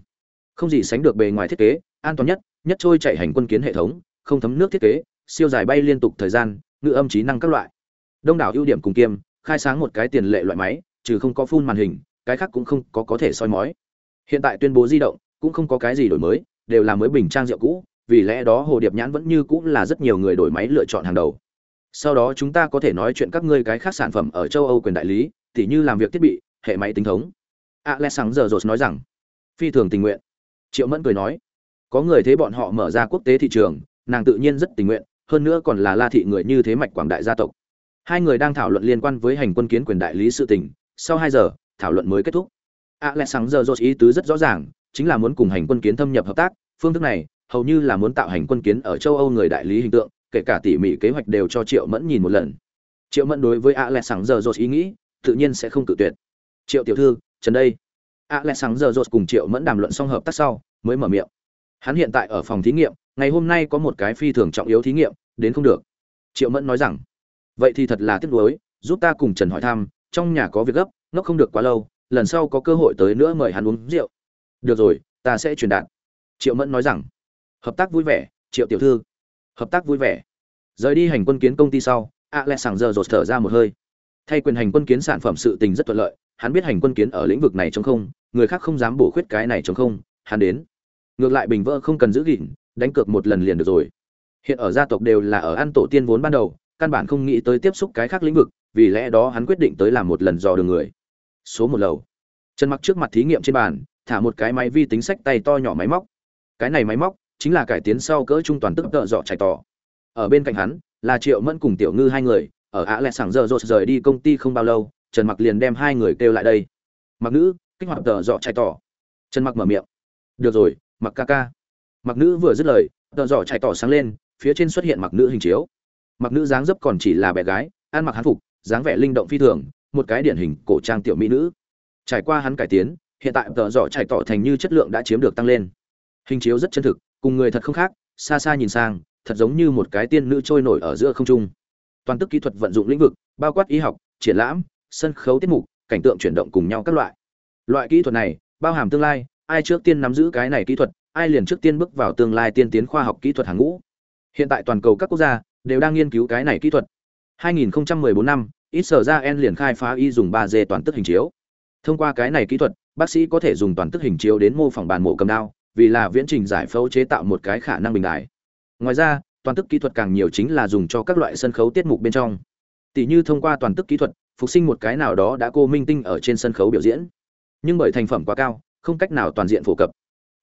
không gì sánh được bề ngoài thiết kế, an toàn nhất nhất trôi chạy hành quân kiến hệ thống, không thấm nước thiết kế, siêu dài bay liên tục thời gian, ngự âm trí năng các loại. Đông đảo ưu điểm cùng kiêm, khai sáng một cái tiền lệ loại máy, trừ không có phun màn hình, cái khác cũng không có có thể soi mói. Hiện tại tuyên bố di động, cũng không có cái gì đổi mới, đều là mới bình trang rượu cũ, vì lẽ đó hồ điệp nhãn vẫn như cũng là rất nhiều người đổi máy lựa chọn hàng đầu. Sau đó chúng ta có thể nói chuyện các ngươi cái khác sản phẩm ở châu âu quyền đại lý, tỉ như làm việc thiết bị, hệ máy tính thống. A lên sáng giờ rồi nói rằng, phi thường tình nguyện triệu mẫn cười nói, có người thế bọn họ mở ra quốc tế thị trường, nàng tự nhiên rất tình nguyện, hơn nữa còn là la thị người như thế mạch quảng đại gia tộc. Hai người đang thảo luận liên quan với hành quân kiến quyền đại lý sự tình, sau hai giờ, thảo luận mới kết thúc. Alexander jones ý tứ rất rõ ràng, chính là muốn cùng hành quân kiến thâm nhập hợp tác, phương thức này, hầu như là muốn tạo hành quân kiến ở châu âu người đại lý hình tượng, kể cả tỉ mỉ kế hoạch đều cho triệu mẫn nhìn một lần. Triệu mẫn đối với alexander jones ý nghĩ, tự nhiên sẽ không tự tuyệt. Triệu tiểu thư, trần đây alexander jones cùng triệu mẫn đàm luận xong hợp tác sau, mới mở miệng. Hắn hiện tại ở phòng thí nghiệm, ngày hôm nay có một cái phi thường trọng yếu thí nghiệm, đến không được. Triệu mẫn nói rằng, vậy thì thật là tiếc nuối, giúp ta cùng trần hỏi thăm, trong nhà có việc gấp nó không được quá lâu, lần sau có cơ hội tới nữa mời hắn uống rượu. Được rồi, ta sẽ truyền đạt. Triệu mẫn nói rằng, hợp tác vui vẻ, triệu tiểu thư. Hợp tác vui vẻ. Rời đi hành quân kiến công ty sau, alexander rột thở ra một hơi. Thay quyền hành quân kiến sản phẩm sự tình rất thuận lợi hắn biết hành quân kiến ở lĩnh vực này chống không, người khác không dám bổ khuyết cái này chống không, hắn đến. Ngược lại bình vỡ không cần giữ gìn, đánh cược một lần liền được rồi. Hiện ở gia tộc đều là ở ăn tổ tiên vốn ban đầu, căn bản không nghĩ tới tiếp xúc cái khác lĩnh vực, vì lẽ đó hắn quyết định tới làm một lần dò đường người. Số một lầu. Chân mặc trước mặt thí nghiệm trên bàn, thả một cái máy vi tính sách tay to nhỏ máy móc. Cái này máy móc chính là cải tiến sau cỡ trung toàn tức tợ dọ chạy tỏ ở bên cạnh hắn là triệu mẫn cùng tiểu ngư hai người, ở ạ lẹ sảng giờ rột rời đi công ty không bao lâu trần mặc liền đem hai người kêu lại đây. Mặc nữ, kích hoạt tờ dọ chạy tỏ. Trần mặc mở miệng. Được rồi, mặc ca ca. Mặc nữ vừa dứt lời, tờ dọ chạy tỏ sáng lên, phía trên xuất hiện mặc nữ hình chiếu. Mặc nữ dáng dấp còn chỉ là bé gái, ăn mặc hán phục, dáng vẻ linh động phi thường, một cái điển hình cổ trang tiểu mỹ nữ. Trải qua hắn cải tiến, hiện tại tờ dọ chạy tỏ thành như chất lượng đã chiếm được tăng lên. Hình chiếu rất chân thực, cùng người thật không khác, xa xa nhìn sang, thật giống như một cái tiên nữ trôi nổi ở giữa không trung. Toàn tức kỹ thuật vận dụng lĩnh vực, bao quát y học, triển lãm sân khấu tiết mục, cảnh tượng chuyển động cùng nhau các loại. Loại kỹ thuật này, bao hàm tương lai, ai trước tiên nắm giữ cái này kỹ thuật, ai liền trước tiên bước vào tương lai tiên tiến khoa học kỹ thuật hàng ngũ. Hiện tại toàn cầu các quốc gia đều đang nghiên cứu cái này kỹ thuật. 2014 năm, ít sở ra en liền khai phá y dùng 3D toàn tức hình chiếu. Thông qua cái này kỹ thuật, bác sĩ có thể dùng toàn tức hình chiếu đến mô phỏng bàn mổ cầm đao, vì là viễn trình giải phẫu chế tạo một cái khả năng bình đại. Ngoài ra, toàn tức kỹ thuật càng nhiều chính là dùng cho các loại sân khấu tiết mục bên trong tỷ như thông qua toàn tức kỹ thuật, phục sinh một cái nào đó đã cô minh tinh ở trên sân khấu biểu diễn. Nhưng bởi thành phẩm quá cao, không cách nào toàn diện phổ cập.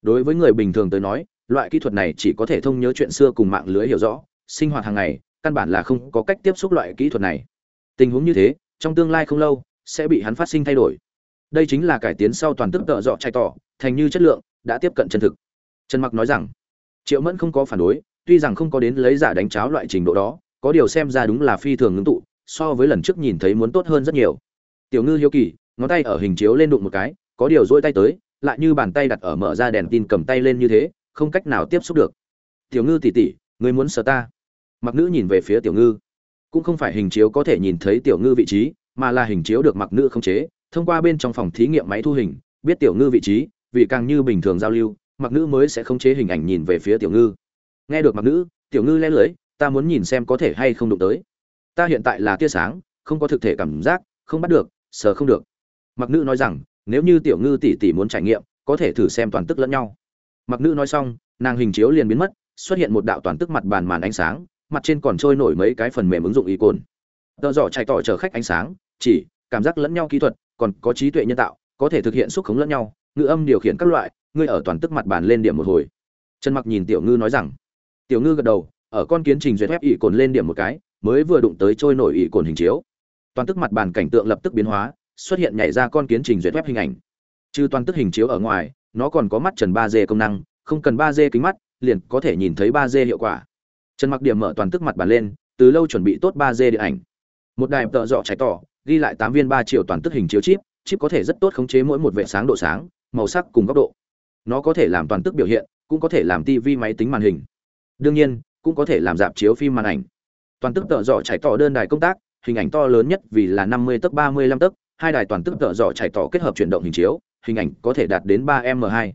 Đối với người bình thường tới nói, loại kỹ thuật này chỉ có thể thông nhớ chuyện xưa cùng mạng lưới hiểu rõ, sinh hoạt hàng ngày, căn bản là không có cách tiếp xúc loại kỹ thuật này. Tình huống như thế, trong tương lai không lâu, sẽ bị hắn phát sinh thay đổi. Đây chính là cải tiến sau toàn tức tợ dọ chạy tỏ, thành như chất lượng, đã tiếp cận chân thực. Trần mặc nói rằng, triệu mẫn không có phản đối, tuy rằng không có đến lấy giả đánh cháo loại trình độ đó, có điều xem ra đúng là phi thường ngưng tụ so với lần trước nhìn thấy muốn tốt hơn rất nhiều. Tiểu ngư hiếu kỳ, ngón tay ở hình chiếu lên đụng một cái, có điều dỗi tay tới, lại như bàn tay đặt ở mở ra đèn tin cầm tay lên như thế, không cách nào tiếp xúc được. Tiểu ngư tỉ tỉ người muốn sờ ta? Mặc nữ nhìn về phía tiểu ngư. Cũng không phải hình chiếu có thể nhìn thấy tiểu ngư vị trí, mà là hình chiếu được mặc nữ không chế, thông qua bên trong phòng thí nghiệm máy thu hình, biết tiểu ngư vị trí, vì càng như bình thường giao lưu, mặc nữ mới sẽ không chế hình ảnh nhìn về phía tiểu ngư. Nghe được mặc nữ, tiểu ngư lẽ lưới, ta muốn nhìn xem có thể hay không đụng tới ta hiện tại là tia sáng, không có thực thể cảm giác, không bắt được, sờ không được. Mặc nữ nói rằng, nếu như tiểu ngư tỷ tỷ muốn trải nghiệm, có thể thử xem toàn tức lẫn nhau. Mặc nữ nói xong, nàng hình chiếu liền biến mất, xuất hiện một đạo toàn tức mặt bàn màn ánh sáng, mặt trên còn trôi nổi mấy cái phần mềm ứng dụng y cồn. Tờ giỏ chạy tỏ chở khách ánh sáng, chỉ, cảm giác lẫn nhau kỹ thuật, còn có trí tuệ nhân tạo, có thể thực hiện xúc khống lẫn nhau, ngữ âm điều khiển các loại, ngươi ở toàn tức mặt bàn lên điểm một hồi. Trần mặc nhìn tiểu ngư nói rằng, tiểu ngư gật đầu, ở con kiến trình duyệt phép ỷ cồn lên điểm một cái mới vừa đụng tới trôi nổi ỷ cồn hình chiếu. Toàn tức mặt bàn cảnh tượng lập tức biến hóa, xuất hiện nhảy ra con kiến trình duyệt web hình ảnh. Trừ toàn tức hình chiếu ở ngoài, nó còn có mắt trần ba d công năng, không cần ba d kính mắt, liền có thể nhìn thấy ba d hiệu quả. Trần mặc điểm mở toàn tức mặt bàn lên, từ lâu chuẩn bị tốt ba d điện ảnh. Một đài tợ dọ cháy tỏ, ghi lại tám viên ba triệu toàn tức hình chiếu chip chip có thể rất tốt khống chế mỗi một vệ sáng độ sáng, màu sắc cùng góc độ. Nó có thể làm toàn tức biểu hiện, cũng có thể làm TV máy tính màn hình. Đương nhiên, cũng có thể làm dạp chiếu phim màn ảnh toàn tức tợ dọ chạy tỏ đơn đài công tác, hình ảnh to lớn nhất vì là 50 tấc 35 tấc, hai đài toàn tức tợ dọ chạy tỏ kết hợp chuyển động hình chiếu, hình ảnh có thể đạt đến 3 m 2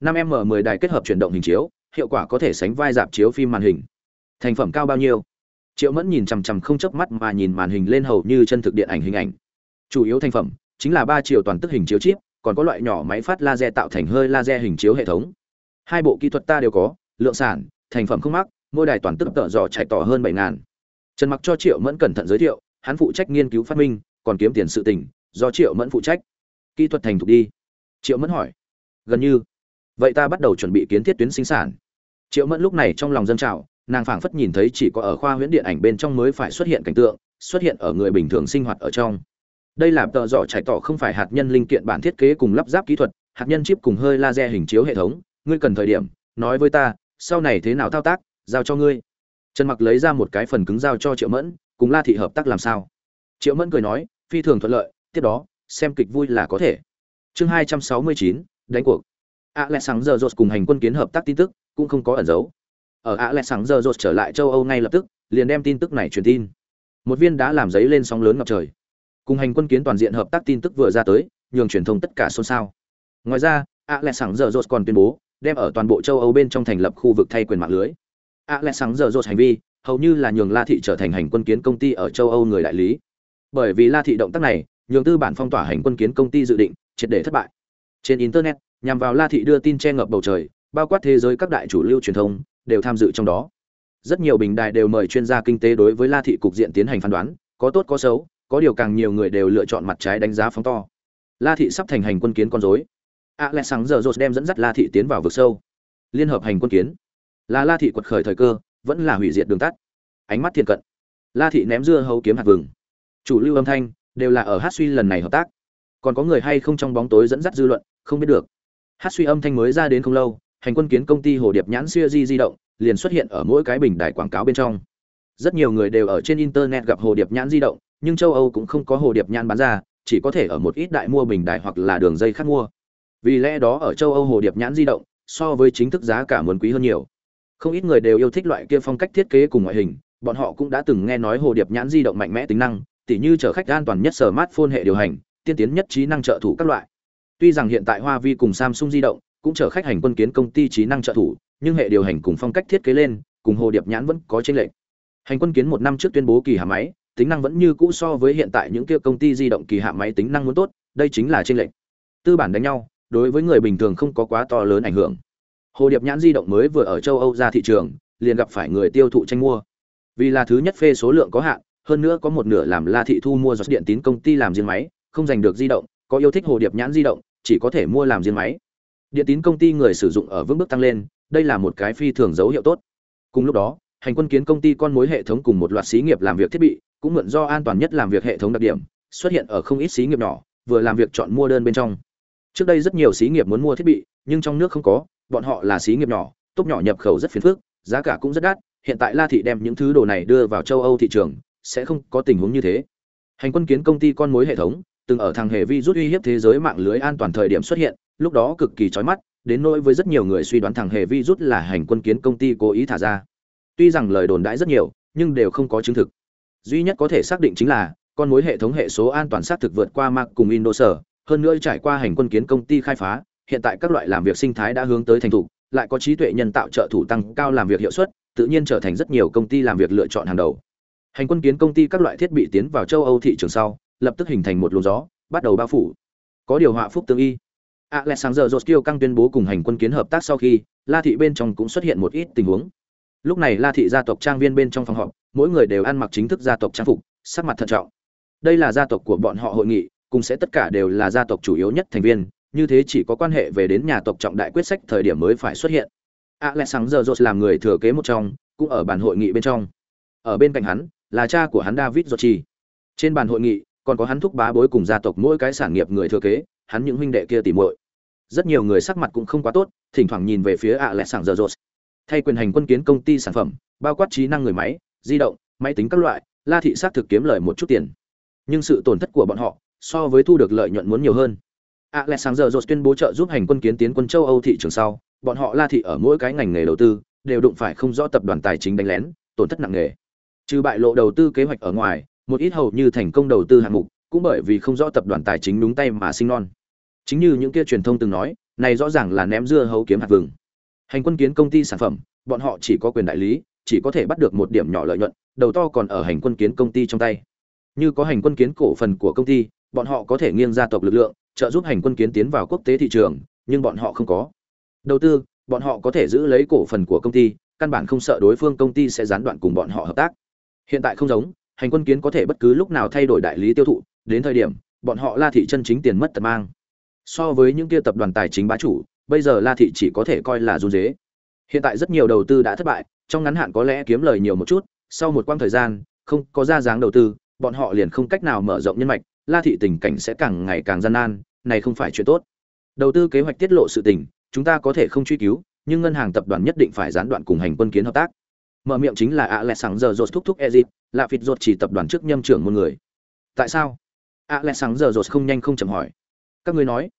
5 m 10 đài kết hợp chuyển động hình chiếu, hiệu quả có thể sánh vai dạp chiếu phim màn hình. Thành phẩm cao bao nhiêu? Triệu mẫn nhìn chằm chằm không chớp mắt mà nhìn màn hình lên hầu như chân thực điện ảnh hình ảnh. Chủ yếu thành phẩm chính là ba chiều toàn tức hình chiếu chip, còn có loại nhỏ máy phát laser tạo thành hơi laser hình chiếu hệ thống. Hai bộ kỹ thuật ta đều có, lượng sản, thành phẩm không mắc, mỗi đài toàn tức tợ dò chạy tỏ hơn bảy ngàn trần mặc cho triệu mẫn cẩn thận giới thiệu, hắn phụ trách nghiên cứu phát minh, còn kiếm tiền sự tình, do triệu mẫn phụ trách. Kỹ thuật thành thục đi. Triệu mẫn hỏi. Gần như. Vậy ta bắt đầu chuẩn bị kiến thiết tuyến sinh sản. Triệu mẫn lúc này trong lòng dân trào, nàng phảng phất nhìn thấy chỉ có ở khoa huyễn điện ảnh bên trong mới phải xuất hiện cảnh tượng, xuất hiện ở người bình thường sinh hoạt ở trong. Đây là tợ dọ trải tỏ không phải hạt nhân linh kiện bản thiết kế cùng lắp ráp kỹ thuật, hạt nhân chip cùng hơi laser hình chiếu hệ thống, ngươi cần thời điểm, nói với ta, sau này thế nào thao tác, giao cho ngươi trần mặc lấy ra một cái phần cứng giao cho triệu mẫn, cùng la thị hợp tác làm sao? Triệu mẫn cười nói, phi thường thuận lợi, tiếp đó, xem kịch vui là có thể. Chương hai trăm sáu mươi chín, đánh cuộc. A lẽ sáng giờ rột cùng hành quân kiến hợp tác tin tức, cũng không có ẩn giấu ở a lẽ sáng giờ rột trở lại châu âu ngay lập tức, liền đem tin tức này truyền tin. Một viên đã làm giấy lên sóng lớn ngập trời. Cùng hành quân kiến toàn diện hợp tác tin tức vừa ra tới, nhường truyền thông tất cả xôn xao. Ngoài ra a lẽ sáng giờ rột còn tuyên bố, đem ở toàn bộ châu âu bên trong thành lập khu vực thay quyền mạng lưới a lẽ sáng giờ hành vi, hầu như là nhường la thị trở thành hành quân kiến công ty ở châu âu người đại lý. Bởi vì la thị động tác này, nhường tư bản phong tỏa hành quân kiến công ty dự định, triệt để thất bại. Trên internet, nhằm vào la thị đưa tin che ngập bầu trời, bao quát thế giới các đại chủ lưu truyền thông, đều tham dự trong đó. Rất nhiều bình đài đều mời chuyên gia kinh tế đối với la thị cục diện tiến hành phán đoán, có tốt có xấu, có điều càng nhiều người đều lựa chọn mặt trái đánh giá phóng to. La thị sắp thành hành quân kiến con dối a lẽ sáng giờ đem dẫn dắt la thị tiến vào vực sâu. Liên hợp hành quân kiến là la thị quật khởi thời cơ, vẫn là hủy diệt đường tắt. Ánh mắt thiện cận. La thị ném dưa hấu kiếm hạt vừng. Chủ lưu âm thanh, đều là ở hát suy lần này hợp tác. Còn có người hay không trong bóng tối dẫn dắt dư luận, không biết được. Hát suy âm thanh mới ra đến không lâu, hành quân kiến công ty hồ điệp nhãn xuya di di động, liền xuất hiện ở mỗi cái bình đài quảng cáo bên trong. Rất nhiều người đều ở trên internet gặp hồ điệp nhãn di động, nhưng châu âu cũng không có hồ điệp nhãn bán ra, chỉ có thể ở một ít đại mua bình đài hoặc là đường dây khác mua. Vì lẽ đó ở châu âu hồ điệp nhãn di động, so với chính thức giá cả muốn quý hơn nhiều không ít người đều yêu thích loại kia phong cách thiết kế cùng ngoại hình, bọn họ cũng đã từng nghe nói hồ điệp nhãn di động mạnh mẽ tính năng, tỉ như chở khách an toàn nhất sở smartphone hệ điều hành, tiên tiến nhất trí năng trợ thủ các loại. Tuy rằng hiện tại hoa vi cùng samsung di động cũng chở khách hành quân kiến công ty trí năng trợ thủ, nhưng hệ điều hành cùng phong cách thiết kế lên, cùng hồ điệp nhãn vẫn có chênh lệch. Hành quân kiến một năm trước tuyên bố kỳ hạ máy, tính năng vẫn như cũ so với hiện tại những kia công ty di động kỳ hạ máy tính năng muốn tốt, đây chính là chênh lệch. Tư bản đánh nhau, đối với người bình thường không có quá to lớn ảnh hưởng hồ điệp nhãn di động mới vừa ở châu âu ra thị trường, liền gặp phải người tiêu thụ tranh mua. Vì là thứ nhất phê số lượng có hạn, hơn nữa có một nửa làm la thị thu mua do điện tín công ty làm riêng máy, không giành được di động, có yêu thích hồ điệp nhãn di động, chỉ có thể mua làm riêng máy. Điện tín công ty người sử dụng ở vững bước tăng lên, đây là một cái phi thường dấu hiệu tốt. Cùng lúc đó, hành quân kiến công ty con mối hệ thống cùng một loạt xí nghiệp làm việc thiết bị, cũng mượn do an toàn nhất làm việc hệ thống đặc điểm, xuất hiện ở không ít xí nghiệp nhỏ, vừa làm việc chọn mua đơn bên trong. Trước đây rất nhiều xí nghiệp muốn mua thiết bị, nhưng trong nước không có bọn họ là xí nghiệp nhỏ tốt nhỏ nhập khẩu rất phiền phức giá cả cũng rất đắt hiện tại la thị đem những thứ đồ này đưa vào châu âu thị trường sẽ không có tình huống như thế. Hành quân kiến công ty con mối hệ thống từng ở thằng hề vi rút uy hiếp thế giới mạng lưới an toàn thời điểm xuất hiện lúc đó cực kỳ chói mắt đến nỗi với rất nhiều người suy đoán thằng hề vi rút là hành quân kiến công ty cố ý thả ra. Tuy rằng lời đồn đãi rất nhiều nhưng đều không có chứng thực. Duy nhất có thể xác định chính là con mối hệ thống hệ số an toàn xác thực vượt qua mạng cùng Windows, hơn nữa trải qua hành quân kiến công ty khai phá, hiện tại các loại làm việc sinh thái đã hướng tới thành thục, lại có trí tuệ nhân tạo trợ thủ tăng cao làm việc hiệu suất, tự nhiên trở thành rất nhiều công ty làm việc lựa chọn hàng đầu. Hành quân kiến công ty các loại thiết bị tiến vào châu Âu thị trường sau, lập tức hình thành một luồng gió, bắt đầu bao phủ. Có điều họa phúc tương y. Alexander Joskill căng tuyên bố cùng hành quân kiến hợp tác sau khi, La thị bên trong cũng xuất hiện một ít tình huống. Lúc này La thị gia tộc trang viên bên trong phòng họp, mỗi người đều ăn mặc chính thức gia tộc trang phục, sắc mặt thận trọng. Đây là gia tộc của bọn họ hội nghị, cùng sẽ tất cả đều là gia tộc chủ yếu nhất thành viên, như thế chỉ có quan hệ về đến nhà tộc trọng đại quyết sách thời điểm mới phải xuất hiện. Alexander Jones làm người thừa kế một trong, cũng ở bàn hội nghị bên trong. Ở bên cạnh hắn là cha của hắn David Jochi. Trên bàn hội nghị còn có hắn thúc bá bối cùng gia tộc mỗi cái sản nghiệp người thừa kế, hắn những huynh đệ kia tỉ muội. Rất nhiều người sắc mặt cũng không quá tốt, thỉnh thoảng nhìn về phía Alexander Jones. Thay quyền hành quân kiến công ty sản phẩm, bao quát trí năng người máy, di động, máy tính các loại, La thị sát thực kiếm lời một chút tiền. Nhưng sự tổn thất của bọn họ so với thu được lợi nhuận muốn nhiều hơn. Alexander Jones tuyên bố trợ giúp hành quân kiến tiến quân châu Âu thị trường sau, bọn họ La thị ở mỗi cái ngành nghề đầu tư đều đụng phải không rõ tập đoàn tài chính đánh lén, tổn thất nặng nề. Trừ bại lộ đầu tư kế hoạch ở ngoài, một ít hầu như thành công đầu tư hạng mục, cũng bởi vì không rõ tập đoàn tài chính đúng tay mà sinh non. Chính như những kia truyền thông từng nói, này rõ ràng là ném dưa hấu kiếm hạt vừng. Hành quân kiến công ty sản phẩm, bọn họ chỉ có quyền đại lý, chỉ có thể bắt được một điểm nhỏ lợi nhuận, đầu to còn ở hành quân kiến công ty trong tay. Như có hành quân kiến cổ phần của công ty, bọn họ có thể nghiêng gia tộc lực lượng, trợ giúp hành quân kiến tiến vào quốc tế thị trường, nhưng bọn họ không có. Đầu tư, bọn họ có thể giữ lấy cổ phần của công ty, căn bản không sợ đối phương công ty sẽ gián đoạn cùng bọn họ hợp tác. Hiện tại không giống hành quân kiến có thể bất cứ lúc nào thay đổi đại lý tiêu thụ đến thời điểm bọn họ la thị chân chính tiền mất tật mang. So với những kia tập đoàn tài chính bá chủ bây giờ la thị chỉ có thể coi là run dế hiện tại rất nhiều đầu tư đã thất bại trong ngắn hạn có lẽ kiếm lời nhiều một chút sau một quãng thời gian không có ra dáng đầu tư bọn họ liền không cách nào mở rộng nhân mạch la thị tình cảnh sẽ càng ngày càng gian nan, này không phải chuyện tốt. Đầu tư kế hoạch tiết lộ sự tình, chúng ta có thể không truy cứu, nhưng ngân hàng tập đoàn nhất định phải gián đoạn cùng hành quân kiến hợp tác. Mở miệng chính là ạ lẹ sáng giờ rột thúc thúc ezit là phịt rột chỉ tập đoàn trước nhâm trưởng một người. Tại sao? Ạ lẹ sáng giờ rột không nhanh không chậm hỏi. Các ngươi nói.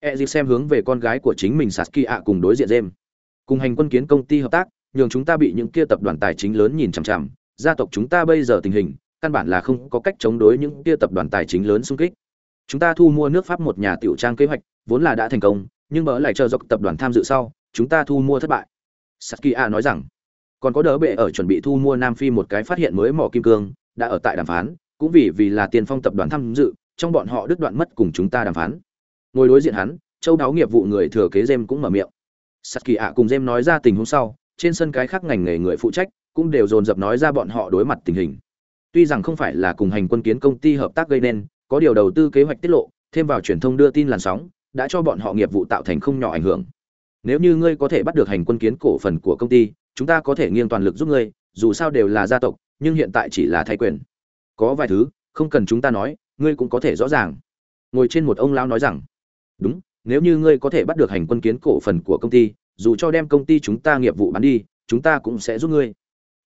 Ezit xem hướng về con gái của chính mình saskia ạ cùng đối diện jem cùng hành quân kiến công ty hợp tác, nhường chúng ta bị những kia tập đoàn tài chính lớn nhìn chằm chằm. Gia tộc chúng ta bây giờ tình hình căn bản là không có cách chống đối những kia tập đoàn tài chính lớn xung kích. Chúng ta thu mua nước pháp một nhà tiểu trang kế hoạch, vốn là đã thành công, nhưng mở lại chờ dọc tập đoàn tham dự sau, chúng ta thu mua thất bại. Saskia nói rằng, còn có đỡ bệ ở chuẩn bị thu mua nam phi một cái phát hiện mới mỏ kim cương, đã ở tại đàm phán, cũng vì vì là tiền phong tập đoàn tham dự, trong bọn họ đứt đoạn mất cùng chúng ta đàm phán. Ngồi đối diện hắn, châu đáo nghiệp vụ người thừa kế jem cũng mở miệng. Saskia cùng jem nói ra tình huống sau, trên sân cái khác ngành nghề người phụ trách cũng đều dồn dập nói ra bọn họ đối mặt tình hình tuy rằng không phải là cùng hành quân kiến công ty hợp tác gây nên, có điều đầu tư kế hoạch tiết lộ, thêm vào truyền thông đưa tin làn sóng, đã cho bọn họ nghiệp vụ tạo thành không nhỏ ảnh hưởng. Nếu như ngươi có thể bắt được hành quân kiến cổ phần của công ty, chúng ta có thể nghiêng toàn lực giúp ngươi, dù sao đều là gia tộc, nhưng hiện tại chỉ là thay quyền. Có vài thứ, không cần chúng ta nói, ngươi cũng có thể rõ ràng. Ngồi trên một ông lão nói rằng, đúng, nếu như ngươi có thể bắt được hành quân kiến cổ phần của công ty, dù cho đem công ty chúng ta nghiệp vụ bán đi, chúng ta cũng sẽ giúp ngươi.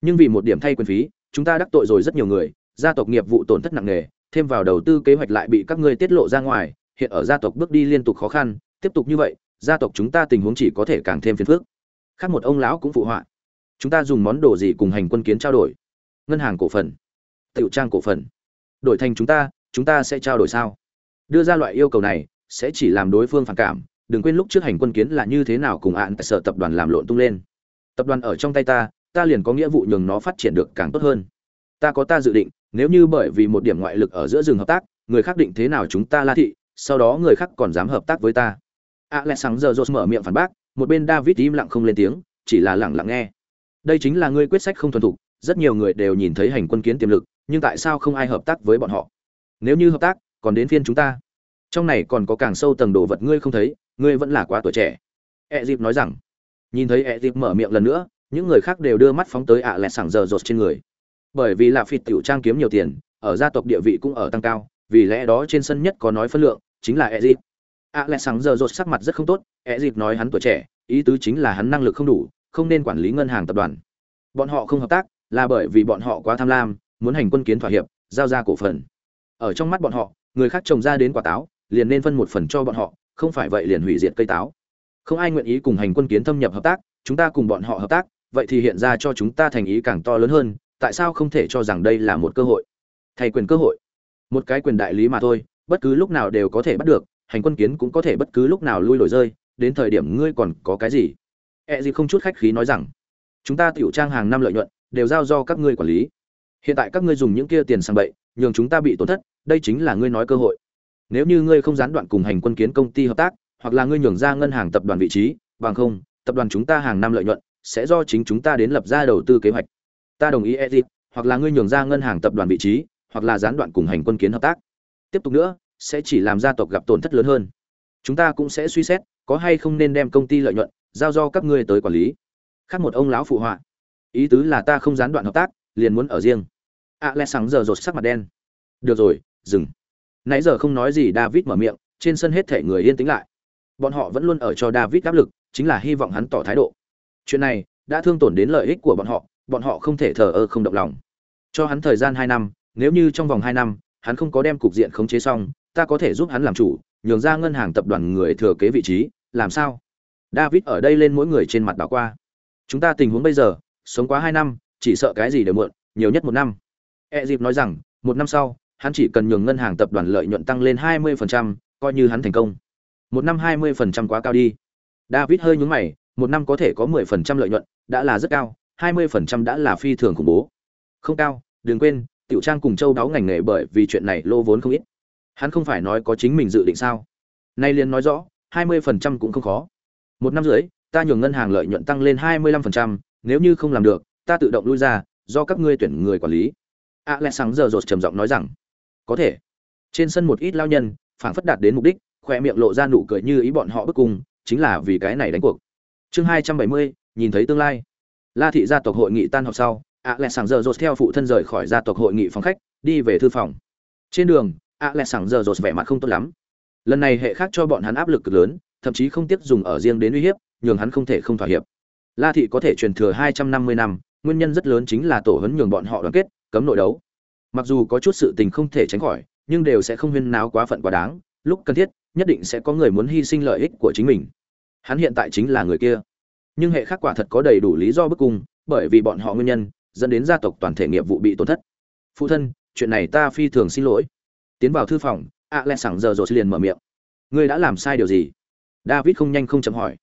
Nhưng vì một điểm thay quyền phí chúng ta đắc tội rồi rất nhiều người, gia tộc nghiệp vụ tổn thất nặng nề, thêm vào đầu tư kế hoạch lại bị các ngươi tiết lộ ra ngoài, hiện ở gia tộc bước đi liên tục khó khăn, tiếp tục như vậy, gia tộc chúng ta tình huống chỉ có thể càng thêm phiền phức. Khác một ông lão cũng phụ họa. Chúng ta dùng món đồ gì cùng hành quân kiến trao đổi? Ngân hàng cổ phần, tiểu trang cổ phần. Đổi thành chúng ta chúng ta sẽ trao đổi sao? Đưa ra loại yêu cầu này, sẽ chỉ làm đối phương phản cảm, đừng quên lúc trước hành quân kiến là như thế nào cùng ạn tại sở tập đoàn làm lộn tung lên. Tập đoàn ở trong tay ta ta liền có nghĩa vụ nhường nó phát triển được càng tốt hơn. Ta có ta dự định, nếu như bởi vì một điểm ngoại lực ở giữa rừng hợp tác, người khác định thế nào chúng ta la thị, sau đó người khác còn dám hợp tác với ta. Alexander jones mở miệng phản bác, một bên david im lặng không lên tiếng, chỉ là lặng lặng nghe. Đây chính là ngươi quyết sách không thuần thục, rất nhiều người đều nhìn thấy hành quân kiến tiềm lực, nhưng tại sao không ai hợp tác với bọn họ? Nếu như hợp tác, còn đến phiên chúng ta. Trong này còn có càng sâu tầng đồ vật ngươi không thấy, ngươi vẫn là quá tuổi trẻ. E dịp nói rằng. Nhìn thấy e dịp mở miệng lần nữa những người khác đều đưa mắt phóng tới ạ lẹ sảng giờ rột trên người. Bởi vì là phịt tiểu trang kiếm nhiều tiền, ở gia tộc địa vị cũng ở tăng cao, vì lẽ đó trên sân nhất có nói phân lượng, chính là e dịp ạ lẹ sảng giờ rột sắc mặt rất không tốt e dịp nói hắn tuổi trẻ, ý tứ chính là hắn năng lực không đủ, không nên quản lý ngân hàng tập đoàn. Bọn họ không hợp tác, là bởi vì bọn họ quá tham lam, muốn hành quân kiến thỏa hiệp, giao ra cổ phần. Ở trong mắt bọn họ, người khác trồng ra đến quả táo, liền nên phân một phần cho bọn họ, không phải vậy liền hủy diệt cây táo. Không ai nguyện ý cùng hành quân kiến thâm nhập hợp tác, chúng ta cùng bọn họ hợp tác vậy thì hiện ra cho chúng ta thành ý càng to lớn hơn, tại sao không thể cho rằng đây là một cơ hội? Thay quyền cơ hội. Một cái quyền đại lý mà thôi, bất cứ lúc nào đều có thể bắt được, hành quân kiến cũng có thể bất cứ lúc nào lui đổi rơi, đến thời điểm ngươi còn có cái gì? E gì không chút khách khí nói rằng, chúng ta tiểu trang hàng năm lợi nhuận, đều giao do các ngươi quản lý. Hiện tại các ngươi dùng những kia tiền sang bậy, nhường chúng ta bị tổn thất, đây chính là ngươi nói cơ hội. Nếu như ngươi không gián đoạn cùng hành quân kiến công ty hợp tác, hoặc là ngươi nhường ra ngân hàng tập đoàn vị trí, bằng không, tập đoàn chúng ta hàng năm lợi nhuận sẽ do chính chúng ta đến lập ra đầu tư kế hoạch. Ta đồng ý edit hoặc là ngươi nhường ra ngân hàng tập đoàn vị trí, hoặc là gián đoạn cùng hành quân kiến hợp tác. Tiếp tục nữa, sẽ chỉ làm gia tộc gặp tổn thất lớn hơn. Chúng ta cũng sẽ suy xét, có hay không nên đem công ty lợi nhuận giao do các ngươi tới quản lý. Khác một ông lão phụ họa. Ý tứ là ta không gián đoạn hợp tác, liền muốn ở riêng. A lẽ sáng giờ rột sắc mặt đen. Được rồi, dừng. Nãy giờ không nói gì, david mở miệng, trên sân hết thể người yên tĩnh lại. Bọn họ vẫn luôn ở cho david áp lực, chính là hy vọng hắn tỏ thái độ chuyện này đã thương tổn đến lợi ích của bọn họ bọn họ không thể thờ ơ không động lòng cho hắn thời gian hai năm nếu như trong vòng hai năm hắn không có đem cục diện khống chế xong ta có thể giúp hắn làm chủ nhường ra ngân hàng tập đoàn người thừa kế vị trí làm sao david ở đây lên mỗi người trên mặt đảo qua chúng ta tình huống bây giờ sống quá hai năm chỉ sợ cái gì đều mượn nhiều nhất một năm e dịp nói rằng một năm sau hắn chỉ cần nhường ngân hàng tập đoàn lợi nhuận tăng lên 20%, coi như hắn thành công. Một năm 20% quá cao đi. David hơi nhướng mày, một năm có thể có 10% lợi nhuận, đã là rất cao, 20% đã là phi thường khủng bố. Không cao, đừng quên, Tiểu Trang cùng Châu đáo ngành nghề bởi vì chuyện này lô vốn không ít. Hắn không phải nói có chính mình dự định sao? Nay liền nói rõ, 20% cũng không khó. Một năm rưỡi, ta nhường ngân hàng lợi nhuận tăng lên 25%, nếu như không làm được ta tự động lui ra do các ngươi tuyển người quản lý a lẽ sáng giờ rột trầm giọng nói rằng có thể trên sân một ít lao nhân phảng phất đạt đến mục đích khoe miệng lộ ra nụ cười như ý bọn họ bức cùng, chính là vì cái này đánh cuộc chương hai trăm bảy mươi, nhìn thấy tương lai. La thị gia tộc hội nghị tan họp sau Alexander lẽ giờ rột theo phụ thân rời khỏi gia tộc hội nghị phòng khách, đi về thư phòng. Trên đường Alexander lẽ giờ rột vẻ mặt không tốt lắm. Lần này hệ khác cho bọn hắn áp lực cực lớn, thậm chí không tiếc dùng ở riêng đến uy hiếp, nhường hắn không thể không thỏa hiệp. La thị có thể truyền thừa hai trăm năm mươi năm, nguyên nhân rất lớn chính là tổ hấn nhường bọn họ đoàn kết, cấm nội đấu. Mặc dù có chút sự tình không thể tránh khỏi, nhưng đều sẽ không huyên náo quá phận quá đáng, lúc cần thiết, nhất định sẽ có người muốn hy sinh lợi ích của chính mình hắn hiện tại chính là người kia. Nhưng hệ khác quả thật có đầy đủ lý do bức cung, bởi vì bọn họ nguyên nhân, dẫn đến gia tộc toàn thể nghiệp vụ bị tổn thất. Phụ thân, chuyện này ta phi thường xin lỗi. Tiến vào thư phòng ạ lẹ sẳng giờ rồi liền mở miệng. Ngươi đã làm sai điều gì? David không nhanh không chậm hỏi.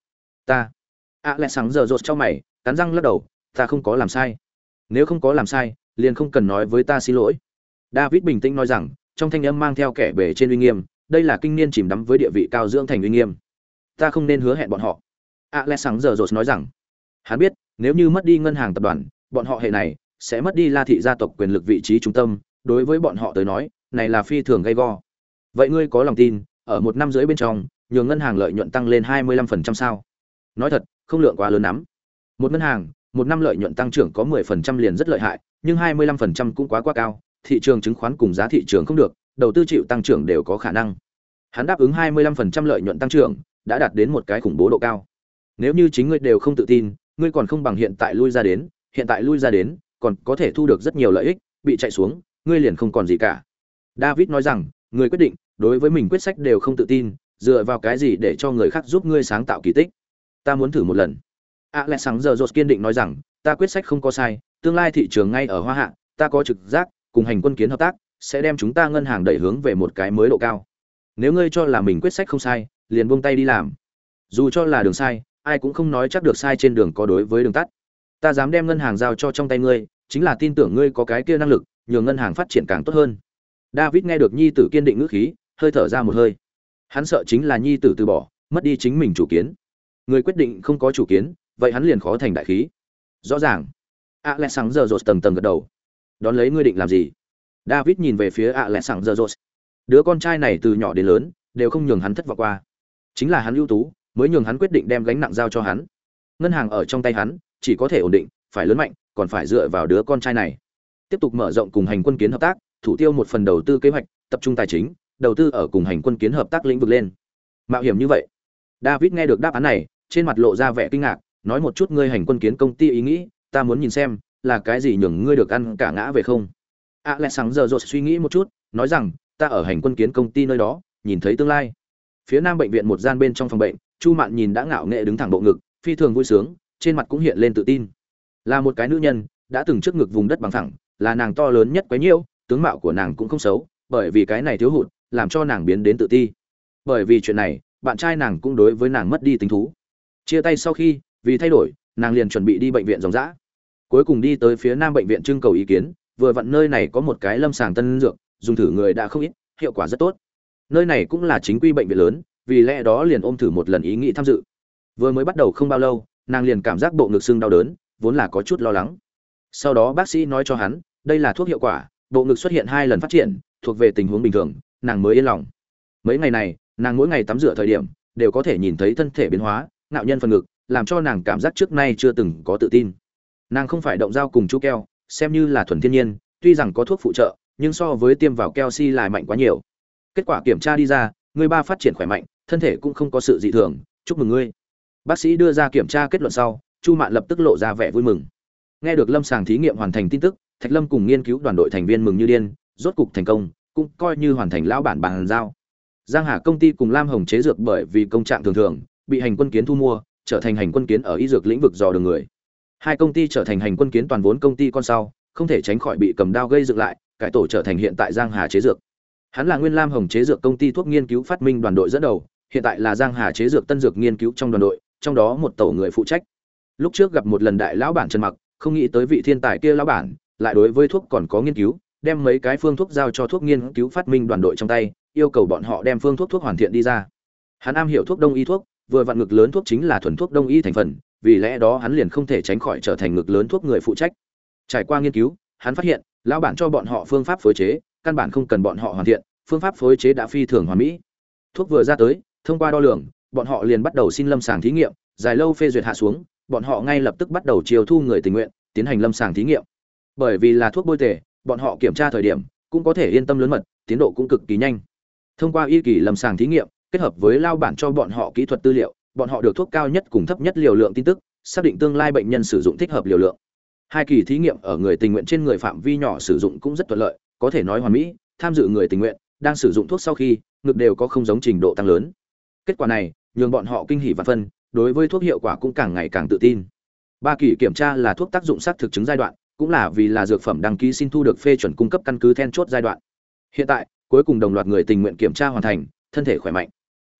Ta. Ạ lẹ sẳng giờ rồi cho mày, cắn răng lắc đầu, ta không có làm sai. Nếu không có làm sai, liền không cần nói với ta xin lỗi. David bình tĩnh nói rằng, trong thanh âm mang theo kẻ bề trên uy nghiêm, đây là kinh niên chìm đắm với địa vị cao dưỡng thành uy nghiêm ta không nên hứa hẹn bọn họ. Alexander lẽ giờ nói rằng, hắn biết, nếu như mất đi ngân hàng tập đoàn, bọn họ hệ này sẽ mất đi la thị gia tộc quyền lực vị trí trung tâm. Đối với bọn họ tới nói, này là phi thường gay go. Vậy ngươi có lòng tin, ở một năm rưỡi bên trong, nhường ngân hàng lợi nhuận tăng lên 25% sao? Nói thật, không lượng quá lớn lắm. Một ngân hàng, một năm lợi nhuận tăng trưởng có 10% liền rất lợi hại, nhưng 25% cũng quá quá cao, thị trường chứng khoán cùng giá thị trường không được, đầu tư chịu tăng trưởng đều có khả năng. Hắn đáp ứng 25% lợi nhuận tăng trưởng đã đạt đến một cái khủng bố độ cao. Nếu như chính ngươi đều không tự tin, ngươi còn không bằng hiện tại lui ra đến, hiện tại lui ra đến, còn có thể thu được rất nhiều lợi ích, bị chạy xuống, ngươi liền không còn gì cả. David nói rằng người quyết định, đối với mình quyết sách đều không tự tin, dựa vào cái gì để cho người khác giúp ngươi sáng tạo kỳ tích? Ta muốn thử một lần. A lẽ sáng giờ rột kiên định nói rằng, ta quyết sách không có sai, tương lai thị trường ngay ở hoa hạ, ta có trực giác, cùng hành quân kiến hợp tác, sẽ đem chúng ta ngân hàng đẩy hướng về một cái mới độ cao. Nếu ngươi cho là mình quyết sách không sai liền buông tay đi làm. Dù cho là đường sai ai cũng không nói chắc được sai trên đường có đối với đường tắt. Ta dám đem ngân hàng giao cho trong tay ngươi chính là tin tưởng ngươi có cái kia năng lực nhường ngân hàng phát triển càng tốt hơn. David nghe được nhi tử kiên định ngữ khí hơi thở ra một hơi. Hắn sợ chính là nhi tử từ bỏ mất đi chính mình chủ kiến. Người quyết định không có chủ kiến vậy hắn liền khó thành đại khí. Rõ ràng. Alexander lẽ sáng giờ rột tầng tầng gật đầu. Đón lấy ngươi định làm gì? David nhìn về phía Alexander, lẽ sáng giờ rột đứa con trai này từ nhỏ đến lớn đều không nhường hắn thất vọng qua chính là hắn ưu tú, mới nhường hắn quyết định đem gánh nặng giao cho hắn. Ngân hàng ở trong tay hắn, chỉ có thể ổn định, phải lớn mạnh, còn phải dựa vào đứa con trai này. Tiếp tục mở rộng cùng hành quân kiến hợp tác, thủ tiêu một phần đầu tư kế hoạch, tập trung tài chính, đầu tư ở cùng hành quân kiến hợp tác lĩnh vực lên. Mạo hiểm như vậy. David nghe được đáp án này, trên mặt lộ ra vẻ kinh ngạc, nói một chút ngươi hành quân kiến công ty ý nghĩ, ta muốn nhìn xem, là cái gì nhường ngươi được ăn cả ngã về không? A lẽ sáng giờ rồi suy nghĩ một chút, nói rằng, ta ở hành quân kiến công ty nơi đó, nhìn thấy tương lai phía nam bệnh viện một gian bên trong phòng bệnh, chu mạn nhìn đã ngạo nghệ đứng thẳng bộ ngực, phi thường vui sướng, trên mặt cũng hiện lên tự tin. Là một cái nữ nhân, đã từng trước ngực vùng đất bằng thẳng, là nàng to lớn nhất quấy nhiễu, tướng mạo của nàng cũng không xấu, bởi vì cái này thiếu hụt, làm cho nàng biến đến tự ti. Bởi vì chuyện này, bạn trai nàng cũng đối với nàng mất đi tính thú. Chia tay sau khi, vì thay đổi, nàng liền chuẩn bị đi bệnh viện dòng dã. Cuối cùng đi tới phía nam bệnh viện trưng cầu ý kiến, vừa vặn nơi này có một cái lâm sàng tân dược, dùng thử người đã không ít, hiệu quả rất tốt nơi này cũng là chính quy bệnh viện lớn, vì lẽ đó liền ôm thử một lần ý nghĩ tham dự. Vừa mới bắt đầu không bao lâu, nàng liền cảm giác bộ ngực sưng đau đớn, vốn là có chút lo lắng. Sau đó bác sĩ nói cho hắn, đây là thuốc hiệu quả, bộ ngực xuất hiện hai lần phát triển, thuộc về tình huống bình thường, nàng mới yên lòng. Mấy ngày này, nàng mỗi ngày tắm rửa thời điểm, đều có thể nhìn thấy thân thể biến hóa, ngạo nhân phần ngực, làm cho nàng cảm giác trước nay chưa từng có tự tin. Nàng không phải động dao cùng chú keo, xem như là thuần thiên nhiên, tuy rằng có thuốc phụ trợ, nhưng so với tiêm vào keo si lại mạnh quá nhiều kết quả kiểm tra đi ra, người ba phát triển khỏe mạnh, thân thể cũng không có sự dị thường, chúc mừng ngươi. Bác sĩ đưa ra kiểm tra kết luận sau, chu mạn lập tức lộ ra vẻ vui mừng. Nghe được lâm sàng thí nghiệm hoàn thành tin tức, thạch lâm cùng nghiên cứu đoàn đội thành viên mừng như điên, rốt cục thành công, cũng coi như hoàn thành lão bản bàn giao. Giang hà công ty cùng lam hồng chế dược bởi vì công trạng thường thường, bị hành quân kiến thu mua, trở thành hành quân kiến ở y dược lĩnh vực dò đường người. Hai công ty trở thành hành quân kiến toàn vốn công ty con sau, không thể tránh khỏi bị cầm đao gây dựng lại, cải tổ trở thành hiện tại giang hà chế dược hắn là nguyên lam hồng chế dược công ty thuốc nghiên cứu phát minh đoàn đội dẫn đầu, hiện tại là giang hà chế dược tân dược nghiên cứu trong đoàn đội, trong đó một tổ người phụ trách. Lúc trước gặp một lần đại lão bản trần mặc, không nghĩ tới vị thiên tài kia lão bản, lại đối với thuốc còn có nghiên cứu, đem mấy cái phương thuốc giao cho thuốc nghiên cứu phát minh đoàn đội trong tay, yêu cầu bọn họ đem phương thuốc thuốc hoàn thiện đi ra. Hắn am hiểu thuốc đông y thuốc, vừa vặn ngực lớn thuốc chính là thuần thuốc đông y thành phần, vì lẽ đó hắn liền không thể tránh khỏi trở thành ngực lớn thuốc người phụ trách. Trải qua nghiên cứu, hắn phát hiện, lão bản cho bọn họ phương pháp phối chế căn bản không cần bọn họ hoàn thiện, phương pháp phối chế đã phi thường hoàn mỹ. Thuốc vừa ra tới, thông qua đo lường, bọn họ liền bắt đầu xin lâm sàng thí nghiệm, dài lâu phê duyệt hạ xuống, bọn họ ngay lập tức bắt đầu chiều thu người tình nguyện, tiến hành lâm sàng thí nghiệm. Bởi vì là thuốc bôi tề, bọn họ kiểm tra thời điểm, cũng có thể yên tâm lớn mật, tiến độ cũng cực kỳ nhanh. Thông qua y kỳ lâm sàng thí nghiệm, kết hợp với lao bản cho bọn họ kỹ thuật tư liệu, bọn họ được thuốc cao nhất cùng thấp nhất liều lượng tin tức, xác định tương lai bệnh nhân sử dụng thích hợp liều lượng. Hai kỳ thí nghiệm ở người tình nguyện trên người phạm vi nhỏ sử dụng cũng rất thuận lợi có thể nói hoàn mỹ, tham dự người tình nguyện, đang sử dụng thuốc sau khi, ngực đều có không giống trình độ tăng lớn. Kết quả này, nhường bọn họ kinh hỉ và phân, đối với thuốc hiệu quả cũng càng ngày càng tự tin. Ba kỳ kiểm tra là thuốc tác dụng xác thực chứng giai đoạn, cũng là vì là dược phẩm đăng ký xin thu được phê chuẩn cung cấp căn cứ then chốt giai đoạn. Hiện tại, cuối cùng đồng loạt người tình nguyện kiểm tra hoàn thành, thân thể khỏe mạnh.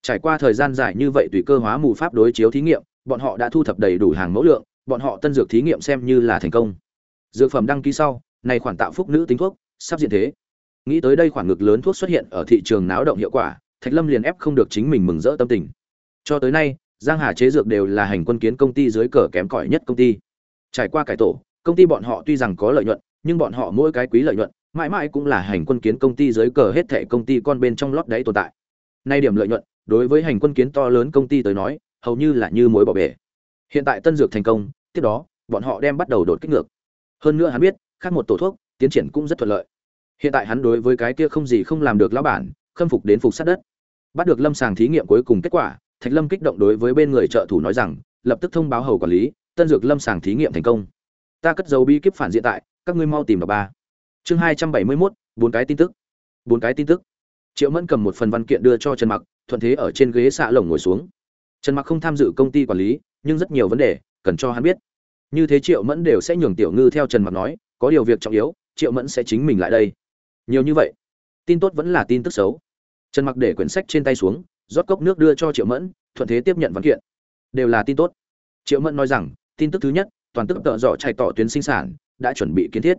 Trải qua thời gian dài như vậy tùy cơ hóa mù pháp đối chiếu thí nghiệm, bọn họ đã thu thập đầy đủ hàng mẫu lượng, bọn họ tân dược thí nghiệm xem như là thành công. Dược phẩm đăng ký sau, này khoản tạo phúc nữ tính thuốc sắp diện thế. Nghĩ tới đây khoản ngực lớn thuốc xuất hiện ở thị trường náo động hiệu quả, thạch lâm liền ép không được chính mình mừng rỡ tâm tình. Cho tới nay, giang hà chế dược đều là hành quân kiến công ty dưới cờ kém cỏi nhất công ty. Trải qua cải tổ, công ty bọn họ tuy rằng có lợi nhuận, nhưng bọn họ mỗi cái quý lợi nhuận, mãi mãi cũng là hành quân kiến công ty dưới cờ hết thẻ công ty con bên trong lót đáy tồn tại. Nay điểm lợi nhuận, đối với hành quân kiến to lớn công ty tới nói, hầu như là như mối bỏ bể. Hiện tại tân dược thành công, tiếp đó, bọn họ đem bắt đầu đột kích ngược. Hơn nữa hắn biết, khác một tổ thuốc, tiến triển cũng rất thuận lợi hiện tại hắn đối với cái kia không gì không làm được lão bản, khâm phục đến phục sát đất. Bắt được lâm sàng thí nghiệm cuối cùng kết quả, thạch lâm kích động đối với bên người trợ thủ nói rằng, lập tức thông báo hầu quản lý, tân dược lâm sàng thí nghiệm thành công. Ta cất dấu bi kíp phản diện tại, các ngươi mau tìm đọc ba. Chương hai trăm bảy mươi mốt, bốn cái tin tức. Bốn cái tin tức. Triệu mẫn cầm một phần văn kiện đưa cho trần mặc, thuận thế ở trên ghế xạ lồng ngồi xuống. Trần mặc không tham dự công ty quản lý, nhưng rất nhiều vấn đề, cần cho hắn biết. Như thế triệu mẫn đều sẽ nhường tiểu ngư theo trần mặc nói, có điều việc trọng yếu, triệu mẫn sẽ chính mình lại đây nhiều như vậy, tin tốt vẫn là tin tức xấu. Trần mặc để quyển sách trên tay xuống, rót cốc nước đưa cho triệu mẫn, thuận thế tiếp nhận văn kiện. Đều là tin tốt. Triệu mẫn nói rằng, tin tức thứ nhất, toàn tức tợ dọ chạy tỏ tuyến sinh sản, đã chuẩn bị kiến thiết.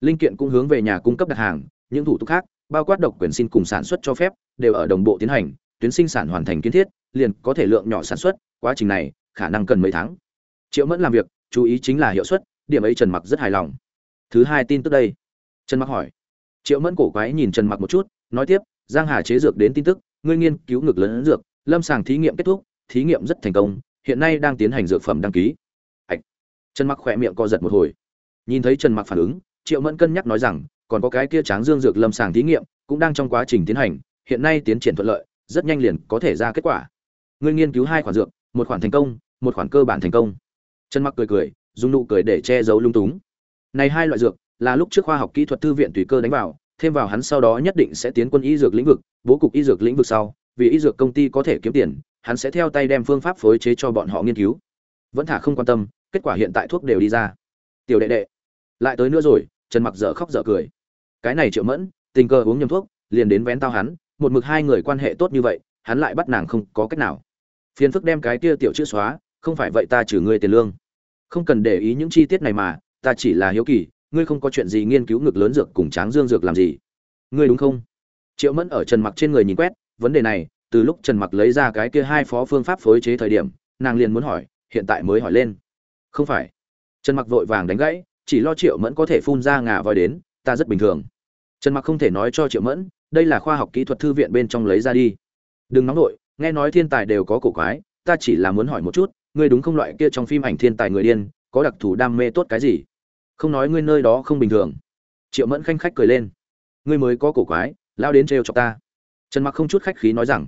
Linh kiện cũng hướng về nhà cung cấp đặt hàng, những thủ tục khác, bao quát độc quyền xin cùng sản xuất cho phép, đều ở đồng bộ tiến hành, tuyến sinh sản hoàn thành kiến thiết, liền có thể lượng nhỏ sản xuất, quá trình này, khả năng cần mấy tháng. Triệu mẫn làm việc, chú ý chính là hiệu suất, điểm ấy trần mặc rất hài lòng. Thứ hai tin tức đây. Trần mặc hỏi triệu mẫn cổ quái nhìn trần mặc một chút, nói tiếp, giang hà chế dược đến tin tức, ngươi nghiên cứu ngực lớn dược, lâm sàng thí nghiệm kết thúc, thí nghiệm rất thành công, hiện nay đang tiến hành dược phẩm đăng ký. Ảch. trần mặc khỏe miệng co giật một hồi. Nhìn thấy trần mặc phản ứng, triệu mẫn cân nhắc nói rằng, còn có cái kia tráng dương dược lâm sàng thí nghiệm, cũng đang trong quá trình tiến hành, hiện nay tiến triển thuận lợi, rất nhanh liền có thể ra kết quả. Ngươi nghiên cứu hai khoản dược, một khoản thành công, một khoản cơ bản thành công. Trần mặc cười cười, dùng nụ cười để che giấu lung túng. Này hai loại dược là lúc trước khoa học kỹ thuật thư viện tùy cơ đánh vào, thêm vào hắn sau đó nhất định sẽ tiến quân y dược lĩnh vực, bố cục y dược lĩnh vực sau, vì y dược công ty có thể kiếm tiền, hắn sẽ theo tay đem phương pháp phối chế cho bọn họ nghiên cứu. Vẫn thả không quan tâm, kết quả hiện tại thuốc đều đi ra. Tiểu đệ đệ, lại tới nữa rồi, trần mặc dở khóc dở cười. Cái này triệu mẫn, tình cờ uống nhầm thuốc, liền đến vén tao hắn, một mực hai người quan hệ tốt như vậy, hắn lại bắt nàng không có cách nào. Phiền phức đem cái kia tiểu chữ xóa, không phải vậy ta trừ ngươi tiền lương. Không cần để ý những chi tiết này mà, ta chỉ là hiếu kỳ ngươi không có chuyện gì nghiên cứu ngực lớn dược cùng tráng dương dược làm gì? Ngươi đúng không? Triệu mẫn ở trần mặc trên người nhìn quét, vấn đề này, từ lúc trần mặc lấy ra cái kia hai phó phương pháp phối chế thời điểm, nàng liền muốn hỏi, hiện tại mới hỏi lên. Không phải. Trần mặc vội vàng đánh gãy, chỉ lo triệu mẫn có thể phun ra ngà voi đến, ta rất bình thường. Trần mặc không thể nói cho triệu mẫn, đây là khoa học kỹ thuật thư viện bên trong lấy ra đi. Đừng nóng nổi nghe nói thiên tài đều có cổ quái, ta chỉ là muốn hỏi một chút, ngươi đúng không loại kia trong phim ảnh thiên tài người điên, có đặc thù đam mê tốt cái gì? Không nói ngươi nơi đó không bình thường. Triệu mẫn khanh khách cười lên. Ngươi mới có cổ quái, lao đến trêu chọc ta. Trần mặc không chút khách khí nói rằng.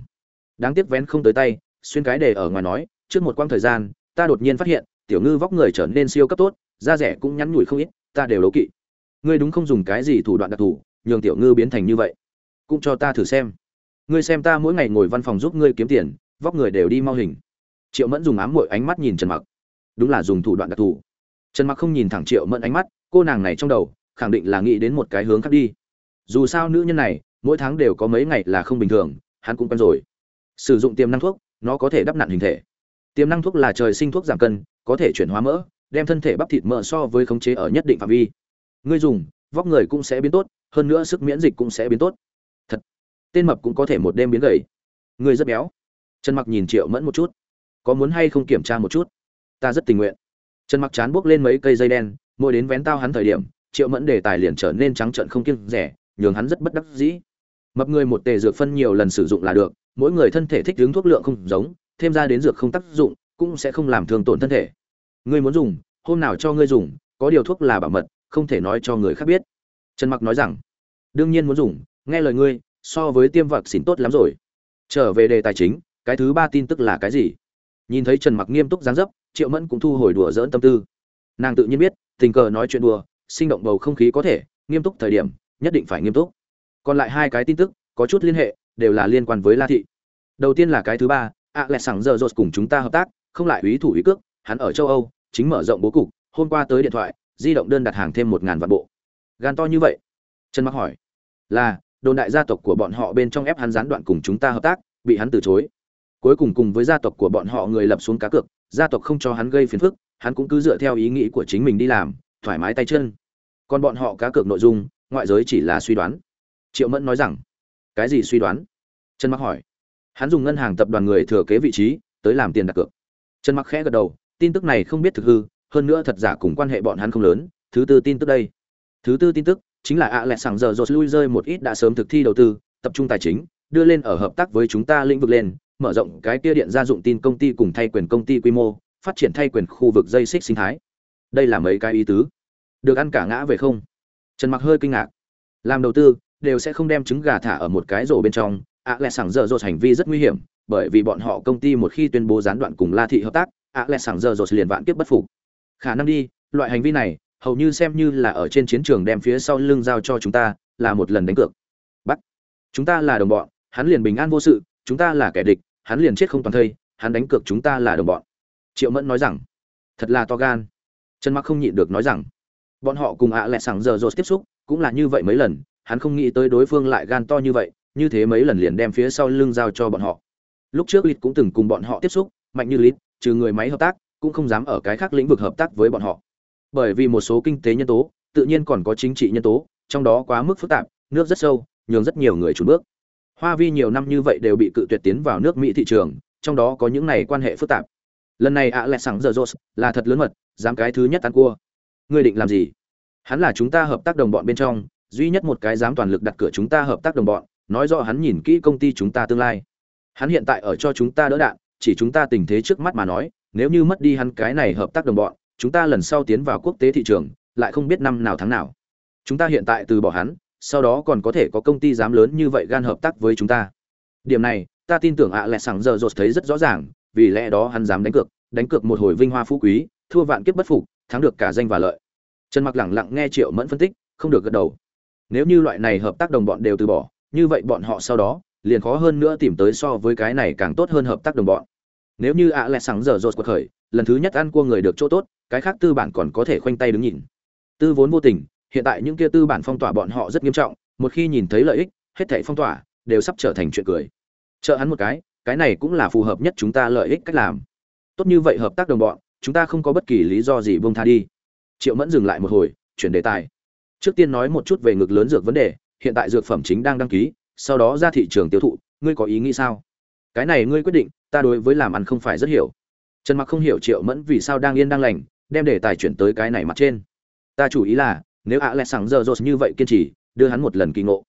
Đáng tiếc vén không tới tay, xuyên cái đề ở ngoài nói, trước một quãng thời gian, ta đột nhiên phát hiện, tiểu ngư vóc người trở nên siêu cấp tốt, da rẻ cũng nhắn nhủi không ít, ta đều đấu kỵ. Ngươi đúng không dùng cái gì thủ đoạn đặc thù, nhường tiểu ngư biến thành như vậy? Cũng cho ta thử xem. Ngươi xem ta mỗi ngày ngồi văn phòng giúp ngươi kiếm tiền, vóc người đều đi mau hình. Triệu mẫn dùng ám mội ánh mắt nhìn trần mặc. Đúng là dùng thủ đoạn đặc thù trần mặc không nhìn thẳng triệu mẫn ánh mắt, cô nàng này trong đầu, khẳng định là nghĩ đến một cái hướng khác đi. Dù sao nữ nhân này, mỗi tháng đều có mấy ngày là không bình thường, hắn cũng quen rồi. Sử dụng tiềm năng thuốc, nó có thể đắp nặn hình thể. Tiềm năng thuốc là trời sinh thuốc giảm cân, có thể chuyển hóa mỡ, đem thân thể bắp thịt mỡ so với khống chế ở nhất định phạm vi. Ngươi dùng, vóc người cũng sẽ biến tốt, hơn nữa sức miễn dịch cũng sẽ biến tốt. Thật, tên mập cũng có thể một đêm biến gầy. Ngươi rất béo. Trần mặc nhìn triệu mẫn một chút. Có muốn hay không kiểm tra một chút? Ta rất tình nguyện trần mặc chán buốc lên mấy cây dây đen, mỗi đến vén tao hắn thời điểm, triệu mẫn đề tài liền trở nên trắng trợn không kiêng rẻ, nhường hắn rất bất đắc dĩ. Mập người một tề dược phân nhiều lần sử dụng là được, mỗi người thân thể thích ứng thuốc lượng không giống, thêm ra đến dược không tác dụng, cũng sẽ không làm thương tổn thân thể. Ngươi muốn dùng, hôm nào cho ngươi dùng, có điều thuốc là bảo mật, không thể nói cho người khác biết. Trần mặc nói rằng, đương nhiên muốn dùng, nghe lời ngươi, so với tiêm vật xỉn tốt lắm rồi. Trở về đề tài chính, cái thứ ba tin tức là cái gì? Nhìn thấy trần mặc nghiêm túc dáng dấp, triệu mẫn cũng thu hồi đùa dỡn tâm tư. Nàng tự nhiên biết, tình cờ nói chuyện đùa, sinh động bầu không khí có thể, nghiêm túc thời điểm, nhất định phải nghiêm túc. Còn lại hai cái tin tức, có chút liên hệ, đều là liên quan với la thị. Đầu tiên là cái thứ ba ạ lẹ sẵn giờ rột cùng chúng ta hợp tác, không lại ý thủ ý cước, hắn ở châu âu, chính mở rộng bố cục, hôm qua tới điện thoại, di động đơn đặt hàng thêm một ngàn vạn bộ. Gan to như vậy? Trần mặc hỏi. Là, đồn đại gia tộc của bọn họ bên trong ép hắn gián đoạn cùng chúng ta hợp tác, bị hắn từ chối cuối cùng cùng với gia tộc của bọn họ người lập xuống cá cược, gia tộc không cho hắn gây phiền phức, hắn cũng cứ dựa theo ý nghĩ của chính mình đi làm, thoải mái tay chân. Còn bọn họ cá cược nội dung, ngoại giới chỉ là suy đoán. Triệu mẫn nói rằng, cái gì suy đoán? Trần mặc hỏi. Hắn dùng ngân hàng tập đoàn người thừa kế vị trí tới làm tiền đặt cược. Trần mặc khẽ gật đầu, tin tức này không biết thực hư, hơn nữa thật giả cùng quan hệ bọn hắn không lớn, thứ tư tin tức đây. Thứ tư tin tức chính là ạ lẹ sảng giờ rột lui rơi một ít đã sớm thực thi đầu tư, tập trung tài chính, đưa lên ở hợp tác với chúng ta lĩnh vực lên mở rộng cái kia điện gia dụng tin công ty cùng thay quyền công ty quy mô, phát triển thay quyền khu vực dây xích sinh thái. Đây là mấy cái ý tứ. Được ăn cả ngã về không? Trần mặc hơi kinh ngạc. Làm đầu tư, đều sẽ không đem trứng gà thả ở một cái rổ bên trong. Ạ lẹ sảng giờ rột hành vi rất nguy hiểm, bởi vì bọn họ công ty một khi tuyên bố gián đoạn cùng la thị hợp tác ạ lẹ sảng giờ rột liền vạn kiếp bất phục. Khả năng đi, loại hành vi này, hầu như xem như là ở trên chiến trường đem phía sau lưng giao cho chúng ta, là một lần đánh cược. Bắt. Chúng ta là đồng bọn, hắn liền bình an vô sự, chúng ta là kẻ địch hắn liền chết không toàn thây, hắn đánh cược chúng ta là đồng bọn. Triệu mẫn nói rằng, thật là to gan. Trần mặc không nhịn được nói rằng, bọn họ cùng ạ à lẹ sảng giờ rồi tiếp xúc, cũng là như vậy mấy lần, hắn không nghĩ tới đối phương lại gan to như vậy, như thế mấy lần liền đem phía sau lưng giao cho bọn họ. Lúc trước lít cũng từng cùng bọn họ tiếp xúc, mạnh như lít trừ người máy hợp tác, cũng không dám ở cái khác lĩnh vực hợp tác với bọn họ. Bởi vì một số kinh tế nhân tố, tự nhiên còn có chính trị nhân tố, trong đó quá mức phức tạp, nước rất sâu, nhường rất nhiều người trùn bước hoa vi nhiều năm như vậy đều bị cự tuyệt tiến vào nước mỹ thị trường trong đó có những này quan hệ phức tạp. Lần này ạ lẹ sẵn giờ rốt, là thật lớn mật dám cái thứ nhất ăn cua. Ngươi định làm gì? Hắn là chúng ta hợp tác đồng bọn bên trong duy nhất một cái dám toàn lực đặt cửa chúng ta hợp tác đồng bọn nói rõ hắn nhìn kỹ công ty chúng ta tương lai. Hắn hiện tại ở cho chúng ta đỡ đạn chỉ chúng ta tình thế trước mắt mà nói nếu như mất đi hắn cái này hợp tác đồng bọn chúng ta lần sau tiến vào quốc tế thị trường lại không biết năm nào tháng nào. Chúng ta hiện tại từ bỏ hắn sau đó còn có thể có công ty dám lớn như vậy gan hợp tác với chúng ta. Điểm này, ta tin tưởng ạ à lẹ sẵn giờ rột thấy rất rõ ràng, vì lẽ đó hắn dám đánh cược đánh cược một hồi vinh hoa phú quý, thua vạn kiếp bất phục, thắng được cả danh và lợi. Trần mặc lẳng lặng nghe triệu mẫn phân tích, không được gật đầu. Nếu như loại này hợp tác đồng bọn đều từ bỏ, như vậy bọn họ sau đó, liền khó hơn nữa tìm tới so với cái này càng tốt hơn hợp tác đồng bọn. Nếu như ạ à lẹ sẵn giờ rột quật khởi, lần thứ nhất ăn cua người được chỗ tốt, cái khác tư bản còn có thể khoanh tay đứng nhìn. Tư vốn vô tình hiện tại những kia tư bản phong tỏa bọn họ rất nghiêm trọng, một khi nhìn thấy lợi ích, hết thảy phong tỏa đều sắp trở thành chuyện cười. Trợ hắn một cái cái này cũng là phù hợp nhất chúng ta lợi ích cách làm. Tốt như vậy hợp tác đồng bọn, chúng ta không có bất kỳ lý do gì buông tha đi. Triệu mẫn dừng lại một hồi, chuyển đề tài. Trước tiên nói một chút về ngực lớn dược vấn đề, hiện tại dược phẩm chính đang đăng ký, sau đó ra thị trường tiêu thụ, ngươi có ý nghĩ sao? Cái này ngươi quyết định, ta đối với làm ăn không phải rất hiểu. Trần mặc không hiểu triệu mẫn vì sao đang yên đang lành, đem đề tài chuyển tới cái này mặt trên. Ta chủ ý là nếu ạ lẹ sẵn giờ rột như vậy kiên trì, đưa hắn một lần kỳ ngộ.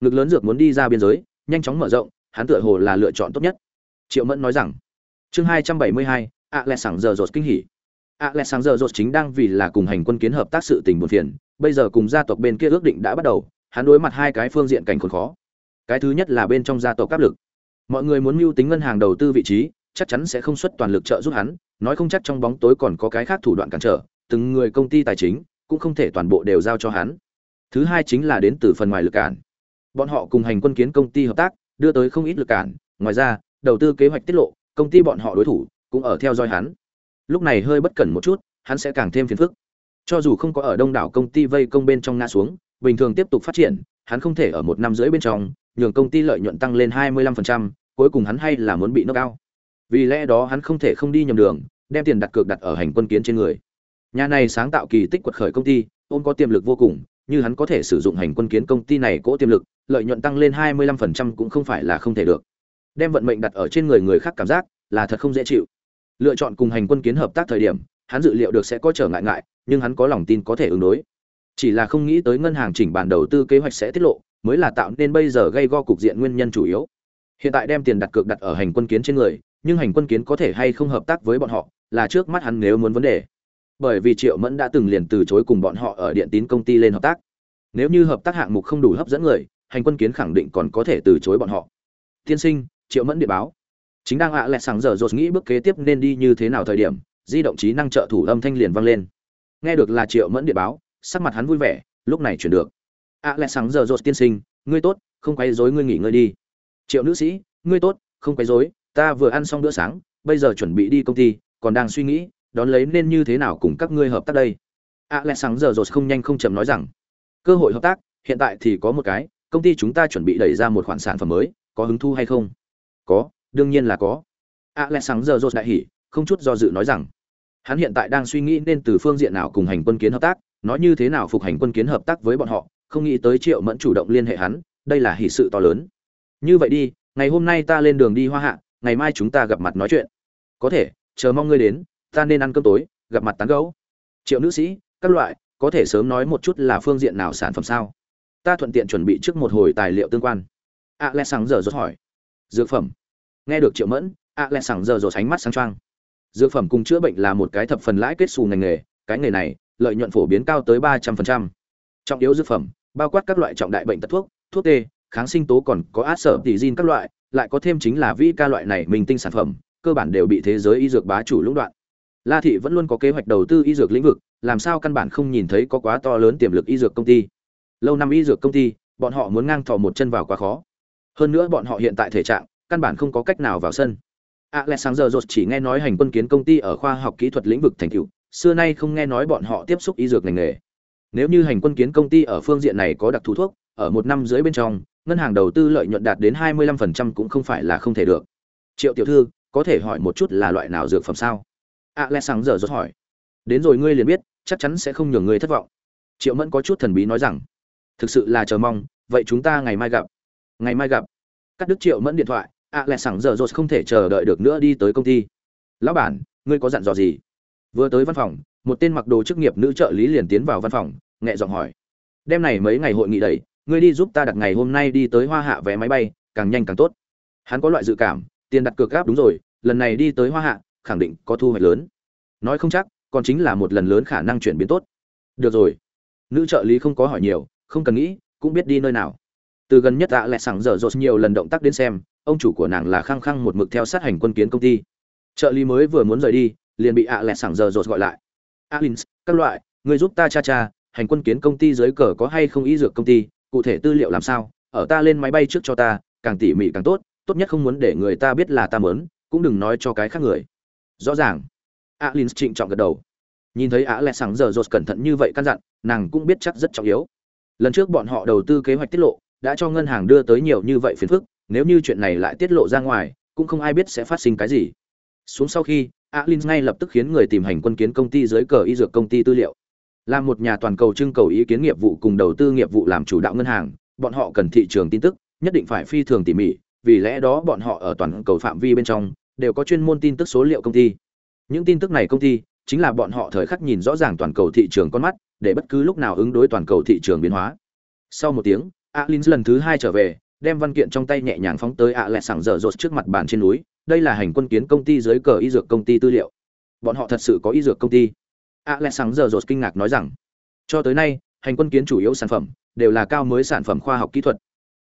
Ngực lớn dược muốn đi ra biên giới, nhanh chóng mở rộng, hắn tựa hồ là lựa chọn tốt nhất. Triệu mẫn nói rằng, chương hai trăm bảy mươi hai, ạ lẹ sẵn giờ rột kinh hỉ. Ạ lẹ sẵn giờ rột chính đang vì là cùng hành quân kiến hợp tác sự tình buồn phiền, bây giờ cùng gia tộc bên kia ước định đã bắt đầu, hắn đối mặt hai cái phương diện cảnh khốn khó. Cái thứ nhất là bên trong gia tộc áp lực. Mọi người muốn mưu tính ngân hàng đầu tư vị trí, chắc chắn sẽ không xuất toàn lực trợ giúp hắn, nói không chắc trong bóng tối còn có cái khác thủ đoạn cản trở, từng người công ty tài chính cũng không thể toàn bộ đều giao cho hắn. Thứ hai chính là đến từ phần ngoài lực cản. Bọn họ cùng hành quân kiến công ty hợp tác đưa tới không ít lực cản. Ngoài ra đầu tư kế hoạch tiết lộ công ty bọn họ đối thủ cũng ở theo dõi hắn. Lúc này hơi bất cẩn một chút hắn sẽ càng thêm phiền phức. Cho dù không có ở đông đảo công ty vây công bên trong ngã xuống bình thường tiếp tục phát triển hắn không thể ở một năm rưỡi bên trong nhường công ty lợi nhuận tăng lên 25%, cuối cùng hắn hay là muốn bị knock cao. Vì lẽ đó hắn không thể không đi nhầm đường đem tiền đặt cược đặt ở hành quân kiến trên người nhà này sáng tạo kỳ tích quật khởi công ty, ôm có tiềm lực vô cùng, như hắn có thể sử dụng hành quân kiến công ty này cỗ tiềm lực, lợi nhuận tăng lên 25% cũng không phải là không thể được. Đem vận mệnh đặt ở trên người người khác cảm giác, là thật không dễ chịu. Lựa chọn cùng hành quân kiến hợp tác thời điểm, hắn dự liệu được sẽ có trở ngại ngại, nhưng hắn có lòng tin có thể ứng đối. Chỉ là không nghĩ tới ngân hàng chỉnh bản đầu tư kế hoạch sẽ tiết lộ, mới là tạo nên bây giờ gây go cục diện nguyên nhân chủ yếu. Hiện tại đem tiền đặt cược đặt ở hành quân kiến trên người, nhưng hành quân kiến có thể hay không hợp tác với bọn họ, là trước mắt hắn nếu muốn vấn đề bởi vì triệu mẫn đã từng liền từ chối cùng bọn họ ở điện tín công ty lên hợp tác. Nếu như hợp tác hạng mục không đủ hấp dẫn người, hành quân kiến khẳng định còn có thể từ chối bọn họ. Tiên sinh, triệu mẫn điện báo. Chính đang ạ à lẹ sáng giờ rột nghĩ bước kế tiếp nên đi như thế nào thời điểm, di động trí năng trợ thủ âm thanh liền vang lên. Nghe được là triệu mẫn điện báo, sắc mặt hắn vui vẻ, lúc này chuyển được. ạ à lẹ sáng giờ rột tiên sinh, ngươi tốt, không quay dối ngươi nghỉ ngơi đi. Triệu nữ sĩ, ngươi tốt, không quay dối ta vừa ăn xong bữa sáng, bây giờ chuẩn bị đi công ty, còn đang suy nghĩ đón lấy nên như thế nào cùng các ngươi hợp tác đây? Ạ à sáng giờ rồi không nhanh không chậm nói rằng, cơ hội hợp tác, hiện tại thì có một cái, công ty chúng ta chuẩn bị đẩy ra một khoản sản phẩm mới, có hứng thu hay không? Có, đương nhiên là có. A lẽ sáng giờ rồi đại hỉ, không chút do dự nói rằng, hắn hiện tại đang suy nghĩ nên từ phương diện nào cùng hành quân kiến hợp tác, nói như thế nào phục hành quân kiến hợp tác với bọn họ, không nghĩ tới triệu mẫn chủ động liên hệ hắn, đây là hỷ sự to lớn. Như vậy đi, ngày hôm nay ta lên đường đi hoa hạ, ngày mai chúng ta gặp mặt nói chuyện. Có thể, chờ mong ngươi đến ta nên ăn cơm tối, gặp mặt tán gấu triệu nữ sĩ, các loại, có thể sớm nói một chút là phương diện nào sản phẩm sao? Ta thuận tiện chuẩn bị trước một hồi tài liệu tương quan. A lẽ sáng giờ rốt hỏi. Dược phẩm. Nghe được triệu mẫn a lẽ sáng giờ rốt ánh mắt sáng trang. dược phẩm cùng chữa bệnh là một cái thập phần lãi kết xù ngành nghề, cái nghề này, lợi nhuận phổ biến cao tới ba trăm phần trăm. Trọng yếu dược phẩm, bao quát các loại trọng đại bệnh tật thuốc thuốc tê, kháng sinh tố còn có át sở tỷ gin các loại, lại có thêm chính là vi ca loại này mình tinh sản phẩm, cơ bản đều bị thế giới y dược bá chủ lũng đoạn la thị vẫn luôn có kế hoạch đầu tư y dược lĩnh vực, làm sao căn bản không nhìn thấy có quá to lớn tiềm lực y dược công ty. Lâu năm y dược công ty, bọn họ muốn ngang thò một chân vào quá khó. Hơn nữa bọn họ hiện tại thể trạng, căn bản không có cách nào vào sân. Alexander rột chỉ nghe nói hành quân kiến công ty ở khoa học kỹ thuật lĩnh vực thành tựu, xưa nay không nghe nói bọn họ tiếp xúc y dược ngành nghề. Nếu như hành quân kiến công ty ở phương diện này có đặc thù thuốc, ở một năm dưới bên trong, ngân hàng đầu tư lợi nhuận đạt đến 25% cũng không phải là không thể được. Triệu tiểu thư, có thể hỏi một chút là loại nào dược phẩm sao? Alexander jot hỏi. Đến rồi ngươi liền biết, chắc chắn sẽ không nhường ngươi thất vọng. Triệu mẫn có chút thần bí nói rằng, thực sự là chờ mong, vậy chúng ta ngày mai gặp. Ngày mai gặp. Cắt đứt triệu mẫn điện thoại A lẹ sáng giờ rốt không thể chờ đợi được nữa đi tới công ty. Lão bản, ngươi có dặn dò gì? Vừa tới văn phòng, một tên mặc đồ chức nghiệp nữ trợ lý liền tiến vào văn phòng, nhẹ giọng hỏi. Đêm này mấy ngày hội nghị đẩy, ngươi đi giúp ta đặt ngày hôm nay đi tới hoa hạ vé máy bay, càng nhanh càng tốt. Hắn có loại dự cảm, tiền đặt cược gáp đúng rồi, lần này đi tới hoa hạ khẳng định có thu hoạch lớn. Nói không chắc, còn chính là một lần lớn khả năng chuyển biến tốt. Được rồi. Nữ trợ lý không có hỏi nhiều, không cần nghĩ, cũng biết đi nơi nào. Từ gần nhất ạ lẹ sẵn dở dột nhiều lần động tác đến xem, ông chủ của nàng là khăng khăng một mực theo sát hành quân kiến công ty. Trợ lý mới vừa muốn rời đi, liền bị ạ lẹ sẵn dở dột gọi lại. Alins các loại người giúp ta cha cha, hành quân kiến công ty dưới cờ có hay không ý dược công ty, cụ thể tư liệu làm sao, ở ta lên máy bay trước cho ta, càng tỉ mỉ càng tốt tốt nhất không muốn để người ta biết là ta mớn cũng đừng nói cho cái khác người rõ ràng. Alins trịnh trọng gật đầu. Nhìn thấy A lẹ sáng giờ dột cẩn thận như vậy căn dặn, nàng cũng biết chắc rất trọng yếu. Lần trước bọn họ đầu tư kế hoạch tiết lộ, đã cho ngân hàng đưa tới nhiều như vậy phiền phức, nếu như chuyện này lại tiết lộ ra ngoài, cũng không ai biết sẽ phát sinh cái gì. Xuống sau khi alin ngay lập tức khiến người tìm hành quân kiến công ty dưới cờ y dược công ty tư liệu. Là một nhà toàn cầu trưng cầu ý kiến nghiệp vụ cùng đầu tư nghiệp vụ làm chủ đạo ngân hàng, bọn họ cần thị trường tin tức, nhất định phải phi thường tỉ mỉ, vì lẽ đó bọn họ ở toàn cầu phạm vi bên trong đều có chuyên môn tin tức số liệu công ty. Những tin tức này công ty, chính là bọn họ thời khắc nhìn rõ ràng toàn cầu thị trường con mắt, để bất cứ lúc nào ứng đối toàn cầu thị trường biến hóa. Sau một tiếng alin lần thứ hai trở về, đem văn kiện trong tay nhẹ nhàng phóng tới ạ lẹ sảng dở dột trước mặt bàn trên núi. Đây là hành quân kiến công ty dưới cờ y dược công ty tư liệu. Bọn họ thật sự có y dược công ty. ạ lẹ sảng dở dột kinh ngạc nói rằng, cho tới nay, hành quân kiến chủ yếu sản phẩm đều là cao mới sản phẩm khoa học kỹ thuật.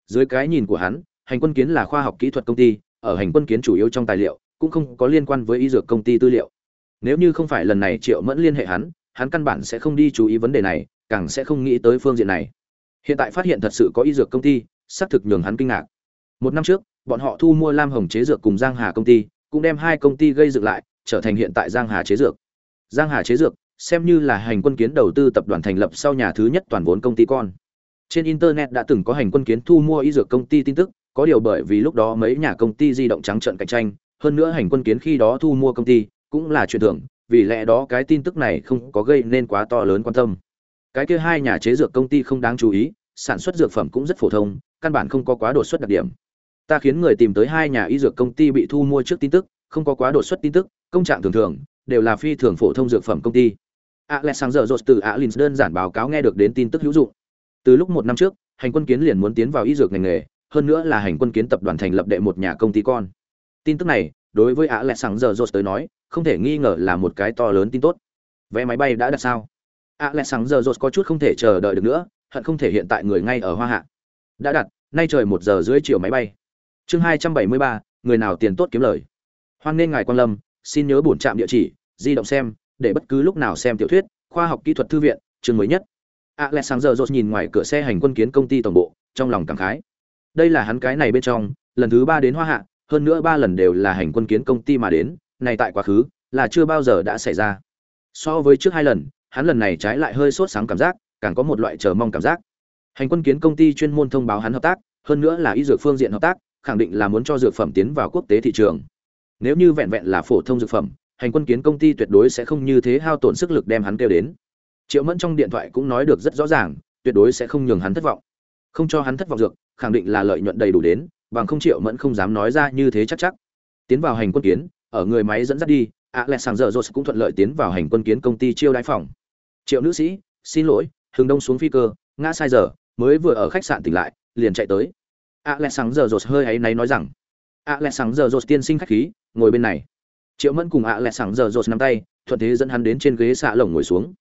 Dưới cái nhìn của hắn, hành quân kiến là khoa học kỹ thuật công ty, ở hành quân kiến chủ yếu trong tài liệu cũng không có liên quan với y dược công ty tư liệu. Nếu như không phải lần này triệu mẫn liên hệ hắn hắn căn bản sẽ không đi chú ý vấn đề này, càng sẽ không nghĩ tới phương diện này. Hiện tại phát hiện thật sự có y dược công ty, xác thực nhường hắn kinh ngạc. Một năm trước, bọn họ thu mua lam hồng chế dược cùng giang hà công ty, cũng đem hai công ty gây dựng lại, trở thành hiện tại giang hà chế dược. Giang hà chế dược, xem như là hành quân kiến đầu tư tập đoàn thành lập sau nhà thứ nhất toàn vốn công ty con. Trên internet đã từng có hành quân kiến thu mua y dược công ty tin tức, có điều bởi vì lúc đó mấy nhà công ty di động trắng trợn cạnh tranh hơn nữa hành quân kiến khi đó thu mua công ty, cũng là chuyện thường, vì lẽ đó cái tin tức này không có gây nên quá to lớn quan tâm. Cái kia hai nhà chế dược công ty không đáng chú ý, sản xuất dược phẩm cũng rất phổ thông, căn bản không có quá đột xuất đặc điểm. Ta khiến người tìm tới hai nhà y dược công ty bị thu mua trước tin tức, không có quá đột xuất tin tức, công trạng thường thường, đều là phi thường phổ thông dược phẩm công ty. Alexander jones từ alins đơn giản báo cáo nghe được đến tin tức hữu dụng. Từ lúc một năm trước, hành quân kiến liền muốn tiến vào y dược ngành nghề, hơn nữa là hành quân kiến tập đoàn thành lập đệ một nhà công ty con tin tức này, đối với alexander jones tới nói, không thể nghi ngờ là một cái to lớn tin tốt. Vé máy bay đã đặt sao? Alexander jones có chút không thể chờ đợi được nữa, hận không thể hiện tại người ngay ở hoa hạ. Đã đặt, nay trời một giờ dưới chiều máy bay. Chương hai trăm bảy mươi ba, người nào tiền tốt kiếm lời? Hoan nên ngài quan lâm, xin nhớ bổn trạm địa chỉ, di động xem, để bất cứ lúc nào xem tiểu thuyết, khoa học kỹ thuật thư viện, chương mới nhất. Alexander jones nhìn ngoài cửa xe hành quân kiến công ty tổng bộ, trong lòng cảm khái. Đây là hắn cái này bên trong, lần thứ ba đến hoa hạ hơn nữa ba lần đều là hành quân kiến công ty mà đến, này tại quá khứ, là chưa bao giờ đã xảy ra. So với trước hai lần, hắn lần này trái lại hơi sốt sáng cảm giác, càng có một loại chờ mong cảm giác. Hành quân kiến công ty chuyên môn thông báo hắn hợp tác, hơn nữa là y dược phương diện hợp tác, khẳng định là muốn cho dược phẩm tiến vào quốc tế thị trường. Nếu như vẹn vẹn là phổ thông dược phẩm, hành quân kiến công ty tuyệt đối sẽ không như thế hao tổn sức lực đem hắn kêu đến. Triệu mẫn trong điện thoại cũng nói được rất rõ ràng, tuyệt đối sẽ không nhường hắn thất vọng. Không cho hắn thất vọng dược, khẳng định là lợi nhuận đầy đủ đến bằng không triệu mẫn không dám nói ra như thế chắc chắc. Tiến vào hành quân kiến, ở người máy dẫn dắt đi, ạ lẹ sàng dở dột cũng thuận lợi tiến vào hành quân kiến công ty chiêu đái phòng. Triệu nữ sĩ, xin lỗi, hướng đông xuống phi cơ, ngã sai giờ, mới vừa ở khách sạn tỉnh lại, liền chạy tới. ạ lẹ sàng dở dột hơi áy náy nói rằng, ạ lẹ sàng dở dột tiên sinh khách khí, ngồi bên này. Triệu mẫn cùng ạ lẹ sàng dở dột nắm tay, thuận thế dẫn hắn đến trên ghế xạ lồng ngồi xuống.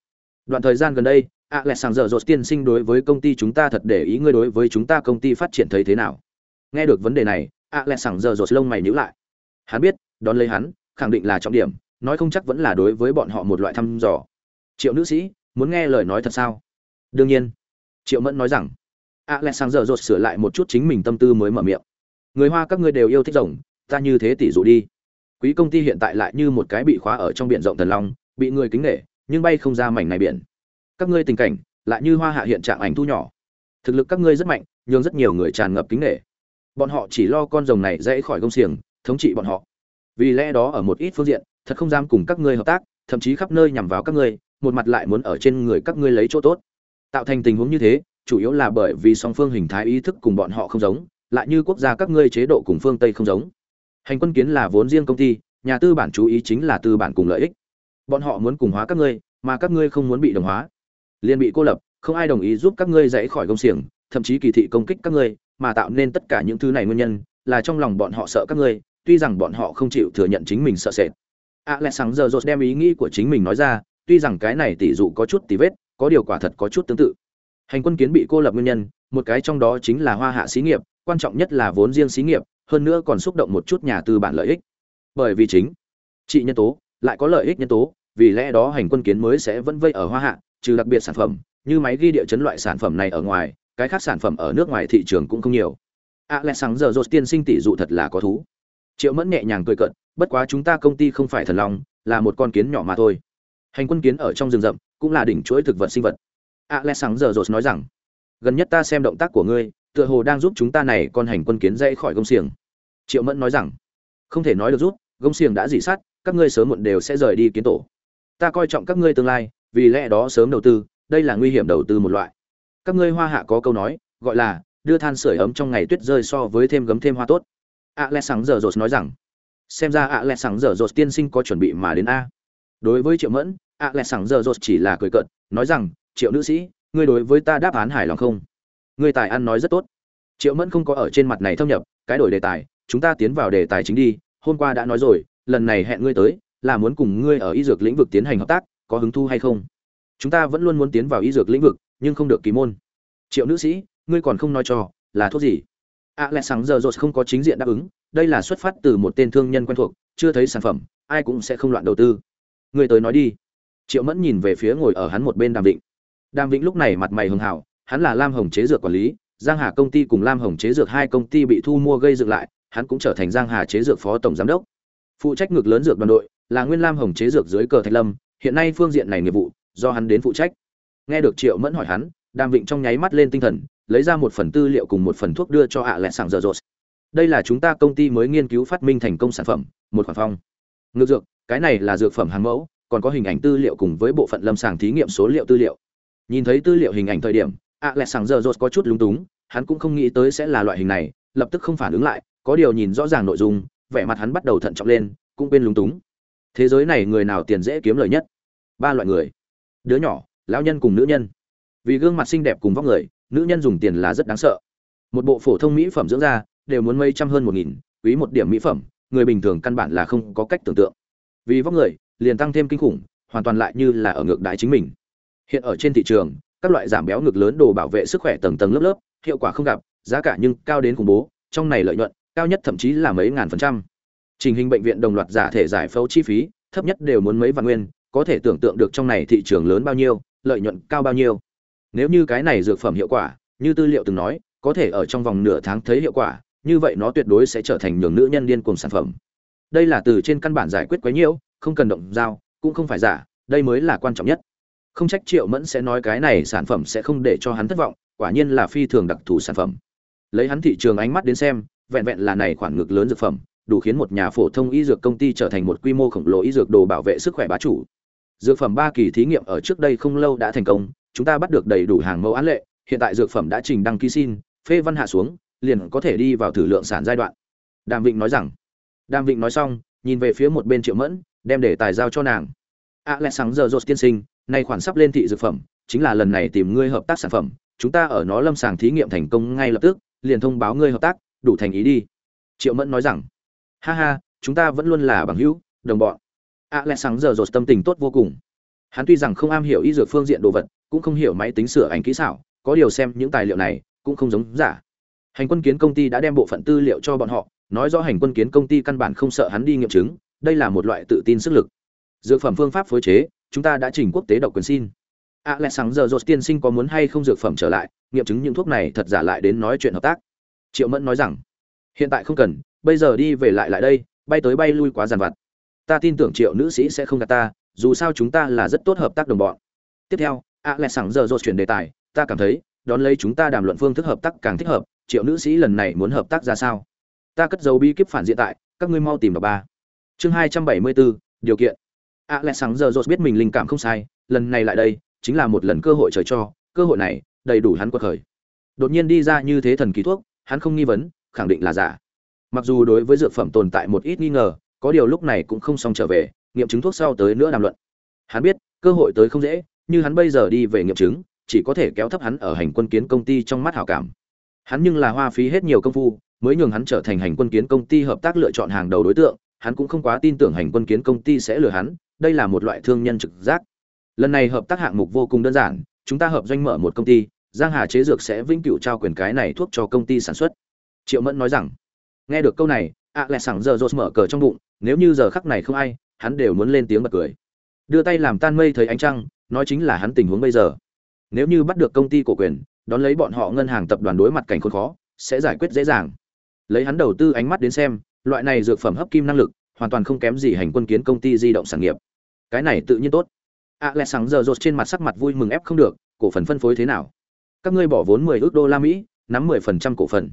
Đoạn thời gian gần đây, ạ lẹ sàng dở dột tiên sinh đối với công ty chúng ta thật để ý, ngươi đối với chúng ta công ty phát triển thấy thế nào? Nghe được vấn đề này alexander rột lông mày nhữ lại. Hắn biết, đón lấy hắn, khẳng định là trọng điểm, nói không chắc vẫn là đối với bọn họ một loại thăm dò. Triệu nữ sĩ, muốn nghe lời nói thật sao? Đương nhiên. Triệu mẫn nói rằng alexander rột sửa lại một chút chính mình tâm tư mới mở miệng. Người hoa các ngươi đều yêu thích rồng, ta như thế tỷ dụ đi. Quý công ty hiện tại lại như một cái bị khóa ở trong biển rộng thần long, bị người kính nể, nhưng bay không ra mảnh này biển. Các ngươi tình cảnh, lại như hoa hạ hiện trạng ảnh thu nhỏ. Thực lực các ngươi rất mạnh, nhưng rất nhiều người tràn ngập kính nể bọn họ chỉ lo con rồng này dễ khỏi công xiềng, thống trị bọn họ. Vì lẽ đó ở một ít phương diện, thật không dám cùng các ngươi hợp tác, thậm chí khắp nơi nhằm vào các ngươi, một mặt lại muốn ở trên người các ngươi lấy chỗ tốt. Tạo thành tình huống như thế, chủ yếu là bởi vì song phương hình thái ý thức cùng bọn họ không giống, lại như quốc gia các ngươi chế độ cùng phương tây không giống. Hành quân kiến là vốn riêng công ty, nhà tư bản chú ý chính là tư bản cùng lợi ích. Bọn họ muốn cùng hóa các ngươi, mà các ngươi không muốn bị đồng hóa. Liền bị cô lập, không ai đồng ý giúp các ngươi dãy khỏi công xiềng, thậm chí kỳ thị công kích các ngươi mà tạo nên tất cả những thứ này nguyên nhân, là trong lòng bọn họ sợ các ngươi, tuy rằng bọn họ không chịu thừa nhận chính mình sợ sệt. Ạ lẽ sáng giờ rột đem ý nghĩ của chính mình nói ra, tuy rằng cái này tỷ dụ có chút tí vết, có điều quả thật có chút tương tự. Hành quân kiến bị cô lập nguyên nhân, một cái trong đó chính là hoa hạ xí nghiệp, quan trọng nhất là vốn riêng xí nghiệp, hơn nữa còn xúc động một chút nhà tư bản lợi ích. Bởi vì chính trị nhân tố, lại có lợi ích nhân tố, vì lẽ đó hành quân kiến mới sẽ vẫn vây ở hoa hạ, trừ đặc biệt sản phẩm, như máy ghi địa chấn loại sản phẩm này ở ngoài cái khác sản phẩm ở nước ngoài thị trường cũng không nhiều. À, Ales sáng giờ rộp tiên sinh tỷ dụ thật là có thú. Triệu mẫn nhẹ nhàng cười cận bất quá chúng ta công ty không phải thần long, là một con kiến nhỏ mà thôi. Hành quân kiến ở trong rừng rậm, cũng là đỉnh chuỗi thực vật sinh vật. À, Ales sáng giờ rộp nói rằng, gần nhất ta xem động tác của ngươi, tựa hồ đang giúp chúng ta này con hành quân kiến dậy khỏi gông xiềng. Triệu mẫn nói rằng, không thể nói được rút gông xiềng đã dỉ sát, các ngươi sớm muộn đều sẽ rời đi kiến tổ. Ta coi trọng các ngươi tương lai, vì lẽ đó sớm đầu tư, đây là nguy hiểm đầu tư một loại các ngươi hoa hạ có câu nói, gọi là, đưa than sửa ấm trong ngày tuyết rơi so với thêm gấm thêm hoa tốt. Ạ lẽ sáng giờ rột nói rằng, xem ra ạ lẽ sáng giờ rột tiên sinh có chuẩn bị mà đến a. Đối với triệu mẫn ạ lẽ sáng giờ rột chỉ là cười cợt, nói rằng, triệu nữ sĩ, ngươi đối với ta đáp án hài lòng không? Ngươi tài ăn nói rất tốt. Triệu mẫn không có ở trên mặt này thâm nhập, cái đổi đề tài, chúng ta tiến vào đề tài chính đi, hôm qua đã nói rồi, lần này hẹn ngươi tới, là muốn cùng ngươi ở y dược lĩnh vực tiến hành hợp tác, có hứng thu hay không? Chúng ta vẫn luôn muốn tiến vào y dược lĩnh vực nhưng không được kỳ môn. Triệu nữ sĩ, ngươi còn không nói cho, là thuốc gì? Ạ lẽ sáng giờ rồi không có chính diện đáp ứng, đây là xuất phát từ một tên thương nhân quen thuộc, chưa thấy sản phẩm, ai cũng sẽ không loạn đầu tư. Ngươi tới nói đi. Triệu mẫn nhìn về phía ngồi ở hắn một bên đàm vịnh. Đàm vịnh lúc này mặt mày hưng hào, hắn là lam hồng chế dược quản lý, giang hà công ty cùng lam hồng chế dược hai công ty bị thu mua gây dựng lại, hắn cũng trở thành giang hà chế dược phó tổng giám đốc. Phụ trách ngược lớn dược đoàn đội, là nguyên lam hồng chế dược dưới cờ thạch lâm, hiện nay phương diện này nghiệp vụ, do hắn đến phụ trách nghe được triệu mẫn hỏi hắn, đàm vịnh trong nháy mắt lên tinh thần, lấy ra một phần tư liệu cùng một phần thuốc đưa cho ạ lẹ sàng dở dột. Đây là chúng ta công ty mới nghiên cứu phát minh thành công sản phẩm, một khoản phong. Ngược dược, cái này là dược phẩm hàng mẫu, còn có hình ảnh tư liệu cùng với bộ phận lâm sàng thí nghiệm số liệu tư liệu. Nhìn thấy tư liệu hình ảnh thời điểm, ạ lẹ sàng dở dột có chút lúng túng, hắn cũng không nghĩ tới sẽ là loại hình này, lập tức không phản ứng lại, có điều nhìn rõ ràng nội dung, vẻ mặt hắn bắt đầu thận trọng lên, cũng quên lúng túng. Thế giới này người nào tiền dễ kiếm lời nhất? Ba loại người. Đứa nhỏ lão nhân cùng nữ nhân. Vì gương mặt xinh đẹp cùng vóc người, nữ nhân dùng tiền là rất đáng sợ. Một bộ phổ thông mỹ phẩm dưỡng da, đều muốn mấy trăm hơn một nghìn, quý một điểm mỹ phẩm, người bình thường căn bản là không có cách tưởng tượng. Vì vóc người, liền tăng thêm kinh khủng, hoàn toàn lại như là ở ngược đái chính mình. Hiện ở trên thị trường, các loại giảm béo ngực lớn đồ bảo vệ sức khỏe tầng tầng lớp lớp, hiệu quả không gặp, giá cả nhưng cao đến khủng bố, trong này lợi nhuận cao nhất thậm chí là mấy ngàn phần trăm. Trình hình bệnh viện đồng loạt giả thể giải phẫu chi phí, thấp nhất đều muốn mấy vạn nguyên, có thể tưởng tượng được trong này thị trường lớn bao nhiêu lợi nhuận cao bao nhiêu. Nếu như cái này dược phẩm hiệu quả, như tư liệu từng nói, có thể ở trong vòng nửa tháng thấy hiệu quả, như vậy nó tuyệt đối sẽ trở thành nhường nữ nhân điên cuồng sản phẩm. Đây là từ trên căn bản giải quyết quấy nhiễu, không cần động dao, cũng không phải giả, đây mới là quan trọng nhất. Không trách triệu mẫn sẽ nói cái này sản phẩm sẽ không để cho hắn thất vọng, quả nhiên là phi thường đặc thù sản phẩm. Lấy hắn thị trường ánh mắt đến xem, vẹn vẹn là này khoản ngực lớn dược phẩm, đủ khiến một nhà phổ thông y dược công ty trở thành một quy mô khổng lồ y dược đồ bảo vệ sức khỏe bá chủ dược phẩm ba kỳ thí nghiệm ở trước đây không lâu đã thành công, chúng ta bắt được đầy đủ hàng mẫu án lệ, hiện tại dược phẩm đã trình đăng ký xin, phê văn hạ xuống, liền có thể đi vào thử lượng sản giai đoạn. Đàm vịnh nói rằng, đàm vịnh nói xong, nhìn về phía một bên triệu mẫn, đem để tài giao cho nàng. A lẽ sáng giờ rột tiên sinh, nay khoản sắp lên thị dược phẩm, chính là lần này tìm ngươi hợp tác sản phẩm, chúng ta ở nó lâm sàng thí nghiệm thành công ngay lập tức, liền thông báo ngươi hợp tác, đủ thành ý đi. Triệu mẫn nói rằng, ha ha, chúng ta vẫn luôn là bằng hữu, đồng bọn a lẽ sáng giờ rột tâm tình tốt vô cùng. Hắn tuy rằng không am hiểu y dược phương diện đồ vật, cũng không hiểu máy tính sửa ảnh kỹ xảo, có điều xem những tài liệu này, cũng không giống giả. Hành quân kiến công ty đã đem bộ phận tư liệu cho bọn họ, nói rõ hành quân kiến công ty căn bản không sợ hắn đi nghiệm chứng, đây là một loại tự tin sức lực. Dược phẩm phương pháp phối chế, chúng ta đã chỉnh quốc tế độc quyền xin. A lẽ sáng giờ rột tiên sinh có muốn hay không dược phẩm trở lại, nghiệm chứng những thuốc này thật giả lại đến nói chuyện hợp tác. Triệu mẫn nói rằng, hiện tại không cần, bây giờ đi về lại lại đây, bay tới bay lui quá dàn vặt ta tin tưởng triệu nữ sĩ sẽ không gạt ta, dù sao chúng ta là rất tốt hợp tác đồng bọn. Tiếp theo ạ lẽ Sảng giờ dột chuyển đề tài, ta cảm thấy, đón lấy chúng ta đàm luận phương thức hợp tác càng thích hợp, triệu nữ sĩ lần này muốn hợp tác ra sao? Ta cất dấu bi kíp phản diện tại, các ngươi mau tìm đọc ba. Chương hai trăm bảy mươi bốn điều kiện. Ạ lẽ Sảng giờ dột biết mình linh cảm không sai, lần này lại đây, chính là một lần cơ hội trời cho, cơ hội này, đầy đủ hắn quật khởi. Đột nhiên đi ra như thế thần kỳ thuốc, hắn không nghi vấn, khẳng định là giả. Mặc dù đối với dược phẩm tồn tại một ít nghi ngờ có điều lúc này cũng không xong trở về, nghiệm chứng thuốc sau tới nữa đàm luận. Hắn biết, cơ hội tới không dễ, như hắn bây giờ đi về nghiệm chứng, chỉ có thể kéo thấp hắn ở hành quân kiến công ty trong mắt hảo cảm. Hắn nhưng là hoa phí hết nhiều công phu, mới nhường hắn trở thành hành quân kiến công ty hợp tác lựa chọn hàng đầu đối tượng, hắn cũng không quá tin tưởng hành quân kiến công ty sẽ lừa hắn, đây là một loại thương nhân trực giác. Lần này hợp tác hạng mục vô cùng đơn giản, chúng ta hợp doanh mở một công ty, giang hà chế dược sẽ vĩnh cửu trao quyền cái này thuốc cho công ty sản xuất. Triệu mẫn nói rằng, nghe được câu này ạ lẹ sẵn giờ rột mở cờ trong bụng, nếu như giờ khắc này không ai, hắn đều muốn lên tiếng bật cười. Đưa tay làm tan mây thấy ánh trăng, nói chính là hắn tình huống bây giờ. Nếu như bắt được công ty cổ quyền, đón lấy bọn họ ngân hàng tập đoàn đối mặt cảnh khốn khó, sẽ giải quyết dễ dàng. Lấy hắn đầu tư ánh mắt đến xem, loại này dược phẩm hấp kim năng lực, hoàn toàn không kém gì hành quân kiến công ty di động sản nghiệp. Cái này tự nhiên tốt. A lẹ sáng giờ rột trên mặt sắc mặt vui mừng ép không được, cổ phần phân phối thế nào? Các ngươi bỏ vốn 10 ước đô la mỹ, nắm 10% cổ phần.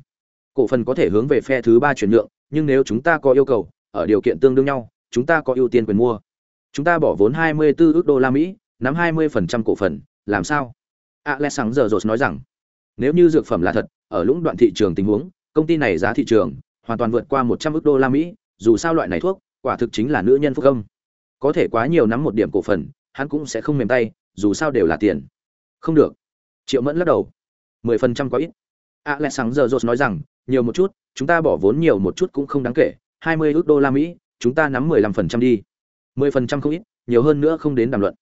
Cổ phần có thể hướng về phe thứ ba chuyển nhượng nhưng nếu chúng ta có yêu cầu, ở điều kiện tương đương nhau, chúng ta có ưu tiên quyền mua. Chúng ta bỏ vốn 24 ước đô la mỹ, nắm 20% cổ phần, làm sao? Alexander lẽ sáng giờ nói rằng, nếu như dược phẩm là thật, ở lũng đoạn thị trường tình huống, công ty này giá thị trường hoàn toàn vượt qua 100 ước đô la mỹ, dù sao loại này thuốc, quả thực chính là nữ nhân phúc công có thể quá nhiều nắm một điểm cổ phần, hắn cũng sẽ không mềm tay, dù sao đều là tiền. Không được. Triệu mẫn lắc đầu. mười phần trăm quá ít. Alexander lẽ sáng giờ rột nói rằng nhiều một chút, chúng ta bỏ vốn nhiều một chút cũng không đáng kể, hai mươi đô la mỹ, chúng ta nắm mười lăm phần trăm đi. mười phần trăm không ít, nhiều hơn nữa không đến đàm luận.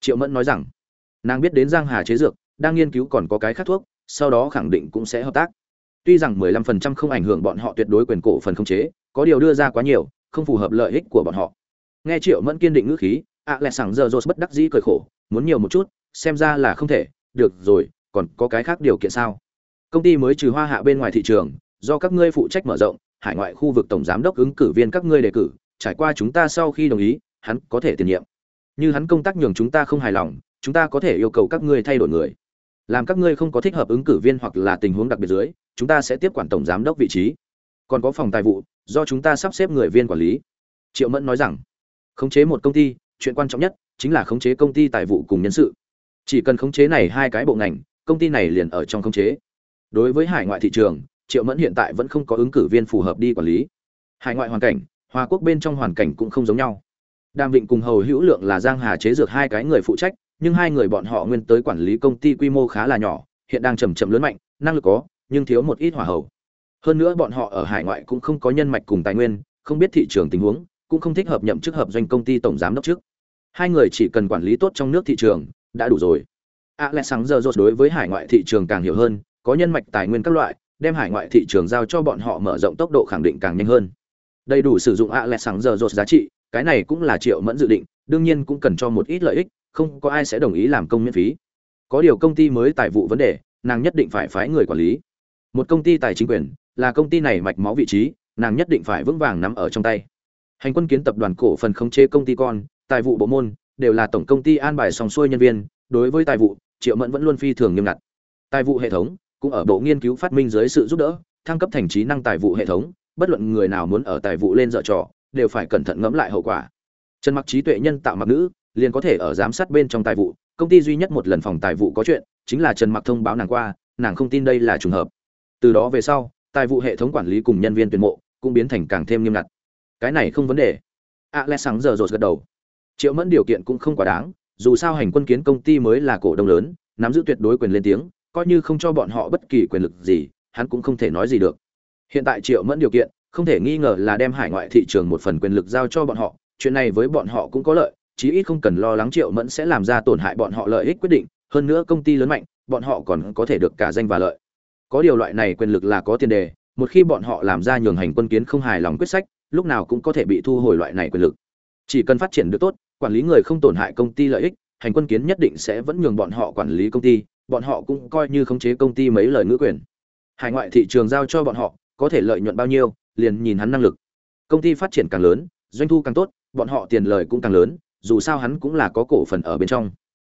Triệu mẫn nói rằng, nàng biết đến giang hà chế dược, đang nghiên cứu còn có cái khác thuốc, sau đó khẳng định cũng sẽ hợp tác. Tuy rằng mười lăm phần trăm không ảnh hưởng bọn họ tuyệt đối quyền cổ phần không chế, có điều đưa ra quá nhiều, không phù hợp lợi ích của bọn họ. Nghe triệu mẫn kiên định ngữ khí ạ lẹ sảng giờ rồi bất đắc dĩ cười khổ, muốn nhiều một chút, xem ra là không thể. Được rồi, còn có cái khác điều kiện sao? Công ty mới trừ hoa hạ bên ngoài thị trường do các ngươi phụ trách mở rộng, hải ngoại khu vực tổng giám đốc ứng cử viên các ngươi đề cử, trải qua chúng ta sau khi đồng ý, hắn có thể tiền nhiệm. Như hắn công tác nhường chúng ta không hài lòng, chúng ta có thể yêu cầu các ngươi thay đổi người. Làm các ngươi không có thích hợp ứng cử viên hoặc là tình huống đặc biệt dưới, chúng ta sẽ tiếp quản tổng giám đốc vị trí. Còn có phòng tài vụ, do chúng ta sắp xếp người viên quản lý. Triệu mẫn nói rằng. Khống chế một công ty, chuyện quan trọng nhất chính là khống chế công ty tài vụ cùng nhân sự. Chỉ cần khống chế này hai cái bộ ngành, công ty này liền ở trong khống chế. Đối với hải ngoại thị trường triệu mẫn hiện tại vẫn không có ứng cử viên phù hợp đi quản lý. Hải ngoại hoàn cảnh hòa quốc bên trong hoàn cảnh cũng không giống nhau. Đàm vịnh cùng hầu hữu lượng là giang hà chế dược hai cái người phụ trách, nhưng hai người bọn họ nguyên tới quản lý công ty quy mô khá là nhỏ, hiện đang chầm chậm lớn mạnh, năng lực có, nhưng thiếu một ít hỏa hầu. Hơn nữa bọn họ ở hải ngoại cũng không có nhân mạch cùng tài nguyên, không biết thị trường tình huống, cũng không thích hợp nhậm chức hợp doanh công ty tổng giám đốc trước. Hai người chỉ cần quản lý tốt trong nước thị trường, đã đủ rồi. Alexander jones đối với hải ngoại thị trường càng hiểu hơn, có nhân mạch tài nguyên các loại đem hải ngoại thị trường giao cho bọn họ mở rộng tốc độ khẳng định càng nhanh hơn. Đầy đủ sử dụng alexander jones giá trị, cái này cũng là triệu mẫn dự định, đương nhiên cũng cần cho một ít lợi ích, không có ai sẽ đồng ý làm công miễn phí. Có điều công ty mới tài vụ vấn đề, nàng nhất định phải phái người quản lý. Một công ty tài chính quyền, là công ty này mạch máu vị trí, nàng nhất định phải vững vàng nắm ở trong tay. Hành quân kiến tập đoàn cổ phần khống chế công ty con, tài vụ bộ môn, đều là tổng công ty an bài song xuôi nhân viên, đối với tài vụ, triệu mẫn vẫn luôn phi thường nghiêm ngặt. Tài vụ hệ thống cũng ở bộ nghiên cứu phát minh dưới sự giúp đỡ, thăng cấp thành trí năng tài vụ hệ thống, bất luận người nào muốn ở tài vụ lên dở trò, đều phải cẩn thận ngẫm lại hậu quả. Trần mặc trí tuệ nhân tạo mặc nữ, liền có thể ở giám sát bên trong tài vụ, công ty duy nhất một lần phòng tài vụ có chuyện, chính là trần mặc thông báo nàng qua, nàng không tin đây là trùng hợp. Từ đó về sau, tài vụ hệ thống quản lý cùng nhân viên tuyển mộ cũng biến thành càng thêm nghiêm ngặt. Cái này không vấn đề. A lẽ sáng giờ rột gật đầu. Triệu mẫn điều kiện cũng không quá đáng, dù sao hành quân kiến công ty mới là cổ đông lớn, nắm giữ tuyệt đối quyền lên tiếng coi như không cho bọn họ bất kỳ quyền lực gì, hắn cũng không thể nói gì được. Hiện tại triệu mẫn điều kiện, không thể nghi ngờ là đem hải ngoại thị trường một phần quyền lực giao cho bọn họ, chuyện này với bọn họ cũng có lợi, chí ít không cần lo lắng triệu mẫn sẽ làm ra tổn hại bọn họ lợi ích quyết định, hơn nữa công ty lớn mạnh, bọn họ còn có thể được cả danh và lợi. Có điều loại này quyền lực là có tiền đề, một khi bọn họ làm ra nhường hành quân kiến không hài lòng quyết sách, lúc nào cũng có thể bị thu hồi loại này quyền lực. Chỉ cần phát triển được tốt, quản lý người không tổn hại công ty lợi ích, hành quân kiến nhất định sẽ vẫn nhường bọn họ quản lý công ty bọn họ cũng coi như khống chế công ty mấy lời ngữ quyền. Hải ngoại thị trường giao cho bọn họ, có thể lợi nhuận bao nhiêu, liền nhìn hắn năng lực. Công ty phát triển càng lớn, doanh thu càng tốt, bọn họ tiền lời cũng càng lớn, dù sao hắn cũng là có cổ phần ở bên trong.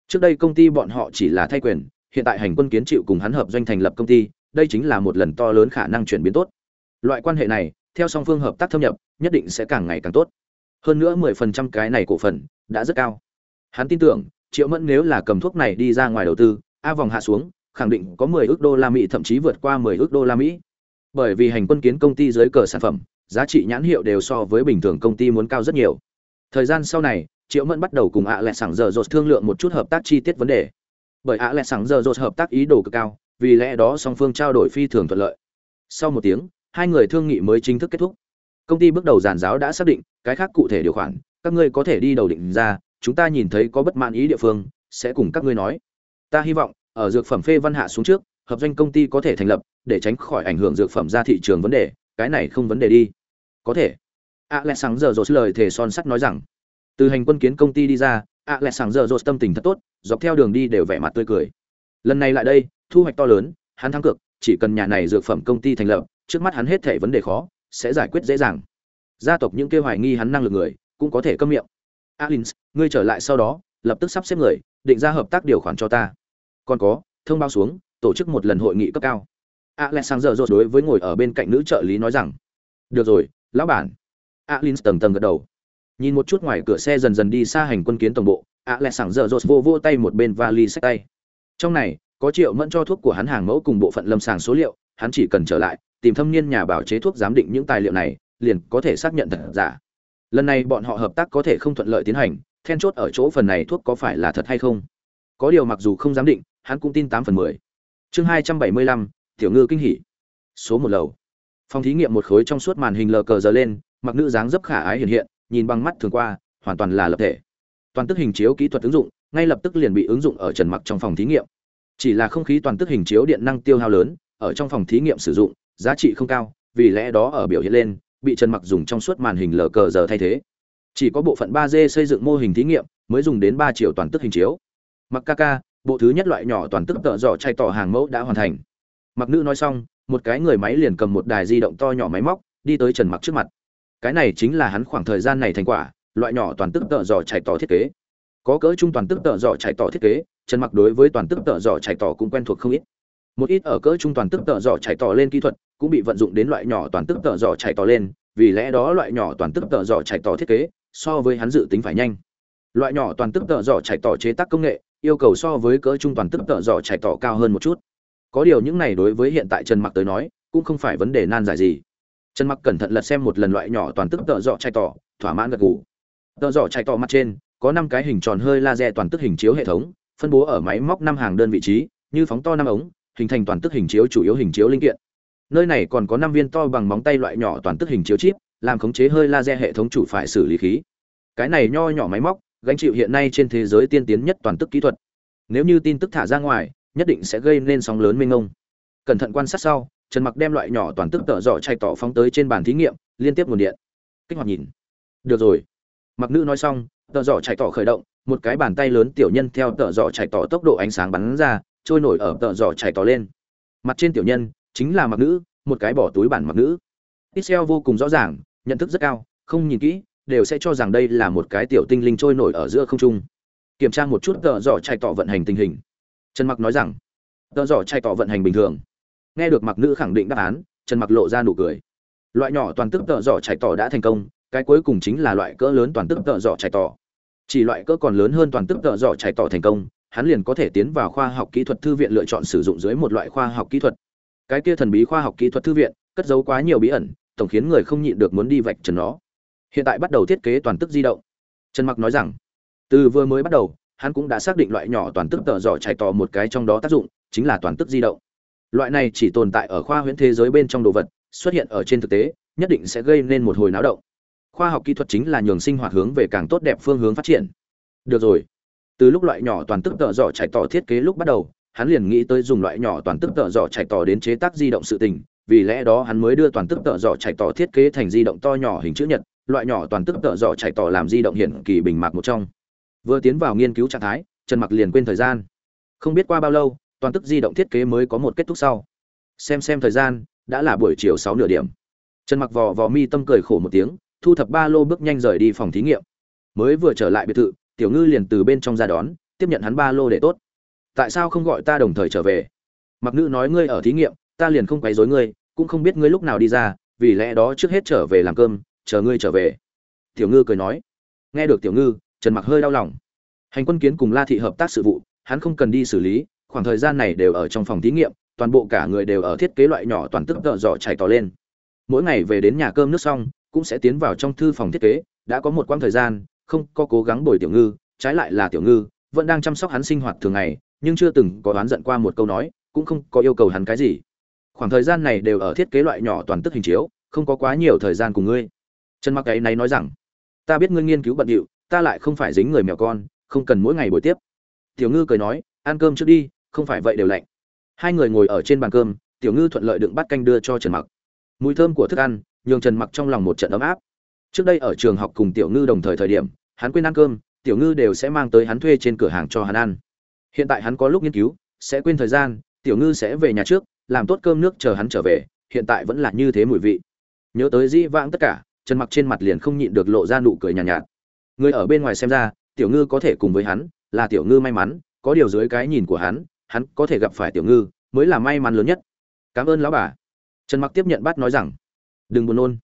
Trước đây công ty bọn họ chỉ là thay quyền, hiện tại hành quân kiến chịu cùng hắn hợp doanh thành lập công ty, đây chính là một lần to lớn khả năng chuyển biến tốt. Loại quan hệ này, theo song phương hợp tác thâm nhập, nhất định sẽ càng ngày càng tốt. Hơn nữa mười phần trăm cái này cổ phần, đã rất cao. Hắn tin tưởng, triệu mẫn nếu là cầm thuốc này đi ra ngoài đầu tư a vòng hạ xuống, khẳng định có mười ước đô la mỹ, thậm chí vượt qua mười ước đô la mỹ. Bởi vì hành quân kiến công ty dưới cờ sản phẩm, giá trị nhãn hiệu đều so với bình thường công ty muốn cao rất nhiều. Thời gian sau này, triệu mẫn bắt đầu cùng ạ lẹ sảng giờ dột thương lượng một chút hợp tác chi tiết vấn đề. Bởi ạ lẹ sảng giờ dột hợp tác ý đồ cực cao, vì lẽ đó song phương trao đổi phi thường thuận lợi. Sau một tiếng, hai người thương nghị mới chính thức kết thúc. Công ty bước đầu giàn giáo đã xác định, cái khác cụ thể điều khoản, các ngươi có thể đi đầu định ra, chúng ta nhìn thấy có bất mãn ý địa phương, sẽ cùng các ngươi nói ta hy vọng, ở dược phẩm phê văn hạ xuống trước, hợp doanh công ty có thể thành lập, để tránh khỏi ảnh hưởng dược phẩm ra thị trường vấn đề, cái này không vấn đề đi. Có thể. A lẽ sáng giờ rồi lời thề son sắt nói rằng. Từ hành quân kiến công ty đi ra a lẽ sáng giờ rồi tâm tình thật tốt, dọc theo đường đi đều vẻ mặt tươi cười. Lần này lại đây, thu hoạch to lớn, hắn thắng cược, chỉ cần nhà này dược phẩm công ty thành lập, trước mắt hắn hết thảy vấn đề khó, sẽ giải quyết dễ dàng. Gia tộc những kêu hoài nghi hắn năng lực người, cũng có thể câm miệng. Alins, ngươi trở lại sau đó, lập tức sắp xếp người, định ra hợp tác điều khoản cho ta còn có, thông báo xuống, tổ chức một lần hội nghị cấp cao. Alexander rột đối với ngồi ở bên cạnh nữ trợ lý nói rằng, được rồi, lão bản. Alins tầng tầng gật đầu. Nhìn một chút ngoài cửa xe dần dần đi xa hành quân kiến tổng bộ, alexander rột vô vô tay một bên vali sách tay. Trong này, có triệu mẫn cho thuốc của hắn hàng mẫu cùng bộ phận lâm sàng số liệu, hắn chỉ cần trở lại, tìm thâm niên nhà bảo chế thuốc giám định những tài liệu này, liền có thể xác nhận thật giả. Lần này bọn họ hợp tác có thể không thuận lợi tiến hành, then chốt ở chỗ phần này thuốc có phải là thật hay không? Có điều mặc dù không giám định, hắn cũng tin tám phần mười. Chương hai trăm bảy mươi lăm, tiểu ngư kinh hỉ. Số một lầu. Phòng thí nghiệm một khối trong suốt màn hình lờ cờ giờ lên, mặc nữ dáng dấp khả ái hiện hiện, nhìn bằng mắt thường qua, hoàn toàn là lập thể. Toàn tức hình chiếu kỹ thuật ứng dụng, ngay lập tức liền bị ứng dụng ở trần mặc trong phòng thí nghiệm. Chỉ là không khí toàn tức hình chiếu điện năng tiêu hao lớn, ở trong phòng thí nghiệm sử dụng, giá trị không cao, vì lẽ đó ở biểu hiện lên, bị trần mặc dùng trong suốt màn hình lờ cờ giờ thay thế. Chỉ có bộ phận 3D xây dựng mô hình thí nghiệm, mới dùng đến 3 triệu toàn tức hình chiếu mặc ca bộ thứ nhất loại nhỏ toàn tức tợ dò chay tỏ hàng mẫu đã hoàn thành. Mặc nữ nói xong, một cái người máy liền cầm một đài di động to nhỏ máy móc, đi tới trần mặc trước mặt. Cái này chính là hắn khoảng thời gian này thành quả, loại nhỏ toàn tức tợ dò chạy tỏ thiết kế. Có cỡ trung toàn tức tợ dò chạy tỏ thiết kế, trần mặc đối với toàn tức tợ dò chạy tỏ cũng quen thuộc không ít. Một ít ở cỡ trung toàn tức tợ dò chạy tỏ lên kỹ thuật, cũng bị vận dụng đến loại nhỏ toàn tức tợ dò chạy tỏ lên, vì lẽ đó loại nhỏ toàn tức tợ dò chạy tỏ thiết kế, so với hắn dự tính phải nhanh. Loại nhỏ toàn tức tợ dò chạy tỏ chế tác công nghệ yêu cầu so với cỡ trung toàn tức tợ dọ chạy tỏ cao hơn một chút. Có điều những này đối với hiện tại trần mặc tới nói, cũng không phải vấn đề nan giải gì. Trần mặc cẩn thận lật xem một lần loại nhỏ toàn tức tợ dọ chạy tỏ, thỏa mãn gật gù. Tợ dọ chạy tỏ mặt trên, có năm cái hình tròn hơi laser toàn tức hình chiếu hệ thống, phân bố ở máy móc năm hàng đơn vị trí, như phóng to năm ống, hình thành toàn tức hình chiếu chủ yếu hình chiếu linh kiện. Nơi này còn có năm viên to bằng móng tay loại nhỏ toàn tức hình chiếu chip, làm khống chế hơi laser hệ thống chủ phải xử lý khí. Cái này nho nhỏ máy móc gánh chịu hiện nay trên thế giới tiên tiến nhất toàn tức kỹ thuật. Nếu như tin tức thả ra ngoài, nhất định sẽ gây nên sóng lớn mênh mông. Cẩn thận quan sát sau, trần mặc đem loại nhỏ toàn tức tợ dọ chạy tỏ phóng tới trên bàn thí nghiệm, liên tiếp nguồn điện. Kích hoạt nhìn. Được rồi. Mặc nữ nói xong, tợ dọ chạy tỏ khởi động, một cái bàn tay lớn tiểu nhân theo tợ dọ chạy tỏ tốc độ ánh sáng bắn ra, trôi nổi ở tợ dọ chạy tỏ lên. Mặt trên tiểu nhân chính là mặc nữ, một cái bỏ túi bản mặc nữ. Excel vô cùng rõ ràng, nhận thức rất cao, không nhìn kỹ đều sẽ cho rằng đây là một cái tiểu tinh linh trôi nổi ở giữa không trung. Kiểm tra một chút tợ dò chạy tỏ vận hành tình hình. Trần mặc nói rằng tợ dò chạy tỏ vận hành bình thường. Nghe được mặc nữ khẳng định đáp án, trần mặc lộ ra nụ cười. Loại nhỏ toàn tức tợ dò chạy tỏ đã thành công, cái cuối cùng chính là loại cỡ lớn toàn tức tợ dò chạy tỏ. Chỉ loại cỡ còn lớn hơn toàn tức tợ dò chạy tỏ thành công, hắn liền có thể tiến vào khoa học kỹ thuật thư viện lựa chọn sử dụng dưới một loại khoa học kỹ thuật. Cái kia thần bí khoa học kỹ thuật thư viện, cất giấu quá nhiều bí ẩn, tổng khiến người không nhịn được muốn đi vạch trần nó hiện tại bắt đầu thiết kế toàn tức di động. Trần mặc nói rằng, từ vừa mới bắt đầu, hắn cũng đã xác định loại nhỏ toàn tức tợ dọ chạy tỏ một cái trong đó tác dụng, chính là toàn tức di động. Loại này chỉ tồn tại ở khoa huyễn thế giới bên trong đồ vật, xuất hiện ở trên thực tế, nhất định sẽ gây nên một hồi náo động. Khoa học kỹ thuật chính là nhường sinh hoạt hướng về càng tốt đẹp phương hướng phát triển. Được rồi. Từ lúc loại nhỏ toàn tức tợ dọ chạy tỏ thiết kế lúc bắt đầu, hắn liền nghĩ tới dùng loại nhỏ toàn tức tợ dọ chạy tỏ đến chế tác di động sự tình, vì lẽ đó hắn mới đưa toàn tức tợ dọ chạy tỏ thiết kế thành di động to nhỏ hình chữ nhật loại nhỏ toàn tức tợ dọ chạy tỏ làm di động hiển kỳ bình mạc một trong. Vừa tiến vào nghiên cứu trạng thái, trần mặc liền quên thời gian. Không biết qua bao lâu, toàn tức di động thiết kế mới có một kết thúc sau. Xem xem thời gian, đã là buổi chiều sáu nửa điểm. Trần mặc vò vò mi tâm cười khổ một tiếng, thu thập ba lô bước nhanh rời đi phòng thí nghiệm. Mới vừa trở lại biệt thự, tiểu ngư liền từ bên trong ra đón, tiếp nhận hắn ba lô để tốt. Tại sao không gọi ta đồng thời trở về? Mặc nữ nói, ngươi ở thí nghiệm, ta liền không quấy rối ngươi, cũng không biết ngươi lúc nào đi ra, vì lẽ đó trước hết trở về làm cơm chờ ngươi trở về. Tiểu ngư cười nói. Nghe được tiểu ngư, trần mặc hơi đau lòng. Hành quân kiến cùng la thị hợp tác sự vụ, hắn không cần đi xử lý, khoảng thời gian này đều ở trong phòng thí nghiệm, toàn bộ cả người đều ở thiết kế loại nhỏ toàn tức tợ dọ chạy tỏ lên. Mỗi ngày về đến nhà cơm nước xong, cũng sẽ tiến vào trong thư phòng thiết kế, đã có một quãng thời gian, không có cố gắng bồi tiểu ngư, trái lại là tiểu ngư, vẫn đang chăm sóc hắn sinh hoạt thường ngày, nhưng chưa từng có đoán giận qua một câu nói, cũng không có yêu cầu hắn cái gì. Khoảng thời gian này đều ở thiết kế loại nhỏ toàn tức hình chiếu, không có quá nhiều thời gian cùng ngươi trần mặc ấy này nói rằng, ta biết ngươi nghiên cứu bận điệu, ta lại không phải dính người mèo con, không cần mỗi ngày buổi tiếp. Tiểu ngư cười nói, ăn cơm trước đi, không phải vậy đều lạnh. Hai người ngồi ở trên bàn cơm, tiểu ngư thuận lợi đựng bát canh đưa cho trần mặc. Mùi thơm của thức ăn nhường trần mặc trong lòng một trận ấm áp. Trước đây ở trường học cùng tiểu ngư đồng thời thời điểm, hắn quên ăn cơm, tiểu ngư đều sẽ mang tới hắn thuê trên cửa hàng cho hắn ăn. Hiện tại hắn có lúc nghiên cứu, sẽ quên thời gian, tiểu ngư sẽ về nhà trước, làm tốt cơm nước chờ hắn trở về, hiện tại vẫn là như thế mùi vị. Nhớ tới dĩ vãng tất cả trần mặc trên mặt liền không nhịn được lộ ra nụ cười nhàn nhạt, nhạt. Người ở bên ngoài xem ra tiểu ngư có thể cùng với hắn là tiểu ngư may mắn có điều dưới cái nhìn của hắn hắn có thể gặp phải tiểu ngư mới là may mắn lớn nhất. Cảm ơn lão bà. Trần mặc tiếp nhận bát nói rằng đừng buồn nôn.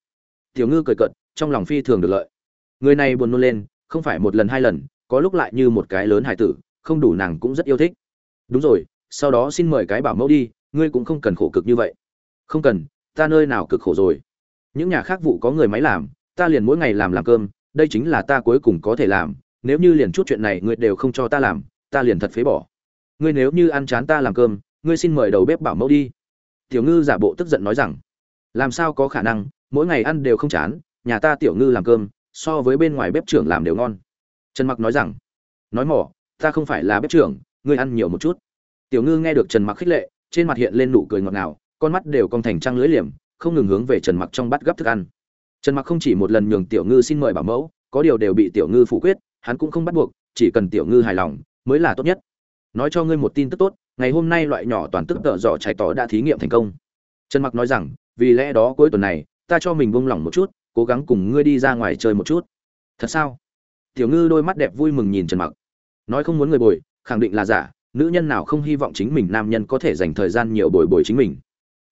Tiểu ngư cười cợt trong lòng phi thường được lợi. Người này buồn nôn lên không phải một lần hai lần có lúc lại như một cái lớn hải tử không đủ nàng cũng rất yêu thích. Đúng rồi sau đó xin mời cái bảo mẫu đi ngươi cũng không cần khổ cực như vậy. Không cần ta nơi nào cực khổ rồi? Những nhà khác vụ có người máy làm, ta liền mỗi ngày làm làm cơm, đây chính là ta cuối cùng có thể làm, nếu như liền chút chuyện này ngươi đều không cho ta làm, ta liền thật phế bỏ. Ngươi nếu như ăn chán ta làm cơm, ngươi xin mời đầu bếp bảo mẫu đi. Tiểu ngư giả bộ tức giận nói rằng. Làm sao có khả năng, mỗi ngày ăn đều không chán, nhà ta tiểu ngư làm cơm, so với bên ngoài bếp trưởng làm đều ngon. Trần mặc nói rằng. Nói mỏ, ta không phải là bếp trưởng, ngươi ăn nhiều một chút. Tiểu ngư nghe được trần mặc khích lệ, trên mặt hiện lên nụ cười ngọt ngào, con mắt đều cong thành trăng lưỡi liềm không ngừng hướng về trần mặc trong bát gấp thức ăn. Trần mặc không chỉ một lần nhường tiểu ngư xin mời bảo mẫu, có điều đều bị tiểu ngư phủ quyết, hắn cũng không bắt buộc, chỉ cần tiểu ngư hài lòng mới là tốt nhất. Nói cho ngươi một tin tức tốt, ngày hôm nay loại nhỏ toàn tức tợ dọ chạy tỏ đã thí nghiệm thành công. Trần mặc nói rằng, vì lẽ đó cuối tuần này, ta cho mình buông lỏng một chút, cố gắng cùng ngươi đi ra ngoài chơi một chút. Thật sao? Tiểu ngư đôi mắt đẹp vui mừng nhìn trần mặc. Nói không muốn người bồi, khẳng định là giả, nữ nhân nào không hy vọng chính mình nam nhân có thể dành thời gian nhiều bồi bồi chính mình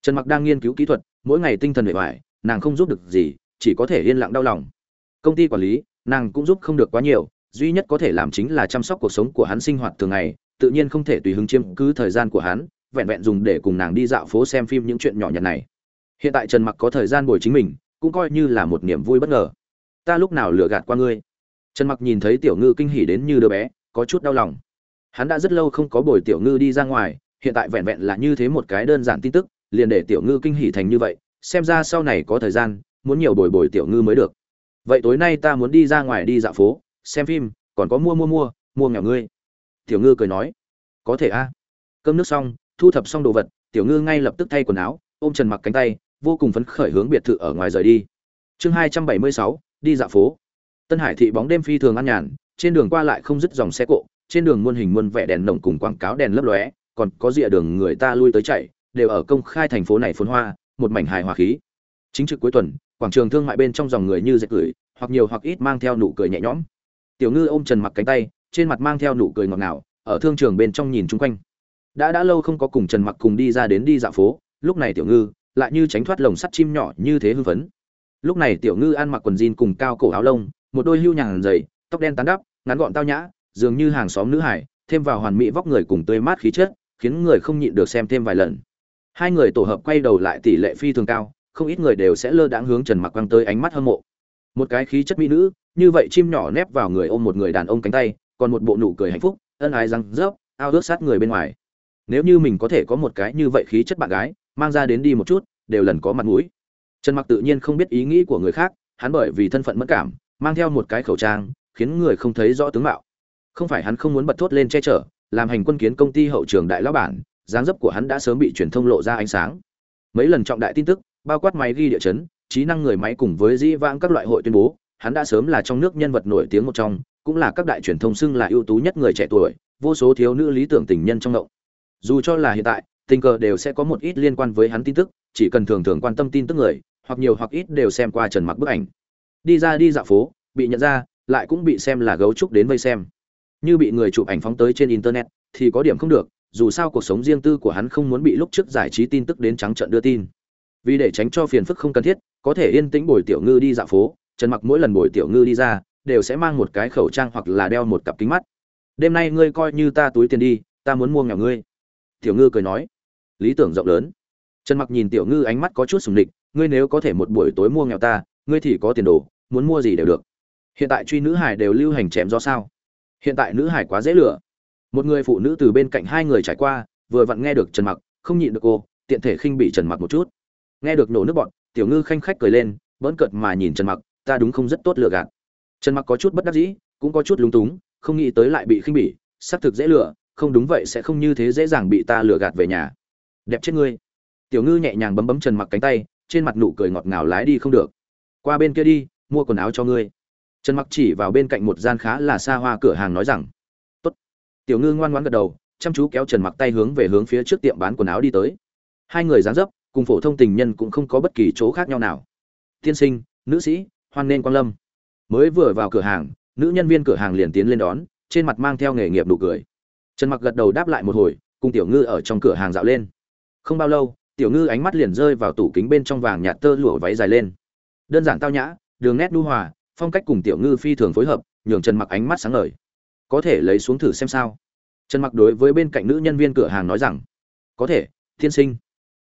trần mặc đang nghiên cứu kỹ thuật, mỗi ngày tinh thần bề ngoài nàng không giúp được gì, chỉ có thể yên lặng đau lòng. Công ty quản lý, nàng cũng giúp không được quá nhiều, duy nhất có thể làm chính là chăm sóc cuộc sống của hắn sinh hoạt thường ngày, tự nhiên không thể tùy hứng chiếm cứ thời gian của hắn, vẹn vẹn dùng để cùng nàng đi dạo phố xem phim những chuyện nhỏ nhặt này. Hiện tại trần mặc có thời gian bồi chính mình, cũng coi như là một niềm vui bất ngờ. Ta lúc nào lừa gạt qua ngươi? Trần mặc nhìn thấy tiểu ngư kinh hỉ đến như đứa bé, có chút đau lòng. Hắn đã rất lâu không có bồi tiểu ngư đi ra ngoài, hiện tại vẹn vẹn là như thế một cái đơn giản tin tức liền để tiểu ngư kinh hỉ thành như vậy, xem ra sau này có thời gian, muốn nhiều bồi bồi tiểu ngư mới được. Vậy tối nay ta muốn đi ra ngoài đi dạo phố, xem phim, còn có mua mua mua mua nghèo ngươi. Tiểu ngư cười nói. Có thể a. Cơm nước xong, thu thập xong đồ vật, tiểu ngư ngay lập tức thay quần áo, ôm trần mặc cánh tay, vô cùng phấn khởi hướng biệt thự ở ngoài rời đi. Chương hai trăm bảy mươi sáu, đi dạo phố. Tân hải thị bóng đêm phi thường ăn nhàn, trên đường qua lại không dứt dòng xe cộ, trên đường muôn hình muôn vẻ đèn nồng cùng quảng cáo đèn lấp lóe, còn có rìa đường người ta lui tới chạy đều ở công khai thành phố này phồn hoa, một mảnh hài hòa khí. Chính trực cuối tuần, quảng trường thương mại bên trong dòng người như dệt cười hoặc nhiều hoặc ít mang theo nụ cười nhẹ nhõm. Tiểu ngư ôm trần mặc cánh tay, trên mặt mang theo nụ cười ngọt ngào, ở thương trường bên trong nhìn chung quanh. Đã đã lâu không có cùng trần mặc cùng đi ra đến đi dạo phố, lúc này tiểu ngư lại như tránh thoát lồng sắt chim nhỏ như thế hưng phấn. Lúc này tiểu ngư ăn mặc quần jean cùng cao cổ áo lông, một đôi hưu nhàn dày, tóc đen tán đắp, ngắn gọn tao nhã, dường như hàng xóm nữ hải, thêm vào hoàn mỹ vóc người cùng tươi mát khí chất, khiến người không nhịn được xem thêm vài lần hai người tổ hợp quay đầu lại tỷ lệ phi thường cao, không ít người đều sẽ lơ đãng hướng trần mặc quăng tới ánh mắt hâm mộ. Một cái khí chất mỹ nữ, như vậy chim nhỏ nép vào người ôm một người đàn ông cánh tay, còn một bộ nụ cười hạnh phúc, ân ái răng rớp, ao ước sát người bên ngoài. Nếu như mình có thể có một cái như vậy khí chất bạn gái, mang ra đến đi một chút, đều lần có mặt mũi. Trần mặc tự nhiên không biết ý nghĩ của người khác, hắn bởi vì thân phận mất cảm, mang theo một cái khẩu trang, khiến người không thấy rõ tướng mạo. Không phải hắn không muốn bật thốt lên che chở, làm hành quân kiến công ty hậu trường đại lão bản dáng dấp của hắn đã sớm bị truyền thông lộ ra ánh sáng. Mấy lần trọng đại tin tức, bao quát máy ghi địa chấn, trí năng người máy cùng với dĩ vãng các loại hội tuyên bố, hắn đã sớm là trong nước nhân vật nổi tiếng một trong, cũng là các đại truyền thông xưng là ưu tú nhất người trẻ tuổi, vô số thiếu nữ lý tưởng tình nhân trong động. Dù cho là hiện tại, tình cờ đều sẽ có một ít liên quan với hắn tin tức, chỉ cần thường thường quan tâm tin tức người, hoặc nhiều hoặc ít đều xem qua trần mặc bức ảnh. Đi ra đi dạo phố, bị nhận ra, lại cũng bị xem là gấu trúc đến vây xem. Như bị người chụp ảnh phóng tới trên internet, thì có điểm không được dù sao cuộc sống riêng tư của hắn không muốn bị lúc trước giải trí tin tức đến trắng trận đưa tin. Vì để tránh cho phiền phức không cần thiết, có thể yên tĩnh bồi tiểu ngư đi dạo phố, trần mặc mỗi lần bồi tiểu ngư đi ra, đều sẽ mang một cái khẩu trang hoặc là đeo một cặp kính mắt. Đêm nay ngươi coi như ta túi tiền đi, ta muốn mua nghèo ngươi. Tiểu ngư cười nói. Lý tưởng rộng lớn. Trần mặc nhìn tiểu ngư ánh mắt có chút sùng địch ngươi nếu có thể một buổi tối mua nghèo ta, ngươi thì có tiền đồ, muốn mua gì đều được. Hiện tại truy nữ hải đều lưu hành chém do sao? Hiện tại nữ hải quá dễ lừa một người phụ nữ từ bên cạnh hai người trải qua, vừa vặn nghe được trần mặc, không nhịn được cô, tiện thể khinh bị trần mặc một chút. Nghe được nổ nước bọn, tiểu ngư khanh khách cười lên, bỡn cợt mà nhìn trần mặc, ta đúng không rất tốt lừa gạt. Trần mặc có chút bất đắc dĩ, cũng có chút lúng túng, không nghĩ tới lại bị khinh bỉ, xác thực dễ lừa, không đúng vậy sẽ không như thế dễ dàng bị ta lừa gạt về nhà. Đẹp chết ngươi. Tiểu ngư nhẹ nhàng bấm bấm trần mặc cánh tay, trên mặt nụ cười ngọt ngào lái đi không được. Qua bên kia đi, mua quần áo cho ngươi. Trần mặc chỉ vào bên cạnh một gian khá là xa hoa cửa hàng nói rằng tiểu ngư ngoan ngoãn gật đầu, chăm chú kéo trần mặc tay hướng về hướng phía trước tiệm bán quần áo đi tới. Hai người dáng dấp, cùng phổ thông tình nhân cũng không có bất kỳ chỗ khác nhau nào. Tiên sinh, nữ sĩ, hoan nên quang lâm. Mới vừa vào cửa hàng, nữ nhân viên cửa hàng liền tiến lên đón, trên mặt mang theo nghề nghiệp nụ cười. Trần mặc gật đầu đáp lại một hồi, cùng tiểu ngư ở trong cửa hàng dạo lên. Không bao lâu, tiểu ngư ánh mắt liền rơi vào tủ kính bên trong vàng nhạt tơ lụa váy dài lên. Đơn giản tao nhã, đường nét đu hòa, phong cách cùng tiểu ngư phi thường phối hợp, nhường trần mặc ánh mắt sáng ngời có thể lấy xuống thử xem sao. Trần mặc đối với bên cạnh nữ nhân viên cửa hàng nói rằng, có thể thiên sinh.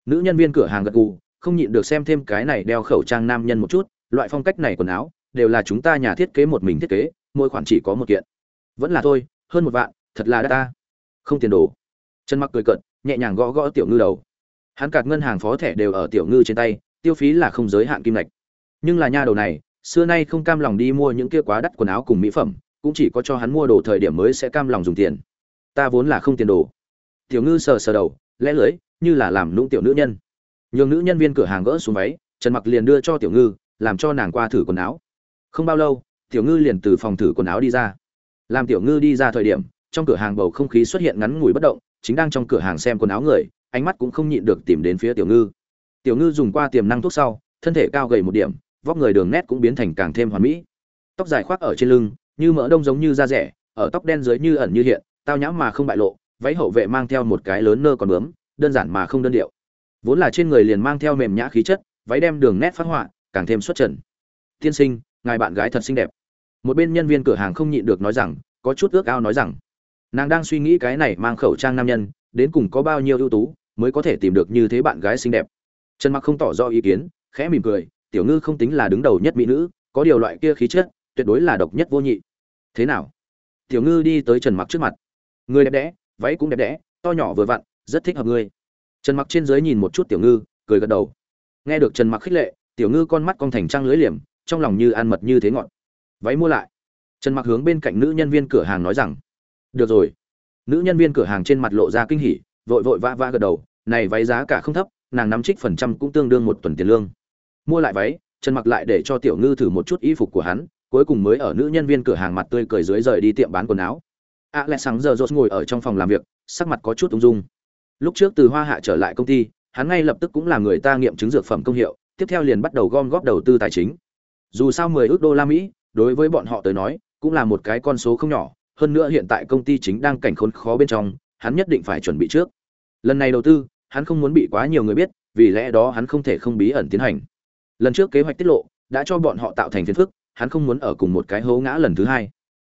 Nữ nhân viên cửa hàng gật gù, không nhịn được xem thêm cái này đeo khẩu trang nam nhân một chút, loại phong cách này quần áo, đều là chúng ta nhà thiết kế một mình thiết kế, mỗi khoản chỉ có một kiện. Vẫn là thôi, hơn một vạn, thật là đa ta. Không tiền đồ. Trần mặc cười cận nhẹ nhàng gõ gõ tiểu ngư đầu. Hắn cạt ngân hàng phó thẻ đều ở tiểu ngư trên tay, tiêu phí là không giới hạn kim lệch nhưng là nha đầu này, xưa nay không cam lòng đi mua những kia quá đắt quần áo cùng mỹ phẩm cũng chỉ có cho hắn mua đồ thời điểm mới sẽ cam lòng dùng tiền. Ta vốn là không tiền đồ. Tiểu ngư sờ sờ đầu, lẽ lưới, như là làm nũng tiểu nữ nhân. Nhường nữ nhân viên cửa hàng gỡ xuống váy, trần mặc liền đưa cho tiểu ngư, làm cho nàng qua thử quần áo. Không bao lâu, tiểu ngư liền từ phòng thử quần áo đi ra. Làm tiểu ngư đi ra thời điểm, trong cửa hàng bầu không khí xuất hiện ngắn ngủi bất động, chính đang trong cửa hàng xem quần áo người, ánh mắt cũng không nhịn được tìm đến phía tiểu ngư. Tiểu ngư dùng qua tiềm năng thuốc sau, thân thể cao gầy một điểm, vóc người đường nét cũng biến thành càng thêm hoàn mỹ. Tóc dài khoác ở trên lưng như mỡ đông giống như da rẻ, ở tóc đen dưới như ẩn như hiện, tao nhã mà không bại lộ, váy hậu vệ mang theo một cái lớn nơ còn bướm, đơn giản mà không đơn điệu. Vốn là trên người liền mang theo mềm nhã khí chất, váy đem đường nét phát họa, càng thêm xuất trần. Tiên sinh, ngài bạn gái thật xinh đẹp. Một bên nhân viên cửa hàng không nhịn được nói rằng, có chút ước ao nói rằng, nàng đang suy nghĩ cái này mang khẩu trang nam nhân, đến cùng có bao nhiêu ưu tú mới có thể tìm được như thế bạn gái xinh đẹp. Trần mặc không tỏ rõ ý kiến, khẽ mỉm cười, tiểu ngư không tính là đứng đầu nhất mỹ nữ, có điều loại kia khí chất tuyệt đối là độc nhất vô nhị. Thế nào? Tiểu ngư đi tới trần mặc trước mặt. Người đẹp đẽ, váy cũng đẹp đẽ, to nhỏ vừa vặn, rất thích hợp ngươi. Trần mặc trên dưới nhìn một chút tiểu ngư, cười gật đầu. Nghe được trần mặc khích lệ, tiểu ngư con mắt con thành trăng lưới liềm, trong lòng như ăn mật như thế ngọt. Váy mua lại. Trần mặc hướng bên cạnh nữ nhân viên cửa hàng nói rằng, được rồi. Nữ nhân viên cửa hàng trên mặt lộ ra kinh hỉ, vội vội vã vã gật đầu, này váy giá cả không thấp, nàng nắm trích phần trăm cũng tương đương một tuần tiền lương. Mua lại váy, trần mặc lại để cho tiểu ngư thử một chút y phục của hắn cuối cùng mới ở nữ nhân viên cửa hàng mặt tươi cười dưới rời đi tiệm bán quần áo. A lẽ sáng giờ rốt ngồi ở trong phòng làm việc, sắc mặt có chút ung dung. Lúc trước từ hoa hạ trở lại công ty, hắn ngay lập tức cũng là người ta nghiệm chứng dược phẩm công hiệu, tiếp theo liền bắt đầu gom góp đầu tư tài chính. Dù sao 10 ước đô la mỹ, đối với bọn họ tới nói, cũng là một cái con số không nhỏ, hơn nữa hiện tại công ty chính đang cảnh khốn khó bên trong, hắn nhất định phải chuẩn bị trước. Lần này đầu tư, hắn không muốn bị quá nhiều người biết, vì lẽ đó hắn không thể không bí ẩn tiến hành. Lần trước kế hoạch tiết lộ, đã cho bọn họ tạo thành phiền phức hắn không muốn ở cùng một cái hố ngã lần thứ hai.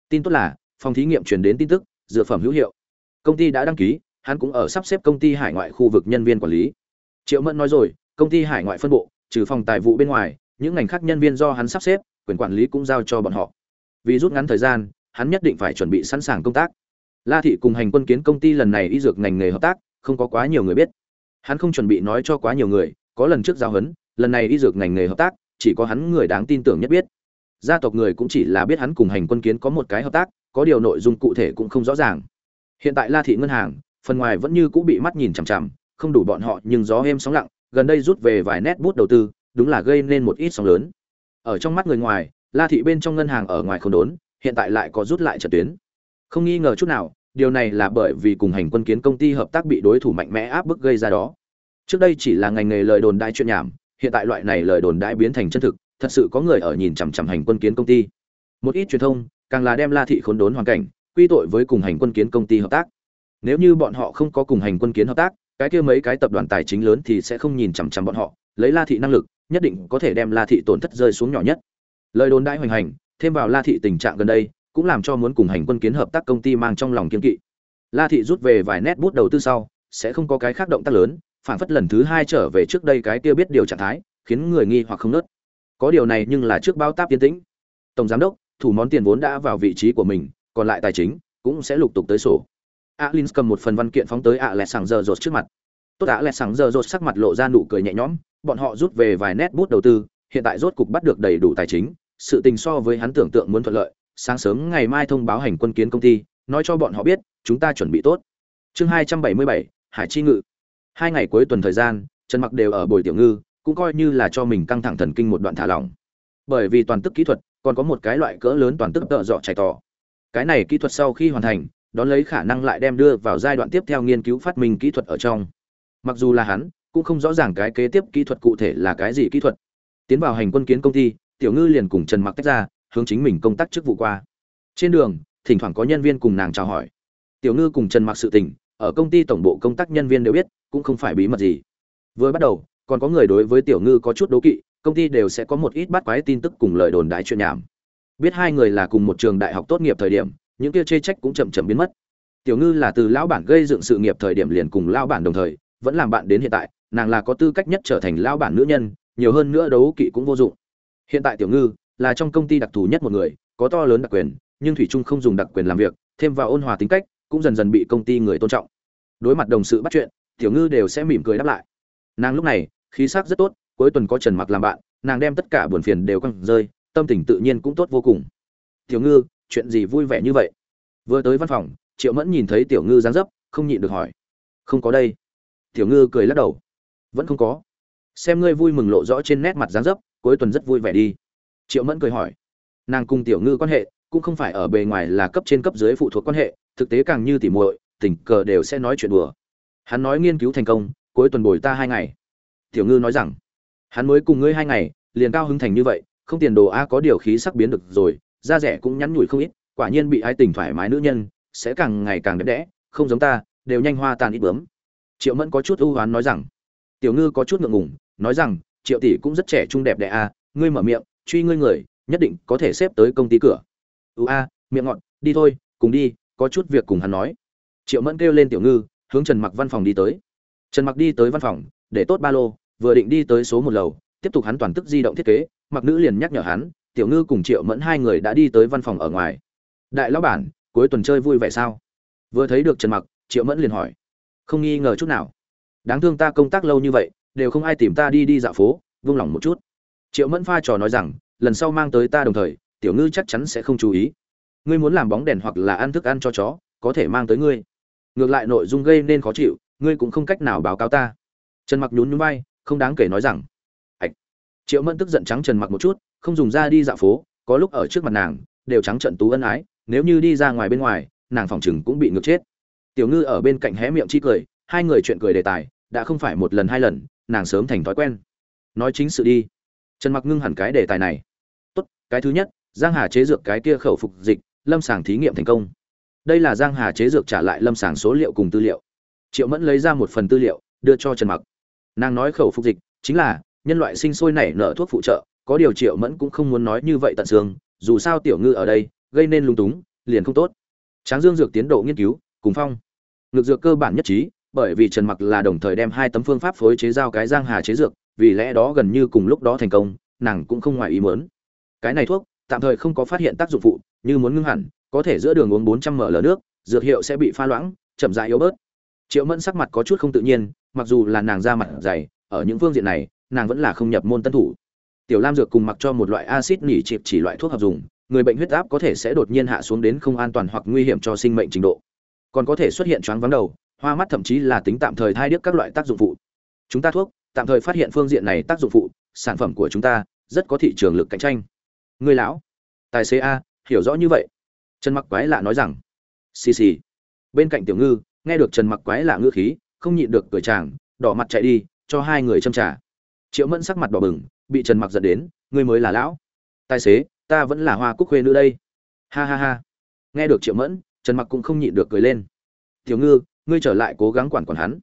Tin tốt là, phòng thí nghiệm truyền đến tin tức, dược phẩm hữu hiệu. Công ty đã đăng ký, hắn cũng ở sắp xếp công ty hải ngoại khu vực nhân viên quản lý. Triệu mẫn nói rồi, công ty hải ngoại phân bộ, trừ phòng tài vụ bên ngoài, những ngành khác nhân viên do hắn sắp xếp, quyền quản lý cũng giao cho bọn họ. Vì rút ngắn thời gian, hắn nhất định phải chuẩn bị sẵn sàng công tác. La thị cùng hành quân kiến công ty lần này y dược ngành nghề hợp tác, không có quá nhiều người biết. Hắn không chuẩn bị nói cho quá nhiều người, có lần trước giao hấn lần này y dược ngành nghề hợp tác, chỉ có hắn người đáng tin tưởng nhất biết gia tộc người cũng chỉ là biết hắn cùng hành quân kiến có một cái hợp tác, có điều nội dung cụ thể cũng không rõ ràng. Hiện tại la thị ngân hàng, phần ngoài vẫn như cũng bị mắt nhìn chằm chằm, không đủ bọn họ, nhưng gió êm sóng lặng, gần đây rút về vài nét bút đầu tư, đúng là gây nên một ít sóng lớn. Ở trong mắt người ngoài, la thị bên trong ngân hàng ở ngoài không đốn, hiện tại lại có rút lại trận tuyến. Không nghi ngờ chút nào, điều này là bởi vì cùng hành quân kiến công ty hợp tác bị đối thủ mạnh mẽ áp bức gây ra đó. Trước đây chỉ là ngành nghề lời đồn đại chuyện nhảm, hiện tại loại này lời đồn đại biến thành chân thực thật sự có người ở nhìn chằm chằm hành quân kiến công ty. Một ít truyền thông, càng là đem la thị khốn đốn hoàn cảnh, quy tội với cùng hành quân kiến công ty hợp tác. Nếu như bọn họ không có cùng hành quân kiến hợp tác, cái kia mấy cái tập đoàn tài chính lớn thì sẽ không nhìn chằm chằm bọn họ, lấy la thị năng lực, nhất định có thể đem la thị tổn thất rơi xuống nhỏ nhất. Lời đồn đại hoành hành, thêm vào la thị tình trạng gần đây, cũng làm cho muốn cùng hành quân kiến hợp tác công ty mang trong lòng kiên kỵ. La thị rút về vài nét bút đầu tư sau, sẽ không có cái khác động tác lớn, phản phất lần thứ hai trở về trước đây cái kia biết điều trạng thái, khiến người nghi hoặc không nớt có điều này nhưng là trước bao táp tiến tĩnh. Tổng giám đốc, thủ món tiền vốn đã vào vị trí của mình, còn lại tài chính cũng sẽ lục tục tới sổ. Alin cầm một phần văn kiện phóng tới ạ lẹ sàng giờ rột trước mặt. Tốt ạ lẹ sàng giờ rột sắc mặt lộ ra nụ cười nhẹ nhõm, bọn họ rút về vài nét bút đầu tư, hiện tại rốt cục bắt được đầy đủ tài chính, sự tình so với hắn tưởng tượng muốn thuận lợi. Sáng sớm ngày mai thông báo hành quân kiến công ty, nói cho bọn họ biết, chúng ta chuẩn bị tốt. Chương hai trăm bảy mươi bảy, hải chi ngự. Hai ngày cuối tuần thời gian, trần mặc đều ở bồi tiểu ngư cũng coi như là cho mình căng thẳng thần kinh một đoạn thả lỏng. Bởi vì toàn tức kỹ thuật, còn có một cái loại cỡ lớn toàn tức tợ dọ chạy tỏ. Cái này kỹ thuật sau khi hoàn thành, đón lấy khả năng lại đem đưa vào giai đoạn tiếp theo nghiên cứu phát minh kỹ thuật ở trong. Mặc dù là hắn, cũng không rõ ràng cái kế tiếp kỹ thuật cụ thể là cái gì kỹ thuật. Tiến vào hành quân kiến công ty, tiểu ngư liền cùng trần mặc tách ra, hướng chính mình công tác chức vụ qua. Trên đường, thỉnh thoảng có nhân viên cùng nàng chào hỏi. Tiểu ngư cùng trần mặc sự tình, ở công ty tổng bộ công tác nhân viên đều biết, cũng không phải bí mật gì. Vừa bắt đầu còn có người đối với tiểu ngư có chút đố kỵ, công ty đều sẽ có một ít bắt quái tin tức cùng lời đồn đại chuyện nhảm. Biết hai người là cùng một trường đại học tốt nghiệp thời điểm, những kia chê trách cũng chậm chậm biến mất. Tiểu ngư là từ lão bản gây dựng sự nghiệp thời điểm liền cùng lão bản đồng thời, vẫn làm bạn đến hiện tại, nàng là có tư cách nhất trở thành lão bản nữ nhân, nhiều hơn nữa đấu kỵ cũng vô dụng. Hiện tại tiểu ngư là trong công ty đặc thù nhất một người, có to lớn đặc quyền, nhưng thủy trung không dùng đặc quyền làm việc, thêm vào ôn hòa tính cách, cũng dần dần bị công ty người tôn trọng. Đối mặt đồng sự bắt chuyện, tiểu ngư đều sẽ mỉm cười đáp lại. Nàng lúc này khí sắc rất tốt, cuối tuần có trần mặc làm bạn, nàng đem tất cả buồn phiền đều quăng rơi, tâm tình tự nhiên cũng tốt vô cùng. Tiểu ngư, chuyện gì vui vẻ như vậy? Vừa tới văn phòng, triệu mẫn nhìn thấy tiểu ngư dáng dấp, không nhịn được hỏi. Không có đây. Tiểu ngư cười lắc đầu. Vẫn không có. Xem ngươi vui mừng lộ rõ trên nét mặt dáng dấp, cuối tuần rất vui vẻ đi. Triệu mẫn cười hỏi. Nàng cùng tiểu ngư quan hệ, cũng không phải ở bề ngoài là cấp trên cấp dưới phụ thuộc quan hệ, thực tế càng như tỉ muội, tình cờ đều sẽ nói chuyện đùa. Hắn nói nghiên cứu thành công, cuối tuần bồi ta hai ngày tiểu ngư nói rằng, hắn mới cùng ngươi hai ngày, liền cao hứng thành như vậy, không tiền đồ a có điều khí sắc biến được rồi, da rẻ cũng nhắn nhủi không ít, quả nhiên bị ai tình thoải mái nữ nhân, sẽ càng ngày càng đẹp đẽ, không giống ta, đều nhanh hoa tàn ít bướm. Triệu mẫn có chút ưu hoán nói rằng, tiểu ngư có chút ngượng ngùng, nói rằng, triệu tỷ cũng rất trẻ trung đẹp đẽ a, ngươi mở miệng, truy ngươi người, nhất định có thể xếp tới công ty cửa. Ưu a, miệng ngọn đi thôi, cùng đi, có chút việc cùng hắn nói. Triệu mẫn kêu lên tiểu ngư, hướng trần mặc văn phòng đi tới. Trần mặc đi tới văn phòng, để tốt ba lô vừa định đi tới số một lầu, tiếp tục hắn toàn tức di động thiết kế, mặc nữ liền nhắc nhở hắn, tiểu ngư cùng triệu mẫn hai người đã đi tới văn phòng ở ngoài. Đại lão bản, cuối tuần chơi vui vẻ sao? Vừa thấy được trần mặc, triệu mẫn liền hỏi. Không nghi ngờ chút nào. Đáng thương ta công tác lâu như vậy, đều không ai tìm ta đi đi dạo phố, vung lòng một chút. Triệu mẫn pha trò nói rằng, lần sau mang tới ta đồng thời, tiểu ngư chắc chắn sẽ không chú ý. Ngươi muốn làm bóng đèn hoặc là ăn thức ăn cho chó, có thể mang tới ngươi. Ngược lại nội dung gây nên khó chịu, ngươi cũng không cách nào báo cáo ta. Trần mặc nhún nhún vai không đáng kể nói rằng. Ạch triệu mẫn tức giận trắng trần mặc một chút, không dùng ra đi dạo phố, có lúc ở trước mặt nàng, đều trắng trận tú ân ái, nếu như đi ra ngoài bên ngoài, nàng phòng chừng cũng bị ngược chết. Tiểu ngư ở bên cạnh hé miệng chi cười, hai người chuyện cười đề tài, đã không phải một lần hai lần, nàng sớm thành thói quen. Nói chính sự đi. Trần mặc ngưng hẳn cái đề tài này. Tốt, cái thứ nhất, giang hà chế dược cái kia khẩu phục dịch, lâm sàng thí nghiệm thành công. Đây là giang hà chế dược trả lại lâm sàng số liệu cùng tư liệu. Triệu mẫn lấy ra một phần tư liệu, đưa cho trần mặc nàng nói khẩu phục dịch, chính là, nhân loại sinh sôi nảy nở thuốc phụ trợ, có điều triệu mẫn cũng không muốn nói như vậy tận xương, dù sao tiểu ngư ở đây, gây nên lung túng, liền không tốt. Tráng dương dược tiến độ nghiên cứu, cùng phong. Ngược dược cơ bản nhất trí, bởi vì trần mặc là đồng thời đem hai tấm phương pháp phối chế giao cái giang hà chế dược, vì lẽ đó gần như cùng lúc đó thành công, nàng cũng không ngoài ý muốn. Cái này thuốc, tạm thời không có phát hiện tác dụng phụ, như muốn ngưng hẳn, có thể giữa đường uống 400 ml nước, dược hiệu sẽ bị pha loãng, chậm rãi yếu bớt. Triệu mẫn sắc mặt có chút không tự nhiên mặc dù là nàng ra mặt dày, ở những phương diện này, nàng vẫn là không nhập môn tân thủ. Tiểu lam dược cùng mặc cho một loại axit nỉ chịp chỉ loại thuốc hợp dùng, người bệnh huyết áp có thể sẽ đột nhiên hạ xuống đến không an toàn hoặc nguy hiểm cho sinh mệnh trình độ. Còn có thể xuất hiện choáng vắng đầu, hoa mắt thậm chí là tính tạm thời thai điếc các loại tác dụng phụ. Chúng ta thuốc, tạm thời phát hiện phương diện này tác dụng phụ, sản phẩm của chúng ta rất có thị trường lực cạnh tranh. Người lão, tài xế a, hiểu rõ như vậy. Trần mặc quái lạ nói rằng, xì xì. Bên cạnh tiểu ngư, nghe được trần mặc quái lạ ngư khí không nhịn được cười chàng, đỏ mặt chạy đi, cho hai người châm trả triệu mẫn sắc mặt đỏ bừng, bị trần mặc dẫn đến, ngươi mới là lão. Tài xế, ta vẫn là hoa cúc khuê nữa đây. Ha ha ha. Nghe được triệu mẫn, trần mặc cũng không nhịn được cười lên. Tiểu ngư, ngươi trở lại cố gắng quản quản hắn.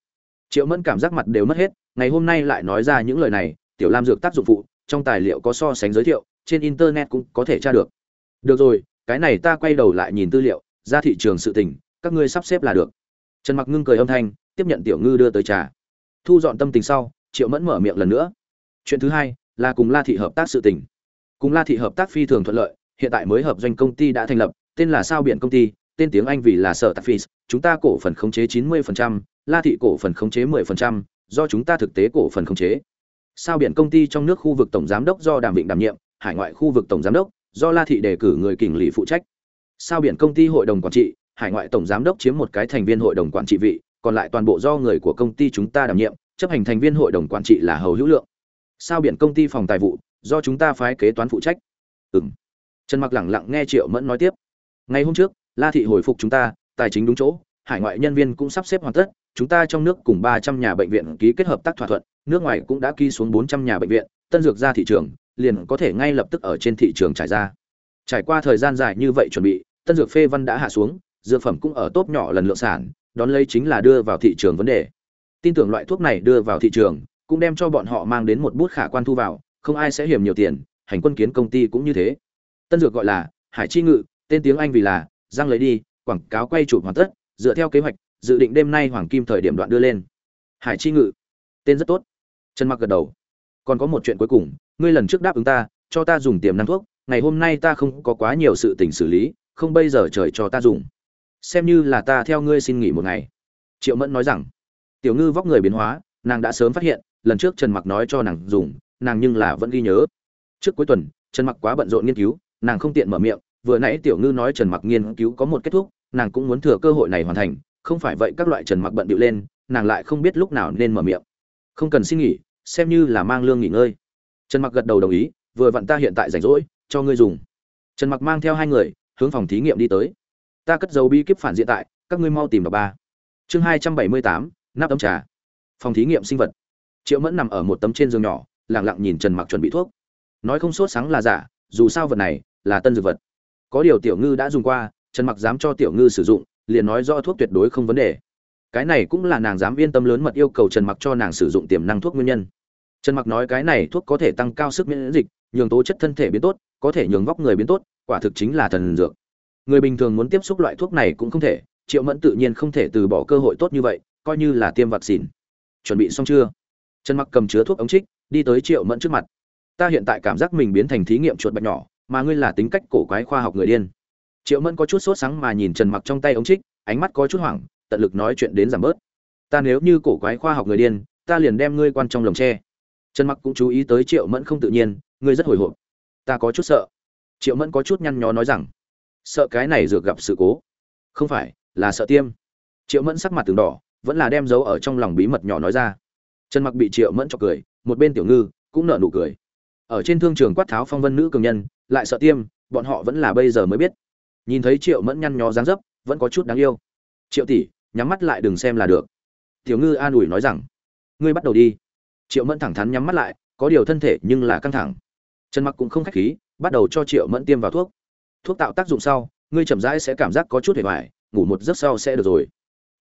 Triệu mẫn cảm giác mặt đều mất hết, ngày hôm nay lại nói ra những lời này, tiểu lam dược tác dụng phụ, trong tài liệu có so sánh giới thiệu, trên internet cũng có thể tra được. Được rồi, cái này ta quay đầu lại nhìn tư liệu, ra thị trường sự tình, các ngươi sắp xếp là được. Trần mặc ngưng cười âm thanh tiếp nhận tiểu ngư đưa tới trà. Thu dọn tâm tình sau triệu mẫn mở miệng lần nữa. Chuyện thứ hai là cùng la thị hợp tác sự tình. Cùng la thị hợp tác phi thường thuận lợi hiện tại mới hợp doanh công ty đã thành lập tên là sao biển công ty tên tiếng anh vì là sở tafis chúng ta cổ phần khống chế 90%, la thị cổ phần khống chế 10%, do chúng ta thực tế cổ phần khống chế. Sao biển công ty trong nước khu vực tổng giám đốc do đàm vịnh đảm nhiệm hải ngoại khu vực tổng giám đốc do la thị đề cử người kình lý phụ trách. Sao biển công ty hội đồng quản trị hải ngoại tổng giám đốc chiếm một cái thành viên hội đồng quản trị vị còn lại toàn bộ do người của công ty chúng ta đảm nhiệm, chấp hành thành viên hội đồng quản trị là hầu hữu lượng. Sao biển công ty phòng tài vụ, do chúng ta phái kế toán phụ trách? Ừ m trần mặc lẳng lặng nghe triệu mẫn nói tiếp. Ngày hôm trước, la thị hồi phục chúng ta, tài chính đúng chỗ, hải ngoại nhân viên cũng sắp xếp hoàn tất, chúng ta trong nước cùng 300 nhà bệnh viện ký kết hợp tác thỏa thuận, nước ngoài cũng đã ký xuống 400 nhà bệnh viện, tân dược ra thị trường, liền có thể ngay lập tức ở trên thị trường trải ra. Trải qua thời gian dài như vậy chuẩn bị, tân dược phê văn đã hạ xuống, dược phẩm cũng ở tốp nhỏ lần lượng sản đón lấy chính là đưa vào thị trường vấn đề. Tin tưởng loại thuốc này đưa vào thị trường, cũng đem cho bọn họ mang đến một bút khả quan thu vào, không ai sẽ hiểm nhiều tiền, hành quân kiến công ty cũng như thế. Tân dược gọi là hải chi ngự, tên tiếng anh vì là giang lấy đi, quảng cáo quay chụp hoàn tất, dựa theo kế hoạch, dự định đêm nay hoàng kim thời điểm đoạn đưa lên. Hải chi ngự, tên rất tốt. Trần mặc gật đầu. Còn có một chuyện cuối cùng, ngươi lần trước đáp ứng ta, cho ta dùng tiềm năng thuốc, ngày hôm nay ta không có quá nhiều sự tình xử lý, không bây giờ trời cho ta dùng xem như là ta theo ngươi xin nghỉ một ngày. Triệu mẫn nói rằng, tiểu ngư vóc người biến hóa, nàng đã sớm phát hiện, lần trước trần mặc nói cho nàng dùng, nàng nhưng là vẫn ghi nhớ. Trước cuối tuần, trần mặc quá bận rộn nghiên cứu, nàng không tiện mở miệng, vừa nãy tiểu ngư nói trần mặc nghiên cứu có một kết thúc, nàng cũng muốn thừa cơ hội này hoàn thành, không phải vậy các loại trần mặc bận điệu lên, nàng lại không biết lúc nào nên mở miệng. Không cần xin nghỉ, xem như là mang lương nghỉ ngơi. Trần mặc gật đầu đồng ý, vừa vặn ta hiện tại rảnh rỗi, cho ngươi dùng. Trần mặc mang theo hai người, hướng phòng thí nghiệm đi tới ta cất dấu bi kíp phản diện tại, các ngươi mau tìm đọc ba. Chương hai trăm bảy mươi tám, nắp ấm trà. Phòng thí nghiệm sinh vật. Triệu mẫn nằm ở một tấm trên giường nhỏ lẳng lặng nhìn trần mặc chuẩn bị thuốc. Nói không sốt sáng là giả, dù sao vật này là tân dược vật. Có điều tiểu ngư đã dùng qua, trần mặc dám cho tiểu ngư sử dụng, liền nói rõ thuốc tuyệt đối không vấn đề. Cái này cũng là nàng dám yên tâm lớn mật yêu cầu trần mặc cho nàng sử dụng tiềm năng thuốc nguyên nhân. Trần mặc nói cái này thuốc có thể tăng cao sức miễn dịch, nhường tố chất thân thể biến tốt, có thể nhường vóc người biến tốt, quả thực chính là thần dược người bình thường muốn tiếp xúc loại thuốc này cũng không thể, triệu mẫn tự nhiên không thể từ bỏ cơ hội tốt như vậy, coi như là tiêm vaccine. Chuẩn bị xong chưa? Trần mặc cầm chứa thuốc ống trích, đi tới triệu mẫn trước mặt. Ta hiện tại cảm giác mình biến thành thí nghiệm chuột bạch nhỏ, mà ngươi là tính cách cổ quái khoa học người điên. Triệu mẫn có chút sốt sáng mà nhìn trần mặc trong tay ống trích, ánh mắt có chút hoảng, tận lực nói chuyện đến giảm bớt. Ta nếu như cổ quái khoa học người điên, ta liền đem ngươi quan trong lồng tre. Trần mặc cũng chú ý tới triệu mẫn không tự nhiên, ngươi rất hồi hộp. Ta có chút sợ. Triệu mẫn có chút nhăn nhó nói rằng sợ cái này dược gặp sự cố. Không phải, là sợ tiêm. Triệu mẫn sắc mặt từng đỏ, vẫn là đem dấu ở trong lòng bí mật nhỏ nói ra. Trần mặc bị triệu mẫn cho cười, một bên tiểu ngư cũng nở nụ cười. Ở trên thương trường quát tháo phong vân nữ cường nhân, lại sợ tiêm, bọn họ vẫn là bây giờ mới biết. Nhìn thấy triệu mẫn nhăn nhó dáng dấp, vẫn có chút đáng yêu. Triệu tỷ, nhắm mắt lại đừng xem là được. Tiểu ngư an ủi nói rằng, ngươi bắt đầu đi. Triệu mẫn thẳng thắn nhắm mắt lại, có điều thân thể nhưng là căng thẳng. Trần mặc cũng không khách khí, bắt đầu cho triệu mẫn tiêm vào thuốc thuốc tạo tác dụng sau ngươi chậm rãi sẽ cảm giác có chút hề vải, ngủ một giấc sau sẽ được rồi.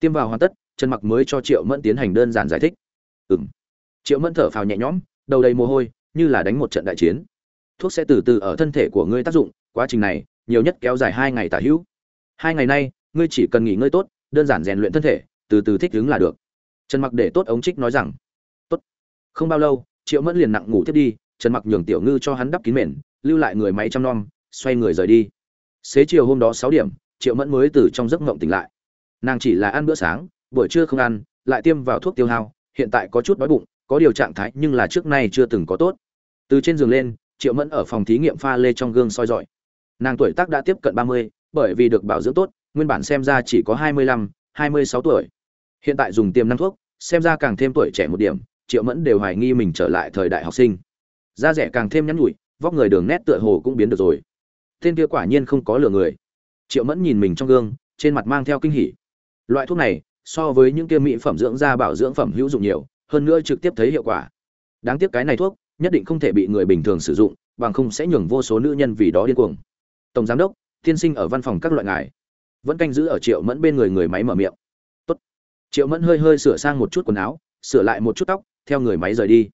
Tiêm vào hoàn tất trần mặc mới cho triệu mẫn tiến hành đơn giản giải thích. Ừm. Triệu mẫn thở phào nhẹ nhõm đầu đầy mồ hôi như là đánh một trận đại chiến. Thuốc sẽ từ từ ở thân thể của ngươi tác dụng quá trình này nhiều nhất kéo dài hai ngày tả hữu. Hai ngày nay ngươi chỉ cần nghỉ ngơi tốt đơn giản rèn luyện thân thể từ từ thích ứng là được. Trần mặc để tốt ống trích nói rằng tốt. Không bao lâu triệu mẫn liền nặng ngủ tiếp đi trần mặc nhường tiểu ngư cho hắn đắp kín mền lưu lại người máy chăm nom xoay người rời đi xế chiều hôm đó sáu điểm, triệu mẫn mới từ trong giấc mộng tỉnh lại. Nàng chỉ là ăn bữa sáng, buổi trưa không ăn, lại tiêm vào thuốc tiêu hao, hiện tại có chút đói bụng, có điều trạng thái nhưng là trước nay chưa từng có tốt. Từ trên giường lên, triệu mẫn ở phòng thí nghiệm pha lê trong gương soi dọi. Nàng tuổi tác đã tiếp cận ba mươi, bởi vì được bảo dưỡng tốt, nguyên bản xem ra chỉ có hai mươi lăm, hai mươi sáu tuổi. Hiện tại dùng tiềm năm thuốc, xem ra càng thêm tuổi trẻ một điểm, triệu mẫn đều hoài nghi mình trở lại thời đại học sinh. Da rẻ càng thêm nhắn nhủi, vóc người đường nét tựa hồ cũng biến được rồi tên kia quả nhiên không có lừa người. Triệu mẫn nhìn mình trong gương, trên mặt mang theo kinh hỉ. Loại thuốc này, so với những kia mỹ phẩm dưỡng da bảo dưỡng phẩm hữu dụng nhiều, hơn nữa trực tiếp thấy hiệu quả. Đáng tiếc cái này thuốc, nhất định không thể bị người bình thường sử dụng, bằng không sẽ nhường vô số nữ nhân vì đó điên cuồng. Tổng giám đốc, tiên sinh ở văn phòng các loại ngài. Vẫn canh giữ ở triệu mẫn bên người người máy mở miệng. Tốt. triệu mẫn hơi hơi sửa sang một chút quần áo, sửa lại một chút tóc, theo người máy rời đi.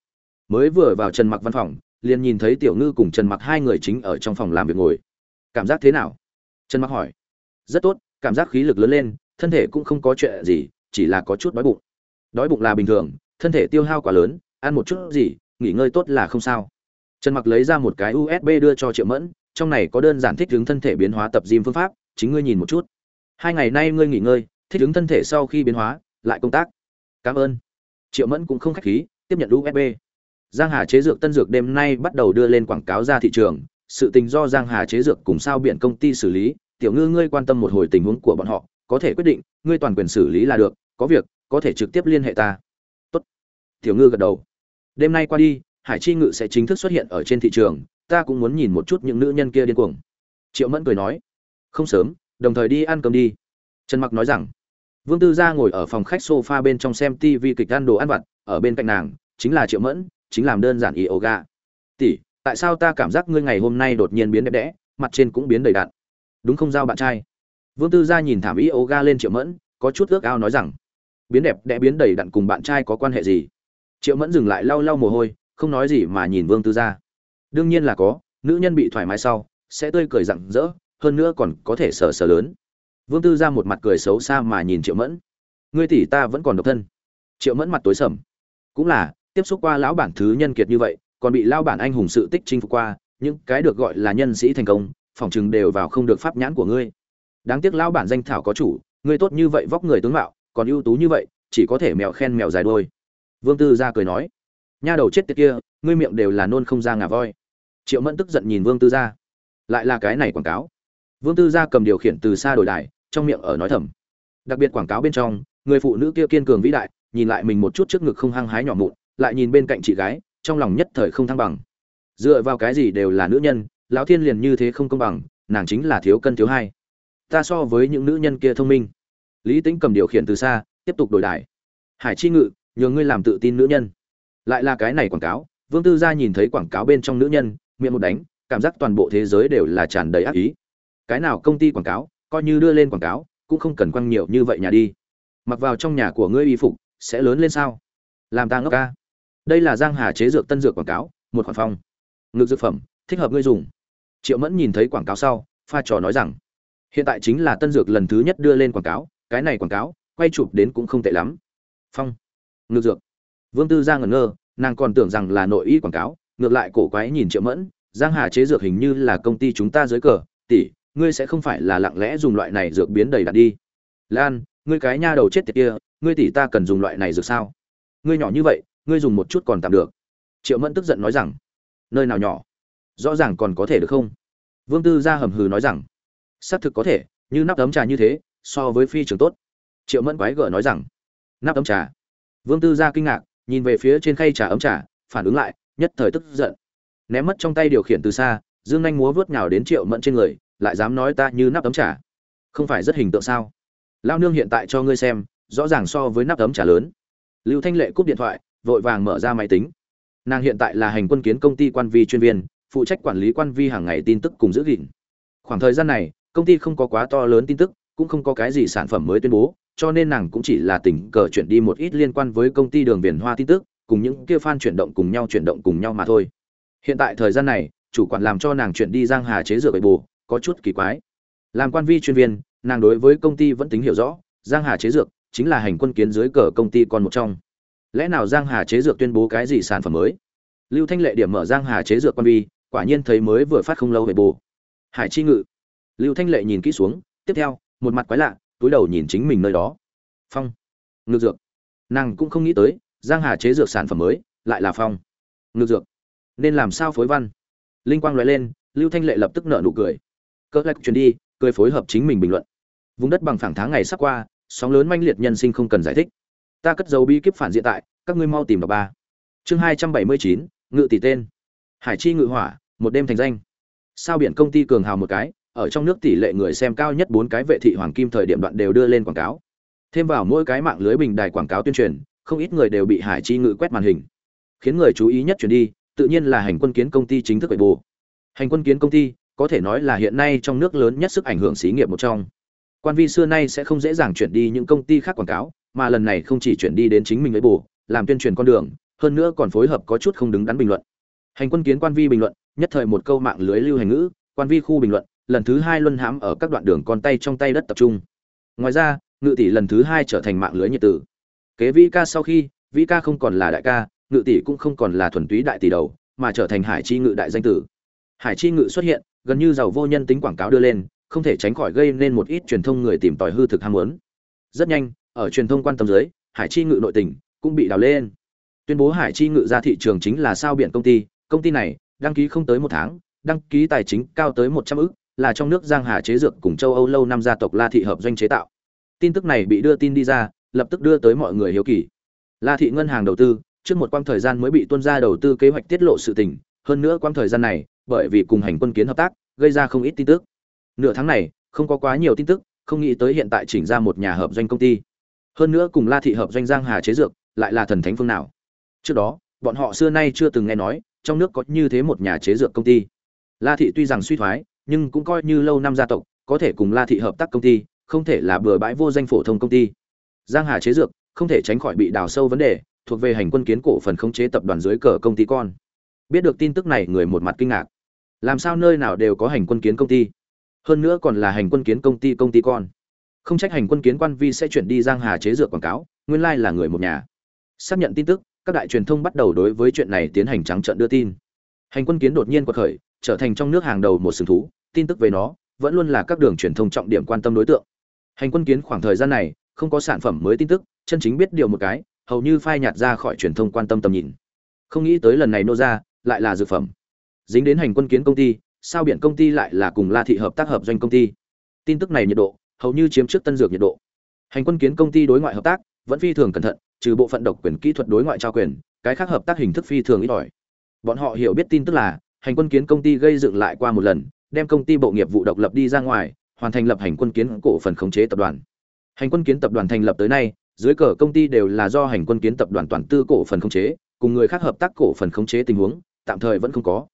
Mới vừa vào trần mặc văn phòng, liền nhìn thấy tiểu ngư cùng trần mặc hai người chính ở trong phòng làm việc ngồi cảm giác thế nào? Trần mặc hỏi. Rất tốt, cảm giác khí lực lớn lên, thân thể cũng không có chuyện gì, chỉ là có chút đói bụng. Đói bụng là bình thường, thân thể tiêu hao quá lớn, ăn một chút gì, nghỉ ngơi tốt là không sao. Trần mặc lấy ra một cái usb đưa cho triệu mẫn, trong này có đơn giản thích ứng thân thể biến hóa tập gym phương pháp, chính ngươi nhìn một chút. Hai ngày nay ngươi nghỉ ngơi, thích ứng thân thể sau khi biến hóa, lại công tác. Cảm ơn. Triệu mẫn cũng không khách khí, tiếp nhận usb giang hà chế dược tân dược đêm nay bắt đầu đưa lên quảng cáo ra thị trường sự tình do giang hà chế dược cùng sao biển công ty xử lý, tiểu ngư ngươi quan tâm một hồi tình huống của bọn họ, có thể quyết định, ngươi toàn quyền xử lý là được, có việc, có thể trực tiếp liên hệ ta. Tốt. Tiểu ngư gật đầu. Đêm nay qua đi, hải chi ngự sẽ chính thức xuất hiện ở trên thị trường, ta cũng muốn nhìn một chút những nữ nhân kia điên cuồng. Triệu mẫn cười nói. Không sớm, đồng thời đi ăn cơm đi. Trần mặc nói rằng. Vương tư gia ngồi ở phòng khách sofa bên trong xem tv kịch ăn đồ ăn vặt, ở bên cạnh nàng, chính là triệu mẫn, chính làm đơn giản yoga. Tỷ tại sao ta cảm giác ngươi ngày hôm nay đột nhiên biến đẹp đẽ, mặt trên cũng biến đầy đạn đúng không giao bạn trai? Vương tư gia nhìn thảm ý Oga lên triệu mẫn, có chút ước ao nói rằng, biến đẹp đẽ biến đầy đặn cùng bạn trai có quan hệ gì? Triệu mẫn dừng lại lau lau mồ hôi, không nói gì mà nhìn vương tư gia. Đương nhiên là có, nữ nhân bị thoải mái sau, sẽ tươi cười rặng rỡ, hơn nữa còn có thể sờ sờ lớn. Vương tư gia một mặt cười xấu xa mà nhìn triệu mẫn. Ngươi tỷ ta vẫn còn độc thân. Triệu mẫn mặt tối sầm. Cũng là, tiếp xúc qua lão bản thứ nhân kiệt như vậy còn bị lao bản anh hùng sự tích chinh phục qua, những cái được gọi là nhân sĩ thành công phỏng chừng đều vào không được pháp nhãn của ngươi. Đáng tiếc lao bản danh thảo có chủ, ngươi tốt như vậy vóc người tướng mạo, còn ưu tú như vậy, chỉ có thể mèo khen mèo dài đôi. Vương tư gia cười nói, nha đầu chết tiệt kia, ngươi miệng đều là nôn không ra ngà voi. Triệu mẫn tức giận nhìn vương tư gia. Lại là cái này quảng cáo. Vương tư gia cầm điều khiển từ xa đổi đài trong miệng ở nói thầm. Đặc biệt quảng cáo bên trong, người phụ nữ kia kiên cường vĩ đại, nhìn lại mình một chút trước ngực không hăng hái nhỏ mụn, lại nhìn bên cạnh chị gái trong lòng nhất thời không thăng bằng. Dựa vào cái gì đều là nữ nhân, lão thiên liền như thế không công bằng, nàng chính là thiếu cân thiếu hai. Ta so với những nữ nhân kia thông minh. Lý tính cầm điều khiển từ xa, tiếp tục đổi đài. Hải chi ngự, nhờ ngươi làm tự tin nữ nhân. Lại là cái này quảng cáo, vương tư gia nhìn thấy quảng cáo bên trong nữ nhân, miệng một đánh, cảm giác toàn bộ thế giới đều là tràn đầy ác ý. Cái nào công ty quảng cáo, coi như đưa lên quảng cáo, cũng không cần quăng nhiều như vậy nhà đi. Mặc vào trong nhà của ngươi y phục, sẽ lớn lên sao? Làm ta ngốc ca đây là giang hà chế dược tân dược quảng cáo, một khoản phong. Ngược dược phẩm, thích hợp ngươi dùng. Triệu mẫn nhìn thấy quảng cáo sau, pha trò nói rằng, hiện tại chính là tân dược lần thứ nhất đưa lên quảng cáo, cái này quảng cáo, quay chụp đến cũng không tệ lắm. Phong. Ngược dược. Vương tư giang ngẩn ngơ, nàng còn tưởng rằng là nội y quảng cáo, ngược lại cổ quái nhìn triệu mẫn, giang hà chế dược hình như là công ty chúng ta dưới cờ, tỷ, ngươi sẽ không phải là lặng lẽ dùng loại này dược biến đầy đặt đi. Lan, ngươi cái nha đầu chết tiệt kia, ngươi tỷ ta cần dùng loại này dược sao? Ngươi nhỏ như vậy ngươi dùng một chút còn tạm được. Triệu mẫn tức giận nói rằng, nơi nào nhỏ? Rõ ràng còn có thể được không? Vương tư gia hầm hừ nói rằng, xác thực có thể, như nắp ấm trà như thế, so với phi trường tốt. Triệu mẫn quái gở nói rằng, nắp ấm trà. Vương tư gia kinh ngạc, nhìn về phía trên khay trà ấm trà, phản ứng lại, nhất thời tức giận. Ném mất trong tay điều khiển từ xa, dương anh múa vớt nhào đến triệu mẫn trên người, lại dám nói ta như nắp ấm trà. Không phải rất hình tượng sao? Lao nương hiện tại cho ngươi xem, rõ ràng so với nắp ấm trà lớn. Lưu thanh lệ cúp điện thoại vội vàng mở ra máy tính. Nàng hiện tại là hành quân kiến công ty quan vi chuyên viên, phụ trách quản lý quan vi hàng ngày tin tức cùng giữ gìn. Khoảng thời gian này, công ty không có quá to lớn tin tức, cũng không có cái gì sản phẩm mới tuyên bố, cho nên nàng cũng chỉ là tình cờ chuyển đi một ít liên quan với công ty đường viễn hoa tin tức, cùng những kia fan chuyển động cùng nhau chuyển động cùng nhau mà thôi. Hiện tại thời gian này, chủ quản làm cho nàng chuyển đi giang hà chế dược bệ bù có chút kỳ quái. Làm quan vi chuyên viên, nàng đối với công ty vẫn tính hiểu rõ, giang hà chế dược chính là hành quân kiến dưới cờ công ty còn một trong lẽ nào giang hà chế dược tuyên bố cái gì sản phẩm mới? Lưu thanh lệ điểm mở giang hà chế dược quan vi, quả nhiên thấy mới vừa phát không lâu về bù. Hải chi ngự. Lưu thanh lệ nhìn kỹ xuống, tiếp theo, một mặt quái lạ, túi đầu nhìn chính mình nơi đó. Phong. Ngự dược. Nàng cũng không nghĩ tới, giang hà chế dược sản phẩm mới, lại là phong. Ngự dược. Nên làm sao phối văn? Linh quang nói lên, lưu thanh lệ lập tức nở nụ cười. Cỡ lạch chuyển đi, cười phối hợp chính mình bình luận. Vùng đất bằng phẳng tháng ngày sắp qua, sóng lớn manh liệt nhân sinh không cần giải thích ta cất dấu bi kíp phản diện tại, các ngươi mau tìm đọc ba. Chương hai trăm bảy mươi chín, ngự tỷ tên. Hải chi ngự hỏa, một đêm thành danh. Sao biển công ty cường hào một cái, ở trong nước tỷ lệ người xem cao nhất bốn cái vệ thị hoàng kim thời điểm đoạn đều đưa lên quảng cáo. Thêm vào mỗi cái mạng lưới bình đài quảng cáo tuyên truyền, không ít người đều bị hải chi ngự quét màn hình. Khiến người chú ý nhất chuyển đi, tự nhiên là hành quân kiến công ty chính thức bệ bù hành quân kiến công ty, có thể nói là hiện nay trong nước lớn nhất sức ảnh hưởng xí nghiệp một trong. Quan vi xưa nay sẽ không dễ dàng chuyển đi những công ty khác quảng cáo mà lần này không chỉ chuyển đi đến chính mình ấy bù, làm tuyên truyền con đường, hơn nữa còn phối hợp có chút không đứng đắn bình luận. Hành quân kiến quan vi bình luận, nhất thời một câu mạng lưới lưu hành ngữ, quan vi khu bình luận, lần thứ hai luân hãm ở các đoạn đường con tay trong tay đất tập trung. Ngoài ra, ngự tỷ lần thứ hai trở thành mạng lưới nhiệt tử. Kế vĩ ca sau khi, vĩ ca không còn là đại ca, ngự tỷ cũng không còn là thuần túy đại tỷ đầu, mà trở thành hải chi ngự đại danh tử. Hải chi ngự xuất hiện, gần như giàu vô nhân tính quảng cáo đưa lên, không thể tránh khỏi gây nên một ít truyền thông người tìm tòi hư thực ham muốn. Rất nhanh ở truyền thông quan tâm dưới hải chi ngự nội tình cũng bị đào lên. Tuyên bố hải chi ngự ra thị trường chính là sao biển công ty công ty này đăng ký không tới một tháng, đăng ký tài chính cao tới một trăm ức, là trong nước giang hà chế dược cùng châu âu lâu năm gia tộc la thị hợp doanh chế tạo. Tin tức này bị đưa tin đi ra, lập tức đưa tới mọi người hiếu kỳ. La thị ngân hàng đầu tư, trước một quãng thời gian mới bị tuân ra đầu tư kế hoạch tiết lộ sự tình, hơn nữa quãng thời gian này, bởi vì cùng hành quân kiến hợp tác, gây ra không ít tin tức. Nửa tháng này, không có quá nhiều tin tức, không nghĩ tới hiện tại chỉnh ra một nhà hợp doanh công ty hơn nữa cùng la thị hợp doanh giang hà chế dược, lại là thần thánh phương nào? Trước đó, bọn họ xưa nay chưa từng nghe nói, trong nước có như thế một nhà chế dược công ty. La thị tuy rằng suy thoái, nhưng cũng coi như lâu năm gia tộc, có thể cùng la thị hợp tác công ty, không thể là bừa bãi vô danh phổ thông công ty. Giang hà chế dược, không thể tránh khỏi bị đào sâu vấn đề, thuộc về hành quân kiến cổ phần khống chế tập đoàn dưới cờ công ty con. Biết được tin tức này, người một mặt kinh ngạc. Làm sao nơi nào đều có hành quân kiến công ty? Hơn nữa còn là hành quân kiến công ty công ty con không trách hành quân kiến quan vi sẽ chuyển đi giang hà chế dược quảng cáo, nguyên lai là người một nhà. Xác nhận tin tức, các đại truyền thông bắt đầu đối với chuyện này tiến hành trắng trợn đưa tin. Hành quân kiến đột nhiên quật khởi, trở thành trong nước hàng đầu một sừng thú, tin tức về nó vẫn luôn là các đường truyền thông trọng điểm quan tâm đối tượng. Hành quân kiến khoảng thời gian này, không có sản phẩm mới tin tức, chân chính biết điều một cái, hầu như phai nhạt ra khỏi truyền thông quan tâm tầm nhìn. Không nghĩ tới lần này nô ra, lại là dược phẩm. Dính đến hành quân kiến công ty, sao biển công ty lại là cùng la thị hợp tác hợp doanh công ty? Tin tức này nhiệt độ hầu như chiếm trước tân dược nhiệt độ. Hành quân kiến công ty đối ngoại hợp tác, vẫn phi thường cẩn thận, trừ bộ phận độc quyền kỹ thuật đối ngoại trao quyền, cái khác hợp tác hình thức phi thường ít ỏi. Bọn họ hiểu biết tin tức là, hành quân kiến công ty gây dựng lại qua một lần, đem công ty bộ nghiệp vụ độc lập đi ra ngoài, hoàn thành lập hành quân kiến cổ phần khống chế tập đoàn. Hành quân kiến tập đoàn thành lập tới nay, dưới cờ công ty đều là do hành quân kiến tập đoàn toàn tư cổ phần khống chế, cùng người khác hợp tác cổ phần khống chế tình huống, tạm thời vẫn không có.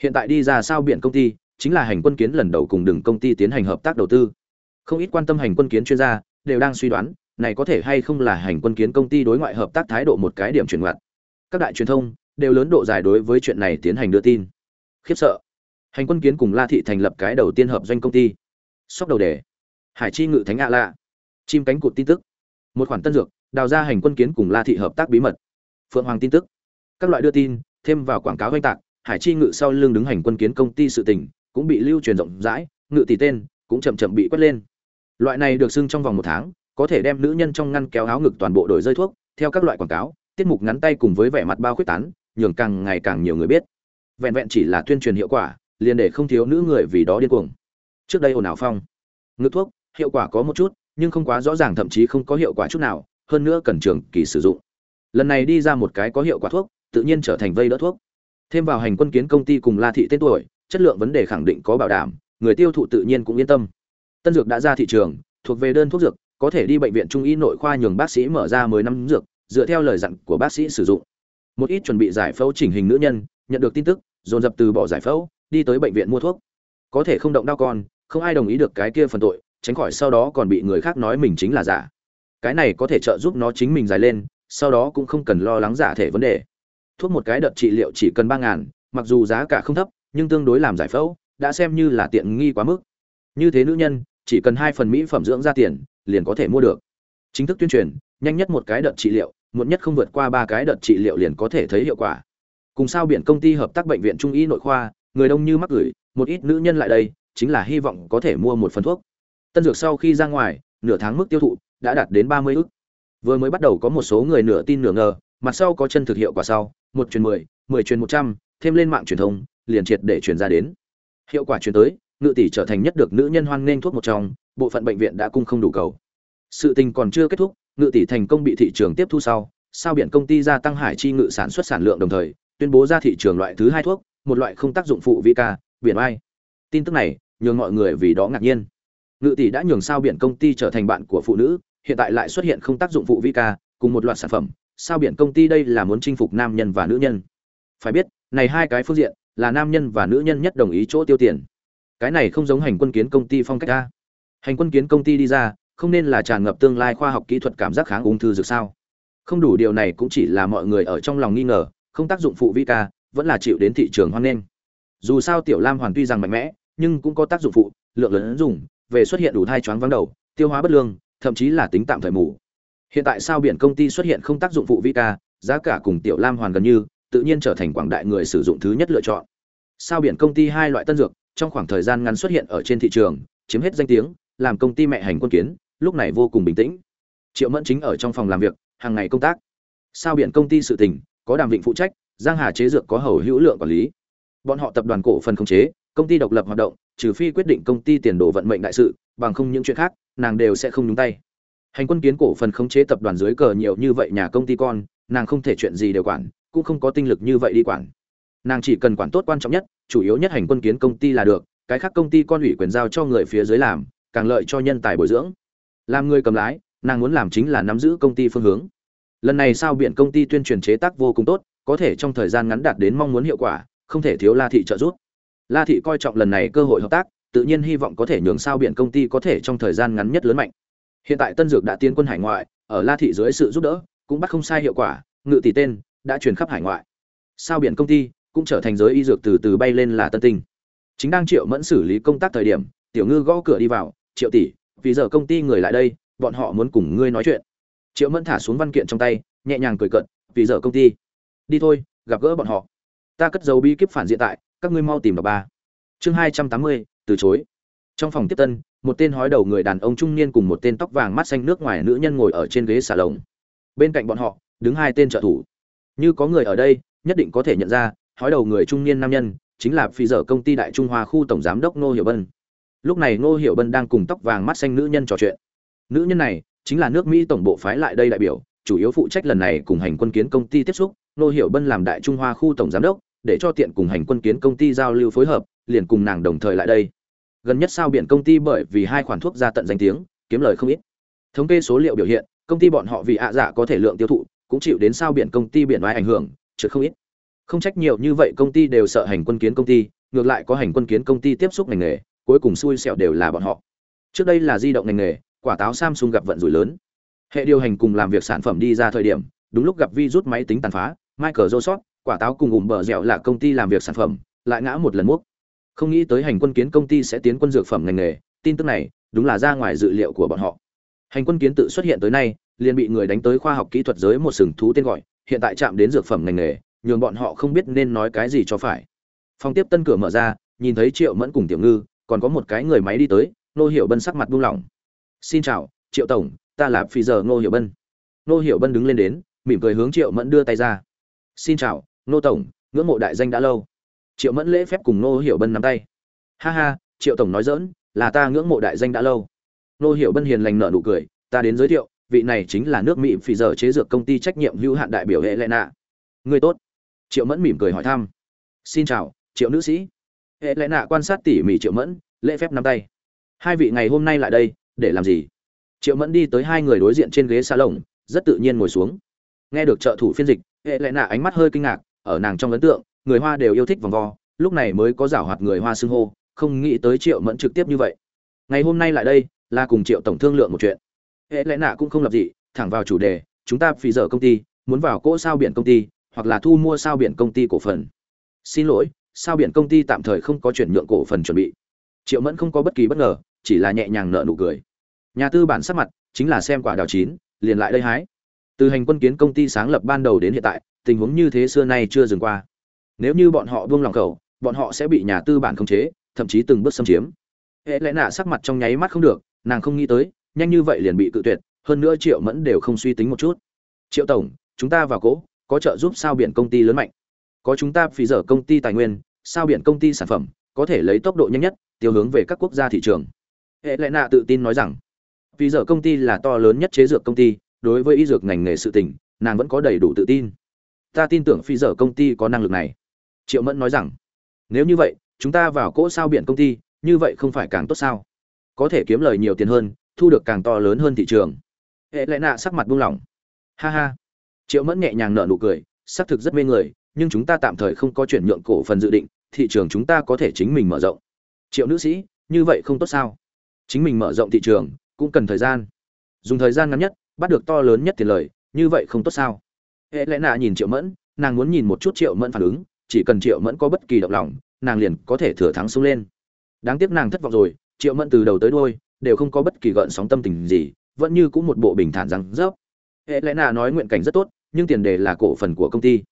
Hiện tại đi ra sao biển công ty, chính là hành quân kiến lần đầu cùng đường công ty tiến hành hợp tác đầu tư không ít quan tâm hành quân kiến chuyên gia đều đang suy đoán, này có thể hay không là hành quân kiến công ty đối ngoại hợp tác thái độ một cái điểm chuyển ngoặt. Các đại truyền thông đều lớn độ dài đối với chuyện này tiến hành đưa tin. Khiếp sợ. Hành quân kiến cùng la thị thành lập cái đầu tiên hợp doanh công ty. Sóc đầu đề. Hải chi ngự thánh ạ lạ chim cánh cụt tin tức. Một khoản tân dược, đào ra hành quân kiến cùng la thị hợp tác bí mật. Phượng hoàng tin tức. Các loại đưa tin, thêm vào quảng cáo oanh tạc, hải chi ngự sau lưng đứng hành quân kiến công ty sự tình cũng bị lưu truyền rộng rãi, ngự tỷ tên cũng chậm chậm bị quét lên loại này được xưng trong vòng một tháng, có thể đem nữ nhân trong ngăn kéo áo ngực toàn bộ đổi rơi thuốc, theo các loại quảng cáo, tiết mục ngắn tay cùng với vẻ mặt bao khuyết tán, nhường càng ngày càng nhiều người biết. Vẹn vẹn chỉ là tuyên truyền hiệu quả, liền để không thiếu nữ người vì đó điên cuồng. Trước đây ồn ào phong. Ngực thuốc, hiệu quả có một chút, nhưng không quá rõ ràng, thậm chí không có hiệu quả chút nào, hơn nữa cần trường kỳ sử dụng. Lần này đi ra một cái có hiệu quả thuốc, tự nhiên trở thành vây đỡ thuốc. Thêm vào hành quân kiến công ty cùng la thị tên tuổi, chất lượng vấn đề khẳng định có bảo đảm, người tiêu thụ tự nhiên cũng yên tâm tân dược đã ra thị trường, thuộc về đơn thuốc dược, có thể đi bệnh viện trung y nội khoa nhường bác sĩ mở ra mười năm dược, dựa theo lời dặn của bác sĩ sử dụng. Một ít chuẩn bị giải phẫu chỉnh hình nữ nhân, nhận được tin tức, dồn dập từ bỏ giải phẫu, đi tới bệnh viện mua thuốc. Có thể không động đau con, không ai đồng ý được cái kia phần tội, tránh khỏi sau đó còn bị người khác nói mình chính là giả. Cái này có thể trợ giúp nó chính mình dài lên, sau đó cũng không cần lo lắng giả thể vấn đề. Thuốc một cái đợt trị liệu chỉ cần ba ngàn, mặc dù giá cả không thấp, nhưng tương đối làm giải phẫu, đã xem như là tiện nghi quá mức. Như thế nữ nhân chỉ cần hai phần mỹ phẩm dưỡng ra tiền, liền có thể mua được. Chính thức tuyên truyền, nhanh nhất một cái đợt trị liệu, muộn nhất không vượt qua ba cái đợt trị liệu liền có thể thấy hiệu quả. Cùng sao biển công ty hợp tác bệnh viện trung y nội khoa, người đông như mắc gửi, một ít nữ nhân lại đây, chính là hy vọng có thể mua một phần thuốc. Tân dược sau khi ra ngoài, nửa tháng mức tiêu thụ đã đạt đến ba mươi ức. Vừa mới bắt đầu có một số người nửa tin nửa ngờ, mặt sau có chân thực hiệu quả sau, một truyền mười mười truyền một trăm, thêm lên mạng truyền thông, liền triệt để truyền ra đến. Hiệu quả truyền tới ngự tỷ trở thành nhất được nữ nhân hoan nghênh thuốc một trong, bộ phận bệnh viện đã cung không đủ cầu. Sự tình còn chưa kết thúc, ngự tỷ thành công bị thị trường tiếp thu sau, sao biển công ty gia tăng hải chi ngự sản xuất sản lượng đồng thời, tuyên bố ra thị trường loại thứ hai thuốc, một loại không tác dụng phụ vi ca biển ai tin tức này, nhường mọi người vì đó ngạc nhiên. Ngự tỷ đã nhường sao biển công ty trở thành bạn của phụ nữ, hiện tại lại xuất hiện không tác dụng phụ vi ca cùng một loạt sản phẩm. Sao biển công ty đây là muốn chinh phục nam nhân và nữ nhân? Phải biết, này hai cái phương diện, là nam nhân và nữ nhân nhất đồng ý chỗ tiêu tiền cái này không giống hành quân kiến công ty phong cách a hành quân kiến công ty đi ra, không nên là tràn ngập tương lai khoa học kỹ thuật cảm giác kháng ung thư dược sao? Không đủ điều này cũng chỉ là mọi người ở trong lòng nghi ngờ, không tác dụng phụ vi ca, vẫn là chịu đến thị trường hoan nghênh. Dù sao tiểu lam hoàn tuy rằng mạnh mẽ, nhưng cũng có tác dụng phụ, lượng lớn dùng, về xuất hiện đủ thai choáng vắng đầu, tiêu hóa bất lương, thậm chí là tính tạm thời mù. Hiện tại sao biển công ty xuất hiện không tác dụng phụ vi ca, giá cả cùng tiểu lam hoàn gần như, tự nhiên trở thành quảng đại người sử dụng thứ nhất lựa chọn. Sao biển công ty hai loại tân dược trong khoảng thời gian ngắn xuất hiện ở trên thị trường, chiếm hết danh tiếng, làm công ty mẹ hành quân kiến, lúc này vô cùng bình tĩnh. Triệu mẫn chính ở trong phòng làm việc, hàng ngày công tác. Sao biển công ty sự tình, có đàm vịnh phụ trách, giang hà chế dược có hầu hữu lượng quản lý. Bọn họ tập đoàn cổ phần khống chế, công ty độc lập hoạt động, trừ phi quyết định công ty tiền đồ vận mệnh đại sự, bằng không những chuyện khác, nàng đều sẽ không nhúng tay. Hành quân kiến cổ phần khống chế tập đoàn dưới cờ nhiều như vậy nhà công ty con, nàng không thể chuyện gì đều quản, cũng không có tinh lực như vậy đi quản nàng chỉ cần quản tốt quan trọng nhất, chủ yếu nhất hành quân kiến công ty là được, cái khác công ty con ủy quyền giao cho người phía dưới làm, càng lợi cho nhân tài bồi dưỡng. Làm người cầm lái, nàng muốn làm chính là nắm giữ công ty phương hướng. Lần này sao biện công ty tuyên truyền chế tác vô cùng tốt, có thể trong thời gian ngắn đạt đến mong muốn hiệu quả, không thể thiếu la thị trợ giúp. La thị coi trọng lần này cơ hội hợp tác, tự nhiên hy vọng có thể nhường sao biện công ty có thể trong thời gian ngắn nhất lớn mạnh. Hiện tại tân dược đã tiến quân hải ngoại, ở la thị dưới sự giúp đỡ, cũng bắt không sai hiệu quả, ngự tỷ tên đã truyền khắp hải ngoại. Sao biển công ty cũng trở thành giới y dược từ từ bay lên là tân tinh. Chính đang triệu mẫn xử lý công tác thời điểm, tiểu ngư gõ cửa đi vào, triệu tỷ, vì giờ công ty người lại đây, bọn họ muốn cùng ngươi nói chuyện. Triệu mẫn thả xuống văn kiện trong tay, nhẹ nhàng cười cận vì giờ công ty. Đi thôi, gặp gỡ bọn họ. Ta cất dấu bi kíp phản diện tại, các ngươi mau tìm đọc ba. Chương hai trăm tám mươi, từ chối. Trong phòng tiếp tân, một tên hói đầu người đàn ông trung niên cùng một tên tóc vàng mắt xanh nước ngoài nữ nhân ngồi ở trên ghế xà lồng. Bên cạnh bọn họ, đứng hai tên trợ thủ. Như có người ở đây, nhất định có thể nhận ra hói đầu người trung niên nam nhân, chính là phi dở công ty đại trung hoa khu tổng giám đốc ngô hiểu bân. Lúc này ngô hiểu bân đang cùng tóc vàng mắt xanh nữ nhân trò chuyện. Nữ nhân này chính là nước mỹ tổng bộ phái lại đây đại biểu, chủ yếu phụ trách lần này cùng hành quân kiến công ty tiếp xúc. Ngô hiểu bân làm đại trung hoa khu tổng giám đốc, để cho tiện cùng hành quân kiến công ty giao lưu phối hợp, liền cùng nàng đồng thời lại đây. Gần nhất sao biển công ty bởi vì hai khoản thuốc ra tận danh tiếng, kiếm lời không ít. Thống kê số liệu biểu hiện, công ty bọn họ vì ạ dạ có thể lượng tiêu thụ, cũng chịu đến sao biển công ty biển oai ảnh hưởng chứ không ít không trách nhiều như vậy công ty đều sợ hành quân kiến công ty, ngược lại có hành quân kiến công ty tiếp xúc ngành nghề, cuối cùng xui xẻo đều là bọn họ. Trước đây là di động ngành nghề, quả táo samsung gặp vận rủi lớn. Hệ điều hành cùng làm việc sản phẩm đi ra thời điểm, đúng lúc gặp virus máy tính tàn phá michael joseph quả táo cùng ủng bờ dẻo là công ty làm việc sản phẩm, lại ngã một lần múc không nghĩ tới hành quân kiến công ty sẽ tiến quân dược phẩm ngành nghề, tin tức này, đúng là ra ngoài dự liệu của bọn họ. Hành quân kiến tự xuất hiện tới nay, liền bị người đánh tới khoa học kỹ thuật giới một sừng thú tên gọi, hiện tại chạm đến dược phẩm ngành nghề nhường bọn họ không biết nên nói cái gì cho phải. Phong tiếp tân cửa mở ra, nhìn thấy triệu mẫn cùng tiểu ngư, còn có một cái người máy đi tới nô hiểu bân sắc mặt buông lỏng. Xin chào, triệu tổng, ta là phi giờ nô hiểu bân. Nô hiểu bân đứng lên đến, mỉm cười hướng triệu mẫn đưa tay ra. Xin chào nô tổng, ngưỡng mộ đại danh đã lâu. Triệu mẫn lễ phép cùng nô hiểu bân nắm tay. Ha ha, triệu tổng nói dỡn là ta ngưỡng mộ đại danh đã lâu. Nô hiểu bân hiền lành nở nụ cười, ta đến giới thiệu, vị này chính là nước mỹ phì giờ chế dược công ty trách nhiệm hữu hạn đại biểu hệ lệ nạ. Người tốt triệu mẫn mỉm cười hỏi thăm. Xin chào triệu nữ sĩ. Hệ lẽ nạ quan sát tỉ mỉ triệu mẫn lễ phép nắm tay. Hai vị ngày hôm nay lại đây để làm gì? Triệu mẫn đi tới hai người đối diện trên ghế xa lồng rất tự nhiên ngồi xuống. Nghe được trợ thủ phiên dịch hệ lẽ nạ ánh mắt hơi kinh ngạc ở nàng trong ấn tượng người hoa đều yêu thích vòng vo lúc này mới có giảo hoạt người hoa xưng hô không nghĩ tới triệu mẫn trực tiếp như vậy. Ngày hôm nay lại đây là cùng triệu tổng thương lượng một chuyện. Hệ lẽ nạ cũng không lập dị, thẳng vào chủ đề chúng ta phí dở công ty muốn vào cỗ sao biển công ty hoặc là thu mua sao biển công ty cổ phần. Xin lỗi, sao biển công ty tạm thời không có chuyển nhượng cổ phần chuẩn bị. Triệu mẫn không có bất kỳ bất ngờ, chỉ là nhẹ nhàng nợ nụ cười. Nhà tư bản sắc mặt chính là xem quả đào chín, liền lại đây hái. Từ hành quân kiến công ty sáng lập ban đầu đến hiện tại, tình huống như thế xưa nay chưa dừng qua. Nếu như bọn họ buông lòng khẩu, bọn họ sẽ bị nhà tư bản khống chế, thậm chí từng bước xâm chiếm. Hệ lẽ nạ sắc mặt trong nháy mắt không được, nàng không nghĩ tới, nhanh như vậy liền bị cự tuyệt, hơn nữa triệu mẫn đều không suy tính một chút. Triệu tổng, chúng ta vào cỗ có trợ giúp sao biển công ty lớn mạnh. Có chúng ta phí dở công ty tài nguyên, sao biển công ty sản phẩm, có thể lấy tốc độ nhanh nhất, tiêu hướng về các quốc gia thị trường. Hệ lệ nạ tự tin nói rằng, phí dở công ty là to lớn nhất chế dược công ty, đối với y dược ngành nghề sự tình, nàng vẫn có đầy đủ tự tin. Ta tin tưởng phi dở công ty có năng lực này. Triệu mẫn nói rằng, nếu như vậy, chúng ta vào cỗ sao biển công ty, như vậy không phải càng tốt sao? Có thể kiếm lời nhiều tiền hơn, thu được càng to lớn hơn thị trường. Hệ lệ nạ sắc mặt buông lỏng. Ha ha triệu mẫn nhẹ nhàng nở nụ cười, xác thực rất mê người, nhưng chúng ta tạm thời không có chuyển nhượng cổ phần dự định, thị trường chúng ta có thể chính mình mở rộng. Triệu nữ sĩ, như vậy không tốt sao? Chính mình mở rộng thị trường, cũng cần thời gian. Dùng thời gian ngắn nhất, bắt được to lớn nhất tiền lời, như vậy không tốt sao? Hệ lẽ nạ nhìn triệu mẫn, nàng muốn nhìn một chút triệu mẫn phản ứng, chỉ cần triệu mẫn có bất kỳ động lòng, nàng liền có thể thừa thắng xông lên. Đáng tiếc nàng thất vọng rồi, triệu mẫn từ đầu tới đôi đều không có bất kỳ gợn sóng tâm tình gì, vẫn như cũng một bộ bình thản rằng rớp hệ lẽ nạ nói nguyện cảnh rất tốt nhưng tiền đề là cổ phần của công ty.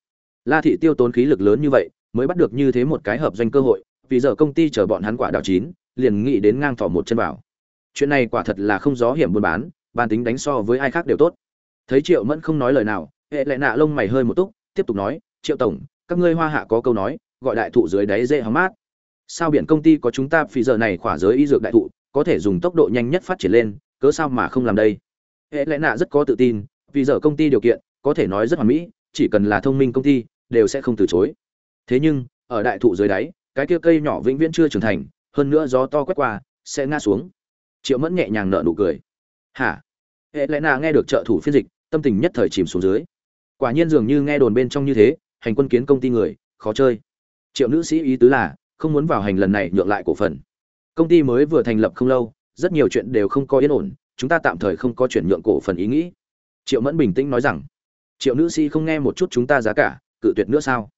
La thị tiêu tốn khí lực lớn như vậy, mới bắt được như thế một cái hợp doanh cơ hội, vì giờ công ty chờ bọn hắn quả đào chín, liền nghĩ đến ngang thỏ một chân vào. Chuyện này quả thật là không gió hiểm buôn bán bàn tính đánh so với ai khác đều tốt. Thấy triệu mẫn không nói lời nào, hệ lệ nạ lông mày hơi một túc, tiếp tục nói, triệu tổng, các ngươi hoa hạ có câu nói, gọi đại thụ dưới đáy dễ hóng mát. Sao biển công ty có chúng ta phí giờ này khỏa giới y dược đại thụ, có thể dùng tốc độ nhanh nhất phát triển lên, cớ sao mà không làm đây? Hệ lẽ nạ rất có tự tin, vì giờ công ty điều kiện có thể nói rất hoàn mỹ, chỉ cần là thông minh công ty, đều sẽ không từ chối. Thế nhưng, ở đại thụ dưới đáy, cái kia cây nhỏ vĩnh viễn chưa trưởng thành, hơn nữa gió to quét qua, sẽ ngã xuống. Triệu mẫn nhẹ nhàng nở nụ cười. Hả? Elena nghe được trợ thủ phiên dịch, tâm tình nhất thời chìm xuống dưới. Quả nhiên dường như nghe đồn bên trong như thế, hành quân kiến công ty người, khó chơi. Triệu nữ sĩ ý tứ là, không muốn vào hành lần này nhượng lại cổ phần. Công ty mới vừa thành lập không lâu, rất nhiều chuyện đều không có yên ổn, chúng ta tạm thời không có chuyển nhượng cổ phần ý nghĩ. Triệu mẫn bình tĩnh nói rằng triệu nữ sĩ không nghe một chút chúng ta giá cả, cự tuyệt nữa sao?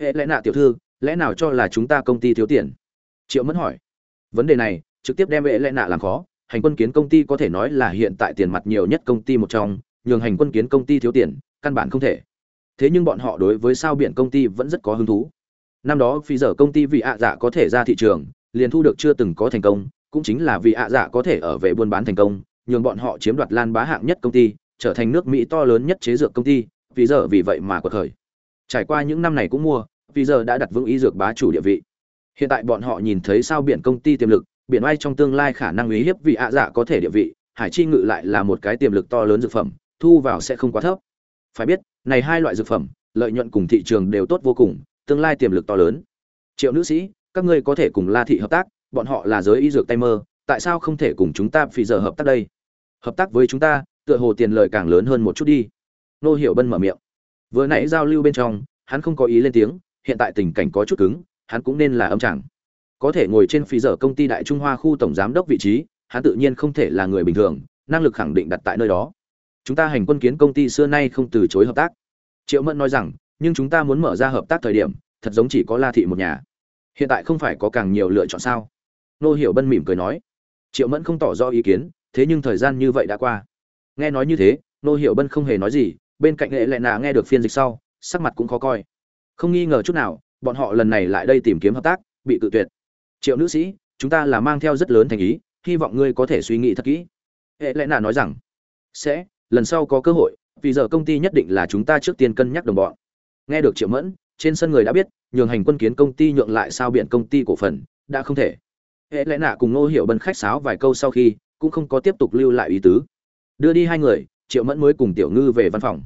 Hệ lẽ nạ tiểu thư, lẽ nào cho là chúng ta công ty thiếu tiền? Triệu mẫn hỏi. Vấn đề này, trực tiếp đem hệ lẽ nạ làm khó, hành quân kiến công ty có thể nói là hiện tại tiền mặt nhiều nhất công ty một trong, nhường hành quân kiến công ty thiếu tiền, căn bản không thể. Thế nhưng bọn họ đối với sao biển công ty vẫn rất có hứng thú. Năm đó phi giờ công ty vì ạ dạ có thể ra thị trường, liền thu được chưa từng có thành công, cũng chính là vì ạ dạ có thể ở về buôn bán thành công, nhường bọn họ chiếm đoạt lan bá hạng nhất công ty trở thành nước mỹ to lớn nhất chế dược công ty, vì giờ vì vậy mà quật thời trải qua những năm này cũng mua, vì giờ đã đặt vững ý dược bá chủ địa vị. Hiện tại bọn họ nhìn thấy sao biển công ty tiềm lực, biển oai trong tương lai khả năng uy hiếp vì ạ dạ có thể địa vị, hải chi ngự lại là một cái tiềm lực to lớn dược phẩm, thu vào sẽ không quá thấp. Phải biết, này hai loại dược phẩm, lợi nhuận cùng thị trường đều tốt vô cùng, tương lai tiềm lực to lớn. Triệu nữ sĩ, các ngươi có thể cùng la thị hợp tác, bọn họ là giới y dược tay mơ, tại sao không thể cùng chúng ta phi giờ hợp tác đây? Hợp tác với chúng ta tựa hồ tiền lời càng lớn hơn một chút đi. Nô hiểu bân mở miệng. Vừa nãy giao lưu bên trong, hắn không có ý lên tiếng, hiện tại tình cảnh có chút cứng, hắn cũng nên là âm chẳng có thể ngồi trên phí giờ công ty đại trung hoa khu tổng giám đốc vị trí, hắn tự nhiên không thể là người bình thường, năng lực khẳng định đặt tại nơi đó. Chúng ta hành quân kiến công ty xưa nay không từ chối hợp tác. Triệu mẫn nói rằng, nhưng chúng ta muốn mở ra hợp tác thời điểm, thật giống chỉ có la thị một nhà. Hiện tại không phải có càng nhiều lựa chọn sao? Nô hiểu bân mỉm cười nói. Triệu mẫn không tỏ rõ ý kiến, thế nhưng thời gian như vậy đã qua nghe nói như thế, nô hiểu bân không hề nói gì, bên cạnh hệ lệ nà nghe được phiên dịch sau, sắc mặt cũng khó coi. Không nghi ngờ chút nào, bọn họ lần này lại đây tìm kiếm hợp tác, bị tự tuyệt. Triệu nữ sĩ, chúng ta là mang theo rất lớn thành ý, hy vọng ngươi có thể suy nghĩ thật kỹ. Hệ lệ nạ nói rằng, sẽ, lần sau có cơ hội, vì giờ công ty nhất định là chúng ta trước tiên cân nhắc đồng bọn. Nghe được triệu mẫn, trên sân người đã biết, nhường hành quân kiến công ty nhượng lại sao biện công ty cổ phần, đã không thể. Hệ lẽ nạ cùng nô hiểu bân khách sáo vài câu sau khi, cũng không có tiếp tục lưu lại ý tứ đưa đi hai người, triệu mẫn mới cùng tiểu ngư về văn phòng.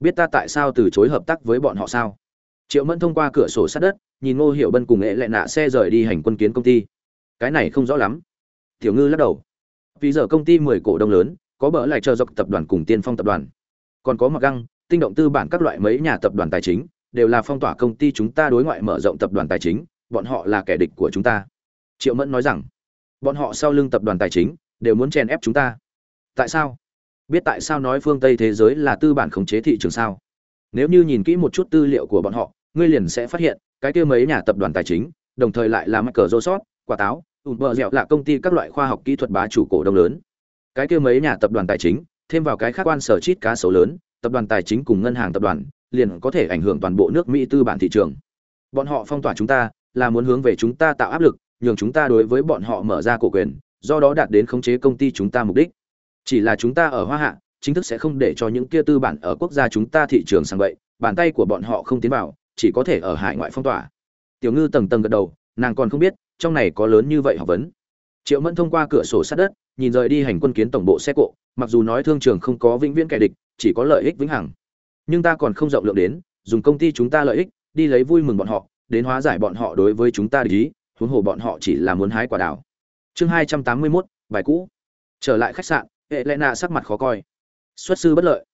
Biết ta tại sao từ chối hợp tác với bọn họ sao? Triệu mẫn thông qua cửa sổ sát đất, nhìn ngô hiểu bân cùng nghệ lệ nạ xe rời đi hành quân kiến công ty. Cái này không rõ lắm. Tiểu ngư lắc đầu. Vì giờ công ty mười cổ đông lớn, có bỡ lại chờ dọc tập đoàn cùng tiên phong tập đoàn. Còn có mặc găng, tinh động tư bản các loại mấy nhà tập đoàn tài chính, đều là phong tỏa công ty chúng ta đối ngoại mở rộng tập đoàn tài chính, bọn họ là kẻ địch của chúng ta. Triệu mẫn nói rằng, bọn họ sau lưng tập đoàn tài chính, đều muốn chèn ép chúng ta. Tại sao? Biết tại sao nói phương tây thế giới là tư bản khống chế thị trường sao? Nếu như nhìn kỹ một chút tư liệu của bọn họ, ngươi liền sẽ phát hiện, cái kia mấy nhà tập đoàn tài chính, đồng thời lại là mắc cờ rô sót quả táo ùn bờ dẻo là công ty các loại khoa học kỹ thuật bá chủ cổ đông lớn. Cái kia mấy nhà tập đoàn tài chính, thêm vào cái khác quan sở chít cá sấu lớn, tập đoàn tài chính cùng ngân hàng tập đoàn, liền có thể ảnh hưởng toàn bộ nước mỹ tư bản thị trường. Bọn họ phong tỏa chúng ta, là muốn hướng về chúng ta tạo áp lực, nhường chúng ta đối với bọn họ mở ra cổ quyền, do đó đạt đến khống chế công ty chúng ta mục đích chỉ là chúng ta ở hoa hạ, chính thức sẽ không để cho những kia tư bản ở quốc gia chúng ta thị trường sang vậy bàn tay của bọn họ không tiến vào, chỉ có thể ở hải ngoại phong tỏa. Tiểu ngư tầng tầng gật đầu, nàng còn không biết, trong này có lớn như vậy học vấn. Triệu mẫn thông qua cửa sổ sát đất, nhìn rời đi hành quân kiến tổng bộ xe cộ, mặc dù nói thương trường không có vĩnh viễn kẻ địch, chỉ có lợi ích vĩnh hằng. Nhưng ta còn không rộng lượng đến, dùng công ty chúng ta lợi ích, đi lấy vui mừng bọn họ, đến hóa giải bọn họ đối với chúng ta để ý, huống hồ bọn họ chỉ là muốn hái quả đào. Chương hai trăm tám mươi mốt, bài cũ. Trở lại khách sạn hệ lẽ nạ sắc mặt khó coi. Xuất sư bất lợi.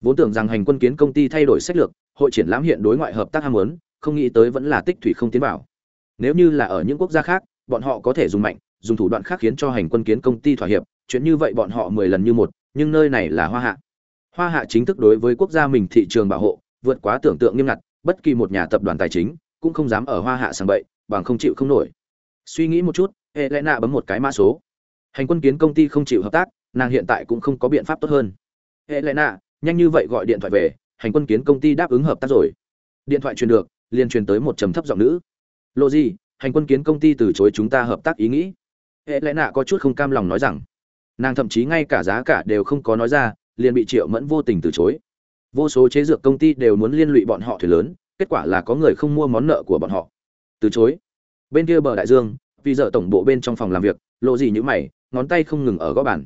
Vốn tưởng rằng hành quân kiến công ty thay đổi sách lược, hội triển lãm hiện đối ngoại hợp tác ham muốn, không nghĩ tới vẫn là tích thủy không tiến vào. Nếu như là ở những quốc gia khác, bọn họ có thể dùng mạnh, dùng thủ đoạn khác khiến cho hành quân kiến công ty thỏa hiệp, chuyện như vậy bọn họ mười lần như một, nhưng nơi này là hoa hạ. Hoa hạ chính thức đối với quốc gia mình thị trường bảo hộ, vượt quá tưởng tượng nghiêm ngặt, bất kỳ một nhà tập đoàn tài chính cũng không dám ở hoa hạ sang bậy, bằng không chịu không nổi. Suy nghĩ một chút, hệ lẽ nạ bấm một cái mã số. Hành quân kiến công ty không chịu hợp tác nàng hiện tại cũng không có biện pháp tốt hơn. Hệ lệ nạ, nhanh như vậy gọi điện thoại về, hành quân kiến công ty đáp ứng hợp tác rồi. Điện thoại truyền được, liền truyền tới một trầm thấp giọng nữ. Lộ gì hành quân kiến công ty từ chối chúng ta hợp tác ý nghĩ. Hệ lệ nạ có chút không cam lòng nói rằng, nàng thậm chí ngay cả giá cả đều không có nói ra, liền bị triệu mẫn vô tình từ chối. Vô số chế dược công ty đều muốn liên lụy bọn họ thuyền lớn, kết quả là có người không mua món nợ của bọn họ. Từ chối. Bên kia bờ đại dương, vì giờ tổng bộ bên trong phòng làm việc lộ gì như mày, ngón tay không ngừng ở góc bàn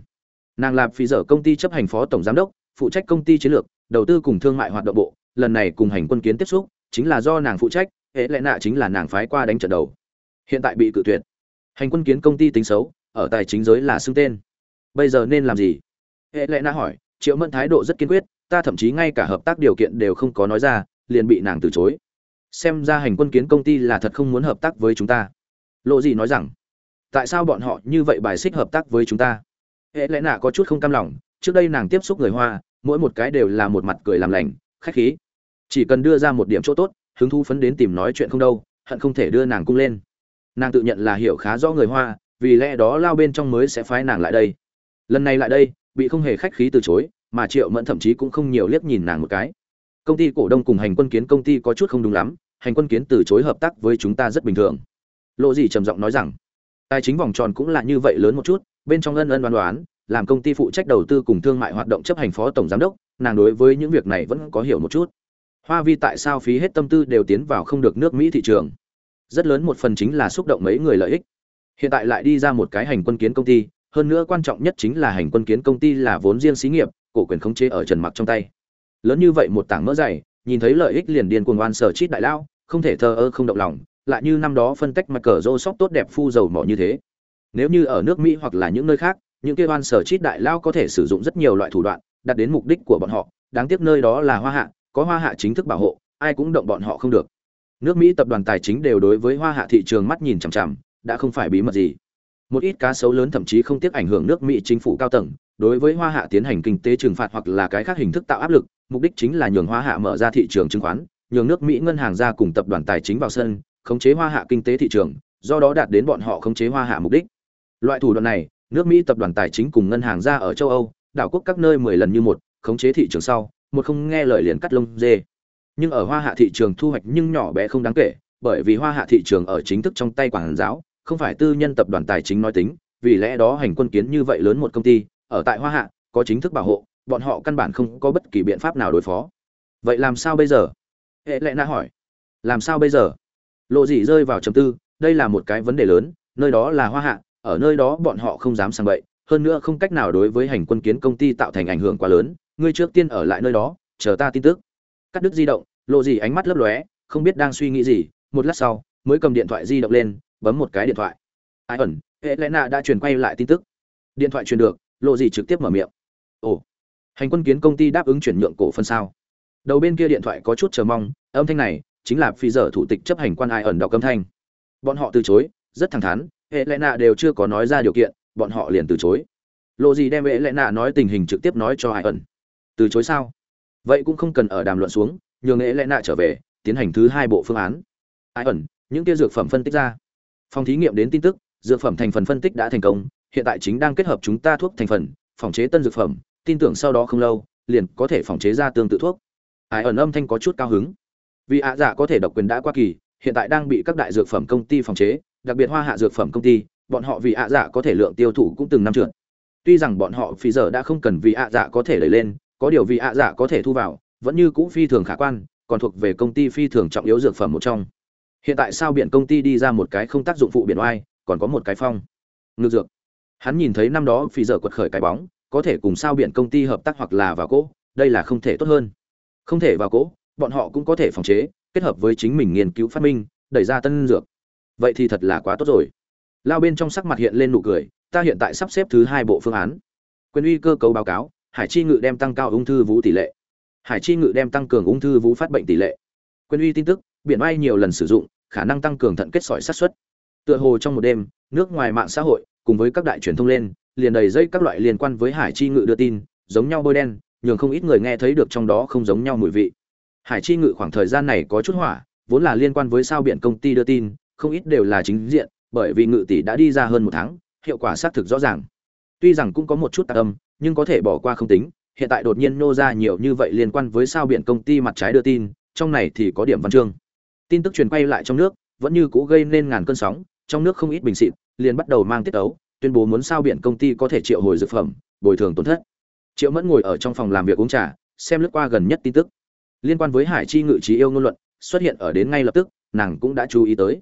nàng làm phi giờ công ty chấp hành phó tổng giám đốc, phụ trách công ty chiến lược, đầu tư cùng thương mại hoạt động bộ, lần này cùng hành quân kiến tiếp xúc, chính là do nàng phụ trách, hệ lẽ nạ chính là nàng phái qua đánh trận đầu. Hiện tại bị cự tuyệt. Hành quân kiến công ty tính xấu, ở tài chính giới là xưng tên. Bây giờ nên làm gì? Hệ lẽ nạ hỏi, triệu mẫn thái độ rất kiên quyết, ta thậm chí ngay cả hợp tác điều kiện đều không có nói ra, liền bị nàng từ chối. Xem ra hành quân kiến công ty là thật không muốn hợp tác với chúng ta. Lộ gì nói rằng, tại sao bọn họ như vậy bài xích hợp tác với chúng ta? Hệ lẽ nạ có chút không cam lòng, trước đây nàng tiếp xúc người hoa, mỗi một cái đều là một mặt cười làm lành, khách khí. Chỉ cần đưa ra một điểm chỗ tốt, hứng thú phấn đến tìm nói chuyện không đâu, hận không thể đưa nàng cung lên. Nàng tự nhận là hiểu khá rõ người hoa, vì lẽ đó lao bên trong mới sẽ phái nàng lại đây. Lần này lại đây, bị không hề khách khí từ chối, mà triệu mẫn thậm chí cũng không nhiều liếc nhìn nàng một cái. Công ty cổ đông cùng hành quân kiến công ty có chút không đúng lắm, hành quân kiến từ chối hợp tác với chúng ta rất bình thường. Lộ gì trầm giọng nói rằng, tài chính vòng tròn cũng là như vậy lớn một chút bên trong ân ân đoán đoán, làm công ty phụ trách đầu tư cùng thương mại hoạt động chấp hành phó tổng giám đốc, nàng đối với những việc này vẫn có hiểu một chút. Hoa vi tại sao phí hết tâm tư đều tiến vào không được nước mỹ thị trường? Rất lớn một phần chính là xúc động mấy người lợi ích. Hiện tại lại đi ra một cái hành quân kiến công ty, hơn nữa quan trọng nhất chính là hành quân kiến công ty là vốn riêng xí nghiệp, cổ quyền khống chế ở trần mặc trong tay. Lớn như vậy một tảng mỡ dày, nhìn thấy lợi ích liền điên cuồng oan sở chít đại lao, không thể thờ ơ không động lòng, lại như năm đó phân tách mặt cờ rô sóc tốt đẹp phu dầu mỏ như thế nếu như ở nước mỹ hoặc là những nơi khác, những kia oan sở chít đại lao có thể sử dụng rất nhiều loại thủ đoạn, đạt đến mục đích của bọn họ. Đáng tiếc nơi đó là hoa hạ, có hoa hạ chính thức bảo hộ, ai cũng động bọn họ không được. Nước mỹ tập đoàn tài chính đều đối với hoa hạ thị trường mắt nhìn chằm chằm, đã không phải bí mật gì. Một ít cá sấu lớn thậm chí không tiếc ảnh hưởng nước mỹ chính phủ cao tầng, đối với hoa hạ tiến hành kinh tế trừng phạt hoặc là cái khác hình thức tạo áp lực, mục đích chính là nhường hoa hạ mở ra thị trường chứng khoán, nhường nước mỹ ngân hàng ra cùng tập đoàn tài chính vào sân, khống chế hoa hạ kinh tế thị trường, do đó đạt đến bọn họ khống chế hoa hạ mục đích loại thủ đoạn này, nước mỹ tập đoàn tài chính cùng ngân hàng ra ở châu âu, đảo quốc các nơi mười lần như một, khống chế thị trường sau, một không nghe lời liền cắt lông dê. Nhưng ở hoa hạ thị trường thu hoạch nhưng nhỏ bé không đáng kể, bởi vì hoa hạ thị trường ở chính thức trong tay quản giáo, không phải tư nhân tập đoàn tài chính nói tính, vì lẽ đó hành quân kiến như vậy lớn một công ty, ở tại hoa hạ, có chính thức bảo hộ, bọn họ căn bản không có bất kỳ biện pháp nào đối phó. Vậy làm sao bây giờ? Hệ lẽ na hỏi. Làm sao bây giờ? Lộ dị rơi vào trầm tư, đây là một cái vấn đề lớn, nơi đó là hoa hạ ở nơi đó bọn họ không dám sang bậy, hơn nữa không cách nào đối với hành quân kiến công ty tạo thành ảnh hưởng quá lớn, ngươi trước tiên ở lại nơi đó, chờ ta tin tức. Cắt đứt di động, lộ gì ánh mắt lấp lóe, không biết đang suy nghĩ gì, một lát sau, mới cầm điện thoại di động lên, bấm một cái điện thoại. Ai ẩn Helena đã truyền quay lại tin tức. Điện thoại truyền được, lộ gì trực tiếp mở miệng. Ồ, hành quân kiến công ty đáp ứng chuyển nhượng cổ phần sao? Đầu bên kia điện thoại có chút chờ mong, âm thanh này chính là phi giờ thủ tịch chấp hành quan ai ẩn đọc âm thanh. Bọn họ từ chối, rất thẳng thắn hệ lẽ nạ đều chưa có nói ra điều kiện, bọn họ liền từ chối. Lộ gì đem hệ lẽ nạ nói tình hình trực tiếp nói cho Hải ẩn. Từ chối sao? Vậy cũng không cần ở đàm luận xuống, nhường hệ lẽ nạ trở về, tiến hành thứ hai bộ phương án. Hải ẩn, những kia dược phẩm phân tích ra. Phòng thí nghiệm đến tin tức, dược phẩm thành phần phân tích đã thành công, hiện tại chính đang kết hợp chúng ta thuốc thành phần, phòng chế tân dược phẩm, tin tưởng sau đó không lâu, liền có thể phòng chế ra tương tự thuốc. Hải ẩn âm thanh có chút cao hứng. Vì ạ dạ có thể độc quyền đã qua kỳ, hiện tại đang bị các đại dược phẩm công ty phòng chế đặc biệt hoa hạ dược phẩm công ty, bọn họ vì ạ dạ có thể lượng tiêu thụ cũng từng năm trượt. Tuy rằng bọn họ phí giờ đã không cần vì ạ dạ có thể đẩy lên, có điều vì ạ dạ có thể thu vào, vẫn như cũ phi thường khả quan, còn thuộc về công ty phi thường trọng yếu dược phẩm một trong. Hiện tại sao biển công ty đi ra một cái không tác dụng phụ biển oai, còn có một cái phong. Ngược dược. Hắn nhìn thấy năm đó phí giờ quật khởi cái bóng, có thể cùng sao biển công ty hợp tác hoặc là vào cỗ, đây là không thể tốt hơn. Không thể vào cỗ, bọn họ cũng có thể phòng chế, kết hợp với chính mình nghiên cứu phát minh, đẩy ra tân dược vậy thì thật là quá tốt rồi. Lao bên trong sắc mặt hiện lên nụ cười, ta hiện tại sắp xếp thứ hai bộ phương án. Quyền uy cơ cấu báo cáo, hải chi ngự đem tăng cao ung thư vú tỷ lệ. Hải chi ngự đem tăng cường ung thư vú phát bệnh tỷ lệ. Quyền uy tin tức, biển bay nhiều lần sử dụng, khả năng tăng cường thận kết sỏi sát xuất tựa hồ trong một đêm, nước ngoài mạng xã hội, cùng với các đại truyền thông lên, liền đầy dây các loại liên quan với hải chi ngự đưa tin, giống nhau bôi đen, nhường không ít người nghe thấy được trong đó không giống nhau mùi vị. Hải chi ngự khoảng thời gian này có chút hỏa, vốn là liên quan với sao biển công ty đưa tin không ít đều là chính diện, bởi vì ngự tỷ đã đi ra hơn một tháng, hiệu quả xác thực rõ ràng. Tuy rằng cũng có một chút tạc âm, nhưng có thể bỏ qua không tính, hiện tại đột nhiên nô ra nhiều như vậy liên quan với sao biển công ty mặt trái đưa tin, trong này thì có điểm văn chương. Tin tức truyền quay lại trong nước, vẫn như cũ gây nên ngàn cơn sóng, trong nước không ít bình xịt liền bắt đầu mang tiết ấu tuyên bố muốn sao biển công ty có thể triệu hồi dược phẩm, bồi thường tổn thất. Triệu mẫn ngồi ở trong phòng làm việc uống trà, xem lướt qua gần nhất tin tức. Liên quan với hải chi ngự trí yêu ngôn luận, xuất hiện ở đến ngay lập tức, nàng cũng đã chú ý tới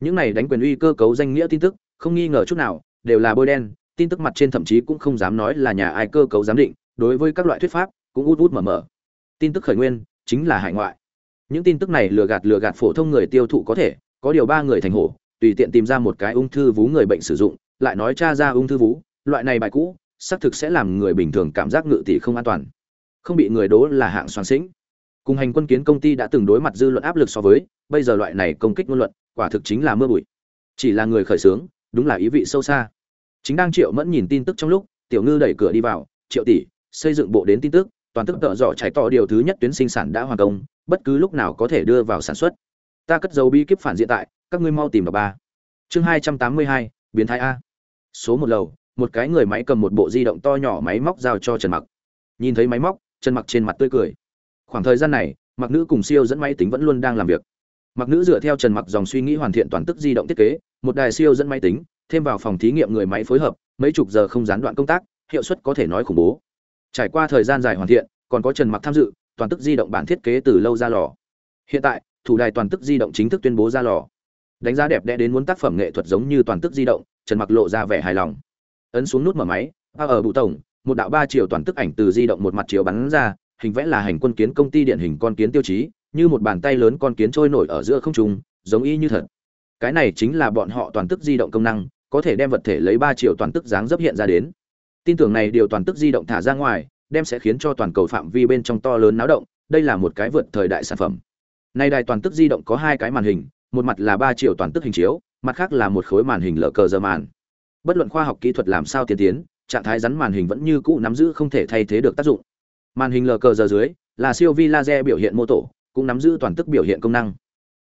những này đánh quyền uy cơ cấu danh nghĩa tin tức, không nghi ngờ chút nào, đều là bôi đen, tin tức mặt trên thậm chí cũng không dám nói là nhà ai cơ cấu giám định, đối với các loại thuyết pháp, cũng út út mở mở. Tin tức khởi nguyên, chính là hải ngoại. Những tin tức này lừa gạt lừa gạt phổ thông người tiêu thụ có thể, có điều ba người thành hổ, tùy tiện tìm ra một cái ung thư vú người bệnh sử dụng, lại nói cha ra ung thư vú, loại này bài cũ, xác thực sẽ làm người bình thường cảm giác ngự tỷ không an toàn. Không bị người đố là hạng soàn xính cùng hành quân kiến công ty đã từng đối mặt dư luận áp lực so với, bây giờ loại này công kích ngôn luận, quả thực chính là mưa bụi. Chỉ là người khởi xướng, đúng là ý vị sâu xa. Chính đang triệu mẫn nhìn tin tức trong lúc, tiểu ngư đẩy cửa đi vào, triệu tỷ, xây dựng bộ đến tin tức, toàn tức tợ dọ trái tỏ điều thứ nhất tuyến sinh sản đã hoàn công, bất cứ lúc nào có thể đưa vào sản xuất. Ta cất dấu bi kíp phản diện tại, các ngươi mau tìm vào ba. Chương hai trăm tám mươi hai, biến thái a. Số một lầu, một cái người máy cầm một bộ di động to nhỏ máy móc giao cho trần mặc. Nhìn thấy máy móc, trần mặc trên mặt tươi cười khoảng thời gian này, mặc nữ cùng siêu dẫn máy tính vẫn luôn đang làm việc. Mặc nữ dựa theo trần mặc dòng suy nghĩ hoàn thiện toàn tức di động thiết kế, một đài siêu dẫn máy tính, thêm vào phòng thí nghiệm người máy phối hợp, mấy chục giờ không gián đoạn công tác, hiệu suất có thể nói khủng bố. Trải qua thời gian dài hoàn thiện, còn có trần mặc tham dự, toàn tức di động bản thiết kế từ lâu ra lò. Hiện tại, thủ đài toàn tức di động chính thức tuyên bố ra lò. Đánh giá đẹp đẽ đến muốn tác phẩm nghệ thuật giống như toàn tức di động, trần mặc lộ ra vẻ hài lòng. Ấn xuống nút mở máy a ở bụ tổng, một đạo ba chiều toàn tức ảnh từ di động một mặt chiều bắn ra hình vẽ là hành quân kiến công ty điện hình con kiến tiêu chí, như một bàn tay lớn con kiến trôi nổi ở giữa không trung, giống y như thật. Cái này chính là bọn họ toàn tức di động công năng, có thể đem vật thể lấy ba chiều toàn tức dáng dấp hiện ra đến. Tin tưởng này điều toàn tức di động thả ra ngoài, đem sẽ khiến cho toàn cầu phạm vi bên trong to lớn náo động, đây là một cái vượt thời đại sản phẩm. Nay đài toàn tức di động có hai cái màn hình, một mặt là ba chiều toàn tức hình chiếu, mặt khác là một khối màn hình lờ cờ giờ màn. Bất luận khoa học kỹ thuật làm sao tiến tiến, trạng thái rắn màn hình vẫn như cũ nắm giữ không thể thay thế được tác dụng màn hình lờ cờ giờ dưới là siêu vi laser biểu hiện mô tổ cũng nắm giữ toàn tức biểu hiện công năng.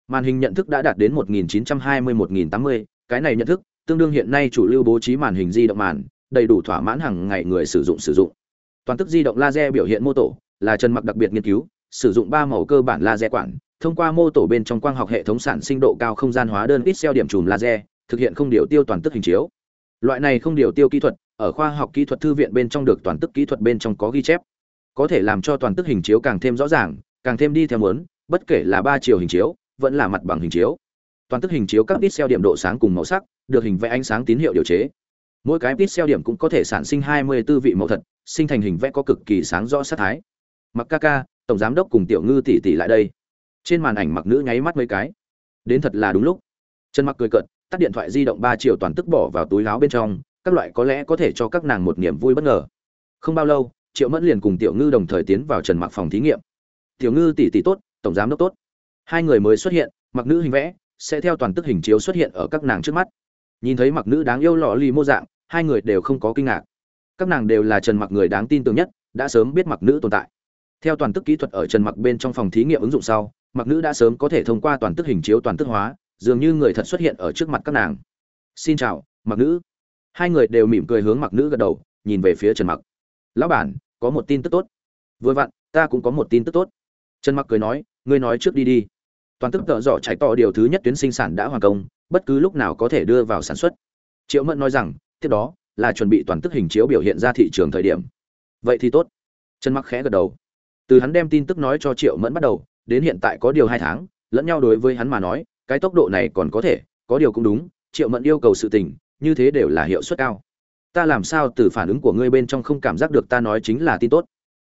Màn hình nhận thức đã đạt đến 1920-1080, cái này nhận thức tương đương hiện nay chủ lưu bố trí màn hình di động màn đầy đủ thỏa mãn hàng ngày người sử dụng sử dụng. Toàn tức di động laser biểu hiện mô tổ là trần mặc đặc biệt nghiên cứu sử dụng ba màu cơ bản laser quản thông qua mô tổ bên trong quang học hệ thống sản sinh độ cao không gian hóa đơn ít xeo điểm chùm laser thực hiện không điều tiêu toàn tức hình chiếu. Loại này không điều tiêu kỹ thuật ở khoa học kỹ thuật thư viện bên trong được toàn tức kỹ thuật bên trong có ghi chép có thể làm cho toàn tức hình chiếu càng thêm rõ ràng, càng thêm đi theo muốn, bất kể là ba chiều hình chiếu, vẫn là mặt bằng hình chiếu. Toàn tức hình chiếu các pixel điểm độ sáng cùng màu sắc, được hình vẽ ánh sáng tín hiệu điều chế. Mỗi cái pixel điểm cũng có thể sản sinh 24 vị màu thật, sinh thành hình vẽ có cực kỳ sáng rõ sát thái. Mặc ca ca, tổng giám đốc cùng tiểu ngư tỷ tỷ lại đây. Trên màn ảnh mặc nữ nháy mắt mấy cái. Đến thật là đúng lúc. Trần mặc cười cợt, tắt điện thoại di động ba triệu toàn tức bỏ vào túi áo bên trong, các loại có lẽ có thể cho các nàng một niềm vui bất ngờ. Không bao lâu triệu mẫn liền cùng tiểu ngư đồng thời tiến vào trần mặc phòng thí nghiệm. Tiểu ngư tỷ tỷ tốt, tổng giám đốc tốt. Hai người mới xuất hiện, mặc nữ hình vẽ, sẽ theo toàn tức hình chiếu xuất hiện ở các nàng trước mắt. Nhìn thấy mặc nữ đáng yêu lọ lì mô dạng, hai người đều không có kinh ngạc. Các nàng đều là trần mặc người đáng tin tưởng nhất, đã sớm biết mặc nữ tồn tại. Theo toàn tức kỹ thuật ở trần mặc bên trong phòng thí nghiệm ứng dụng sau, mặc nữ đã sớm có thể thông qua toàn tức hình chiếu toàn tức hóa, dường như người thật xuất hiện ở trước mặt các nàng. Xin chào, mặc nữ. Hai người đều mỉm cười hướng mặc nữ gật đầu, nhìn về phía trần mặc lão bản có một tin tức tốt. Vừa vặn, ta cũng có một tin tức tốt. Trần mặc cười nói, ngươi nói trước đi đi. Toàn tức tợ dọ chạy tỏ điều thứ nhất tuyến sinh sản đã hoàn công, bất cứ lúc nào có thể đưa vào sản xuất. Triệu mẫn nói rằng, tiếp đó là chuẩn bị toàn tức hình chiếu biểu hiện ra thị trường thời điểm. Vậy thì tốt. Trần mặc khẽ gật đầu. Từ hắn đem tin tức nói cho triệu mẫn bắt đầu, đến hiện tại có điều hai tháng, lẫn nhau đối với hắn mà nói, cái tốc độ này còn có thể, có điều cũng đúng, triệu mẫn yêu cầu sự tình, như thế đều là hiệu suất cao ta làm sao từ phản ứng của ngươi bên trong không cảm giác được ta nói chính là tin tốt?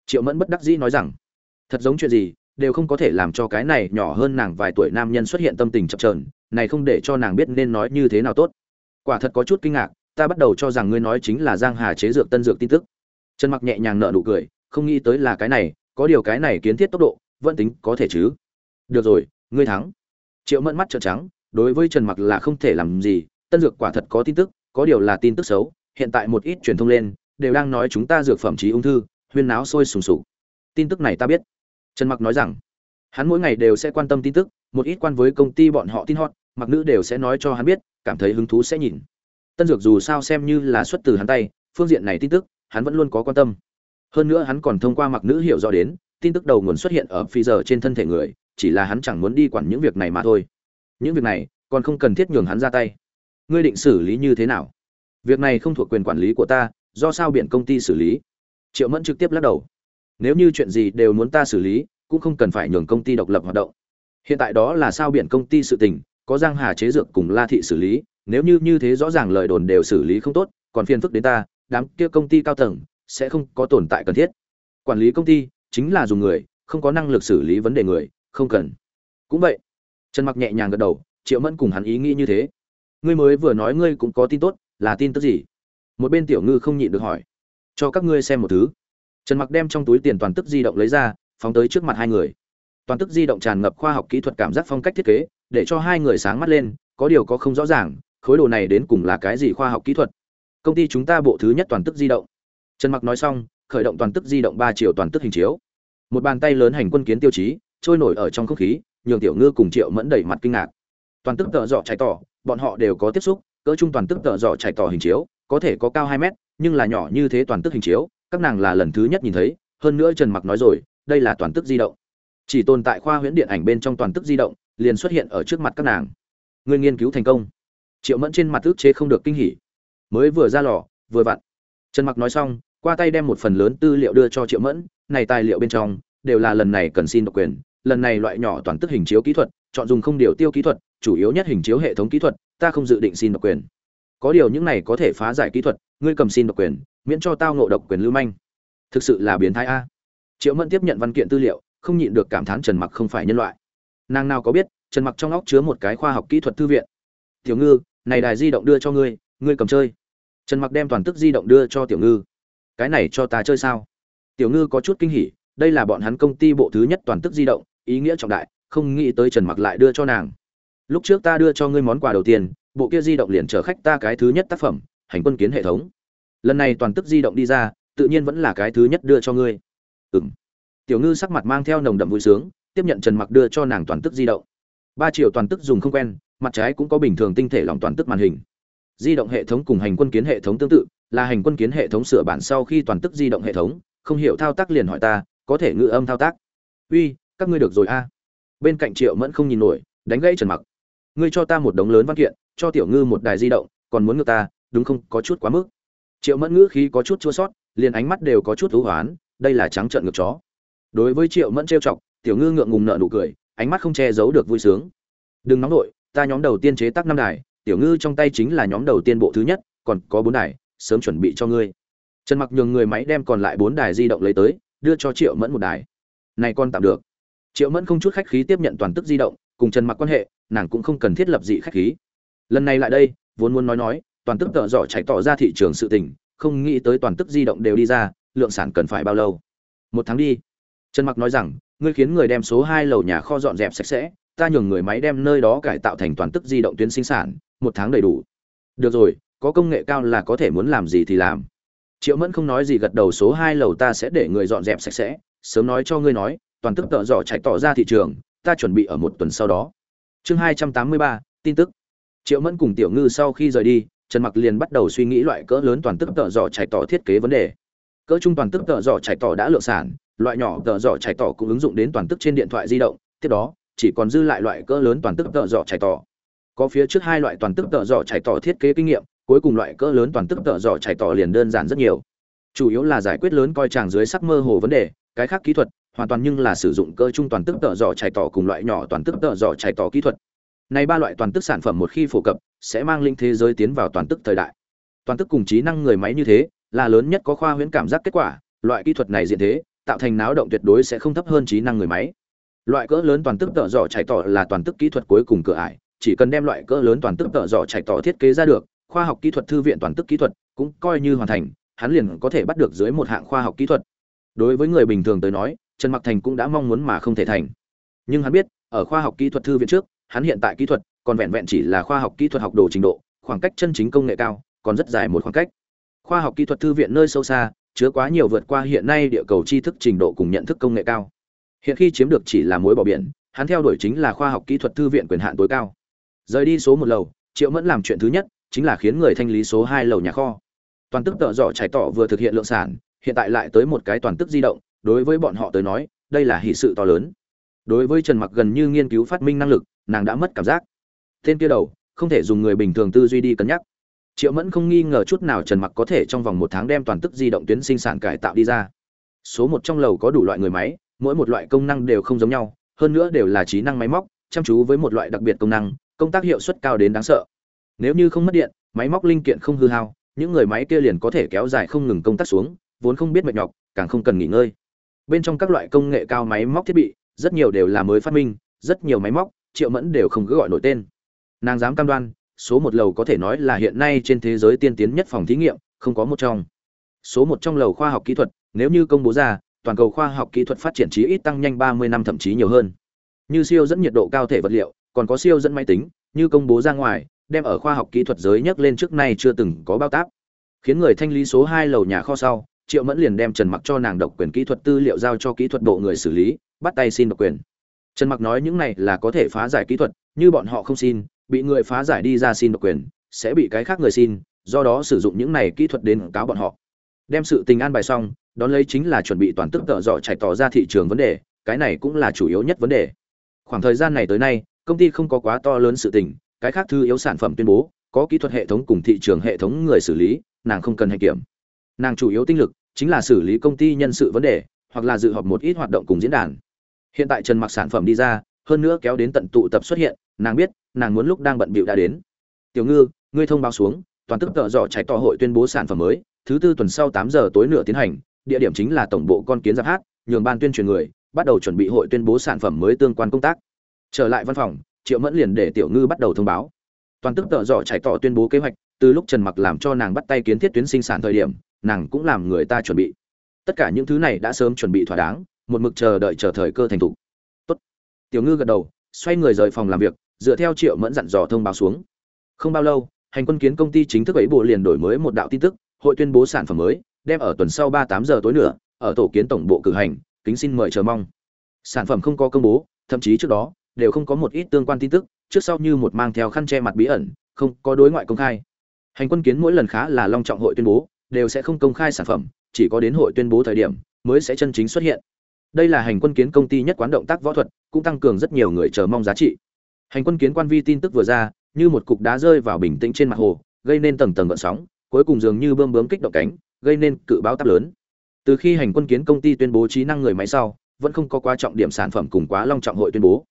Triệu mẫn bất đắc dĩ nói rằng, thật giống chuyện gì, đều không có thể làm cho cái này nhỏ hơn nàng vài tuổi nam nhân xuất hiện tâm tình chập trờn này không để cho nàng biết nên nói như thế nào tốt. Quả thật có chút kinh ngạc, ta bắt đầu cho rằng ngươi nói chính là giang hà chế dược tân dược tin tức. Trần mặc nhẹ nhàng nở nụ cười, không nghĩ tới là cái này, có điều cái này kiến thiết tốc độ, vẫn tính có thể chứ. Được rồi, ngươi thắng. Triệu mẫn mắt trợn trắng, đối với trần mặc là không thể làm gì, tân dược quả thật có tin tức, có điều là tin tức xấu hiện tại một ít truyền thông lên, đều đang nói chúng ta dược phẩm trí ung thư, huyên náo sôi sùng sục. Tin tức này ta biết. Trần mặc nói rằng, hắn mỗi ngày đều sẽ quan tâm tin tức, một ít quan với công ty bọn họ tin hot, mặc nữ đều sẽ nói cho hắn biết, cảm thấy hứng thú sẽ nhìn. Tân dược dù sao xem như là xuất từ hắn tay, phương diện này tin tức, hắn vẫn luôn có quan tâm. Hơn nữa hắn còn thông qua mặc nữ hiểu rõ đến, tin tức đầu nguồn xuất hiện ở phi giờ trên thân thể người, chỉ là hắn chẳng muốn đi quản những việc này mà thôi. Những việc này, còn không cần thiết nhường hắn ra tay. Ngươi định xử lý như thế nào? Việc này không thuộc quyền quản lý của ta, do sao biển công ty xử lý? Triệu mẫn trực tiếp lắc đầu. Nếu như chuyện gì đều muốn ta xử lý, cũng không cần phải nhường công ty độc lập hoạt động. Hiện tại đó là sao biển công ty sự tình, có giang hà chế dược cùng la thị xử lý, nếu như như thế rõ ràng lời đồn đều xử lý không tốt, còn phiền phức đến ta, đám kia công ty cao tầng sẽ không có tồn tại cần thiết. Quản lý công ty chính là dùng người, không có năng lực xử lý vấn đề người, không cần. Cũng vậy, trần mặc nhẹ nhàng gật đầu, triệu mẫn cùng hắn ý nghĩ như thế. Ngươi mới vừa nói ngươi cũng có tin tốt là tin tức gì? Một bên tiểu ngư không nhịn được hỏi. Cho các ngươi xem một thứ. Trần mặc đem trong túi tiền toàn tức di động lấy ra, phóng tới trước mặt hai người. Toàn tức di động tràn ngập khoa học kỹ thuật cảm giác phong cách thiết kế, để cho hai người sáng mắt lên, có điều có không rõ ràng, khối đồ này đến cùng là cái gì khoa học kỹ thuật? Công ty chúng ta bộ thứ nhất toàn tức di động. Trần mặc nói xong, khởi động toàn tức di động ba triệu toàn tức hình chiếu. Một bàn tay lớn hành quân kiến tiêu chí, trôi nổi ở trong không khí, nhường tiểu ngư cùng triệu mẫn đẩy mặt kinh ngạc. Toàn tức tợ dọ cháy tỏ, bọn họ đều có tiếp xúc cỡ trung toàn tức tợ dọ chạy tỏ hình chiếu, có thể có cao hai mét, nhưng là nhỏ như thế toàn tức hình chiếu, các nàng là lần thứ nhất nhìn thấy, hơn nữa trần mặc nói rồi, đây là toàn tức di động. Chỉ tồn tại khoa huyễn điện ảnh bên trong toàn tức di động, liền xuất hiện ở trước mặt các nàng. Người nghiên cứu thành công. Triệu mẫn trên mặt ước chế không được kinh hỉ. Mới vừa ra lò, vừa vặn. Trần mặc nói xong, qua tay đem một phần lớn tư liệu đưa cho triệu mẫn, này tài liệu bên trong, đều là lần này cần xin độc quyền, lần này loại nhỏ toàn tức hình chiếu kỹ thuật, chọn dùng không điều tiêu kỹ thuật, chủ yếu nhất hình chiếu hệ thống kỹ thuật ta không dự định xin độc quyền. Có điều những này có thể phá giải kỹ thuật, ngươi cầm xin độc quyền, miễn cho tao ngộ độc quyền lưu manh. Thực sự là biến thái a. Triệu mẫn tiếp nhận văn kiện tư liệu, không nhịn được cảm thán trần mặc không phải nhân loại. Nàng nào có biết, trần mặc trong óc chứa một cái khoa học kỹ thuật thư viện. Tiểu ngư, này đài di động đưa cho ngươi ngươi cầm chơi. Trần mặc đem toàn tức di động đưa cho tiểu ngư. Cái này cho ta chơi sao? Tiểu ngư có chút kinh hỉ, đây là bọn hắn công ty bộ thứ nhất toàn tức di động, ý nghĩa trọng đại, không nghĩ tới trần mặc lại đưa cho nàng lúc trước ta đưa cho ngươi món quà đầu tiên, bộ kia di động liền chở khách ta cái thứ nhất tác phẩm, hành quân kiến hệ thống. Lần này toàn tức di động đi ra, tự nhiên vẫn là cái thứ nhất đưa cho ngươi. Ừm. Tiểu ngư sắc mặt mang theo nồng đậm vui sướng, tiếp nhận trần mặc đưa cho nàng toàn tức di động. Ba triệu toàn tức dùng không quen, mặt trái cũng có bình thường tinh thể lòng toàn tức màn hình. Di động hệ thống cùng hành quân kiến hệ thống tương tự, là hành quân kiến hệ thống sửa bản sau khi toàn tức di động hệ thống, không hiểu thao tác liền hỏi ta, có thể ngự âm thao tác. Uy, các ngươi được rồi a. Bên cạnh triệu mẫn không nhìn nổi, đánh gãy trần mặc ngươi cho ta một đống lớn văn kiện, cho tiểu ngư một đài di động, còn muốn ngược ta, đúng không? Có chút quá mức. Triệu mẫn ngữ khí có chút chua sót, liền ánh mắt đều có chút thú hoán, đây là trắng trợn ngược chó. Đối với triệu mẫn trêu chọc, tiểu ngư ngượng ngùng nợ nụ cười, ánh mắt không che giấu được vui sướng. Đừng nóng nổi ta nhóm đầu tiên chế tác năm đài, tiểu ngư trong tay chính là nhóm đầu tiên bộ thứ nhất, còn có bốn đài, sớm chuẩn bị cho ngươi. Trần mặc nhường người máy đem còn lại bốn đài di động lấy tới, đưa cho triệu mẫn một đài. Này con tạm được. Triệu mẫn không chút khách khí tiếp nhận toàn tức di động, cùng trần mặc quan hệ nàng cũng không cần thiết lập dị khách khí. Lần này lại đây, vốn muốn nói nói, toàn tức tợ dọ chạy tỏ ra thị trường sự tình, không nghĩ tới toàn tức di động đều đi ra, lượng sản cần phải bao lâu? Một tháng đi. Trần mặc nói rằng, ngươi khiến người đem số hai lầu nhà kho dọn dẹp sạch sẽ, ta nhường người máy đem nơi đó cải tạo thành toàn tức di động tuyến sinh sản, một tháng đầy đủ. Được rồi, có công nghệ cao là có thể muốn làm gì thì làm. Triệu mẫn không nói gì gật đầu, số hai lầu ta sẽ để người dọn dẹp sạch sẽ, sớm nói cho ngươi nói, toàn tức tợ dọ chạy tỏ ra thị trường, ta chuẩn bị ở một tuần sau đó chương hai trăm tám mươi ba, tin tức. Triệu mẫn cùng tiểu ngư sau khi rời đi, trần mặc liền bắt đầu suy nghĩ loại cỡ lớn toàn tức tợ dò chạy tỏ thiết kế vấn đề. Cỡ trung toàn tức tợ dò chạy tỏ đã lượng sản, loại nhỏ tợ dò chạy tỏ cũng ứng dụng đến toàn tức trên điện thoại di động, tiếp đó, chỉ còn dư lại loại cỡ lớn toàn tức tợ dò chạy tỏ. Có phía trước hai loại toàn tức tợ dò chạy tỏ thiết kế kinh nghiệm, cuối cùng loại cỡ lớn toàn tức tợ dò chạy tỏ liền đơn giản rất nhiều. Chủ yếu là giải quyết lớn coi chàng dưới sắc mơ hồ vấn đề, cái khác kỹ thuật hoàn toàn nhưng là sử dụng cơ trung toàn tức tợ dò chảy tỏ cùng loại nhỏ toàn tức tợ dò chảy tỏ kỹ thuật. Này ba loại toàn tức sản phẩm một khi phổ cập, sẽ mang linh thế giới tiến vào toàn tức thời đại. Toàn tức cùng trí năng người máy như thế, là lớn nhất có khoa huyễn cảm giác kết quả, loại kỹ thuật này diện thế, tạo thành náo động tuyệt đối sẽ không thấp hơn trí năng người máy. Loại cỡ lớn toàn tức tợ dò chảy tỏ là toàn tức kỹ thuật cuối cùng cửa ải, chỉ cần đem loại cỡ lớn toàn tức tợ dò chảy tỏ thiết kế ra được, khoa học kỹ thuật thư viện toàn tức kỹ thuật cũng coi như hoàn thành, hắn liền có thể bắt được dưới một hạng khoa học kỹ thuật. Đối với người bình thường tới nói trần mặc thành cũng đã mong muốn mà không thể thành. Nhưng hắn biết, ở khoa học kỹ thuật thư viện trước, hắn hiện tại kỹ thuật còn vẹn vẹn chỉ là khoa học kỹ thuật học đồ trình độ, khoảng cách chân chính công nghệ cao còn rất dài một khoảng cách. Khoa học kỹ thuật thư viện nơi sâu xa, chứa quá nhiều vượt qua hiện nay địa cầu tri thức trình độ cùng nhận thức công nghệ cao. Hiện khi chiếm được chỉ là mối bỏ biển, hắn theo đuổi chính là khoa học kỹ thuật thư viện quyền hạn tối cao. Rời đi số một lầu, triệu mẫn làm chuyện thứ nhất, chính là khiến người thanh lý số hai lầu nhà kho. Toàn tức tợ dọ trải tỏ vừa thực hiện lượng sản, hiện tại lại tới một cái toàn tức di động đối với bọn họ tới nói, đây là hỷ sự to lớn. Đối với trần mặc gần như nghiên cứu phát minh năng lực, nàng đã mất cảm giác. Tên kia đầu, không thể dùng người bình thường tư duy đi cân nhắc. Triệu mẫn không nghi ngờ chút nào trần mặc có thể trong vòng một tháng đem toàn tức di động tuyến sinh sản cải tạo đi ra. Số một trong lầu có đủ loại người máy, mỗi một loại công năng đều không giống nhau, hơn nữa đều là trí năng máy móc, chăm chú với một loại đặc biệt công năng, công tác hiệu suất cao đến đáng sợ. Nếu như không mất điện, máy móc linh kiện không hư hao, những người máy kia liền có thể kéo dài không ngừng công tác xuống, vốn không biết mệt nhọc, càng không cần nghỉ ngơi bên trong các loại công nghệ cao máy móc thiết bị, rất nhiều đều là mới phát minh, rất nhiều máy móc, triệu mẫn đều không cứ gọi nổi tên. Nàng dám cam đoan, số một lầu có thể nói là hiện nay trên thế giới tiên tiến nhất phòng thí nghiệm, không có một trong. Số một trong lầu khoa học kỹ thuật, nếu như công bố ra, toàn cầu khoa học kỹ thuật phát triển trí ít tăng nhanh 30 năm thậm chí nhiều hơn. Như siêu dẫn nhiệt độ cao thể vật liệu, còn có siêu dẫn máy tính, như công bố ra ngoài, đem ở khoa học kỹ thuật giới nhắc lên trước nay chưa từng có bao tác khiến người thanh lý số hai lầu nhà kho sau triệu mẫn liền đem trần mặc cho nàng độc quyền kỹ thuật tư liệu giao cho kỹ thuật bộ người xử lý, bắt tay xin độc quyền. Trần mặc nói những này là có thể phá giải kỹ thuật, như bọn họ không xin, bị người phá giải đi ra xin độc quyền, sẽ bị cái khác người xin, do đó sử dụng những này kỹ thuật đến cáo bọn họ. Đem sự tình an bài xong, đón lấy chính là chuẩn bị toàn tức tợ dọ chạy tỏ ra thị trường vấn đề, cái này cũng là chủ yếu nhất vấn đề. Khoảng thời gian này tới nay, công ty không có quá to lớn sự tình, cái khác thư yếu sản phẩm tuyên bố, có kỹ thuật hệ thống cùng thị trường hệ thống người xử lý, nàng không cần hành kiểm nàng chủ yếu tinh lực chính là xử lý công ty nhân sự vấn đề, hoặc là dự họp một ít hoạt động cùng diễn đàn. Hiện tại trần mặc sản phẩm đi ra, hơn nữa kéo đến tận tụ tập xuất hiện, nàng biết, nàng muốn lúc đang bận bịu đã đến. Tiểu ngư, ngươi thông báo xuống, toàn tức tợ dọ chạy tỏ hội tuyên bố sản phẩm mới, thứ tư tuần sau tám giờ tối nửa tiến hành, địa điểm chính là tổng bộ con kiến giáp hát, nhường ban tuyên truyền người, bắt đầu chuẩn bị hội tuyên bố sản phẩm mới tương quan công tác. Trở lại văn phòng, triệu mẫn liền để tiểu ngư bắt đầu thông báo. Toàn tức tợ dọ chạy tỏ tuyên bố kế hoạch, từ lúc trần mặc làm cho nàng bắt tay kiến thiết tuyến sinh sản thời điểm nàng cũng làm người ta chuẩn bị. Tất cả những thứ này đã sớm chuẩn bị thỏa đáng, một mực chờ đợi chờ thời cơ thành thục. Tốt. Tiểu ngư gật đầu, xoay người rời phòng làm việc, dựa theo triệu mẫn dặn dò thông báo xuống. Không bao lâu, hành quân kiến công ty chính thức ấy bộ liền đổi mới một đạo tin tức, hội tuyên bố sản phẩm mới, đem ở tuần sau ba tám giờ tối nữa, ở tổ kiến tổng bộ cử hành, kính xin mời chờ mong. Sản phẩm không có công bố, thậm chí trước đó, đều không có một ít tương quan tin tức, trước sau như một mang theo khăn che mặt bí ẩn, không có đối ngoại công khai. Hành quân kiến mỗi lần khá là long trọng hội tuyên bố đều sẽ không công khai sản phẩm, chỉ có đến hội tuyên bố thời điểm mới sẽ chân chính xuất hiện. Đây là hành quân kiến công ty nhất quán động tác võ thuật, cũng tăng cường rất nhiều người chờ mong giá trị. Hành quân kiến quan vi tin tức vừa ra, như một cục đá rơi vào bình tĩnh trên mặt hồ, gây nên tầng tầng gợn sóng, cuối cùng dường như bơm bướm kích động cánh, gây nên cự báo táp lớn. Từ khi hành quân kiến công ty tuyên bố trí năng người máy sau, vẫn không có quá trọng điểm sản phẩm cùng quá long trọng hội tuyên bố.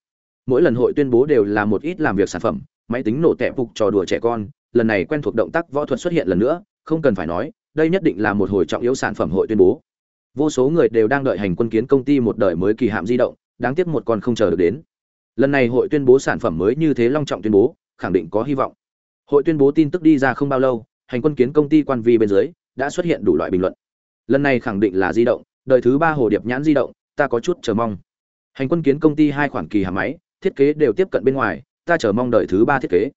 Mỗi lần hội tuyên bố đều là một ít làm việc sản phẩm, máy tính nổ tẹp phục trò đùa trẻ con, lần này quen thuộc động tác võ thuật xuất hiện lần nữa, không cần phải nói đây nhất định là một hồi trọng yếu sản phẩm hội tuyên bố. Vô số người đều đang đợi hành quân kiến công ty một đời mới kỳ hạm di động, đáng tiếc một con không chờ được đến. Lần này hội tuyên bố sản phẩm mới như thế long trọng tuyên bố, khẳng định có hy vọng. Hội tuyên bố tin tức đi ra không bao lâu, hành quân kiến công ty quan vi bên dưới đã xuất hiện đủ loại bình luận. Lần này khẳng định là di động, đời thứ ba hồ điệp nhãn di động, ta có chút chờ mong. Hành quân kiến công ty hai khoản kỳ hàm máy, thiết kế đều tiếp cận bên ngoài, ta chờ mong đời thứ ba thiết kế.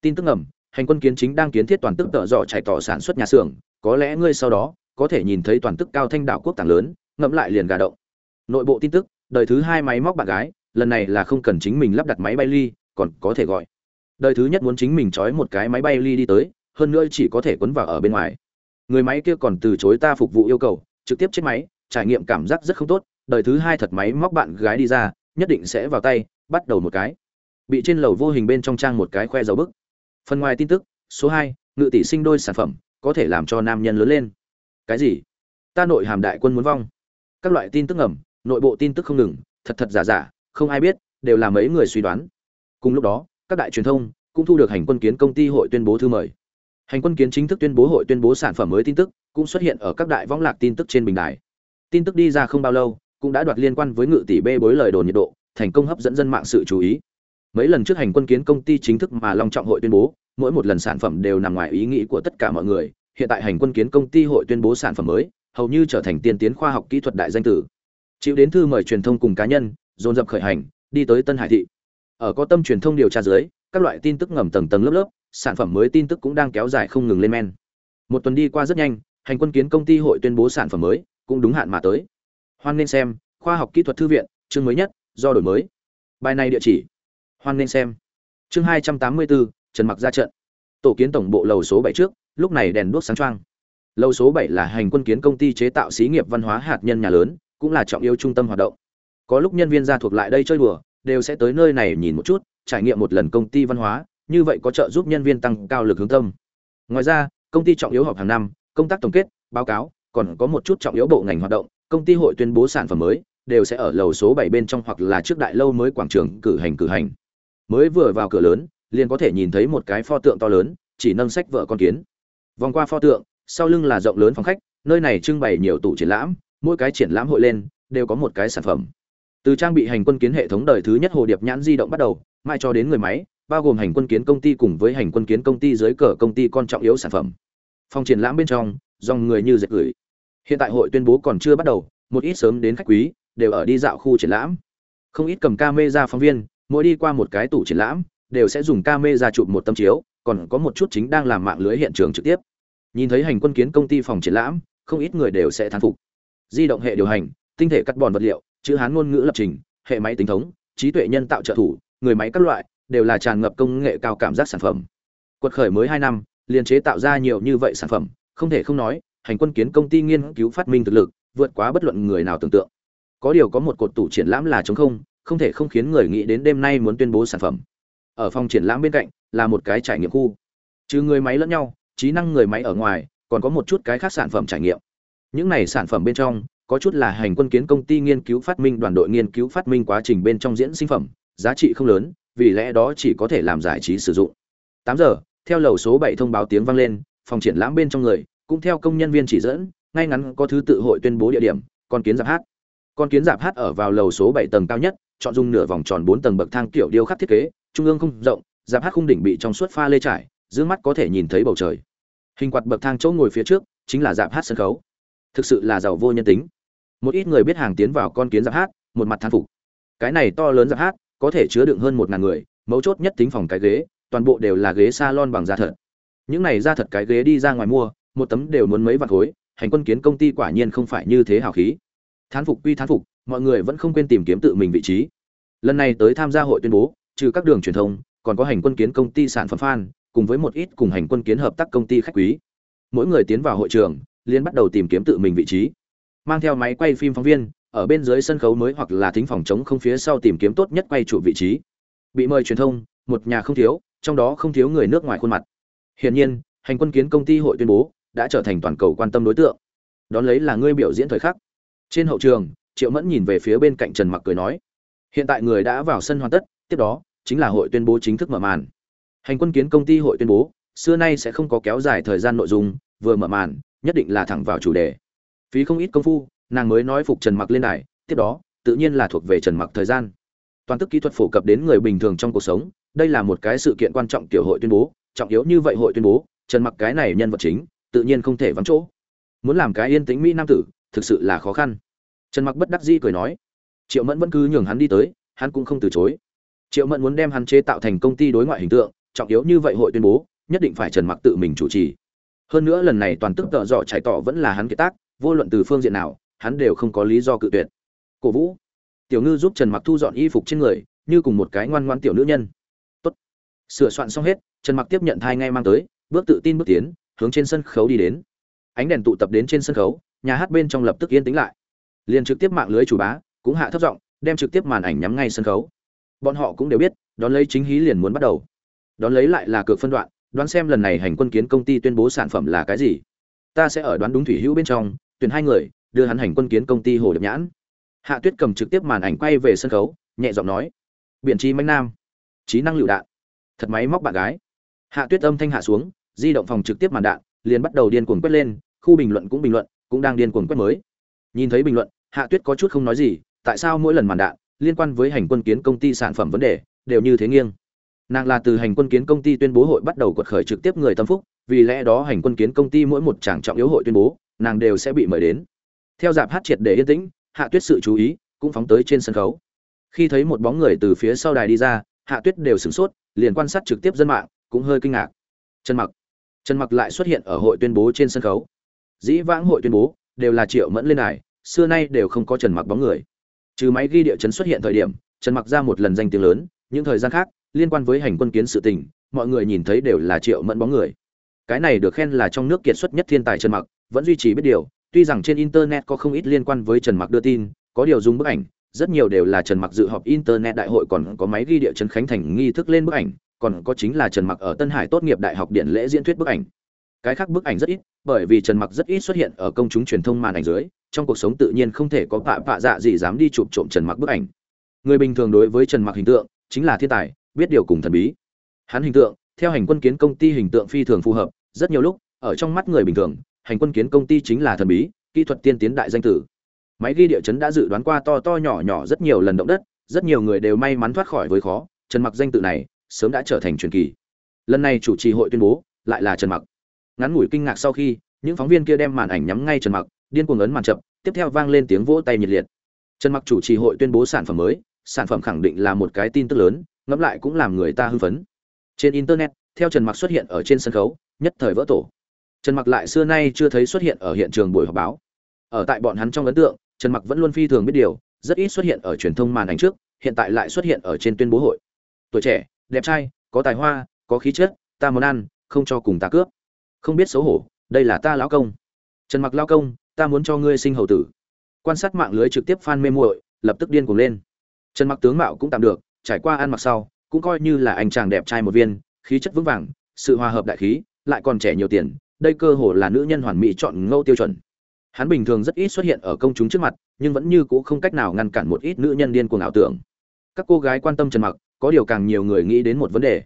Tin tức ngầm, hành quân kiến chính đang kiến thiết toàn tức tợ dọ chạy tỏ sản xuất nhà xưởng có lẽ ngươi sau đó có thể nhìn thấy toàn tức cao thanh đảo quốc tảng lớn ngẫm lại liền gà động. Nội bộ tin tức, đời thứ hai máy móc bạn gái, lần này là không cần chính mình lắp đặt máy bay ly, còn có thể gọi. Đời thứ nhất muốn chính mình trói một cái máy bay ly đi tới, hơn nữa chỉ có thể quấn vào ở bên ngoài. Người máy kia còn từ chối ta phục vụ yêu cầu, trực tiếp chết máy, trải nghiệm cảm giác rất không tốt, đời thứ hai thật máy móc bạn gái đi ra, nhất định sẽ vào tay, bắt đầu một cái. Bị trên lầu vô hình bên trong trang một cái khoe dấu bức. Phần ngoài tin tức, số hai, ngự tỷ sinh đôi sản phẩm có thể làm cho nam nhân lớn lên. Cái gì? Ta nội hàm đại quân muốn vong. Các loại tin tức ngầm, nội bộ tin tức không ngừng, thật thật giả giả, không ai biết, đều là mấy người suy đoán. Cùng lúc đó, các đại truyền thông cũng thu được hành quân kiến công ty hội tuyên bố thư mời. Hành quân kiến chính thức tuyên bố hội tuyên bố sản phẩm mới tin tức cũng xuất hiện ở các đại võng lạc tin tức trên bình đài. Tin tức đi ra không bao lâu, cũng đã đoạt liên quan với ngự tỷ bê bối lời đồn nhiệt độ, thành công hấp dẫn dân mạng sự chú ý mấy lần trước hành quân kiến công ty chính thức mà long trọng hội tuyên bố, mỗi một lần sản phẩm đều nằm ngoài ý nghĩ của tất cả mọi người. Hiện tại hành quân kiến công ty hội tuyên bố sản phẩm mới, hầu như trở thành tiên tiến khoa học kỹ thuật đại danh tử. Chịu đến thư mời truyền thông cùng cá nhân, dồn dập khởi hành, đi tới tân hải thị. Ở có tâm truyền thông điều tra dưới, các loại tin tức ngầm tầng tầng lớp lớp, sản phẩm mới tin tức cũng đang kéo dài không ngừng lên men. Một tuần đi qua rất nhanh, hành quân kiến công ty hội tuyên bố sản phẩm mới, cũng đúng hạn mà tới. Hoan nên xem, khoa học kỹ thuật thư viện, chương mới nhất, do đổi mới. Bài này địa chỉ hoan nên xem. Chương hai trăm tám mươi bốn, trần mặc ra trận. Tổ kiến tổng bộ lầu số bảy trước, lúc này đèn đuốc sáng choang. Lầu số bảy là hành quân kiến công ty chế tạo xí nghiệp văn hóa hạt nhân nhà lớn, cũng là trọng yếu trung tâm hoạt động. Có lúc nhân viên ra thuộc lại đây chơi đùa, đều sẽ tới nơi này nhìn một chút, trải nghiệm một lần công ty văn hóa, như vậy có trợ giúp nhân viên tăng cao lực hướng tâm. Ngoài ra, công ty trọng yếu họp hàng năm, công tác tổng kết, báo cáo, còn có một chút trọng yếu bộ ngành hoạt động, công ty hội tuyên bố sản phẩm mới, đều sẽ ở lầu số bảy bên trong hoặc là trước đại lâu mới quảng trường cử hành cử hành mới vừa vào cửa lớn, liền có thể nhìn thấy một cái pho tượng to lớn, chỉ nâng sách vợ con kiến. Vòng qua pho tượng, sau lưng là rộng lớn phòng khách, nơi này trưng bày nhiều tủ triển lãm, mỗi cái triển lãm hội lên, đều có một cái sản phẩm. Từ trang bị hành quân kiến hệ thống đời thứ nhất hồ điệp nhãn di động bắt đầu mai cho đến người máy, bao gồm hành quân kiến công ty cùng với hành quân kiến công ty dưới cờ công ty con trọng yếu sản phẩm. Phòng triển lãm bên trong, dòng người như dệt gửi. Hiện tại hội tuyên bố còn chưa bắt đầu, một ít sớm đến khách quý, đều ở đi dạo khu triển lãm. Không ít cầm ca mê ra phóng viên mỗi đi qua một cái tủ triển lãm, đều sẽ dùng ca mê ra chụp một tâm chiếu, còn có một chút chính đang làm mạng lưới hiện trường trực tiếp. Nhìn thấy hành quân kiến công ty phòng triển lãm, không ít người đều sẽ thán phục. Di động hệ điều hành, tinh thể cắt bòn vật liệu, chữ hán ngôn ngữ lập trình, hệ máy tính thống, trí tuệ nhân tạo trợ thủ, người máy các loại, đều là tràn ngập công nghệ cao cảm giác sản phẩm. Quật khởi mới hai năm, liền chế tạo ra nhiều như vậy sản phẩm, không thể không nói, hành quân kiến công ty nghiên cứu phát minh thực lực, vượt quá bất luận người nào tưởng tượng. Có điều có một cột tủ triển lãm là chống không không thể không khiến người nghĩ đến đêm nay muốn tuyên bố sản phẩm. Ở phòng triển lãm bên cạnh, là một cái trải nghiệm khu. Trừ người máy lẫn nhau, trí năng người máy ở ngoài, còn có một chút cái khác sản phẩm trải nghiệm. Những này sản phẩm bên trong, có chút là hành quân kiến công ty nghiên cứu phát minh đoàn đội nghiên cứu phát minh quá trình bên trong diễn sinh phẩm, giá trị không lớn, vì lẽ đó chỉ có thể làm giải trí sử dụng. Tám giờ, theo lầu số bảy thông báo tiếng vang lên, phòng triển lãm bên trong người, cũng theo công nhân viên chỉ dẫn, ngay ngắn có thứ tự hội tuyên bố địa điểm, con kiến giáp hát. Con kiến giáp hát ở vào lầu số bảy tầng cao nhất chọn dùng nửa vòng tròn bốn tầng bậc thang kiểu điêu khắc thiết kế, trung ương không rộng, giáp hát khung đỉnh bị trong suốt pha lê trải dưới mắt có thể nhìn thấy bầu trời. Hình quạt bậc thang chỗ ngồi phía trước chính là giáp hát sân khấu. Thực sự là giàu vô nhân tính. Một ít người biết hàng tiến vào con kiến giáp hát, một mặt thán phục. Cái này to lớn giáp hát có thể chứa đựng hơn một ngàn người, mấu chốt nhất tính phòng cái ghế, toàn bộ đều là ghế salon bằng da thật. Những này da thật cái ghế đi ra ngoài mua, một tấm đều muốn mấy vạn khối, hành quân kiến công ty quả nhiên không phải như thế hào khí. Thán phục quy thán phục mọi người vẫn không quên tìm kiếm tự mình vị trí. Lần này tới tham gia hội tuyên bố, trừ các đường truyền thông, còn có hành quân kiến công ty sản phẩm fan, cùng với một ít cùng hành quân kiến hợp tác công ty khách quý. Mỗi người tiến vào hội trường liên bắt đầu tìm kiếm tự mình vị trí. Mang theo máy quay phim phóng viên, ở bên dưới sân khấu mới hoặc là thính phòng chống không phía sau tìm kiếm tốt nhất quay trụ vị trí. Bị mời truyền thông, một nhà không thiếu, trong đó không thiếu người nước ngoài khuôn mặt. Hiển nhiên, hành quân kiến công ty hội tuyên bố, đã trở thành toàn cầu quan tâm đối tượng. Đón lấy là ngươi biểu diễn thời khắc. Trên hậu trường triệu mẫn nhìn về phía bên cạnh trần mặc cười nói, hiện tại người đã vào sân hoàn tất, tiếp đó chính là hội tuyên bố chính thức mở màn. Hành quân kiến công ty hội tuyên bố, xưa nay sẽ không có kéo dài thời gian nội dung, vừa mở màn, nhất định là thẳng vào chủ đề. Phí không ít công phu, nàng mới nói phục trần mặc lên đài, tiếp đó, tự nhiên là thuộc về trần mặc thời gian. Toàn tức kỹ thuật phổ cập đến người bình thường trong cuộc sống, đây là một cái sự kiện quan trọng tiểu hội tuyên bố, trọng yếu như vậy hội tuyên bố, trần mặc cái này nhân vật chính, tự nhiên không thể vắng chỗ. Muốn làm cái yên tĩnh mỹ nam tử, thực sự là khó khăn trần mặc bất đắc dĩ cười nói, triệu mẫn vẫn cứ nhường hắn đi tới, hắn cũng không từ chối. Triệu mẫn muốn đem hắn chế tạo thành công ty đối ngoại hình tượng, trọng yếu như vậy hội tuyên bố, nhất định phải trần mặc tự mình chủ trì. Hơn nữa lần này toàn tức tợ dọ chạy tỏ vẫn là hắn kế tác, vô luận từ phương diện nào, hắn đều không có lý do cự tuyệt. Cổ vũ, tiểu ngư giúp trần mặc thu dọn y phục trên người, như cùng một cái ngoan ngoan tiểu nữ nhân. Tốt. sửa soạn xong hết, trần mặc tiếp nhận thai ngay mang tới, bước tự tin bước tiến, hướng trên sân khấu đi đến. Ánh đèn tụ tập đến trên sân khấu, nhà hát bên trong lập tức yên tĩnh lại liền trực tiếp mạng lưới chủ bá, cũng hạ thấp giọng, đem trực tiếp màn ảnh nhắm ngay sân khấu. Bọn họ cũng đều biết, đón lấy chính hí liền muốn bắt đầu. Đón lấy lại là cược phân đoạn, đoán xem lần này hành quân kiến công ty tuyên bố sản phẩm là cái gì. Ta sẽ ở đoán đúng thủy hữu bên trong, tuyển hai người, đưa hắn hành quân kiến công ty hồ điệp nhãn. Hạ tuyết cầm trực tiếp màn ảnh quay về sân khấu, nhẹ giọng nói biện trí manh nam, trí năng lựu đạn, thật máy móc bạn gái. Hạ tuyết âm thanh hạ xuống, di động phòng trực tiếp màn đạn, liền bắt đầu điên cuồng quét lên, khu bình luận cũng bình luận, cũng đang điên cuồng quét mới nhìn thấy bình luận, hạ tuyết có chút không nói gì, tại sao mỗi lần màn đạn liên quan với hành quân kiến công ty sản phẩm vấn đề đều như thế nghiêng? Nàng là từ hành quân kiến công ty tuyên bố hội bắt đầu quật khởi trực tiếp người tâm phúc, vì lẽ đó hành quân kiến công ty mỗi một tràng trọng yếu hội tuyên bố, nàng đều sẽ bị mời đến. Theo dạp hát triệt để yên tĩnh, hạ tuyết sự chú ý cũng phóng tới trên sân khấu. Khi thấy một bóng người từ phía sau đài đi ra, hạ tuyết đều sửng sốt, liền quan sát trực tiếp dân mạng, cũng hơi kinh ngạc. Trần mặc. Trần mặc lại xuất hiện ở hội tuyên bố trên sân khấu. Dĩ vãng hội tuyên bố đều là triệu mẫn lên đài, xưa nay đều không có trần mặc bóng người. Trừ máy ghi địa chấn xuất hiện thời điểm, trần mặc ra một lần danh tiếng lớn, những thời gian khác, liên quan với hành quân kiến sự tình, mọi người nhìn thấy đều là triệu mẫn bóng người. Cái này được khen là trong nước kiệt xuất nhất thiên tài trần mặc, vẫn duy trì biết điều, tuy rằng trên internet có không ít liên quan với trần mặc đưa tin, có điều dùng bức ảnh, rất nhiều đều là trần mặc dự họp internet đại hội còn có máy ghi địa chấn khánh thành nghi thức lên bức ảnh, còn có chính là trần mặc ở tân hải tốt nghiệp đại học điện lễ diễn thuyết bức ảnh cái khác bức ảnh rất ít, bởi vì trần mặc rất ít xuất hiện ở công chúng truyền thông màn ảnh dưới, trong cuộc sống tự nhiên không thể có pạ vạ dạ gì dám đi chụp trộm trần mặc bức ảnh. Người bình thường đối với trần mặc hình tượng chính là thiên tài, biết điều cùng thần bí. Hắn hình tượng, theo hành quân kiến công ty hình tượng phi thường phù hợp, rất nhiều lúc, ở trong mắt người bình thường, hành quân kiến công ty chính là thần bí, kỹ thuật tiên tiến đại danh tử. Máy ghi địa chấn đã dự đoán qua to to nhỏ nhỏ rất nhiều lần động đất, rất nhiều người đều may mắn thoát khỏi với khó, trần mặc danh tự này sớm đã trở thành truyền kỳ. Lần này chủ trì hội tuyên bố, lại là trần mặc ngắn ngủi kinh ngạc sau khi, những phóng viên kia đem màn ảnh nhắm ngay trần mặc, điên cuồng ấn màn chậm, tiếp theo vang lên tiếng vỗ tay nhiệt liệt. Trần mặc chủ trì hội tuyên bố sản phẩm mới, sản phẩm khẳng định là một cái tin tức lớn, ngẫm lại cũng làm người ta hưng phấn. Trên internet, theo trần mặc xuất hiện ở trên sân khấu, nhất thời vỡ tổ. Trần mặc lại xưa nay chưa thấy xuất hiện ở hiện trường buổi họp báo. Ở tại bọn hắn trong ấn tượng, trần mặc vẫn luôn phi thường biết điều, rất ít xuất hiện ở truyền thông màn ảnh trước, hiện tại lại xuất hiện ở trên tuyên bố hội. Tuổi trẻ, đẹp trai, có tài hoa, có khí chất, ta muốn ăn, không cho cùng ta cướp không biết xấu hổ, đây là ta lão công. Trần mặc lao công, ta muốn cho ngươi sinh hầu tử. Quan sát mạng lưới trực tiếp fan mê muội, lập tức điên cuồng lên. Trần mặc tướng mạo cũng tạm được, trải qua ăn mặc sau, cũng coi như là anh chàng đẹp trai một viên, khí chất vững vàng, sự hòa hợp đại khí, lại còn trẻ nhiều tiền, đây cơ hồ là nữ nhân hoàn mỹ chọn ngâu tiêu chuẩn. Hắn bình thường rất ít xuất hiện ở công chúng trước mặt, nhưng vẫn như cũ không cách nào ngăn cản một ít nữ nhân điên cuồng ảo tưởng. Các cô gái quan tâm trần mặc, có điều càng nhiều người nghĩ đến một vấn đề.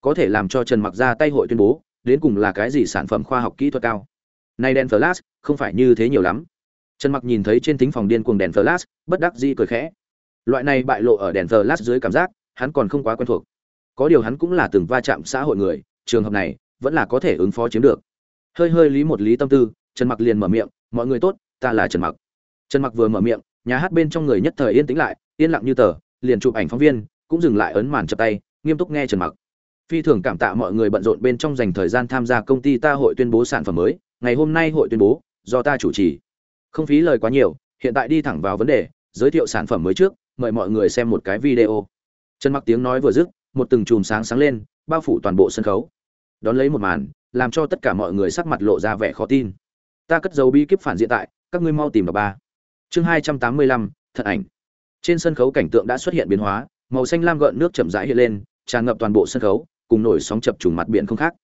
Có thể làm cho trần mặc ra tay hội tuyên bố đến cùng là cái gì sản phẩm khoa học kỹ thuật cao? Nay đèn flash, không phải như thế nhiều lắm. Trần mặc nhìn thấy trên thính phòng điên cuồng đèn flash, bất đắc dĩ cười khẽ. Loại này bại lộ ở đèn flash dưới cảm giác, hắn còn không quá quen thuộc. Có điều hắn cũng là từng va chạm xã hội người, trường hợp này, vẫn là có thể ứng phó chiếm được. Hơi hơi lý một lý tâm tư, trần mặc liền mở miệng, mọi người tốt, ta là trần mặc. Trần mặc vừa mở miệng, nhà hát bên trong người nhất thời yên tĩnh lại, yên lặng như tờ, liền chụp ảnh phóng viên, cũng dừng lại ấn màn chập tay, nghiêm túc nghe trần mặc phi thường cảm tạ mọi người bận rộn bên trong dành thời gian tham gia công ty ta hội tuyên bố sản phẩm mới. Ngày hôm nay hội tuyên bố, do ta chủ trì. Không phí lời quá nhiều, hiện tại đi thẳng vào vấn đề, giới thiệu sản phẩm mới trước, mời mọi người xem một cái video. Trần mặc tiếng nói vừa dứt, một từng chùm sáng sáng lên, bao phủ toàn bộ sân khấu. Đón lấy một màn, làm cho tất cả mọi người sắc mặt lộ ra vẻ khó tin. Ta cất dấu bi kíp phản diện tại, các ngươi mau tìm đọc ba. Chương hai trăm tám mươi lăm, thật ảnh. Trên sân khấu cảnh tượng đã xuất hiện biến hóa, màu xanh lam gợn nước chậm rãi hiện lên, tràn ngập toàn bộ sân khấu cùng nổi sóng chập trùng mặt biển không khác.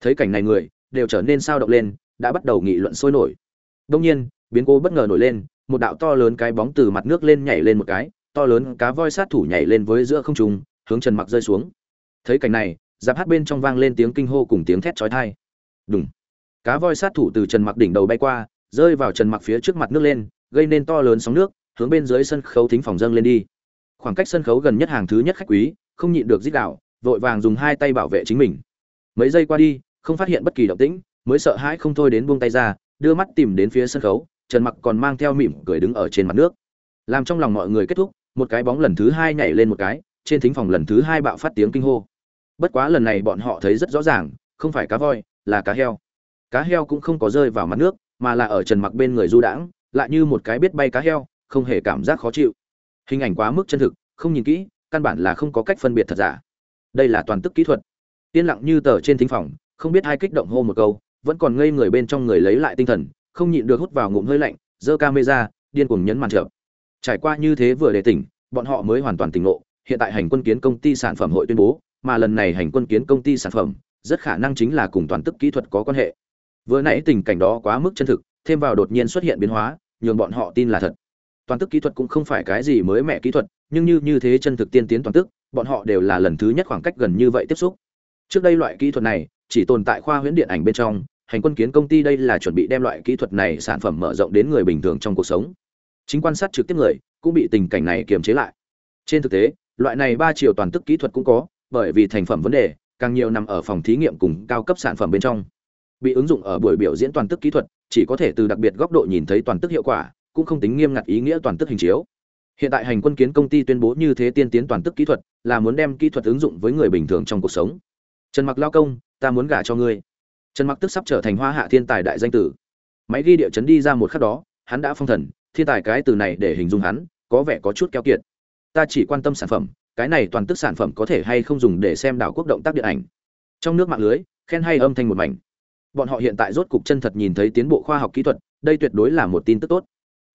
Thấy cảnh này người, đều trở nên sao động lên, đã bắt đầu nghị luận sôi nổi. Đông nhiên, biến cố bất ngờ nổi lên, một đạo to lớn cái bóng từ mặt nước lên nhảy lên một cái, to lớn cá voi sát thủ nhảy lên với giữa không trung, hướng trần mặc rơi xuống. Thấy cảnh này, giáp hát bên trong vang lên tiếng kinh hô cùng tiếng thét chói tai. Đúng cá voi sát thủ từ trần mặc đỉnh đầu bay qua, rơi vào trần mặc phía trước mặt nước lên, gây nên to lớn sóng nước, hướng bên dưới sân khấu thính phòng dâng lên đi. Khoảng cách sân khấu gần nhất hàng thứ nhất khách quý, không nhịn được dích đạo vội vàng dùng hai tay bảo vệ chính mình. Mấy giây qua đi, không phát hiện bất kỳ động tĩnh, mới sợ hãi không thôi đến buông tay ra, đưa mắt tìm đến phía sân khấu, trần mặc còn mang theo mỉm cười đứng ở trên mặt nước. Làm trong lòng mọi người kết thúc, một cái bóng lần thứ hai nhảy lên một cái, trên thính phòng lần thứ hai bạo phát tiếng kinh hô. Bất quá lần này bọn họ thấy rất rõ ràng, không phải cá voi, là cá heo. Cá heo cũng không có rơi vào mặt nước, mà là ở trần mặc bên người du đãng, lại như một cái biết bay cá heo, không hề cảm giác khó chịu. Hình ảnh quá mức chân thực, không nhìn kỹ, căn bản là không có cách phân biệt thật giả đây là toàn tức kỹ thuật. Yên lặng như tờ trên thính phòng, không biết hai kích động hô một câu, vẫn còn ngây người bên trong người lấy lại tinh thần, không nhịn được hút vào ngụm hơi lạnh, giơ camera, điên cuồng nhấn màn trợ trải qua như thế vừa để tỉnh, bọn họ mới hoàn toàn tỉnh ngộ, hiện tại hành quân kiến công ty sản phẩm hội tuyên bố, mà lần này hành quân kiến công ty sản phẩm, rất khả năng chính là cùng toàn tức kỹ thuật có quan hệ. Vừa nãy tình cảnh đó quá mức chân thực, thêm vào đột nhiên xuất hiện biến hóa, nhường bọn họ tin là thật. Toàn tức kỹ thuật cũng không phải cái gì mới mẻ kỹ thuật, nhưng như như thế chân thực tiên tiến toàn tức bọn họ đều là lần thứ nhất khoảng cách gần như vậy tiếp xúc. Trước đây loại kỹ thuật này chỉ tồn tại khoa huyễn điện ảnh bên trong, hành quân kiến công ty đây là chuẩn bị đem loại kỹ thuật này sản phẩm mở rộng đến người bình thường trong cuộc sống. Chính quan sát trực tiếp người cũng bị tình cảnh này kiềm chế lại. Trên thực tế, loại này ba chiều toàn tức kỹ thuật cũng có, bởi vì thành phẩm vấn đề, càng nhiều nằm ở phòng thí nghiệm cùng cao cấp sản phẩm bên trong. Bị ứng dụng ở buổi biểu diễn toàn tức kỹ thuật, chỉ có thể từ đặc biệt góc độ nhìn thấy toàn tức hiệu quả, cũng không tính nghiêm ngặt ý nghĩa toàn tức hình chiếu hiện tại hành quân kiến công ty tuyên bố như thế tiên tiến toàn tức kỹ thuật, là muốn đem kỹ thuật ứng dụng với người bình thường trong cuộc sống. Trần mặc lao công, ta muốn gả cho ngươi. Trần mặc tức sắp trở thành hoa hạ thiên tài đại danh tử. Máy ghi địa chấn đi ra một khắc đó, hắn đã phong thần, thiên tài cái từ này để hình dung hắn, có vẻ có chút keo kiệt. Ta chỉ quan tâm sản phẩm, cái này toàn tức sản phẩm có thể hay không dùng để xem đảo quốc động tác điện ảnh. Trong nước mạng lưới, khen hay âm thanh một mảnh. Bọn họ hiện tại rốt cục chân thật nhìn thấy tiến bộ khoa học kỹ thuật, đây tuyệt đối là một tin tức tốt.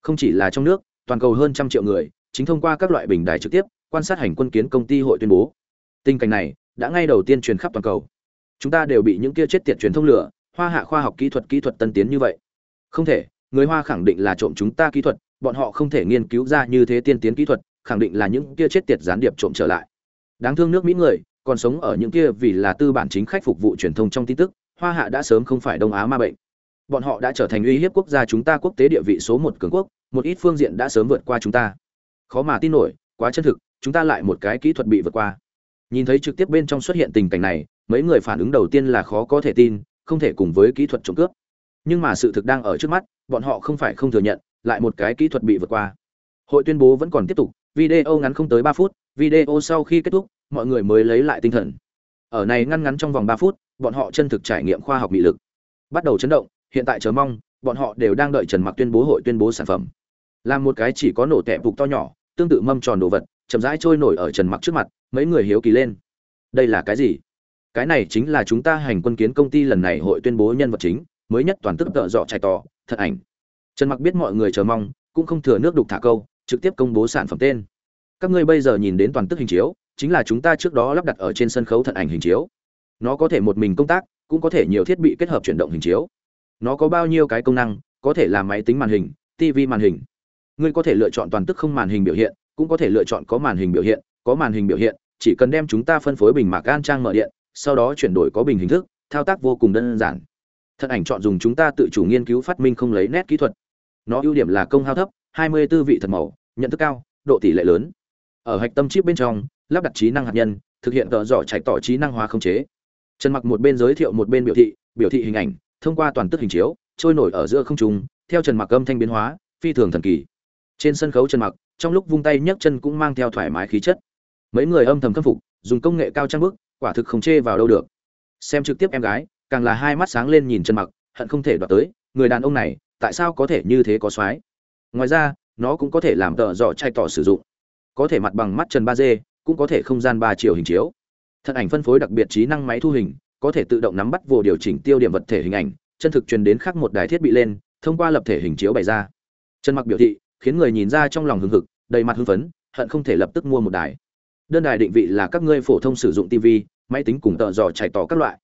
Không chỉ là trong nước toàn cầu hơn trăm triệu người, chính thông qua các loại bình đài trực tiếp, quan sát hành quân kiến công ty hội tuyên bố. Tình cảnh này đã ngay đầu tiên truyền khắp toàn cầu. Chúng ta đều bị những kia chết tiệt truyền thông lửa, hoa hạ khoa học kỹ thuật kỹ thuật tân tiến như vậy. Không thể, người hoa khẳng định là trộm chúng ta kỹ thuật, bọn họ không thể nghiên cứu ra như thế tiên tiến kỹ thuật, khẳng định là những kia chết tiệt gián điệp trộm trở lại. Đáng thương nước mỹ người, còn sống ở những kia vì là tư bản chính khách phục vụ truyền thông trong tin tức, hoa hạ đã sớm không phải đông á ma bệnh. Bọn họ đã trở thành uy hiếp quốc gia chúng ta quốc tế địa vị số một cường quốc một ít phương diện đã sớm vượt qua chúng ta. Khó mà tin nổi, quá chân thực, chúng ta lại một cái kỹ thuật bị vượt qua. Nhìn thấy trực tiếp bên trong xuất hiện tình cảnh này, mấy người phản ứng đầu tiên là khó có thể tin, không thể cùng với kỹ thuật trộm cướp. Nhưng mà sự thực đang ở trước mắt, bọn họ không phải không thừa nhận, lại một cái kỹ thuật bị vượt qua. Hội tuyên bố vẫn còn tiếp tục, video ngắn không tới ba phút, video sau khi kết thúc, mọi người mới lấy lại tinh thần. Ở này ngăn ngắn trong vòng ba phút, bọn họ chân thực trải nghiệm khoa học bị lực bắt đầu chấn động, hiện tại chờ mong, bọn họ đều đang đợi trần mặc tuyên bố hội tuyên bố sản phẩm làm một cái chỉ có nổ tẹp phục to nhỏ, tương tự mâm tròn đồ vật, chậm rãi trôi nổi ở trần mặc trước mặt, mấy người hiếu kỳ lên. Đây là cái gì? Cái này chính là chúng ta hành quân kiến công ty lần này hội tuyên bố nhân vật chính, mới nhất toàn tức tợ dọ chạy tỏ thật ảnh. Trần mặc biết mọi người chờ mong, cũng không thừa nước đục thả câu, trực tiếp công bố sản phẩm tên. Các ngươi bây giờ nhìn đến toàn tức hình chiếu, chính là chúng ta trước đó lắp đặt ở trên sân khấu thật ảnh hình chiếu. Nó có thể một mình công tác, cũng có thể nhiều thiết bị kết hợp chuyển động hình chiếu. Nó có bao nhiêu cái công năng, có thể là máy tính màn hình tv màn hình ngươi có thể lựa chọn toàn tức không màn hình biểu hiện, cũng có thể lựa chọn có màn hình biểu hiện, có màn hình biểu hiện, chỉ cần đem chúng ta phân phối bình mạc gan trang mở điện, sau đó chuyển đổi có bình hình thức, thao tác vô cùng đơn giản. Thật ảnh chọn dùng chúng ta tự chủ nghiên cứu phát minh không lấy nét kỹ thuật. Nó ưu điểm là công hao thấp 24 vị thật màu, nhận thức cao, độ tỷ lệ lớn. Ở hạch tâm chip bên trong, lắp đặt trí năng hạt nhân, thực hiện tờ dò chạy tỏ trí năng hóa không chế. Trần mặc một bên giới thiệu một bên biểu thị biểu thị hình ảnh, thông qua toàn tức hình chiếu, trôi nổi ở giữa không trung, theo trần mặc âm thanh biến hóa, phi thường thần kỳ trên sân khấu trần mặc, trong lúc vung tay nhấc chân cũng mang theo thoải mái khí chất. Mấy người âm thầm khâm phục, dùng công nghệ cao trang bức, quả thực không chê vào đâu được. Xem trực tiếp em gái, càng là hai mắt sáng lên nhìn trần mặc, hận không thể đoạt tới, người đàn ông này, tại sao có thể như thế có soái? Ngoài ra, nó cũng có thể làm tợ dò chai tỏ sử dụng. Có thể mặt bằng mắt trần ba d cũng có thể không gian ba chiều hình chiếu. Thân ảnh phân phối đặc biệt trí năng máy thu hình, có thể tự động nắm bắt vô điều chỉnh tiêu điểm vật thể hình ảnh, chân thực truyền đến khác một đài thiết bị lên, thông qua lập thể hình chiếu bày ra. Trần mặc biểu thị khiến người nhìn ra trong lòng hưng hực, đầy mặt hưng phấn, hận không thể lập tức mua một đài. Đơn đài định vị là các ngươi phổ thông sử dụng tv máy tính cùng tợ dò chạy tỏ các loại.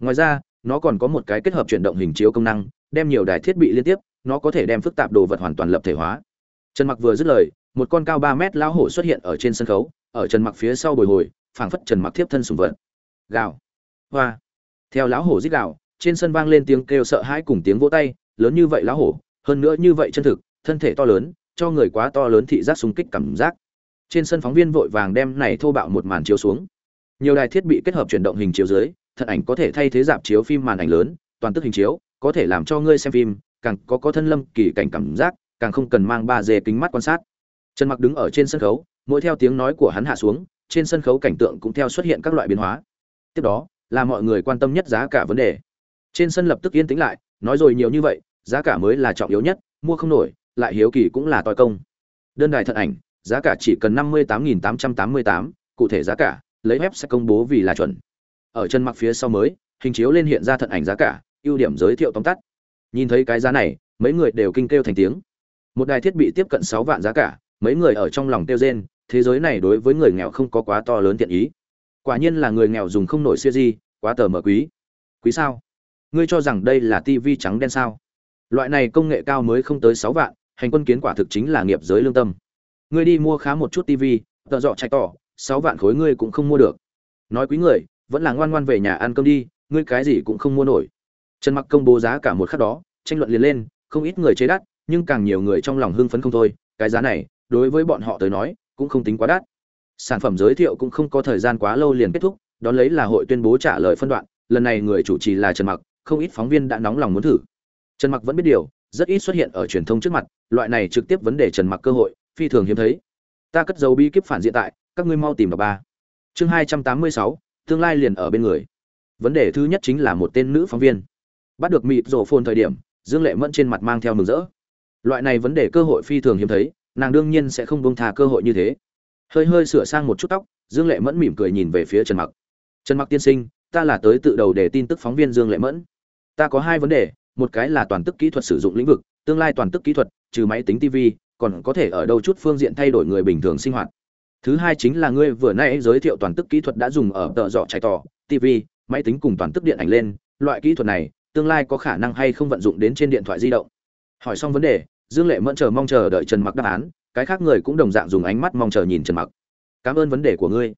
Ngoài ra, nó còn có một cái kết hợp chuyển động hình chiếu công năng, đem nhiều đài thiết bị liên tiếp, nó có thể đem phức tạp đồ vật hoàn toàn lập thể hóa. Trần mặc vừa dứt lời, một con cao ba mét lão hổ xuất hiện ở trên sân khấu, ở trần mặc phía sau bồi hồi, phảng phất trần mặc tiếp thân sùng vật. Gào. Hoa. Theo lão hổ rít gào, trên sân vang lên tiếng kêu sợ hãi cùng tiếng vỗ tay, lớn như vậy lão hổ, hơn nữa như vậy chân thực, thân thể to lớn cho người quá to lớn thị giác xung kích cảm giác. Trên sân phóng viên vội vàng đem này thô bạo một màn chiếu xuống. Nhiều đài thiết bị kết hợp chuyển động hình chiếu dưới, thật ảnh có thể thay thế dạp chiếu phim màn ảnh lớn, toàn tức hình chiếu, có thể làm cho ngươi xem phim, càng có có thân lâm kỳ cảnh cảm giác, càng không cần mang ba dê kính mắt quan sát. Trần mặc đứng ở trên sân khấu, mỗi theo tiếng nói của hắn hạ xuống, trên sân khấu cảnh tượng cũng theo xuất hiện các loại biến hóa. Tiếp đó, là mọi người quan tâm nhất giá cả vấn đề. Trên sân lập tức yên tĩnh lại, nói rồi nhiều như vậy, giá cả mới là trọng yếu nhất, mua không nổi lại hiếu kỳ cũng là toi công. Đơn đài thận ảnh, giá cả chỉ cần năm mươi tám tám trăm tám mươi tám, cụ thể giá cả, lấy web sẽ công bố vì là chuẩn. Ở chân mặc phía sau mới, hình chiếu lên hiện ra thận ảnh giá cả, ưu điểm giới thiệu tóm tắt. Nhìn thấy cái giá này, mấy người đều kinh kêu thành tiếng. Một đài thiết bị tiếp cận sáu vạn giá cả, mấy người ở trong lòng tiêu rên, thế giới này đối với người nghèo không có quá to lớn tiện ý. Quả nhiên là người nghèo dùng không nổi siêu di, quá tờ mờ quý. Quý sao? Ngươi cho rằng đây là tivi trắng đen sao? Loại này công nghệ cao mới không tới sáu vạn hành quân kiến quả thực chính là nghiệp giới lương tâm. Ngươi đi mua khá một chút tivi tợ dọ chạy tỏ, sáu vạn khối ngươi cũng không mua được. Nói quý người, vẫn là ngoan ngoan về nhà ăn cơm đi, ngươi cái gì cũng không mua nổi. Trần mặc công bố giá cả một khắc đó, tranh luận liền lên, không ít người chế đắt, nhưng càng nhiều người trong lòng hưng phấn không thôi, cái giá này, đối với bọn họ tới nói, cũng không tính quá đắt. Sản phẩm giới thiệu cũng không có thời gian quá lâu liền kết thúc, đón lấy là hội tuyên bố trả lời phân đoạn, lần này người chủ trì là trần mặc, không ít phóng viên đã nóng lòng muốn thử. Trần mặc vẫn biết điều rất ít xuất hiện ở truyền thông trước mặt, loại này trực tiếp vấn đề trần mặc cơ hội, phi thường hiếm thấy. Ta cất dấu bi kíp phản diện tại, các ngươi mau tìm vào ba. Chương hai trăm tám mươi sáu, tương lai liền ở bên người. Vấn đề thứ nhất chính là một tên nữ phóng viên. Bắt được mịt rổ phồn thời điểm, dương lệ mẫn trên mặt mang theo mừng rỡ. Loại này vấn đề cơ hội phi thường hiếm thấy, nàng đương nhiên sẽ không buông tha cơ hội như thế. Hơi hơi sửa sang một chút tóc, dương lệ mẫn mỉm cười nhìn về phía trần mặc. Trần mặc tiên sinh, ta là tới tự đầu để tin tức phóng viên dương lệ mẫn. Ta có hai vấn đề một cái là toàn tức kỹ thuật sử dụng lĩnh vực, tương lai toàn tức kỹ thuật, trừ máy tính tv còn có thể ở đâu chút phương diện thay đổi người bình thường sinh hoạt. Thứ hai chính là ngươi vừa nãy giới thiệu toàn tức kỹ thuật đã dùng ở tợ dọ chạy tỏ tv máy tính cùng toàn tức điện ảnh lên, loại kỹ thuật này, tương lai có khả năng hay không vận dụng đến trên điện thoại di động? Hỏi xong vấn đề, dương lệ mẫn chờ mong chờ đợi trần mặc đáp án, cái khác người cũng đồng dạng dùng ánh mắt mong chờ nhìn trần mặc. Cảm ơn vấn đề của ngươi.